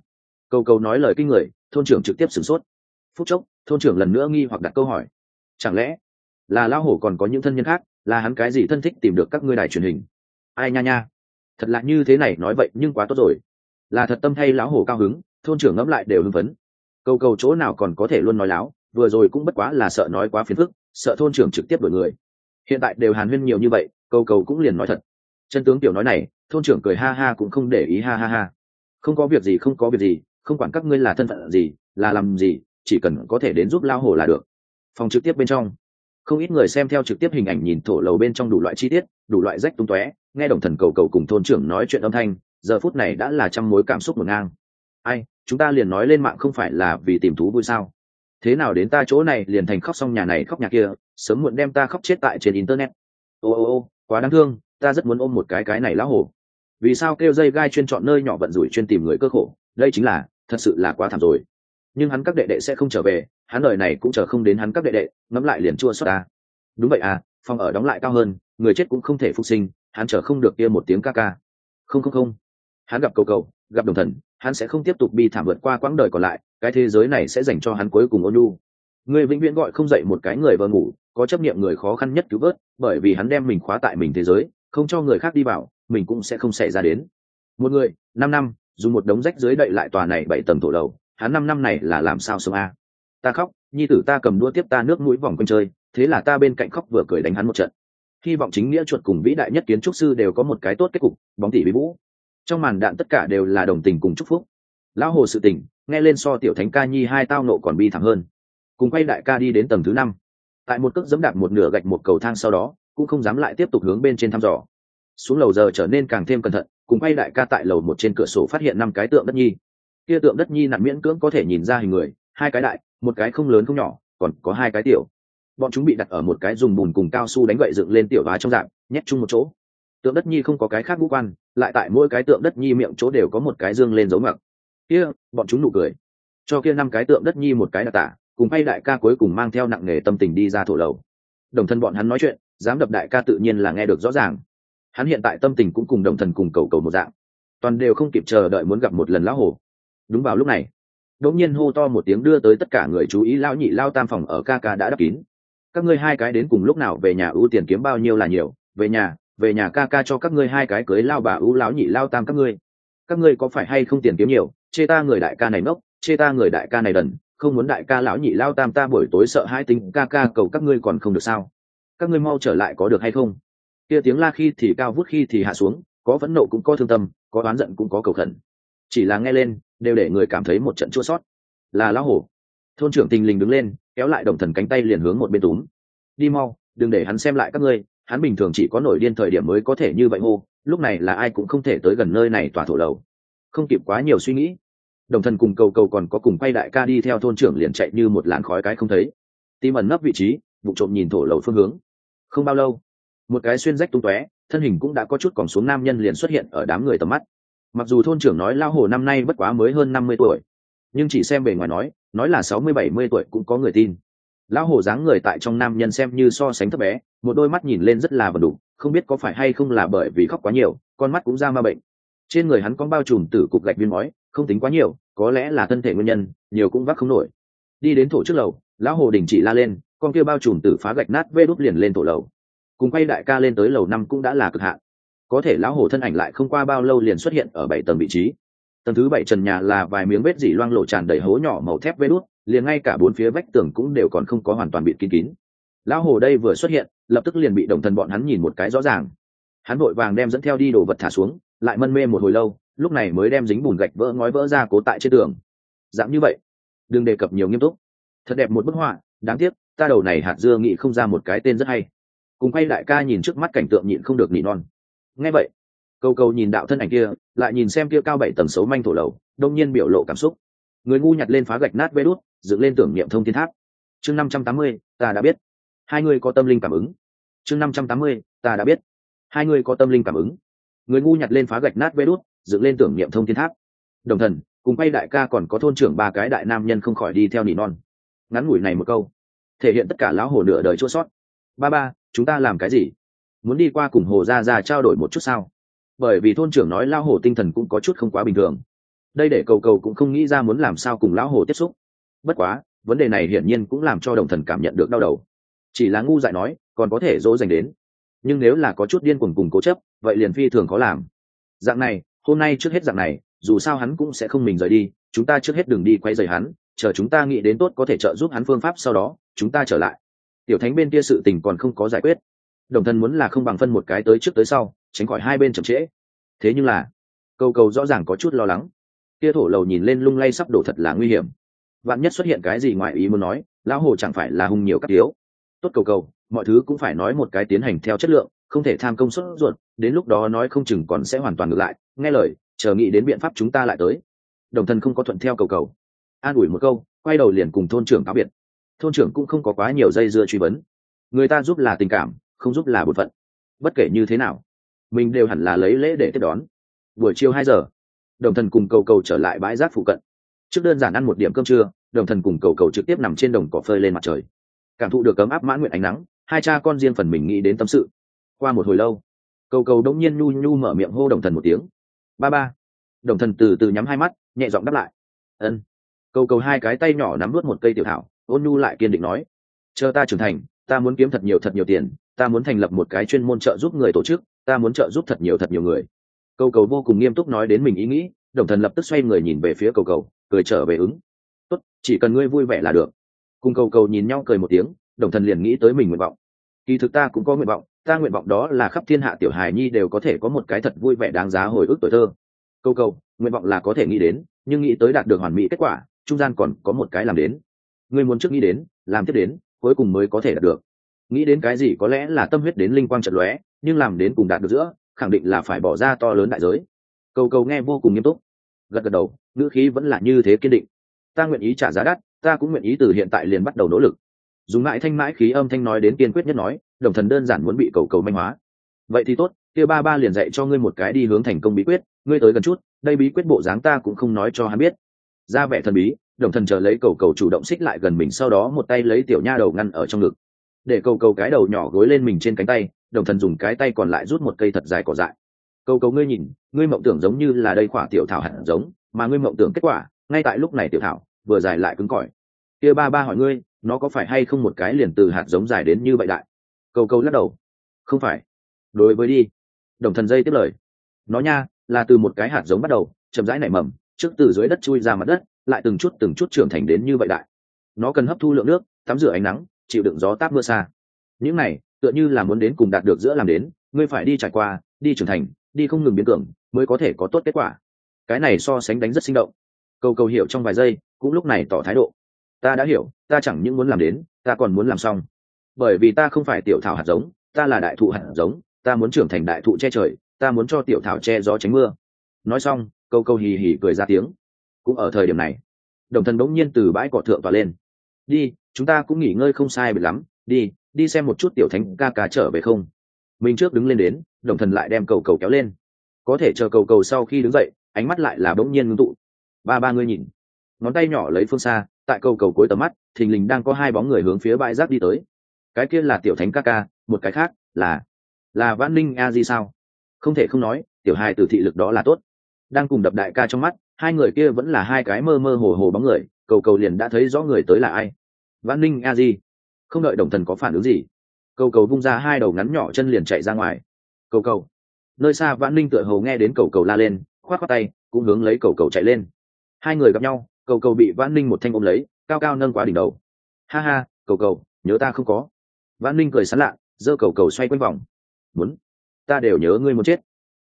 Cầu cầu nói lời kinh người, thôn trưởng trực tiếp sửng sốt. Phút chốc, thôn trưởng lần nữa nghi hoặc đặt câu hỏi. Chẳng lẽ là lão hổ còn có những thân nhân khác, là hắn cái gì thân thích tìm được các ngươi đài truyền hình? Ai nha nha thật lạ như thế này nói vậy nhưng quá tốt rồi. Là thật tâm thay lão hổ cao hứng, thôn trưởng ngẫm lại đều hưng phấn. Câu câu chỗ nào còn có thể luôn nói láo, vừa rồi cũng bất quá là sợ nói quá phiền phức, sợ thôn trưởng trực tiếp đổi người. Hiện tại đều hàn huyên nhiều như vậy câu cầu cũng liền nói thật. Chân tướng tiểu nói này, thôn trưởng cười ha ha cũng không để ý ha ha ha. Không có việc gì, không có việc gì, không quản các ngươi là thân phận gì, là làm gì, chỉ cần có thể đến giúp lao hổ là được. Phòng trực tiếp bên trong, không ít người xem theo trực tiếp hình ảnh nhìn thổ lầu bên trong đủ loại chi tiết, đủ loại rách tung tóe nghe đồng thần cầu cầu cùng thôn trưởng nói chuyện âm thanh, giờ phút này đã là trăm mối cảm xúc ngổn ngang. Ai, chúng ta liền nói lên mạng không phải là vì tìm thú vui sao? Thế nào đến ta chỗ này liền thành khóc xong nhà này khóc nhà kia, sớm muộn đem ta khóc chết tại trên internet. Ô ô ô, quá đáng thương, ta rất muốn ôm một cái cái này lão hổ. Vì sao kêu dây gai chuyên chọn nơi nhỏ vận rủi chuyên tìm người cơ khổ? Đây chính là, thật sự là quá thảm rồi. Nhưng hắn các đệ đệ sẽ không trở về, hắn đời này cũng chờ không đến hắn các đệ đệ, ngẫm lại liền chua xót ta. Đúng vậy à phòng ở đóng lại cao hơn, người chết cũng không thể phục sinh hắn chờ không được kia một tiếng ca ca. Không không không. Hắn gặp cầu cầu, gặp đồng thần, hắn sẽ không tiếp tục bi thảm vượt qua quãng đời còn lại, cái thế giới này sẽ dành cho hắn cuối cùng ôn nhu. Người vĩnh viễn gọi không dậy một cái người vợ ngủ, có chấp niệm người khó khăn nhất cứu vớt, bởi vì hắn đem mình khóa tại mình thế giới, không cho người khác đi vào, mình cũng sẽ không xảy ra đến. Một người, năm năm, dùng một đống rách dưới đậy lại tòa này bảy tầng tổ lầu, hắn năm năm này là làm sao sống a? Ta khóc, nhi tử ta cầm đua tiếp ta nước mũi vòng quanh chơi, thế là ta bên cạnh khóc vừa cười đánh hắn một trận hy vọng chính nghĩa chuột cùng vĩ đại nhất kiến trúc sư đều có một cái tốt kết cục, bóng tỷ bí vũ. Trong màn đạn tất cả đều là đồng tình cùng chúc phúc. Lão hồ sự tình, nghe lên so tiểu thánh ca nhi hai tao nộ còn bi thảm hơn. Cùng quay đại ca đi đến tầng thứ năm. Tại một cước dẫm đạp một nửa gạch một cầu thang sau đó, cũng không dám lại tiếp tục hướng bên trên thăm dò. Xuống lầu giờ trở nên càng thêm cẩn thận, cùng quay đại ca tại lầu một trên cửa sổ phát hiện năm cái tượng đất nhi. Kia tượng đất nhi nặng miễn cưỡng có thể nhìn ra hình người, hai cái đại, một cái không lớn không nhỏ, còn có hai cái tiểu bọn chúng bị đặt ở một cái dùng bùn cùng cao su đánh gậy dựng lên tiểu hóa trong dạng, nhét chung một chỗ. Tượng đất nhi không có cái khác ngũ quan, lại tại mỗi cái tượng đất nhi miệng chỗ đều có một cái dương lên dấu mặc kia, bọn chúng nụ cười. Cho kia năm cái tượng đất nhi một cái đặc tả, cùng hay đại ca cuối cùng mang theo nặng nghề tâm tình đi ra thổ lầu. Đồng thân bọn hắn nói chuyện, dám đập đại ca tự nhiên là nghe được rõ ràng. Hắn hiện tại tâm tình cũng cùng đồng thần cùng cầu cầu một dạng. Toàn đều không kịp chờ đợi muốn gặp một lần lão hồ. Đúng vào lúc này, đột nhiên hô to một tiếng đưa tới tất cả người chú ý lao nhị lao tam phòng ở ca ca đã đắp kín các ngươi hai cái đến cùng lúc nào về nhà ưu tiền kiếm bao nhiêu là nhiều, về nhà về nhà ca ca cho các ngươi hai cái cưới lao bà ưu lão nhị lao tam các ngươi. Các ngươi có phải hay không tiền kiếm nhiều, chê ta người đại ca này mốc chê ta người đại ca này đần, không muốn đại ca lão nhị lao tam ta buổi tối sợ hai tính ca ca cầu các ngươi còn không được sao? Các ngươi mau trở lại có được hay không? Kia tiếng la khi thì cao, vút khi thì hạ xuống, có phẫn nộ cũng có thương tâm, có oán giận cũng có cầu khẩn. Chỉ là nghe lên, đều để người cảm thấy một trận chua sót. Là lão hổ. Thôn trưởng tình lình đứng lên kéo lại đồng thần cánh tay liền hướng một bên túm. Đi mau, đừng để hắn xem lại các ngươi, hắn bình thường chỉ có nổi điên thời điểm mới có thể như vậy hô, lúc này là ai cũng không thể tới gần nơi này tòa thổ lầu. Không kịp quá nhiều suy nghĩ, đồng thần cùng cầu cầu còn có cùng quay đại ca đi theo thôn trưởng liền chạy như một làn khói cái không thấy. Tim ẩn nấp vị trí, vụ trộm nhìn thổ lầu phương hướng. Không bao lâu, một cái xuyên rách tung tóe, thân hình cũng đã có chút còn xuống nam nhân liền xuất hiện ở đám người tầm mắt. Mặc dù thôn trưởng nói lao hồ năm nay bất quá mới hơn năm mươi tuổi nhưng chỉ xem bề ngoài nói nói là sáu mươi, bảy mươi tuổi cũng có người tin. Lão hồ dáng người tại trong nam nhân xem như so sánh thấp bé, một đôi mắt nhìn lên rất là vần đủ, không biết có phải hay không là bởi vì khóc quá nhiều, con mắt cũng ra ma bệnh. Trên người hắn có bao trùm tử cục gạch viên mói không tính quá nhiều, có lẽ là thân thể nguyên nhân, nhiều cũng vác không nổi. Đi đến thổ trước lầu, lão hồ đình chỉ la lên, con kia bao trùm tử phá gạch nát vê đút liền lên thổ lầu. Cùng quay đại ca lên tới lầu năm cũng đã là cực hạn. Có thể lão hồ thân ảnh lại không qua bao lâu liền xuất hiện ở bảy tầng vị trí tầng thứ bảy trần nhà là vài miếng vết dỉ loang lộ tràn đầy hố nhỏ màu thép vê đốt liền ngay cả bốn phía vách tường cũng đều còn không có hoàn toàn bị kín kín. Lão hồ đây vừa xuất hiện, lập tức liền bị đồng thần bọn hắn nhìn một cái rõ ràng. Hắn vội vàng đem dẫn theo đi đồ vật thả xuống, lại mân mê một hồi lâu, lúc này mới đem dính bùn gạch vỡ ngói vỡ ra cố tại trên tường. Dạng như vậy, đừng đề cập nhiều nghiêm túc. Thật đẹp một bức họa, đáng tiếc, ta đầu này hạt dưa nghĩ không ra một cái tên rất hay. Cùng quay đại ca nhìn trước mắt cảnh tượng nhịn không được nỉ non. Nghe vậy câu câu nhìn đạo thân ảnh kia, lại nhìn xem kia cao bảy tầng xấu manh thổ lầu, đông nhiên biểu lộ cảm xúc. Người ngu nhặt lên phá gạch nát vê đút, dựng lên tưởng niệm thông thiên tháp. Chương năm trăm tám mươi, ta đã biết. Hai người có tâm linh cảm ứng. Chương năm trăm tám mươi, ta đã biết. Hai người có tâm linh cảm ứng. Người ngu nhặt lên phá gạch nát vê đút, dựng lên tưởng niệm thông thiên tháp. Đồng thần, cùng quay đại ca còn có thôn trưởng ba cái đại nam nhân không khỏi đi theo nỉ non. Ngắn ngủi này một câu, thể hiện tất cả lão hồ nửa đời chỗ sót. Ba ba, chúng ta làm cái gì? Muốn đi qua cùng hồ ra ra trao đổi một chút sao? Bởi vì thôn trưởng nói lão hồ tinh thần cũng có chút không quá bình thường. Đây để cầu cầu cũng không nghĩ ra muốn làm sao cùng lão hồ tiếp xúc. Bất quá, vấn đề này hiển nhiên cũng làm cho đồng thần cảm nhận được đau đầu. Chỉ là ngu dại nói, còn có thể dỗ dành đến. Nhưng nếu là có chút điên cuồng cùng cố chấp, vậy liền phi thường có làm. Dạng này, hôm nay trước hết dạng này, dù sao hắn cũng sẽ không mình rời đi, chúng ta trước hết đừng đi quay rời hắn, chờ chúng ta nghĩ đến tốt có thể trợ giúp hắn phương pháp sau đó, chúng ta trở lại. Tiểu thánh bên kia sự tình còn không có giải quyết. Đồng thân muốn là không bằng phân một cái tới trước tới sau tránh khỏi hai bên chậm trễ. Thế nhưng là câu cầu rõ ràng có chút lo lắng. Kia thổ lầu nhìn lên lung lay sắp đổ thật là nguy hiểm. Vạn nhất xuất hiện cái gì ngoài ý muốn nói lão hồ chẳng phải là hung nhiều các yếu, tốt cầu cầu mọi thứ cũng phải nói một cái tiến hành theo chất lượng không thể tham công suất ruột đến lúc đó nói không chừng còn sẽ hoàn toàn ngược lại. Nghe lời chờ nghĩ đến biện pháp chúng ta lại tới. Đồng thân không có thuận theo cầu cầu an ủi một câu quay đầu liền cùng thôn trưởng cáo biệt. Thôn trưởng cũng không có quá nhiều dây dưa truy vấn. Người ta giúp là tình cảm không giúp là bột phận. Bất kể như thế nào mình đều hẳn là lấy lễ để tiếp đón. Buổi chiều hai giờ, đồng thần cùng cầu cầu trở lại bãi rác phụ cận. Trước đơn giản ăn một điểm cơm trưa, đồng thần cùng cầu cầu trực tiếp nằm trên đồng cỏ phơi lên mặt trời. Cảm thụ được cấm áp mãn nguyện ánh nắng, hai cha con riêng phần mình nghĩ đến tâm sự. Qua một hồi lâu, cầu cầu đống nhiên nhu nhu mở miệng hô đồng thần một tiếng. Ba ba. Đồng thần từ từ nhắm hai mắt, nhẹ giọng đáp lại. Ân. Cầu cầu hai cái tay nhỏ nắm vớt một cây tiểu thảo, ôn nhu lại kiên định nói. Chờ ta trưởng thành, ta muốn kiếm thật nhiều thật nhiều tiền ta muốn thành lập một cái chuyên môn trợ giúp người tổ chức, ta muốn trợ giúp thật nhiều thật nhiều người. Cầu cầu vô cùng nghiêm túc nói đến mình ý nghĩ, đồng thần lập tức xoay người nhìn về phía cầu cầu, cười trở về ứng. Tốt, chỉ cần ngươi vui vẻ là được. Cùng cầu cầu nhìn nhau cười một tiếng, đồng thần liền nghĩ tới mình nguyện vọng. Kỳ thực ta cũng có nguyện vọng, ta nguyện vọng đó là khắp thiên hạ tiểu hài nhi đều có thể có một cái thật vui vẻ đáng giá hồi ức tuổi thơ. Câu cầu, nguyện vọng là có thể nghĩ đến, nhưng nghĩ tới đạt được hoàn mỹ kết quả, trung gian còn có một cái làm đến. Ngươi muốn trước nghĩ đến, làm tiếp đến, cuối cùng mới có thể đạt được nghĩ đến cái gì có lẽ là tâm huyết đến linh quang trận lóe, nhưng làm đến cùng đạt được giữa, khẳng định là phải bỏ ra to lớn đại giới. Cầu cầu nghe vô cùng nghiêm túc. Gật gật đầu, ngữ khí vẫn là như thế kiên định. Ta nguyện ý trả giá đắt, ta cũng nguyện ý từ hiện tại liền bắt đầu nỗ lực. Dùng mãi thanh mãi khí âm thanh nói đến kiên quyết nhất nói, đồng thần đơn giản muốn bị cầu cầu manh hóa. Vậy thì tốt, kia ba ba liền dạy cho ngươi một cái đi hướng thành công bí quyết, ngươi tới gần chút, đây bí quyết bộ dáng ta cũng không nói cho hắn biết. Ra vẻ thần bí, đồng thần chờ lấy cầu cầu chủ động xích lại gần mình, sau đó một tay lấy tiểu nha đầu ngăn ở trong ngực để cầu cầu cái đầu nhỏ gối lên mình trên cánh tay, đồng thần dùng cái tay còn lại rút một cây thật dài cỏ dại. Cầu cầu ngươi nhìn, ngươi mộng tưởng giống như là đây khỏa tiểu thảo hạt giống, mà ngươi mộng tưởng kết quả, ngay tại lúc này tiểu thảo vừa dài lại cứng cỏi. Kia ba ba hỏi ngươi, nó có phải hay không một cái liền từ hạt giống dài đến như vậy đại? Cầu cầu lắc đầu. Không phải. Đối với đi. Đồng thần dây tiếp lời. Nó nha, là từ một cái hạt giống bắt đầu, chậm rãi nảy mầm, trước từ dưới đất chui ra mặt đất, lại từng chút từng chút trưởng thành đến như vậy đại. Nó cần hấp thu lượng nước, tắm rửa ánh nắng chịu đựng gió táp mưa xa. Những này, tựa như là muốn đến cùng đạt được giữa làm đến, ngươi phải đi trải qua, đi trưởng thành, đi không ngừng biến tưởng mới có thể có tốt kết quả. Cái này so sánh đánh rất sinh động. Cầu cầu hiểu trong vài giây, cũng lúc này tỏ thái độ. Ta đã hiểu, ta chẳng những muốn làm đến, ta còn muốn làm xong. Bởi vì ta không phải tiểu thảo hạt giống, ta là đại thụ hạt giống, ta muốn trưởng thành đại thụ che trời, ta muốn cho tiểu thảo che gió tránh mưa. Nói xong câu câu hì hì cười ra tiếng. Cũng ở thời điểm này, đồng thần bỗng nhiên từ bãi cỏ thượng và lên. Đi chúng ta cũng nghỉ ngơi không sai biệt lắm, đi đi xem một chút tiểu thánh ca ca trở về không? Mình trước đứng lên đến, đồng thần lại đem cầu cầu kéo lên. Có thể chờ cầu cầu sau khi đứng dậy, ánh mắt lại là bỗng nhiên ngưng tụ. Ba ba ngươi nhìn. Ngón tay nhỏ lấy phương xa, tại cầu cầu cuối tầm mắt, thình lình đang có hai bóng người hướng phía bãi rác đi tới. Cái kia là tiểu thánh ca ca, một cái khác là là vãn ninh a di sao? Không thể không nói, tiểu hai từ thị lực đó là tốt. Đang cùng đập đại ca trong mắt, hai người kia vẫn là hai cái mơ mơ hồ hồ bóng người, cầu cầu liền đã thấy rõ người tới là ai vãn ninh a di. Không đợi đồng thần có phản ứng gì, cầu cầu vung ra hai đầu ngắn nhỏ chân liền chạy ra ngoài. Cầu cầu. Nơi xa vãn ninh tựa hồ nghe đến cầu cầu la lên, khoát khoát tay, cũng hướng lấy cầu cầu chạy lên. Hai người gặp nhau, cầu cầu bị vãn ninh một thanh ôm lấy, cao cao nâng quá đỉnh đầu. Ha ha, cầu cầu, nhớ ta không có. Vãn ninh cười sán lạ, giơ cầu cầu xoay quanh vòng. Muốn, ta đều nhớ ngươi muốn chết.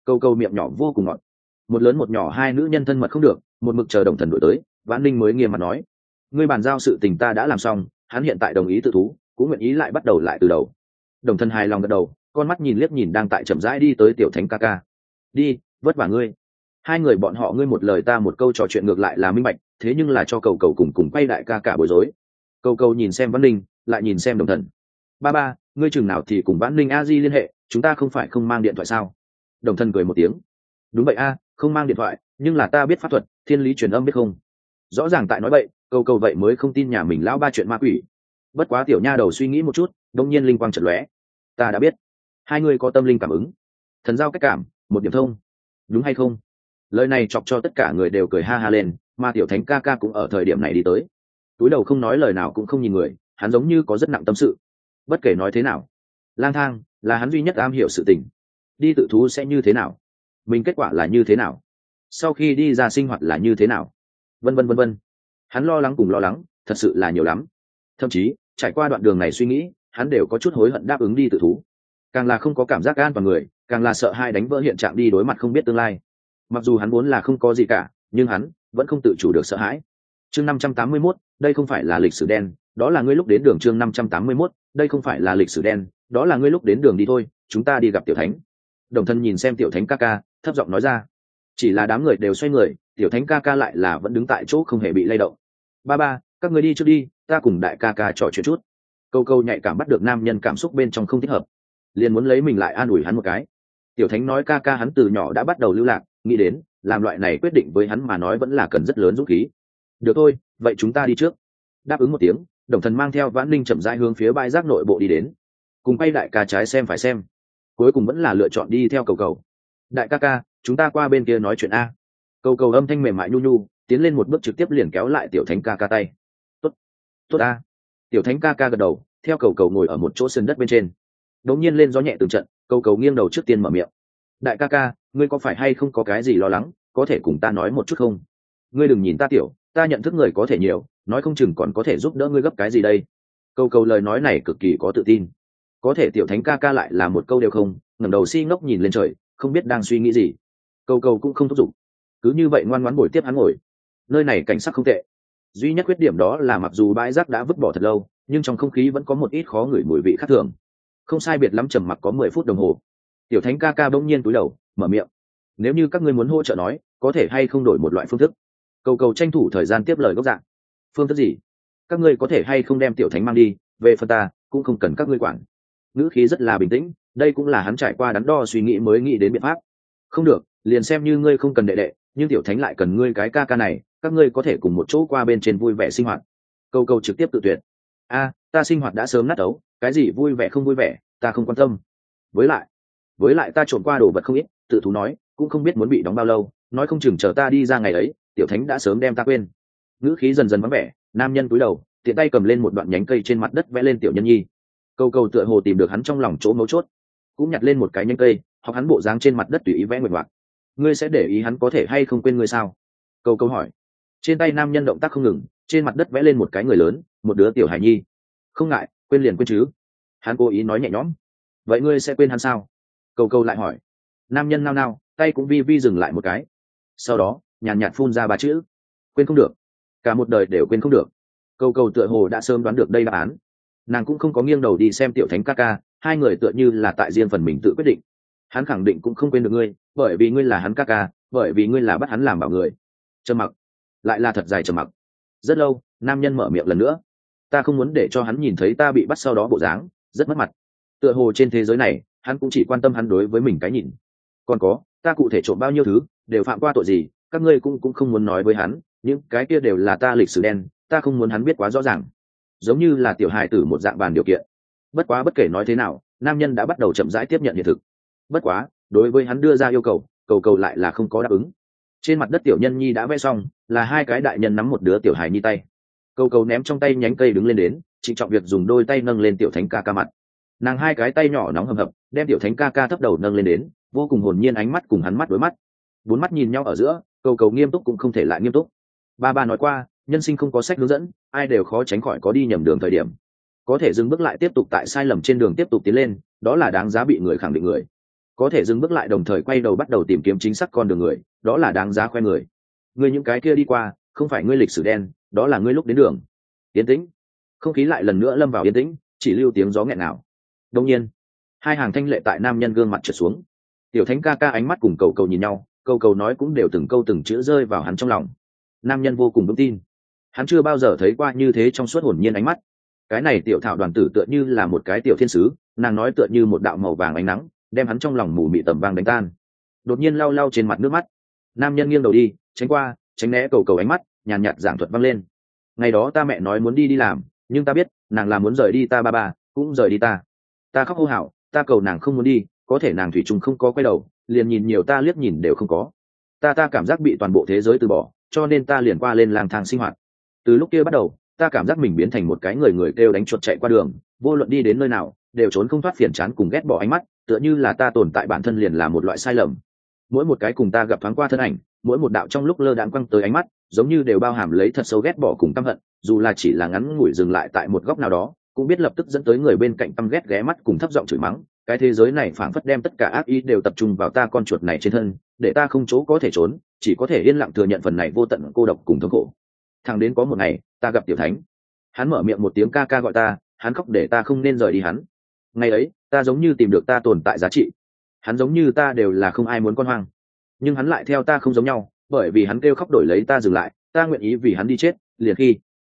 Cầu cầu miệng nhỏ vô cùng ngọt. Một lớn một nhỏ, hai nữ nhân thân mật không được, một mực chờ đồng thần đổi tới, vãn ninh mới nghiêm mặt nói ngươi bàn giao sự tình ta đã làm xong, hắn hiện tại đồng ý tự thú, cũng nguyện ý lại bắt đầu lại từ đầu. Đồng thân hài lòng gật đầu, con mắt nhìn liếc nhìn đang tại chậm rãi đi tới tiểu thánh ca ca. Đi, vất vả ngươi. Hai người bọn họ ngươi một lời ta một câu trò chuyện ngược lại là minh bạch, thế nhưng là cho cầu cầu cùng cùng quay đại ca cả bối rối. Cầu cầu nhìn xem văn ninh, lại nhìn xem đồng thần ba ba, ngươi chừng nào thì cùng vãn ninh a di liên hệ, chúng ta không phải không mang điện thoại sao? Đồng thần cười một tiếng. Đúng vậy a, không mang điện thoại, nhưng là ta biết pháp thuật, thiên lý truyền âm biết không? Rõ ràng tại nói vậy câu câu vậy mới không tin nhà mình lão ba chuyện ma quỷ. Bất quá tiểu nha đầu suy nghĩ một chút đông nhiên linh quang trận lóe. Ta đã biết. Hai người có tâm linh cảm ứng. Thần giao cách cảm, một điểm thông. Đúng hay không? Lời này chọc cho tất cả người đều cười ha ha lên, mà tiểu thánh ca ca cũng ở thời điểm này đi tới. Túi đầu không nói lời nào cũng không nhìn người, hắn giống như có rất nặng tâm sự. Bất kể nói thế nào, lang thang là hắn duy nhất am hiểu sự tình. Đi tự thú sẽ như thế nào? Mình kết quả là như thế nào? Sau khi đi ra sinh hoạt là như thế nào? Vân vân vân vân hắn lo lắng cùng lo lắng thật sự là nhiều lắm. Thậm chí trải qua đoạn đường này suy nghĩ hắn đều có chút hối hận đáp ứng đi tự thú. Càng là không có cảm giác an toàn người càng là sợ hai đánh vỡ hiện trạng đi đối mặt không biết tương lai. Mặc dù hắn muốn là không có gì cả nhưng hắn vẫn không tự chủ được sợ hãi. Chương năm trăm tám mươi 581, đây không phải là lịch sử đen đó là ngươi lúc đến đường chương năm trăm tám mươi 581, đây không phải là lịch sử đen đó là ngươi lúc đến đường đi thôi chúng ta đi gặp tiểu thánh. Đồng thân nhìn xem tiểu thánh ca ca thấp giọng nói ra. Chỉ là đám người đều xoay người tiểu thánh ca ca lại là vẫn đứng tại chỗ không hề bị lay động ba ba, các người đi trước đi, ta cùng đại ca ca trò chuyện chút. Câu câu nhạy cảm bắt được nam nhân cảm xúc bên trong không thích hợp. Liền muốn lấy mình lại an ủi hắn một cái. Tiểu thánh nói ca ca hắn từ nhỏ đã bắt đầu lưu lạc, nghĩ đến, làm loại này quyết định với hắn mà nói vẫn là cần rất lớn dũng khí. Được thôi, vậy chúng ta đi trước. Đáp ứng một tiếng, đồng thần mang theo vãn linh chậm rãi hướng phía bãi rác nội bộ đi đến. Cùng bay đại ca trái xem phải xem. Cuối cùng vẫn là lựa chọn đi theo cầu cầu. Đại ca ca, chúng ta qua bên kia nói chuyện a. Cầu cầu âm thanh mềm mại nhu nhu tiến lên một bước trực tiếp liền kéo lại tiểu thánh ca ca tay. Tốt tốt a tiểu thánh ca ca gật đầu, theo cầu cầu ngồi ở một chỗ sân đất bên trên. Đống nhiên lên gió nhẹ từng trận, cầu cầu nghiêng đầu trước tiên mở miệng. Đại ca ca, ngươi có phải hay không có cái gì lo lắng, có thể cùng ta nói một chút không? Ngươi đừng nhìn ta tiểu, ta nhận thức người có thể nhiều, nói không chừng còn có thể giúp đỡ ngươi gấp cái gì đây. Cầu cầu lời nói này cực kỳ có tự tin. Có thể tiểu thánh ca ca lại là một câu đều không, ngẩng đầu si ngốc nhìn lên trời, không biết đang suy nghĩ gì. Cầu cầu cũng không thúc giục. Cứ như vậy ngoan ngoãn ngồi tiếp hắn ngồi nơi này cảnh sắc không tệ. Duy nhất khuyết điểm đó là mặc dù bãi rác đã vứt bỏ thật lâu, nhưng trong không khí vẫn có một ít khó ngửi mùi vị khác thường. Không sai biệt lắm trầm mặc có mười phút đồng hồ. Tiểu thánh ca ca bỗng nhiên túi đầu, mở miệng. Nếu như các ngươi muốn hỗ trợ nói, có thể hay không đổi một loại phương thức? Cầu cầu tranh thủ thời gian tiếp lời gốc dạng. Phương thức gì? Các ngươi có thể hay không đem tiểu thánh mang đi, về phần ta, cũng không cần các ngươi quản. Ngữ khí rất là bình tĩnh, đây cũng là hắn trải qua đắn đo suy nghĩ mới nghĩ đến biện pháp. Không được, liền xem như ngươi không cần đệ đệ, nhưng tiểu thánh lại cần ngươi cái ca ca này các ngươi có thể cùng một chỗ qua bên trên vui vẻ sinh hoạt. Câu câu trực tiếp tự tuyệt. A, ta sinh hoạt đã sớm nát ấu, cái gì vui vẻ không vui vẻ, ta không quan tâm. Với lại với lại ta trộm qua đồ vật không ít, tự thú nói, cũng không biết muốn bị đóng bao lâu, nói không chừng chờ ta đi ra ngày ấy, tiểu thánh đã sớm đem ta quên. Ngữ khí dần dần vắng vẻ, nam nhân cúi đầu, tiện tay cầm lên một đoạn nhánh cây trên mặt đất vẽ lên tiểu nhân nhi. Câu cầu tựa hồ tìm được hắn trong lòng chỗ mấu chốt, cũng nhặt lên một cái nhánh cây, hoặc hắn bộ dáng trên mặt đất tùy ý vẽ nguyện ngoạc. Ngươi sẽ để ý hắn có thể hay không quên ngươi sao? Câu câu hỏi trên tay nam nhân động tác không ngừng, trên mặt đất vẽ lên một cái người lớn, một đứa tiểu hải nhi. Không ngại, quên liền quên chứ. Hắn cố ý nói nhẹ nhõm. Vậy ngươi sẽ quên hắn sao? Câu câu lại hỏi. Nam nhân nao nao, tay cũng vi vi dừng lại một cái. Sau đó, nhàn nhạt phun ra ba chữ. Quên không được. Cả một đời đều quên không được. Câu câu tựa hồ đã sớm đoán được đây đáp án. Nàng cũng không có nghiêng đầu đi xem tiểu thánh ca ca, hai người tựa như là tại riêng phần mình tự quyết định. Hắn khẳng định cũng không quên được ngươi, bởi vì ngươi là hắn ca ca, bởi vì ngươi là bắt hắn làm bảo người. Trầm mặc lại là thật dài trầm mặc. Rất lâu, nam nhân mở miệng lần nữa. Ta không muốn để cho hắn nhìn thấy ta bị bắt sau đó bộ dáng, rất mất mặt. Tựa hồ trên thế giới này, hắn cũng chỉ quan tâm hắn đối với mình cái nhìn. Còn có, ta cụ thể trộm bao nhiêu thứ, đều phạm qua tội gì, các ngươi cũng cũng không muốn nói với hắn, những cái kia đều là ta lịch sử đen, ta không muốn hắn biết quá rõ ràng. Giống như là tiểu hài tử một dạng bàn điều kiện. Bất quá bất kể nói thế nào, nam nhân đã bắt đầu chậm rãi tiếp nhận hiện thực. Bất quá, đối với hắn đưa ra yêu cầu cầu cầu lại là không có đáp ứng trên mặt đất tiểu nhân nhi đã vẽ xong, là hai cái đại nhân nắm một đứa tiểu hài nhi tay. Câu cầu ném trong tay nhánh cây đứng lên đến, trịnh trọng việc dùng đôi tay nâng lên tiểu thánh ca ca mặt. Nàng hai cái tay nhỏ nóng hầm hập, đem tiểu thánh ca ca thấp đầu nâng lên đến, vô cùng hồn nhiên ánh mắt cùng hắn mắt đối mắt. Bốn mắt nhìn nhau ở giữa cầu cầu nghiêm túc cũng không thể lại nghiêm túc. Ba ba nói qua, nhân sinh không có sách hướng dẫn, ai đều khó tránh khỏi có đi nhầm đường thời điểm. Có thể dừng bước lại tiếp tục tại sai lầm trên đường tiếp tục tiến lên, đó là đáng giá bị người khẳng định người. Có thể dừng bước lại đồng thời quay đầu bắt đầu tìm kiếm chính xác con đường người đó là đáng giá khoe người. Người những cái kia đi qua, không phải ngươi lịch sử đen, đó là ngươi lúc đến đường. Yên tĩnh. Không khí lại lần nữa lâm vào yên tĩnh, chỉ lưu tiếng gió nghẹn nào đông nhiên, hai hàng thanh lệ tại nam nhân gương mặt trượt xuống. Tiểu thánh ca ca ánh mắt cùng cầu cầu nhìn nhau, cầu cầu nói cũng đều từng câu từng chữ rơi vào hắn trong lòng. Nam nhân vô cùng vững tin. Hắn chưa bao giờ thấy qua như thế trong suốt hồn nhiên ánh mắt. Cái này tiểu thảo đoàn tử tựa như là một cái tiểu thiên sứ, nàng nói tựa như một đạo màu vàng ánh nắng, đem hắn trong lòng mù mị tầm vàng đánh tan. Đột nhiên lau lau trên mặt nước mắt nam nhân nghiêng đầu đi, tránh qua, tránh né cầu cầu ánh mắt, nhàn nhạt giảng thuật văng lên. Ngày đó ta mẹ nói muốn đi đi làm, nhưng ta biết, nàng là muốn rời đi ta ba ba, cũng rời đi ta. Ta khóc hô hào, ta cầu nàng không muốn đi, có thể nàng thủy chung không có quay đầu, liền nhìn nhiều ta liếc nhìn đều không có. Ta ta cảm giác bị toàn bộ thế giới từ bỏ, cho nên ta liền qua lên lang thang sinh hoạt. Từ lúc kia bắt đầu, ta cảm giác mình biến thành một cái người người kêu đánh chuột chạy qua đường, vô luận đi đến nơi nào, đều trốn không thoát phiền chán cùng ghét bỏ ánh mắt, tựa như là ta tồn tại bản thân liền là một loại sai lầm mỗi một cái cùng ta gặp thoáng qua thân ảnh, mỗi một đạo trong lúc lơ đãng quăng tới ánh mắt, giống như đều bao hàm lấy thật sâu ghét bỏ cùng căm hận, dù là chỉ là ngắn ngủi dừng lại tại một góc nào đó, cũng biết lập tức dẫn tới người bên cạnh căm ghét ghé mắt cùng thấp giọng chửi mắng, cái thế giới này phảng phất đem tất cả ác ý đều tập trung vào ta con chuột này trên thân, để ta không chỗ có thể trốn, chỉ có thể yên lặng thừa nhận phần này vô tận cô độc cùng thống khổ. Thằng đến có một ngày, ta gặp tiểu thánh. Hắn mở miệng một tiếng ca ca gọi ta, hắn khóc để ta không nên rời đi hắn. Ngày ấy, ta giống như tìm được ta tồn tại giá trị hắn giống như ta đều là không ai muốn con hoang. Nhưng hắn lại theo ta không giống nhau, bởi vì hắn kêu khóc đổi lấy ta dừng lại, ta nguyện ý vì hắn đi chết, liền khi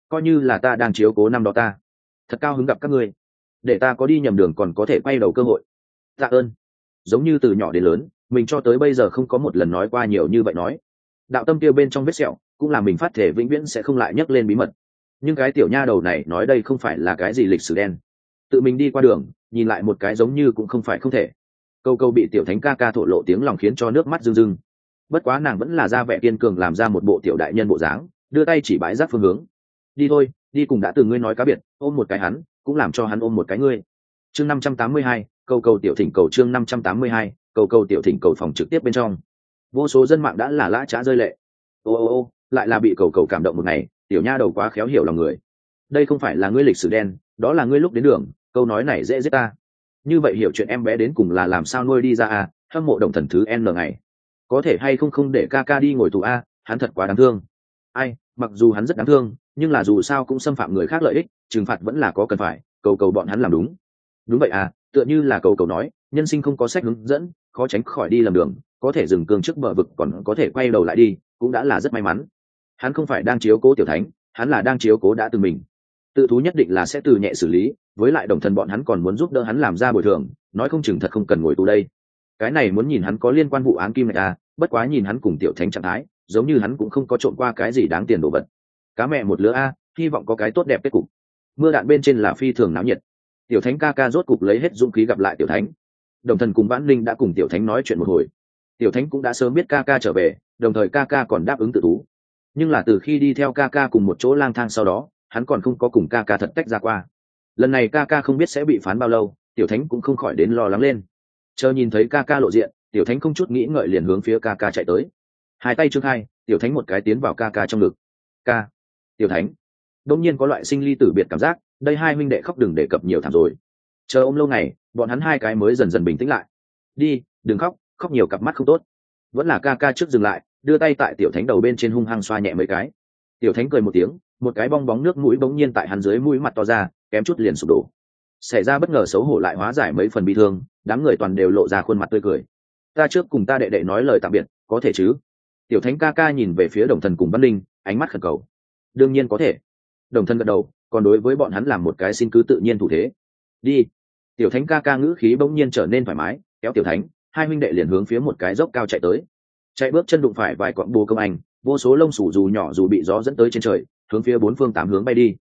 coi như là ta đang chiếu cố năm đó ta. Thật cao hứng gặp các ngươi. Để ta có đi nhầm đường còn có thể quay đầu cơ hội. Tạ ơn. Giống như từ nhỏ đến lớn, mình cho tới bây giờ không có một lần nói qua nhiều như vậy nói. Đạo tâm kia bên trong vết sẹo, cũng là mình phát thể vĩnh viễn sẽ không lại nhắc lên bí mật. Nhưng cái tiểu nha đầu này nói đây không phải là cái gì lịch sử đen. Tự mình đi qua đường, nhìn lại một cái giống như cũng không phải không thể câu câu bị tiểu thánh ca ca thổ lộ tiếng lòng khiến cho nước mắt rưng rưng. Bất quá nàng vẫn là ra vẻ kiên cường làm ra một bộ tiểu đại nhân bộ dáng, đưa tay chỉ bãi rác phương hướng. Đi thôi, đi cùng đã từng ngươi nói cá biệt, ôm một cái hắn, cũng làm cho hắn ôm một cái ngươi. Chương năm trăm tám mươi hai, câu cầu tiểu thỉnh cầu chương năm trăm tám mươi hai, câu câu tiểu thỉnh cầu phòng trực tiếp bên trong. Vô số dân mạng đã là lã trá rơi lệ. Ô ô ô, lại là bị cầu cầu cảm động một ngày, tiểu nha đầu quá khéo hiểu lòng người. Đây không phải là ngươi lịch sử đen, đó là ngươi lúc đến đường, câu nói này dễ giết ta như vậy hiểu chuyện em bé đến cùng là làm sao nuôi đi ra à? Hâm mộ đồng thần thứ n ngày. Có thể hay không không để ca ca đi ngồi tù a, hắn thật quá đáng thương. Ai, mặc dù hắn rất đáng thương, nhưng là dù sao cũng xâm phạm người khác lợi ích, trừng phạt vẫn là có cần phải, cầu cầu bọn hắn làm đúng. Đúng vậy à tựa như là cầu cầu nói, nhân sinh không có sách hướng dẫn, khó tránh khỏi đi lầm đường, có thể dừng cương trước bờ vực còn có thể quay đầu lại đi, cũng đã là rất may mắn. Hắn không phải đang chiếu cố tiểu thánh, hắn là đang chiếu cố đã từ mình tự thú nhất định là sẽ từ nhẹ xử lý, với lại đồng thần bọn hắn còn muốn giúp đỡ hắn làm ra bồi thường, nói không chừng thật không cần ngồi tù đây. Cái này muốn nhìn hắn có liên quan vụ án kim ngạch à bất quá nhìn hắn cùng tiểu thánh trạng thái, giống như hắn cũng không có trộm qua cái gì đáng tiền đồ vật. Cá mẹ một lứa a, hy vọng có cái tốt đẹp kết cục. Mưa đạn bên trên là phi thường náo nhiệt. Tiểu thánh ca ca rốt cục lấy hết dũng khí gặp lại tiểu thánh. Đồng thần cùng vãn linh đã cùng tiểu thánh nói chuyện một hồi. Tiểu thánh cũng đã sớm biết ca ca trở về, đồng thời ca ca còn đáp ứng tự thú. Nhưng là từ khi đi theo ca ca cùng một chỗ lang thang sau đó hắn còn không có cùng ca ca thật tách ra qua. Lần này ca ca không biết sẽ bị phán bao lâu, tiểu thánh cũng không khỏi đến lo lắng lên. Chờ nhìn thấy ca ca lộ diện, tiểu thánh không chút nghĩ ngợi liền hướng phía ca ca chạy tới. Hai tay trước hai, tiểu thánh một cái tiến vào ca ca trong ngực. Ca, tiểu thánh. Đông nhiên có loại sinh ly tử biệt cảm giác, đây hai huynh đệ khóc đừng đề cập nhiều thảm rồi. Chờ ôm lâu ngày, bọn hắn hai cái mới dần dần bình tĩnh lại. Đi, đừng khóc khóc nhiều cặp mắt không tốt. Vẫn là ca ca trước dừng lại, đưa tay tại tiểu thánh đầu bên trên hung hăng xoa nhẹ mấy cái. Tiểu thánh cười một tiếng một cái bong bóng nước mũi bỗng nhiên tại hắn dưới mũi mặt to ra, kém chút liền sụp đổ. Xảy ra bất ngờ xấu hổ lại hóa giải mấy phần bị thương, đám người toàn đều lộ ra khuôn mặt tươi cười. Ta trước cùng ta đệ đệ nói lời tạm biệt, có thể chứ? Tiểu thánh ca ca nhìn về phía đồng thần cùng văn linh, ánh mắt khẩn cầu. Đương nhiên có thể. Đồng Thần gật đầu, còn đối với bọn hắn làm một cái xin cứ tự nhiên thủ thế. Đi. Tiểu thánh ca ca ngữ khí bỗng nhiên trở nên thoải mái, kéo tiểu thánh, hai huynh đệ liền hướng phía một cái dốc cao chạy tới. Chạy bước chân đụng phải vài cọn bồ công anh, vô số lông sủ dù nhỏ dù bị gió dẫn tới trên trời hướng phía bốn phương tám hướng bay đi.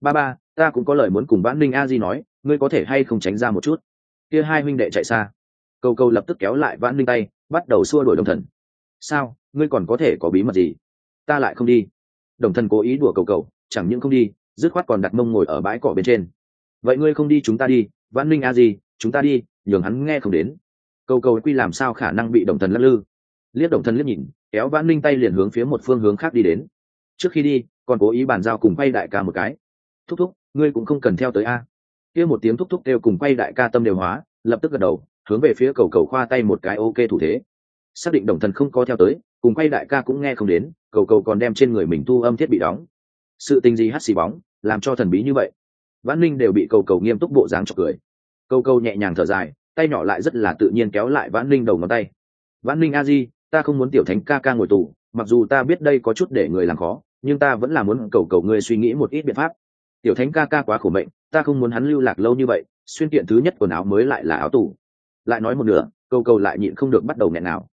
Ba ba ta cũng có lời muốn cùng vãn ninh a di nói ngươi có thể hay không tránh ra một chút? Kia hai huynh đệ chạy xa. Câu câu lập tức kéo lại vãn ninh tay bắt đầu xua đuổi đồng thần. Sao ngươi còn có thể có bí mật gì? Ta lại không đi. Đồng thần cố ý đùa cầu cầu chẳng những không đi dứt khoát còn đặt mông ngồi ở bãi cỏ bên trên. Vậy ngươi không đi chúng ta đi vãn ninh a Di, chúng ta đi nhường hắn nghe không đến. Cầu cầu quy làm sao khả năng bị đồng thần lắc lư? Liếc đồng thần liếc nhìn kéo vãn ninh tay liền hướng phía một phương hướng khác đi đến. Trước khi đi còn cố ý bàn giao cùng quay đại ca một cái. Thúc thúc, ngươi cũng không cần theo tới a. Kia một tiếng thúc thúc đều cùng quay đại ca tâm đều hóa, lập tức gật đầu, hướng về phía cầu cầu khoa tay một cái ok thủ thế. Xác định đồng thần không có theo tới, cùng quay đại ca cũng nghe không đến, cầu cầu còn đem trên người mình thu âm thiết bị đóng. Sự tình gì hắt xì bóng, làm cho thần bí như vậy. Vãn ninh đều bị cầu cầu nghiêm túc bộ dáng chọc cười. Cầu cầu nhẹ nhàng thở dài, tay nhỏ lại rất là tự nhiên kéo lại vãn ninh đầu ngón tay. Vãn ninh a di, ta không muốn tiểu thánh ca ca ngồi tù, mặc dù ta biết đây có chút để người làm khó nhưng ta vẫn là muốn cầu cầu ngươi suy nghĩ một ít biện pháp. Tiểu thánh ca ca quá khổ mệnh, ta không muốn hắn lưu lạc lâu như vậy, xuyên kiện thứ nhất quần áo mới lại là áo tủ lại nói một nửa, cầu cầu lại nhịn không được bắt đầu nghẹn nào.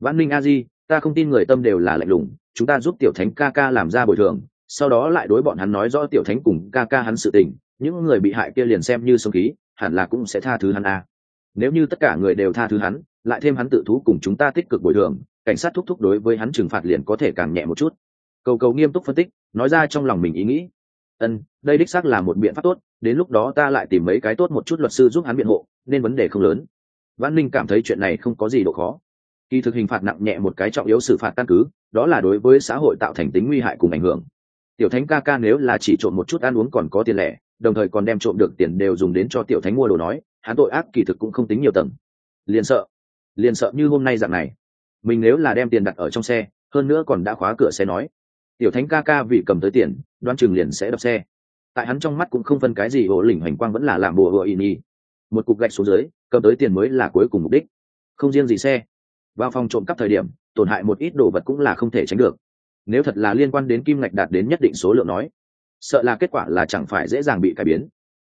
Văn minh a di, ta không tin người tâm đều là lạnh lùng, chúng ta giúp tiểu thánh ca ca làm ra bồi thường, sau đó lại đối bọn hắn nói rõ tiểu thánh cùng ca ca hắn sự tình, những người bị hại kia liền xem như sống khí, hẳn là cũng sẽ tha thứ hắn a. Nếu như tất cả người đều tha thứ hắn, lại thêm hắn tự thú cùng chúng ta tích cực bồi thường, cảnh sát thúc thúc đối với hắn trừng phạt liền có thể càng nhẹ một chút cầu cầu nghiêm túc phân tích, nói ra trong lòng mình ý nghĩ. Ân, đây đích xác là một biện pháp tốt, đến lúc đó ta lại tìm mấy cái tốt một chút luật sư giúp hắn biện hộ, nên vấn đề không lớn. Văn ninh cảm thấy chuyện này không có gì độ khó. Kỳ thực hình phạt nặng nhẹ một cái trọng yếu xử phạt căn cứ, đó là đối với xã hội tạo thành tính nguy hại cùng ảnh hưởng. Tiểu thánh ca ca nếu là chỉ trộm một chút ăn uống còn có tiền lẻ, đồng thời còn đem trộm được tiền đều dùng đến cho tiểu thánh mua đồ nói, hắn tội ác kỳ thực cũng không tính nhiều tầng. Liền sợ liền sợ như hôm nay dạng này. Mình nếu là đem tiền đặt ở trong xe, hơn nữa còn đã khóa cửa xe nói tiểu thánh ca ca vì cầm tới tiền đoan chừng liền sẽ đập xe. Tại hắn trong mắt cũng không phân cái gì ổ lỉnh hoành quang vẫn là làm bùa hựa in y một cục gạch xuống dưới, cầm tới tiền mới là cuối cùng mục đích. Không riêng gì xe vào phòng trộm cắp thời điểm, tổn hại một ít đồ vật cũng là không thể tránh được. Nếu thật là liên quan đến kim ngạch đạt đến nhất định số lượng nói, sợ là kết quả là chẳng phải dễ dàng bị cải biến.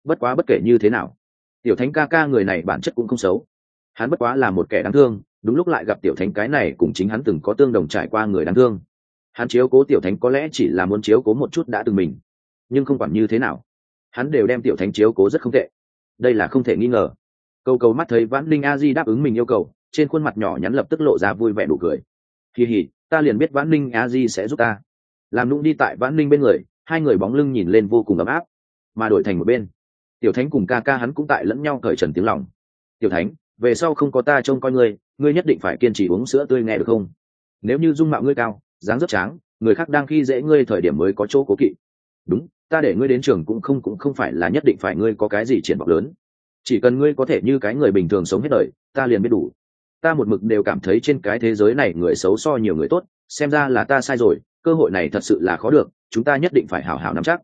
Bất quá bất kể như thế nào, tiểu thánh ca ca người này bản chất cũng không xấu. Hắn bất quá là một kẻ đáng thương, đúng lúc lại gặp tiểu thánh cái này cùng chính hắn từng có tương đồng trải qua người đáng thương hắn chiếu cố tiểu thánh có lẽ chỉ là muốn chiếu cố một chút đã từng mình, nhưng không quản như thế nào, hắn đều đem tiểu thánh chiếu cố rất không tệ. Đây là không thể nghi ngờ. Câu cầu mắt thấy vãn linh a di đáp ứng mình yêu cầu, trên khuôn mặt nhỏ nhắn lập tức lộ ra vui vẻ đủ cười. Kỳ hỉ ta liền biết vãn linh a di sẽ giúp ta. Làm nũng đi tại vãn linh bên người, hai người bóng lưng nhìn lên vô cùng ấm áp, mà đổi thành một bên, tiểu thánh cùng ca ca hắn cũng tại lẫn nhau cởi trần tiếng lòng. Tiểu thánh, về sau không có ta trông coi ngươi ngươi nhất định phải kiên trì uống sữa tươi nghe được không? Nếu như dung mạo ngươi cao dáng rất tráng, người khác đang khi dễ ngươi thời điểm mới có chỗ cố kỵ. Đúng, ta để ngươi đến trường cũng không cũng không phải là nhất định phải ngươi có cái gì triển vọng lớn. Chỉ cần ngươi có thể như cái người bình thường sống hết đời, ta liền biết đủ. Ta một mực đều cảm thấy trên cái thế giới này người xấu so nhiều người tốt, xem ra là ta sai rồi, cơ hội này thật sự là khó được, chúng ta nhất định phải hảo hảo nắm chắc.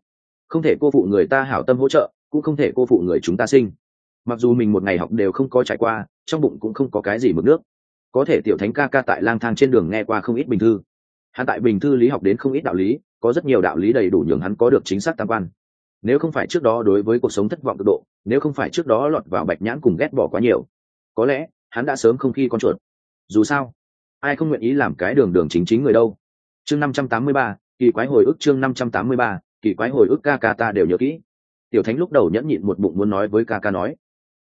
Không thể cô phụ người ta hảo tâm hỗ trợ, cũng không thể cô phụ người chúng ta sinh. Mặc dù mình một ngày học đều không có trải qua, trong bụng cũng không có cái gì mực nước. Có thể tiểu thánh ca ca tại lang thang trên đường nghe qua không ít bình thư hắn tại bình thư lý học đến không ít đạo lý, có rất nhiều đạo lý đầy đủ nhường hắn có được chính xác tam quan. Nếu không phải trước đó đối với cuộc sống thất vọng cực độ, nếu không phải trước đó lọt vào bạch nhãn cùng ghét bỏ quá nhiều, có lẽ hắn đã sớm không khi con chuột. Dù sao, ai không nguyện ý làm cái đường đường chính chính người đâu? Chương năm trăm tám mươi ba, kỳ quái hồi ức chương năm trăm tám mươi ba, kỳ quái hồi ức ca ca ta đều nhớ kỹ. Tiểu thánh lúc đầu nhẫn nhịn một bụng muốn nói với ca ca nói,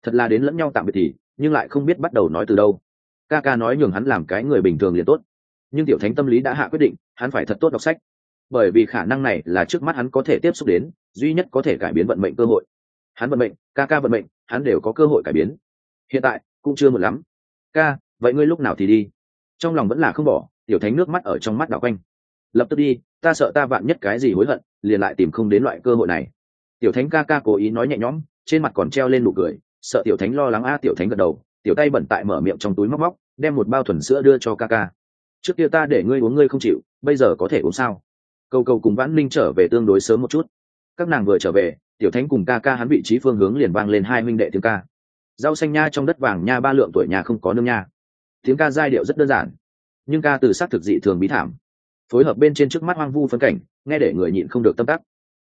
thật là đến lẫn nhau tạm biệt thì, nhưng lại không biết bắt đầu nói từ đâu. Ca ca nói nhường hắn làm cái người bình thường liền tốt nhưng tiểu thánh tâm lý đã hạ quyết định, hắn phải thật tốt đọc sách. Bởi vì khả năng này là trước mắt hắn có thể tiếp xúc đến, duy nhất có thể cải biến vận mệnh cơ hội. Hắn vận mệnh, ca ca vận mệnh, hắn đều có cơ hội cải biến. Hiện tại, cũng chưa một lắm. Ca, vậy ngươi lúc nào thì đi? Trong lòng vẫn là không bỏ, tiểu thánh nước mắt ở trong mắt đảo quanh. Lập tức đi, ta sợ ta vạn nhất cái gì hối hận, liền lại tìm không đến loại cơ hội này. Tiểu thánh ca ca cố ý nói nhẹ nhõm, trên mặt còn treo lên nụ cười, sợ tiểu thánh lo lắng a, tiểu thánh gật đầu, tiểu tay bẩn tại mở miệng trong túi móc móc, đem một bao thuần sữa đưa cho ca ca trước kia ta để ngươi uống ngươi không chịu, bây giờ có thể uống sao? Cầu cầu cùng vãn linh trở về tương đối sớm một chút. Các nàng vừa trở về, tiểu thánh cùng ca ca hắn vị trí phương hướng liền vang lên hai huynh đệ tiếng ca. Rau xanh nha trong đất vàng nha ba lượng tuổi nhà không có nương nha. Tiếng ca giai điệu rất đơn giản, nhưng ca từ s á c thực dị thường bí thảm. Phối hợp bên trên trước mắt hoang vu phân cảnh, nghe để người nhịn không được tâm tắc.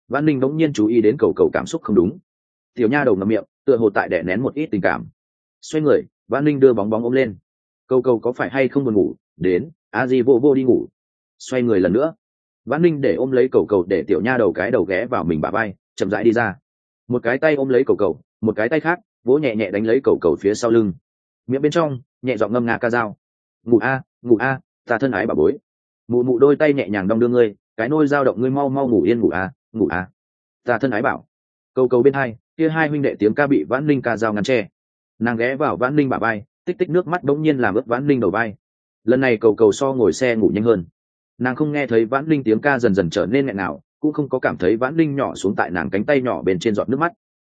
Văn ninh bỗng nhiên chú ý đến cầu cầu cảm xúc không đúng. Tiểu nha đầu ngậm miệng, tựa hồ tại đẻ nén một ít tình cảm. Xoay người văn ninh đưa bóng bóng ôm lên. Cầu cầu có phải hay không buồn ngủ? Đến a di vô vô đi ngủ. Xoay người lần nữa. Văn ninh để ôm lấy cầu cầu để tiểu nha đầu cái đầu ghé vào mình bà bay chậm rãi đi ra. Một cái tay ôm lấy cầu cầu, một cái tay khác, vỗ nhẹ nhẹ đánh lấy cầu cầu phía sau lưng. Miệng bên trong, nhẹ giọng ngâm nga ca dao. Ngủ a ngủ a, ta thân ái bà bối. Mụ mụ đôi tay nhẹ nhàng đong đưa ngươi, cái nôi dao động ngươi mau mau ngủ yên ngủ a ngủ a. Ta thân ái bảo. Cầu cầu bên hai, kia hai huynh đệ tiếng ca bị vãn linh ca dao ngắn tre nàng ghé vào vãn linh bà bay tích tích nước mắt bỗng nhiên làm ướt vãn linh đầu bay lần này cầu cầu so ngồi xe ngủ nhanh hơn. Nàng không nghe thấy vãn linh tiếng ca dần dần trở nên nghẹn nào, cũng không có cảm thấy vãn linh nhỏ xuống tại nàng cánh tay nhỏ bên trên giọt nước mắt.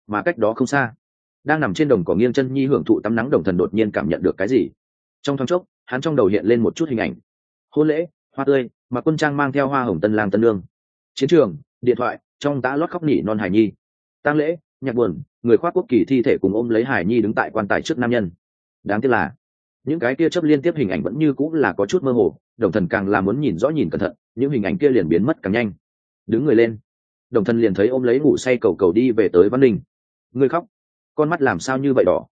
Mà cách đó không xa, đang nằm trên đồng cỏ nghiêng chân nhi hưởng thụ tắm nắng đồng thần đột nhiên cảm nhận được cái gì. Trong thoáng chốc, hắn trong đầu hiện lên một chút hình ảnh. Hôn lễ, hoa tươi mà quân trang mang theo hoa hồng tân lang tân lương chiến trường, điện thoại, trong tã lót khóc nỉ non hải nhi. Tang lễ, nhạc buồn, người khoác quốc kỳ thi thể cùng ôm lấy hải nhi đứng tại quan tài trước nam nhân. Đáng tiếc là những cái kia chấp liên tiếp hình ảnh vẫn như cũng là có chút mơ hồ, đồng thần càng là muốn nhìn rõ nhìn cẩn thận, những hình ảnh kia liền biến mất càng nhanh. Đứng người lên. Đồng thân liền thấy ôm lấy ngủ say cầu cầu đi về tới văn ninh. Ngươi khóc. Con mắt làm sao như vậy đỏ?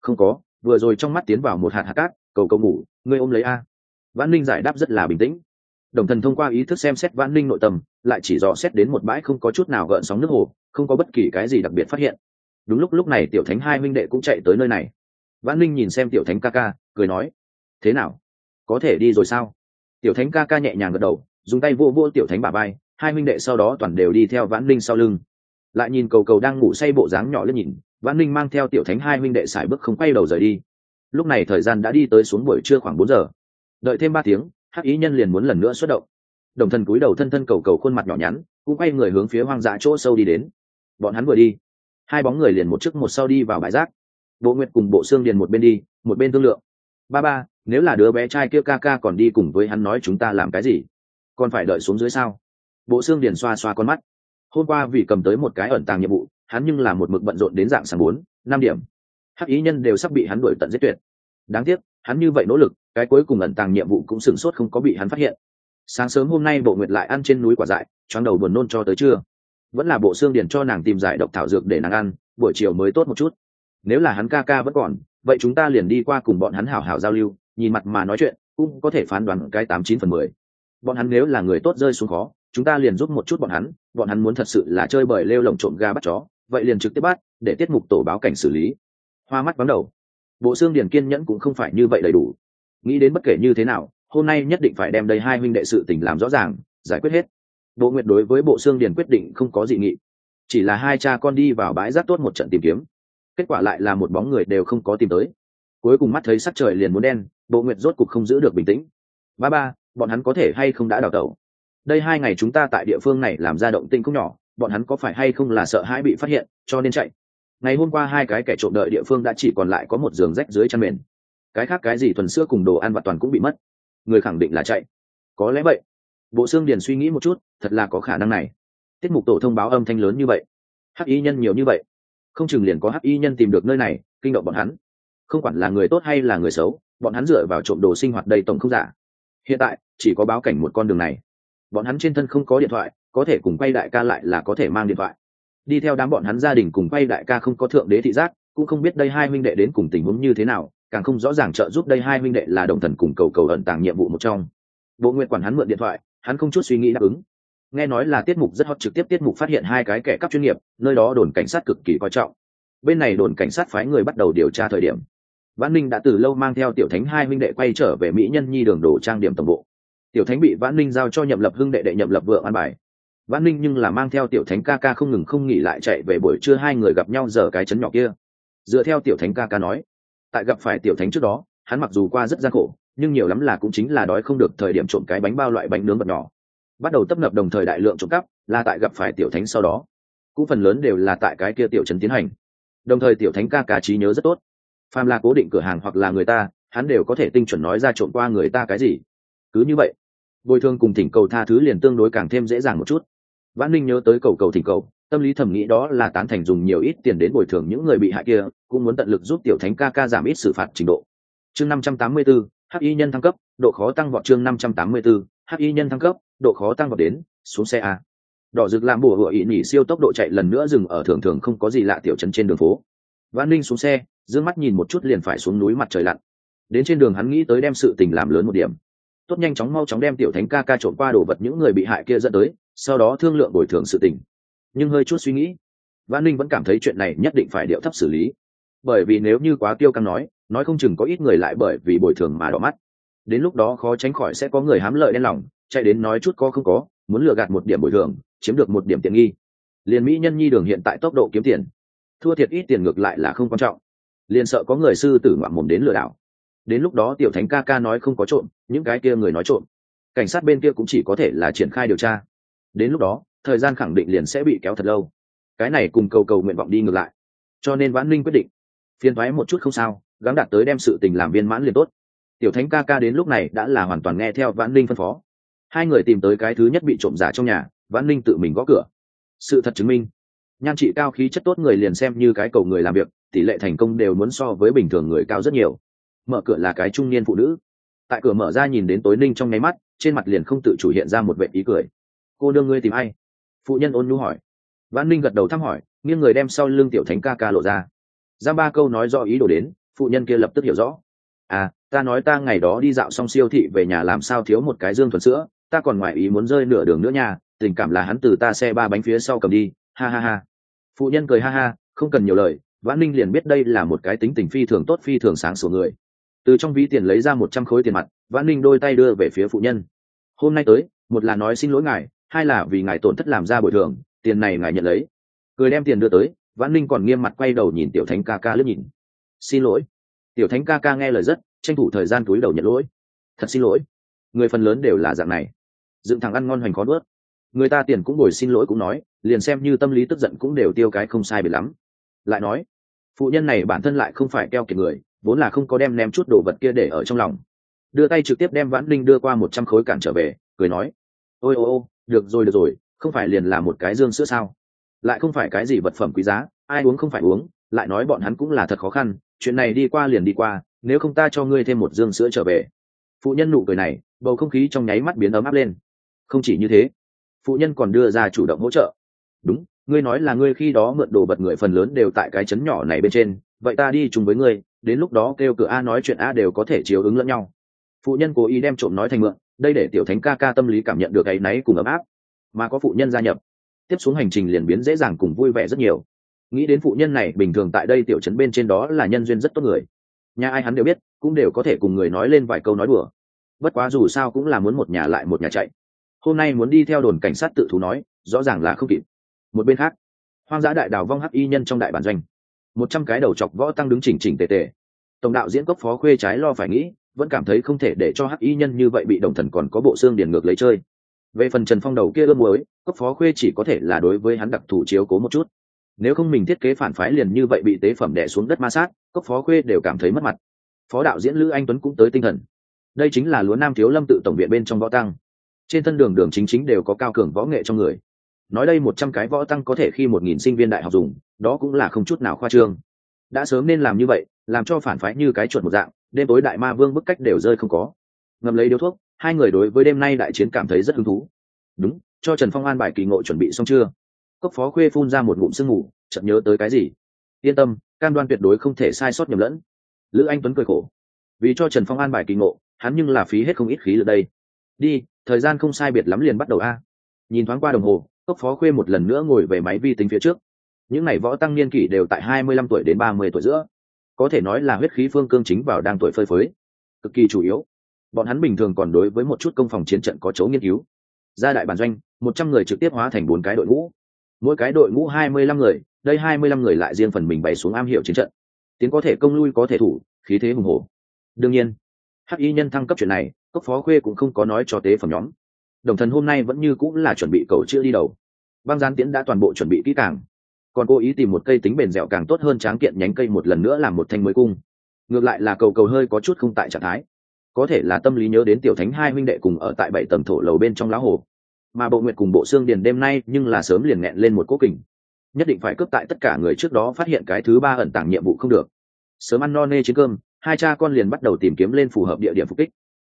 Không có, vừa rồi trong mắt tiến vào một hạt hạt cát, cầu cầu ngủ, ngươi ôm lấy a. Văn ninh giải đáp rất là bình tĩnh. Đồng thần thông qua ý thức xem xét văn ninh nội tâm, lại chỉ dò xét đến một bãi không có chút nào gợn sóng nước hồ, không có bất kỳ cái gì đặc biệt phát hiện. Đúng lúc lúc này tiểu thánh hai minh đệ cũng chạy tới nơi này văn Linh nhìn xem tiểu thánh ca ca, cười nói, thế nào? Có thể đi rồi sao? Tiểu thánh ca ca nhẹ nhàng gật đầu, dùng tay vô vô tiểu thánh bà bay hai minh đệ sau đó toàn đều đi theo vãn Linh sau lưng. Lại nhìn cầu cầu đang ngủ say bộ dáng nhỏ lên nhìn, vãn Linh mang theo tiểu thánh hai minh đệ xài bước không quay đầu rời đi. Lúc này thời gian đã đi tới xuống buổi trưa khoảng bốn giờ. Đợi thêm ba tiếng, hắc ý nhân liền muốn lần nữa xuất động. Đồng thần cúi đầu thân thân cầu cầu khuôn mặt nhỏ nhắn, cũng quay người hướng phía hoang dã chỗ sâu đi đến. Bọn hắn vừa đi. Hai bóng người liền một trước một sau đi vào bãi rác bộ nguyệt cùng bộ xương điền một bên đi, một bên thương lượng. Ba ba, nếu là đứa bé trai kia ca ca còn đi cùng với hắn nói chúng ta làm cái gì? Còn phải đợi xuống dưới sao? Bộ xương điền xoa xoa con mắt. Hôm qua vì cầm tới một cái ẩn tàng nhiệm vụ, hắn nhưng là một mực bận rộn đến dạng sáng bốn, năm điểm. Hắc ý nhân đều sắp bị hắn đuổi tận giết tuyệt. Đáng tiếc, hắn như vậy nỗ lực, cái cuối cùng ẩn tàng nhiệm vụ cũng sửng sốt không có bị hắn phát hiện. Sáng sớm hôm nay bộ nguyệt lại ăn trên núi quả dại, choáng đầu buồn nôn cho tới trưa. Vẫn là bộ xương điền cho nàng tìm giải độc thảo dược để nàng ăn, buổi chiều mới tốt một chút nếu là hắn ca ca vẫn còn, vậy chúng ta liền đi qua cùng bọn hắn hảo hảo giao lưu, nhìn mặt mà nói chuyện, cũng có thể phán đoán cái tám chín phần mười. Bọn hắn nếu là người tốt rơi xuống khó, chúng ta liền giúp một chút bọn hắn bọn hắn muốn thật sự là chơi bời lêu lồng trộm ga bắt chó, vậy liền trực tiếp bắt, để tiết mục tổ báo cảnh xử lý. Hoa mắt vắng đầu. Bộ xương điền kiên nhẫn cũng không phải như vậy đầy đủ. Nghĩ đến bất kể như thế nào, hôm nay nhất định phải đem đây hai huynh đệ sự tình làm rõ ràng, giải quyết hết. Bộ nguyệt đối với bộ xương điền quyết định không có dị nghị. Chỉ là hai cha con đi vào bãi rác tốt một trận tìm kiếm kết quả lại là một bóng người đều không có tìm tới. Cuối cùng mắt thấy sắc trời liền muốn đen, bộ nguyệt rốt cục không giữ được bình tĩnh. Ba ba, bọn hắn có thể hay không đã đào tẩu? Đây hai ngày chúng ta tại địa phương này làm ra động tinh không nhỏ, bọn hắn có phải hay không là sợ hãi bị phát hiện, cho nên chạy. Ngày hôm qua hai cái kẻ trộm đợi địa phương đã chỉ còn lại có một giường rách dưới chăn mền. Cái khác cái gì thuần sữa cùng đồ ăn và toàn cũng bị mất. Người khẳng định là chạy. Có lẽ vậy. Bộ xương điền suy nghĩ một chút, thật là có khả năng này. Tiết mục tổ thông báo âm thanh lớn như vậy. Hắc ý nhân nhiều như vậy không chừng liền có hắc y nhân tìm được nơi này, kinh động bọn hắn. Không quản là người tốt hay là người xấu, bọn hắn dựa vào trộm đồ sinh hoạt đầy tổng không giả. Hiện tại, chỉ có báo cảnh một con đường này. Bọn hắn trên thân không có điện thoại, có thể cùng quay đại ca lại là có thể mang điện thoại. Đi theo đám bọn hắn gia đình cùng quay đại ca không có thượng đế thị giác, cũng không biết đây hai huynh đệ đến cùng tình huống như thế nào, càng không rõ ràng trợ giúp đây hai huynh đệ là đồng thần cùng cầu cầu ẩn tàng nhiệm vụ một trong. Bộ nguyện quản hắn mượn điện thoại, hắn không chút suy nghĩ đáp ứng nghe nói là tiết mục rất hot trực tiếp tiết mục phát hiện hai cái kẻ cắp chuyên nghiệp nơi đó đồn cảnh sát cực kỳ coi trọng bên này đồn cảnh sát phái người bắt đầu điều tra thời điểm Vãn Ninh đã từ lâu mang theo Tiểu Thánh hai huynh đệ quay trở về Mỹ Nhân Nhi đường đồ trang điểm tổng bộ. Tiểu Thánh bị Vãn Ninh giao cho Nhậm Lập Hưng đệ đệ Nhậm Lập Vượng an bài. Vãn Ninh nhưng là mang theo Tiểu Thánh ca ca không ngừng không nghỉ lại chạy về buổi trưa hai người gặp nhau giờ cái chấn nhỏ kia. Dựa theo Tiểu Thánh ca ca nói, tại gặp phải Tiểu Thánh trước đó, hắn mặc dù qua rất gian khổ, nhưng nhiều lắm là cũng chính là đói không được thời điểm trộm cái bánh bao loại bánh nướng vật nhỏ. Bắt đầu tấp nập đồng thời đại lượng trộm cắp, là tại gặp phải Tiểu Thánh sau đó. Cũng phần lớn đều là tại cái kia tiểu trấn tiến hành. Đồng thời Tiểu Thánh ca ca trí nhớ rất tốt. Phàm là cố định cửa hàng hoặc là người ta hắn đều có thể tinh chuẩn nói ra trộm qua người ta cái gì. Cứ như vậy bồi thường cùng thỉnh cầu tha thứ liền tương đối càng thêm dễ dàng một chút. Văn ninh nhớ tới cầu cầu thỉnh cầu tâm lý thẩm nghĩ đó là tán thành dùng nhiều ít tiền đến bồi thường những người bị hại kia cũng muốn tận lực giúp tiểu thánh ca ca giảm ít xử phạt trình độ. Chương năm trăm tám mươi 584, hắc y nhân thăng cấp độ khó tăng vọt chương năm trăm tám mươi 584, hắc y nhân thăng cấp độ khó tăng vọt đến, xuống xe a. Đỏ rực làm bùa hựa ỵ nhỉ siêu tốc độ chạy lần nữa dừng ở thường thường không có gì lạ tiểu trấn trên đường phố. Văn ninh xuống xe d mắt nhìn một chút liền phải xuống núi mặt trời lặn. Đến trên đường hắn nghĩ tới đem sự tình làm lớn một điểm. Tốt nhanh chóng mau chóng đem tiểu thánh ca ca trộm qua đồ vật những người bị hại kia dẫn tới, sau đó thương lượng bồi thường sự tình. Nhưng hơi chút suy nghĩ văn ninh vẫn cảm thấy chuyện này nhất định phải điệu thấp xử lý. Bởi vì nếu như quá tiêu căng nói nói không chừng có ít người lại bởi vì bồi thường mà đỏ mắt. Đến lúc đó khó tránh khỏi sẽ có người hám lợi đen lòng chạy đến nói chút có không có, muốn lừa gạt một điểm bồi thường, chiếm được một điểm tiện nghi. Liền mỹ nhân nhi đường hiện tại tốc độ kiếm tiền, thua thiệt ít tiền ngược lại là không quan trọng. Liền sợ có người sư tử ngoạm mồm đến lừa đảo. Đến lúc đó tiểu thánh ca ca nói không có trộm, những cái kia người nói trộm. Cảnh sát bên kia cũng chỉ có thể là triển khai điều tra. Đến lúc đó, thời gian khẳng định liền sẽ bị kéo thật lâu. Cái này cùng cầu cầu nguyện vọng đi ngược lại. Cho nên vãn linh quyết định, phiền thoái một chút không sao, gắng đạt tới đem sự tình làm viên mãn liền tốt. Tiểu thánh ca ca đến lúc này đã là hoàn toàn nghe theo vãn linh phân phó hai người tìm tới cái thứ nhất bị trộm giả trong nhà, vãn linh tự mình gõ cửa. Sự thật chứng minh, nhan trị cao khí chất tốt người liền xem như cái cầu người làm việc, tỷ lệ thành công đều muốn so với bình thường người cao rất nhiều. Mở cửa là cái trung niên phụ nữ. Tại cửa mở ra nhìn đến tối ninh trong nháy mắt, trên mặt liền không tự chủ hiện ra một vệ ý cười. Cô đương ngươi tìm ai? Phụ nhân ôn nhu hỏi. Vãn ninh gật đầu thăm hỏi, nghiêng người đem sau lưng tiểu thánh ca ca lộ ra. Giam ba câu nói do ý đồ đến, phụ nhân kia lập tức hiểu rõ. À ta nói ta ngày đó đi dạo xong siêu thị về nhà làm sao thiếu một cái dương thuần sữa ta còn ngoài ý muốn rơi nửa đường nữa nha, tình cảm là hắn từ ta xe ba bánh phía sau cầm đi, ha ha ha. Phụ nhân cười ha ha, không cần nhiều lời, vãn ninh liền biết đây là một cái tính tình phi thường tốt, phi thường sáng sủa người. Từ trong ví tiền lấy ra một trăm khối tiền mặt, vãn ninh đôi tay đưa về phía phụ nhân. Hôm nay tới, một là nói xin lỗi ngài, hai là vì ngài tổn thất làm ra bồi thường, tiền này ngài nhận lấy. Cười đem tiền đưa tới, vãn ninh còn nghiêm mặt quay đầu nhìn tiểu thánh ca ca lướt nhìn. Xin lỗi. Tiểu thánh ca ca nghe lời rất, tranh thủ thời gian túi đầu nhận lỗi. Thật xin lỗi. Người phần lớn đều là dạng này dựng thằng ăn ngon hoành khó nuốt. Người ta tiền cũng bồi xin lỗi cũng nói, liền xem như tâm lý tức giận cũng đều tiêu cái không sai biệt lắm. Lại nói, phụ nhân này bản thân lại không phải keo kiệt người, vốn là không có đem ném chút đồ vật kia để ở trong lòng. Đưa tay trực tiếp đem vãn linh đưa qua một trăm khối cản trở về, cười nói, ôi, ô ô, được rồi được rồi, không phải liền là một cái dương sữa sao? Lại không phải cái gì vật phẩm quý giá, ai uống không phải uống, lại nói bọn hắn cũng là thật khó khăn, chuyện này đi qua liền đi qua, nếu không ta cho ngươi thêm một dương sữa trở về. Phụ nhân nụ cười này, bầu không khí trong nháy mắt biến ấm áp lên không chỉ như thế, phụ nhân còn đưa ra chủ động hỗ trợ. Đúng, ngươi nói là ngươi khi đó mượn đồ vật người phần lớn đều tại cái chấn nhỏ này bên trên, vậy ta đi chung với ngươi, đến lúc đó kêu cửa a nói chuyện a đều có thể chiếu ứng lẫn nhau. Phụ nhân cố ý đem trộm nói thành mượn, đây để tiểu thánh ca ca tâm lý cảm nhận được cái náy cùng ấm áp. Mà có phụ nhân gia nhập, tiếp xuống hành trình liền biến dễ dàng cùng vui vẻ rất nhiều. Nghĩ đến phụ nhân này, bình thường tại đây tiểu trấn bên trên đó là nhân duyên rất tốt người. Nhà ai hắn đều biết, cũng đều có thể cùng người nói lên vài câu nói đùa. Bất quá dù sao cũng là muốn một nhà lại một nhà chạy hôm nay muốn đi theo đồn cảnh sát tự thú nói, rõ ràng là không kịp. Một bên khác, hoang dã đại đào vong hắc y nhân trong đại bản doanh. Một trăm cái đầu chọc võ tăng đứng chỉnh chỉnh tề tề. Tổng đạo diễn cốc phó khuê trái lo phải nghĩ, vẫn cảm thấy không thể để cho hắc y nhân như vậy bị đồng thần còn có bộ xương điền ngược lấy chơi. Về phần trần phong đầu kia ươm mới cốc phó khuê chỉ có thể là đối với hắn đặc thù chiếu cố một chút. Nếu không mình thiết kế phản phái liền như vậy bị tế phẩm đẻ xuống đất ma sát, cốc phó khuê đều cảm thấy mất mặt. Phó đạo diễn lữ anh tuấn cũng tới tinh thần. Đây chính là lúa nam thiếu lâm tự tổng viện bên trong võ tăng trên thân đường đường chính chính đều có cao cường võ nghệ trong người. Nói đây một trăm cái võ tăng có thể khi một nghìn sinh viên đại học dùng, đó cũng là không chút nào khoa trương. Đã sớm nên làm như vậy, làm cho phản phái như cái chuột một dạng, đêm tối đại ma vương bức cách đều rơi không có. Ngầm lấy điếu thuốc, hai người đối với đêm nay đại chiến cảm thấy rất hứng thú. Đúng, cho trần phong an bài kỳ ngộ chuẩn bị xong chưa? Cốc phó khuê phun ra một ngụm sương ngủ chậm nhớ tới cái gì? Yên tâm, cam đoan tuyệt đối không thể sai sót nhầm lẫn. Lữ anh tuấn cười khổ. Vì cho trần phong an bài kỳ ngộ, hắn nhưng là phí hết không ít khí ở đây. Đi thời gian không sai biệt lắm liền bắt đầu a. Nhìn thoáng qua đồng hồ, cốc phó khuê một lần nữa ngồi về máy vi tính phía trước. Những n à y võ tăng niên kỷ đều tại hai mươi lăm tuổi đến ba mươi tuổi giữa. Có thể nói là huyết khí phương cương chính vào đang tuổi phơi phới. Cực kỳ chủ yếu. Bọn hắn bình thường còn đối với một chút công phòng chiến trận có chỗ nghiên cứu. Ra đại bản doanh, một trăm người trực tiếp hóa thành bốn cái đội ngũ. Mỗi cái đội ngũ hai mươi lăm người, đây hai mươi lăm người lại riêng phần mình bày xuống am hiểu chiến trận. Tiến có thể công lui có thể thủ, khí thế hùng hồ đương nhiên, hắc y nhân thăng cấp chuyện này cốc phó khuê cũng không có nói cho tế phẩm nhóm. Đồng thần hôm nay vẫn như cũng là chuẩn bị cầu chữa đi đầu. Băng gián tiễn đã toàn bộ chuẩn bị kỹ càng. Còn cố ý tìm một cây tính bền dẻo càng tốt hơn tráng kiện nhánh cây một lần nữa làm một thanh mới cung. Ngược lại là cầu cầu hơi có chút không tại trạng thái. Có thể là tâm lý nhớ đến tiểu thánh hai huynh đệ cùng ở tại bảy tầng thổ lầu bên trong lá hồ. Mà bộ nguyệt cùng bộ xương điền đêm nay nhưng là sớm liền nghẹn lên một cố kình. Nhất định phải cướp tại tất cả người trước đó phát hiện cái thứ ba ẩn tàng nhiệm vụ không được. Sớm ăn no nê chiến cơm, hai cha con liền bắt đầu tìm kiếm lên phù hợp địa điểm phục kích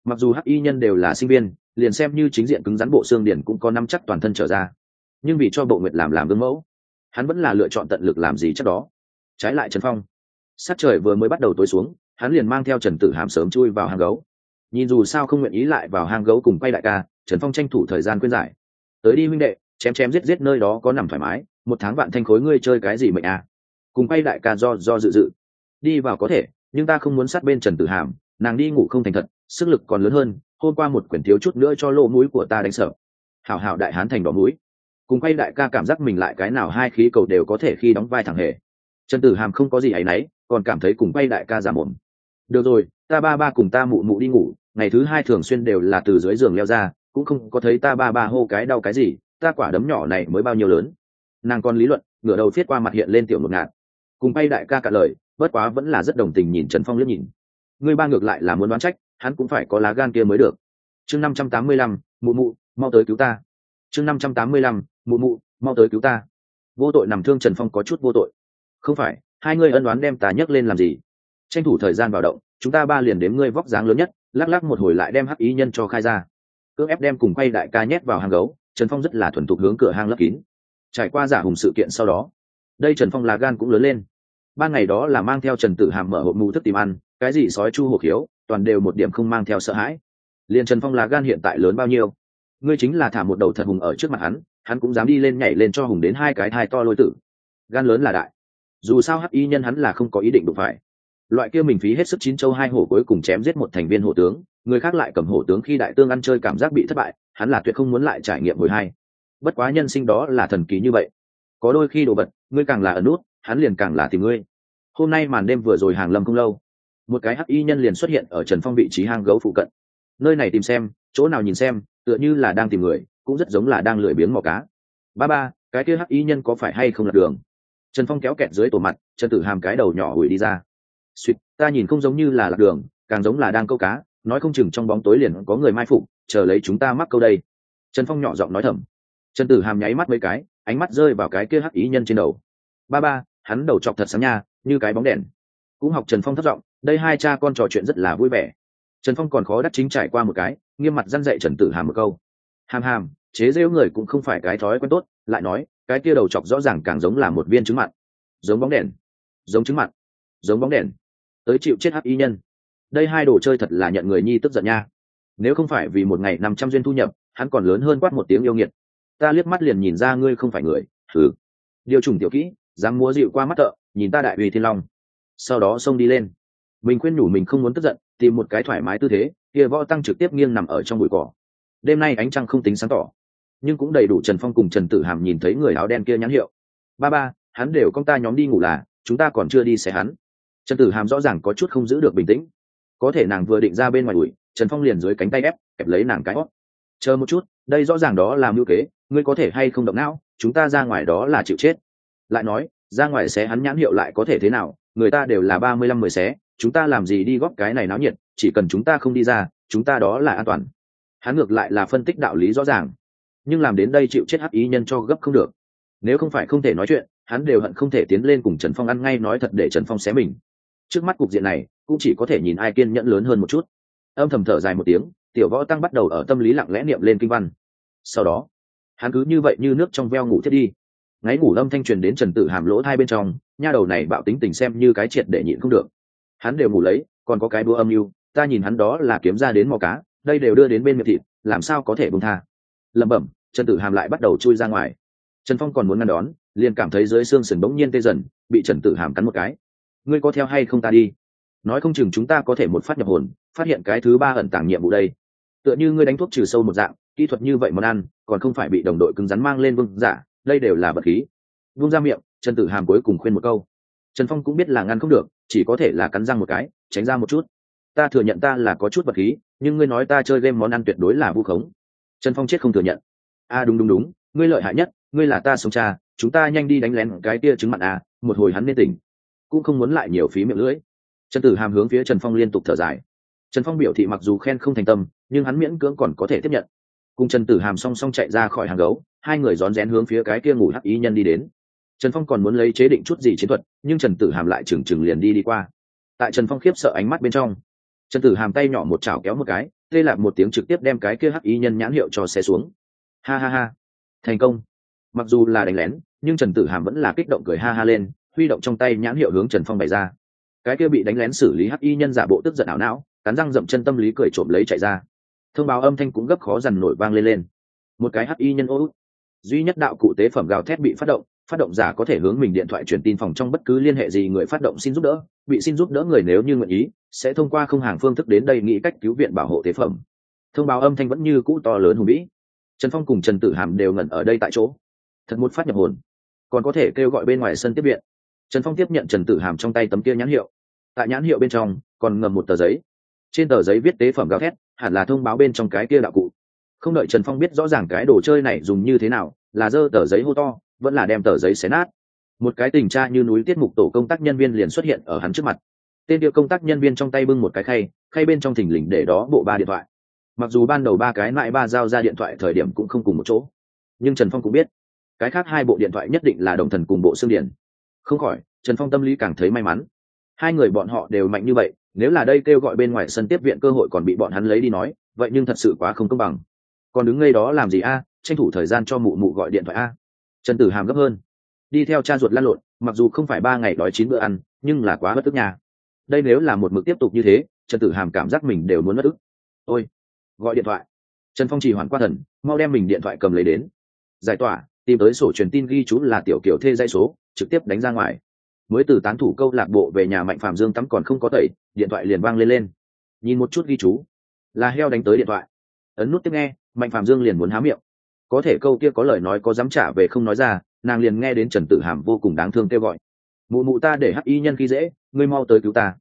mặc dù hắc y nhân đều là sinh viên, liền xem như chính diện cứng rắn bộ xương điển cũng có năm chắc toàn thân trở ra. Nhưng vì cho bộ nguyệt làm làm gương mẫu, hắn vẫn là lựa chọn tận lực làm gì chắc đó. Trái lại trần phong, sát trời vừa mới bắt đầu tối xuống, hắn liền mang theo trần tử hàm sớm chui vào hang gấu. Nhìn dù sao không nguyện ý lại vào hang gấu cùng quay đại ca, trần phong tranh thủ thời gian khuyên giải. Tới đi huynh đệ, chém chém giết giết nơi đó có nằm thoải mái, một tháng bạn thanh khối ngươi chơi cái gì mệnh à? Cùng quay đại ca do do dự dự. Đi vào có thể, nhưng ta không muốn sát bên trần tử hàm nàng đi ngủ không thành thật, sức lực còn lớn hơn hôm qua một quyển thiếu chút nữa cho lỗ mũi của ta đánh sợ. Hảo hảo đại hán thành đỏ mũi. Cùng quay đại ca cảm giác mình lại cái nào hai khí cầu đều có thể khi đóng vai thẳng hề. Trần tử hàm không có gì áy náy, còn cảm thấy cùng quay đại ca giả mồm. Được rồi, ta ba ba cùng ta mụ mụ đi ngủ, ngày thứ hai thường xuyên đều là từ dưới giường leo ra, cũng không có thấy ta ba ba hô cái đau cái gì, ta quả đấm nhỏ này mới bao nhiêu lớn. Nàng còn lý luận, ngửa đầu viết qua mặt hiện lên tiểu ngột ngạt. Cùng bay đại ca cả lời, bất quá vẫn là rất đồng tình nhìn trần phong liếc nhìn. Ngươi ba ngược lại là muốn đoán trách, hắn cũng phải có lá gan kia mới được. Chương năm trăm tám mươi lăm, mụ mụ, mau tới cứu ta. Chương năm trăm tám mươi lăm, mụ mụ, mau tới cứu ta. Vô tội nằm thương trần phong có chút vô tội. Không phải, hai ngươi ân đoán đem ta nhấc lên làm gì? Tranh thủ thời gian vào động, chúng ta ba liền đếm ngươi vóc dáng lớn nhất, lắc lắc một hồi lại đem hắc ý nhân cho khai ra. Cưỡng ép đem cùng quay đại ca nhét vào hang gấu, trần phong rất là thuần thục hướng cửa hang lấp kín. Trải qua giả hùng sự kiện sau đó, đây trần phong là gan cũng lớn lên. Ban ngày đó là mang theo trần tử hàm mở hộp mù thức tìm ăn cái gì sói chu hổ khiếu, toàn đều một điểm không mang theo sợ hãi. Liền trần phong là gan hiện tại lớn bao nhiêu? Ngươi chính là thả một đầu thật hùng ở trước mặt hắn hắn cũng dám đi lên nhảy lên cho hùng đến hai cái thai to lôi tử. Gan lớn là đại. Dù sao hắc y nhân hắn là không có ý định đụng phải. Loại kia mình phí hết sức chín châu hai hổ cuối cùng chém giết một thành viên hổ tướng, người khác lại cầm hổ tướng khi đại tương ăn chơi cảm giác bị thất bại, hắn là tuyệt không muốn lại trải nghiệm hồi hai. Bất quá nhân sinh đó là thần kỳ như vậy. Có đôi khi đồ vật, ngươi càng là ẩn nút, hắn liền càng là tìm ngươi. Hôm nay màn đêm vừa rồi hàng lâm không lâu một cái hắc y nhân liền xuất hiện ở trần phong vị trí hang gấu phụ cận. Nơi này tìm xem, chỗ nào nhìn xem, tựa như là đang tìm người, cũng rất giống là đang lười biếng mò cá. Ba ba, cái kia hắc y nhân có phải hay không là đường? Trần phong kéo kẹt dưới tổ mặt, trần tử hàm cái đầu nhỏ hủi đi ra. Suýt ta nhìn không giống như là lạc đường, càng giống là đang câu cá, nói không chừng trong bóng tối liền có người mai phục, chờ lấy chúng ta mắc câu đây. Trần phong nhỏ giọng nói thầm. Trần tử hàm nháy mắt mấy cái, ánh mắt rơi vào cái kia hắc ý nhân trên đầu. Ba ba, hắn đầu chọc thật sáng nha, như cái bóng đèn. Cũng học trần phong thất giọng đây hai cha con trò chuyện rất là vui vẻ. Trần phong còn khó đắc chính trải qua một cái, nghiêm mặt dăn dậy trần tử hàm một câu. Hàm hàm, chế rêu người cũng không phải cái thói quen tốt, lại nói, cái kia đầu chọc rõ ràng càng giống là một viên trứng mặn. Giống bóng đèn. Giống trứng mặn. Giống bóng đèn. Tới chịu chết hắc y nhân. Đây hai đồ chơi thật là nhận người nhi tức giận nha. Nếu không phải vì một ngày năm trăm duyên thu nhập, hắn còn lớn hơn quát một tiếng yêu nghiệt. Ta liếc mắt liền nhìn ra ngươi không phải người. Thử điều trùng tiểu kỹ, dám múa dịu qua mắt thợ, nhìn ta đại uy thiên long. Sau đó xông đi lên mình khuyên nhủ mình không muốn tức giận, tìm một cái thoải mái tư thế, kia võ tăng trực tiếp nghiêng nằm ở trong bụi cỏ. Đêm nay ánh trăng không tính sáng tỏ, nhưng cũng đầy đủ trần phong cùng trần tử hàm nhìn thấy người áo đen kia nhãn hiệu. Ba ba, hắn đều công ta nhóm đi ngủ là, chúng ta còn chưa đi xe hắn. Trần tử hàm rõ ràng có chút không giữ được bình tĩnh. Có thể nàng vừa định ra bên ngoài đùi trần phong liền dưới cánh tay ép, kẹp lấy nàng cái hót. Chờ một chút, đây rõ ràng đó là mưu kế, ngươi có thể hay không động não, chúng ta ra ngoài đó là chịu chết. Lại nói, ra ngoài xé hắn nhãn hiệu lại có thể thế nào, người ta đều là ba mươi lăm mười xé chúng ta làm gì đi góp cái này náo nhiệt, chỉ cần chúng ta không đi ra, chúng ta đó là an toàn. Hắn ngược lại là phân tích đạo lý rõ ràng. Nhưng làm đến đây chịu chết hắc ý nhân cho gấp không được. Nếu không phải không thể nói chuyện, hắn đều hận không thể tiến lên cùng trần phong ăn ngay nói thật để trần phong xé mình. Trước mắt cục diện này, cũng chỉ có thể nhìn ai kiên nhẫn lớn hơn một chút. Âm thầm thở dài một tiếng, tiểu võ tăng bắt đầu ở tâm lý lặng lẽ niệm lên kinh văn. Sau đó, hắn cứ như vậy như nước trong veo ngủ thiết đi. Ngáy ngủ lâm thanh truyền đến trần tử hàm lỗ thai bên trong, nha đầu này bạo tính tình xem như cái triệt để nhịn không được hắn đều ngủ lấy, còn có cái búa âm mưu, ta nhìn hắn đó là kiếm ra đến mò cá, đây đều đưa đến bên miệng thịt, làm sao có thể bông tha. Lẩm bẩm, trần tử hàm lại bắt đầu chui ra ngoài. Trần phong còn muốn ngăn đón, liền cảm thấy dưới xương sườn bỗng nhiên tê dần, bị trần tử hàm cắn một cái. Ngươi có theo hay không ta đi? Nói không chừng chúng ta có thể một phát nhập hồn, phát hiện cái thứ ba ẩn tàng nhiệm vụ đây. Tựa như ngươi đánh thuốc trừ sâu một dạng, kỹ thuật như vậy món ăn, còn không phải bị đồng đội cứng rắn mang lên vương giả, đây đều là vật khí. Vung ra miệng, trần tử hàm cuối cùng khuyên một câu trần phong cũng biết là ngăn không được chỉ có thể là cắn răng một cái tránh ra một chút. Ta thừa nhận ta là có chút vật khí nhưng ngươi nói ta chơi game món ăn tuyệt đối là vu khống. Trần phong chết không thừa nhận. A à, đúng đúng đúng ngươi lợi hại nhất ngươi là ta sống cha chúng ta nhanh đi đánh lén cái kia chứng mặn à một hồi hắn nên tỉnh. Cũng không muốn lại nhiều phí miệng lưỡi. Trần tử hàm hướng phía trần phong liên tục thở dài. Trần phong biểu thị mặc dù khen không thành tâm nhưng hắn miễn cưỡng còn có thể tiếp nhận. Cùng trần tử hàm song song chạy ra khỏi hàng gấu hai người rón rén hướng phía cái kia ngủ hắc ý nhân đi đến trần phong còn muốn lấy chế định chút gì chiến thuật, nhưng trần tử hàm lại trừng trừng liền đi đi qua. Tại trần phong khiếp sợ ánh mắt bên trong, trần tử hàm tay nhỏ một chảo kéo một cái, tê lạc một tiếng trực tiếp đem cái kia hắc ý nhân nhãn hiệu cho xe xuống. Ha ha ha, thành công. Mặc dù là đánh lén, nhưng trần tử hàm vẫn là kích động cười ha ha lên, huy động trong tay nhãn hiệu hướng trần phong bày ra. Cái kia bị đánh lén xử lý hắc y nhân giả bộ tức giận ảo não, cắn răng dậm chân tâm lý cười trộm lấy chạy ra. Thông báo âm thanh cũng gấp khó dằn nổi vang lên lên. Một cái hắc y nhân ô duy nhất đạo cụ tế phẩm gào thét bị phát động phát động giả có thể hướng mình điện thoại truyền tin phòng trong bất cứ liên hệ gì người phát động xin giúp đỡ, bị xin giúp đỡ người nếu như nguyện ý, sẽ thông qua không hàng phương thức đến đây nghĩ cách cứu viện bảo hộ tế phẩm. Thông báo âm thanh vẫn như cũ to lớn hùng vĩ. Trần phong cùng trần tử hàm đều ngẩn ở đây tại chỗ. Thật một phát nhập hồn. Còn có thể kêu gọi bên ngoài sân tiếp viện. Trần phong tiếp nhận trần tử hàm trong tay tấm kia nhãn hiệu. Tại nhãn hiệu bên trong, còn ngầm một tờ giấy. Trên tờ giấy viết tế phẩm gào thét, hẳn là thông báo bên trong cái kia đạo cụ. Không đợi trần phong biết rõ ràng cái đồ chơi này dùng như thế nào, là dơ tờ giấy hô to vẫn là đem tờ giấy xé nát. Một cái tình tra như núi tiết mục tổ công tác nhân viên liền xuất hiện ở hắn trước mặt. Tên địa công tác nhân viên trong tay bưng một cái khay khay bên trong thỉnh lình để đó bộ ba điện thoại. Mặc dù ban đầu ba cái lại ba giao ra điện thoại thời điểm cũng không cùng một chỗ, nhưng trần phong cũng biết, cái khác hai bộ điện thoại nhất định là đồng thần cùng bộ xương điển không khỏi, trần phong tâm lý càng thấy may mắn. Hai người bọn họ đều mạnh như vậy, nếu là đây kêu gọi bên ngoài sân tiếp viện cơ hội còn bị bọn hắn lấy đi nói, vậy nhưng thật sự quá không công bằng. Còn đứng ngay đó làm gì a? Tranh thủ thời gian cho mụ mụ gọi điện thoại a trần tử hàm gấp hơn. Đi theo cha ruột lăn lộn, mặc dù không phải ba ngày đói chín bữa ăn, nhưng là quá bất tức nhà đây nếu là một mực tiếp tục như thế, trần tử hàm cảm giác mình đều muốn mất ức. Ôi, gọi điện thoại. Trần phong trì hoàn qua thần, mau đem mình điện thoại cầm lấy đến. Giải tỏa, tìm tới sổ truyền tin ghi chú là tiểu kiểu thê dây số, trực tiếp đánh ra ngoài. Mới từ tán thủ câu lạc bộ về nhà mạnh phạm dương tắm còn không có tẩy, điện thoại liền vang lên lên. Nhìn một chút ghi chú. Là heo đánh tới điện thoại. Ấn nút tiếp nghe, mạnh phạm dương liền muốn há miệng có thể câu kia có lời nói có dám trả về không nói ra, nàng liền nghe đến trần tử hàm vô cùng đáng thương kêu gọi. Mụ mụ ta để hắc y nhân khi dễ, ngươi mau tới cứu ta.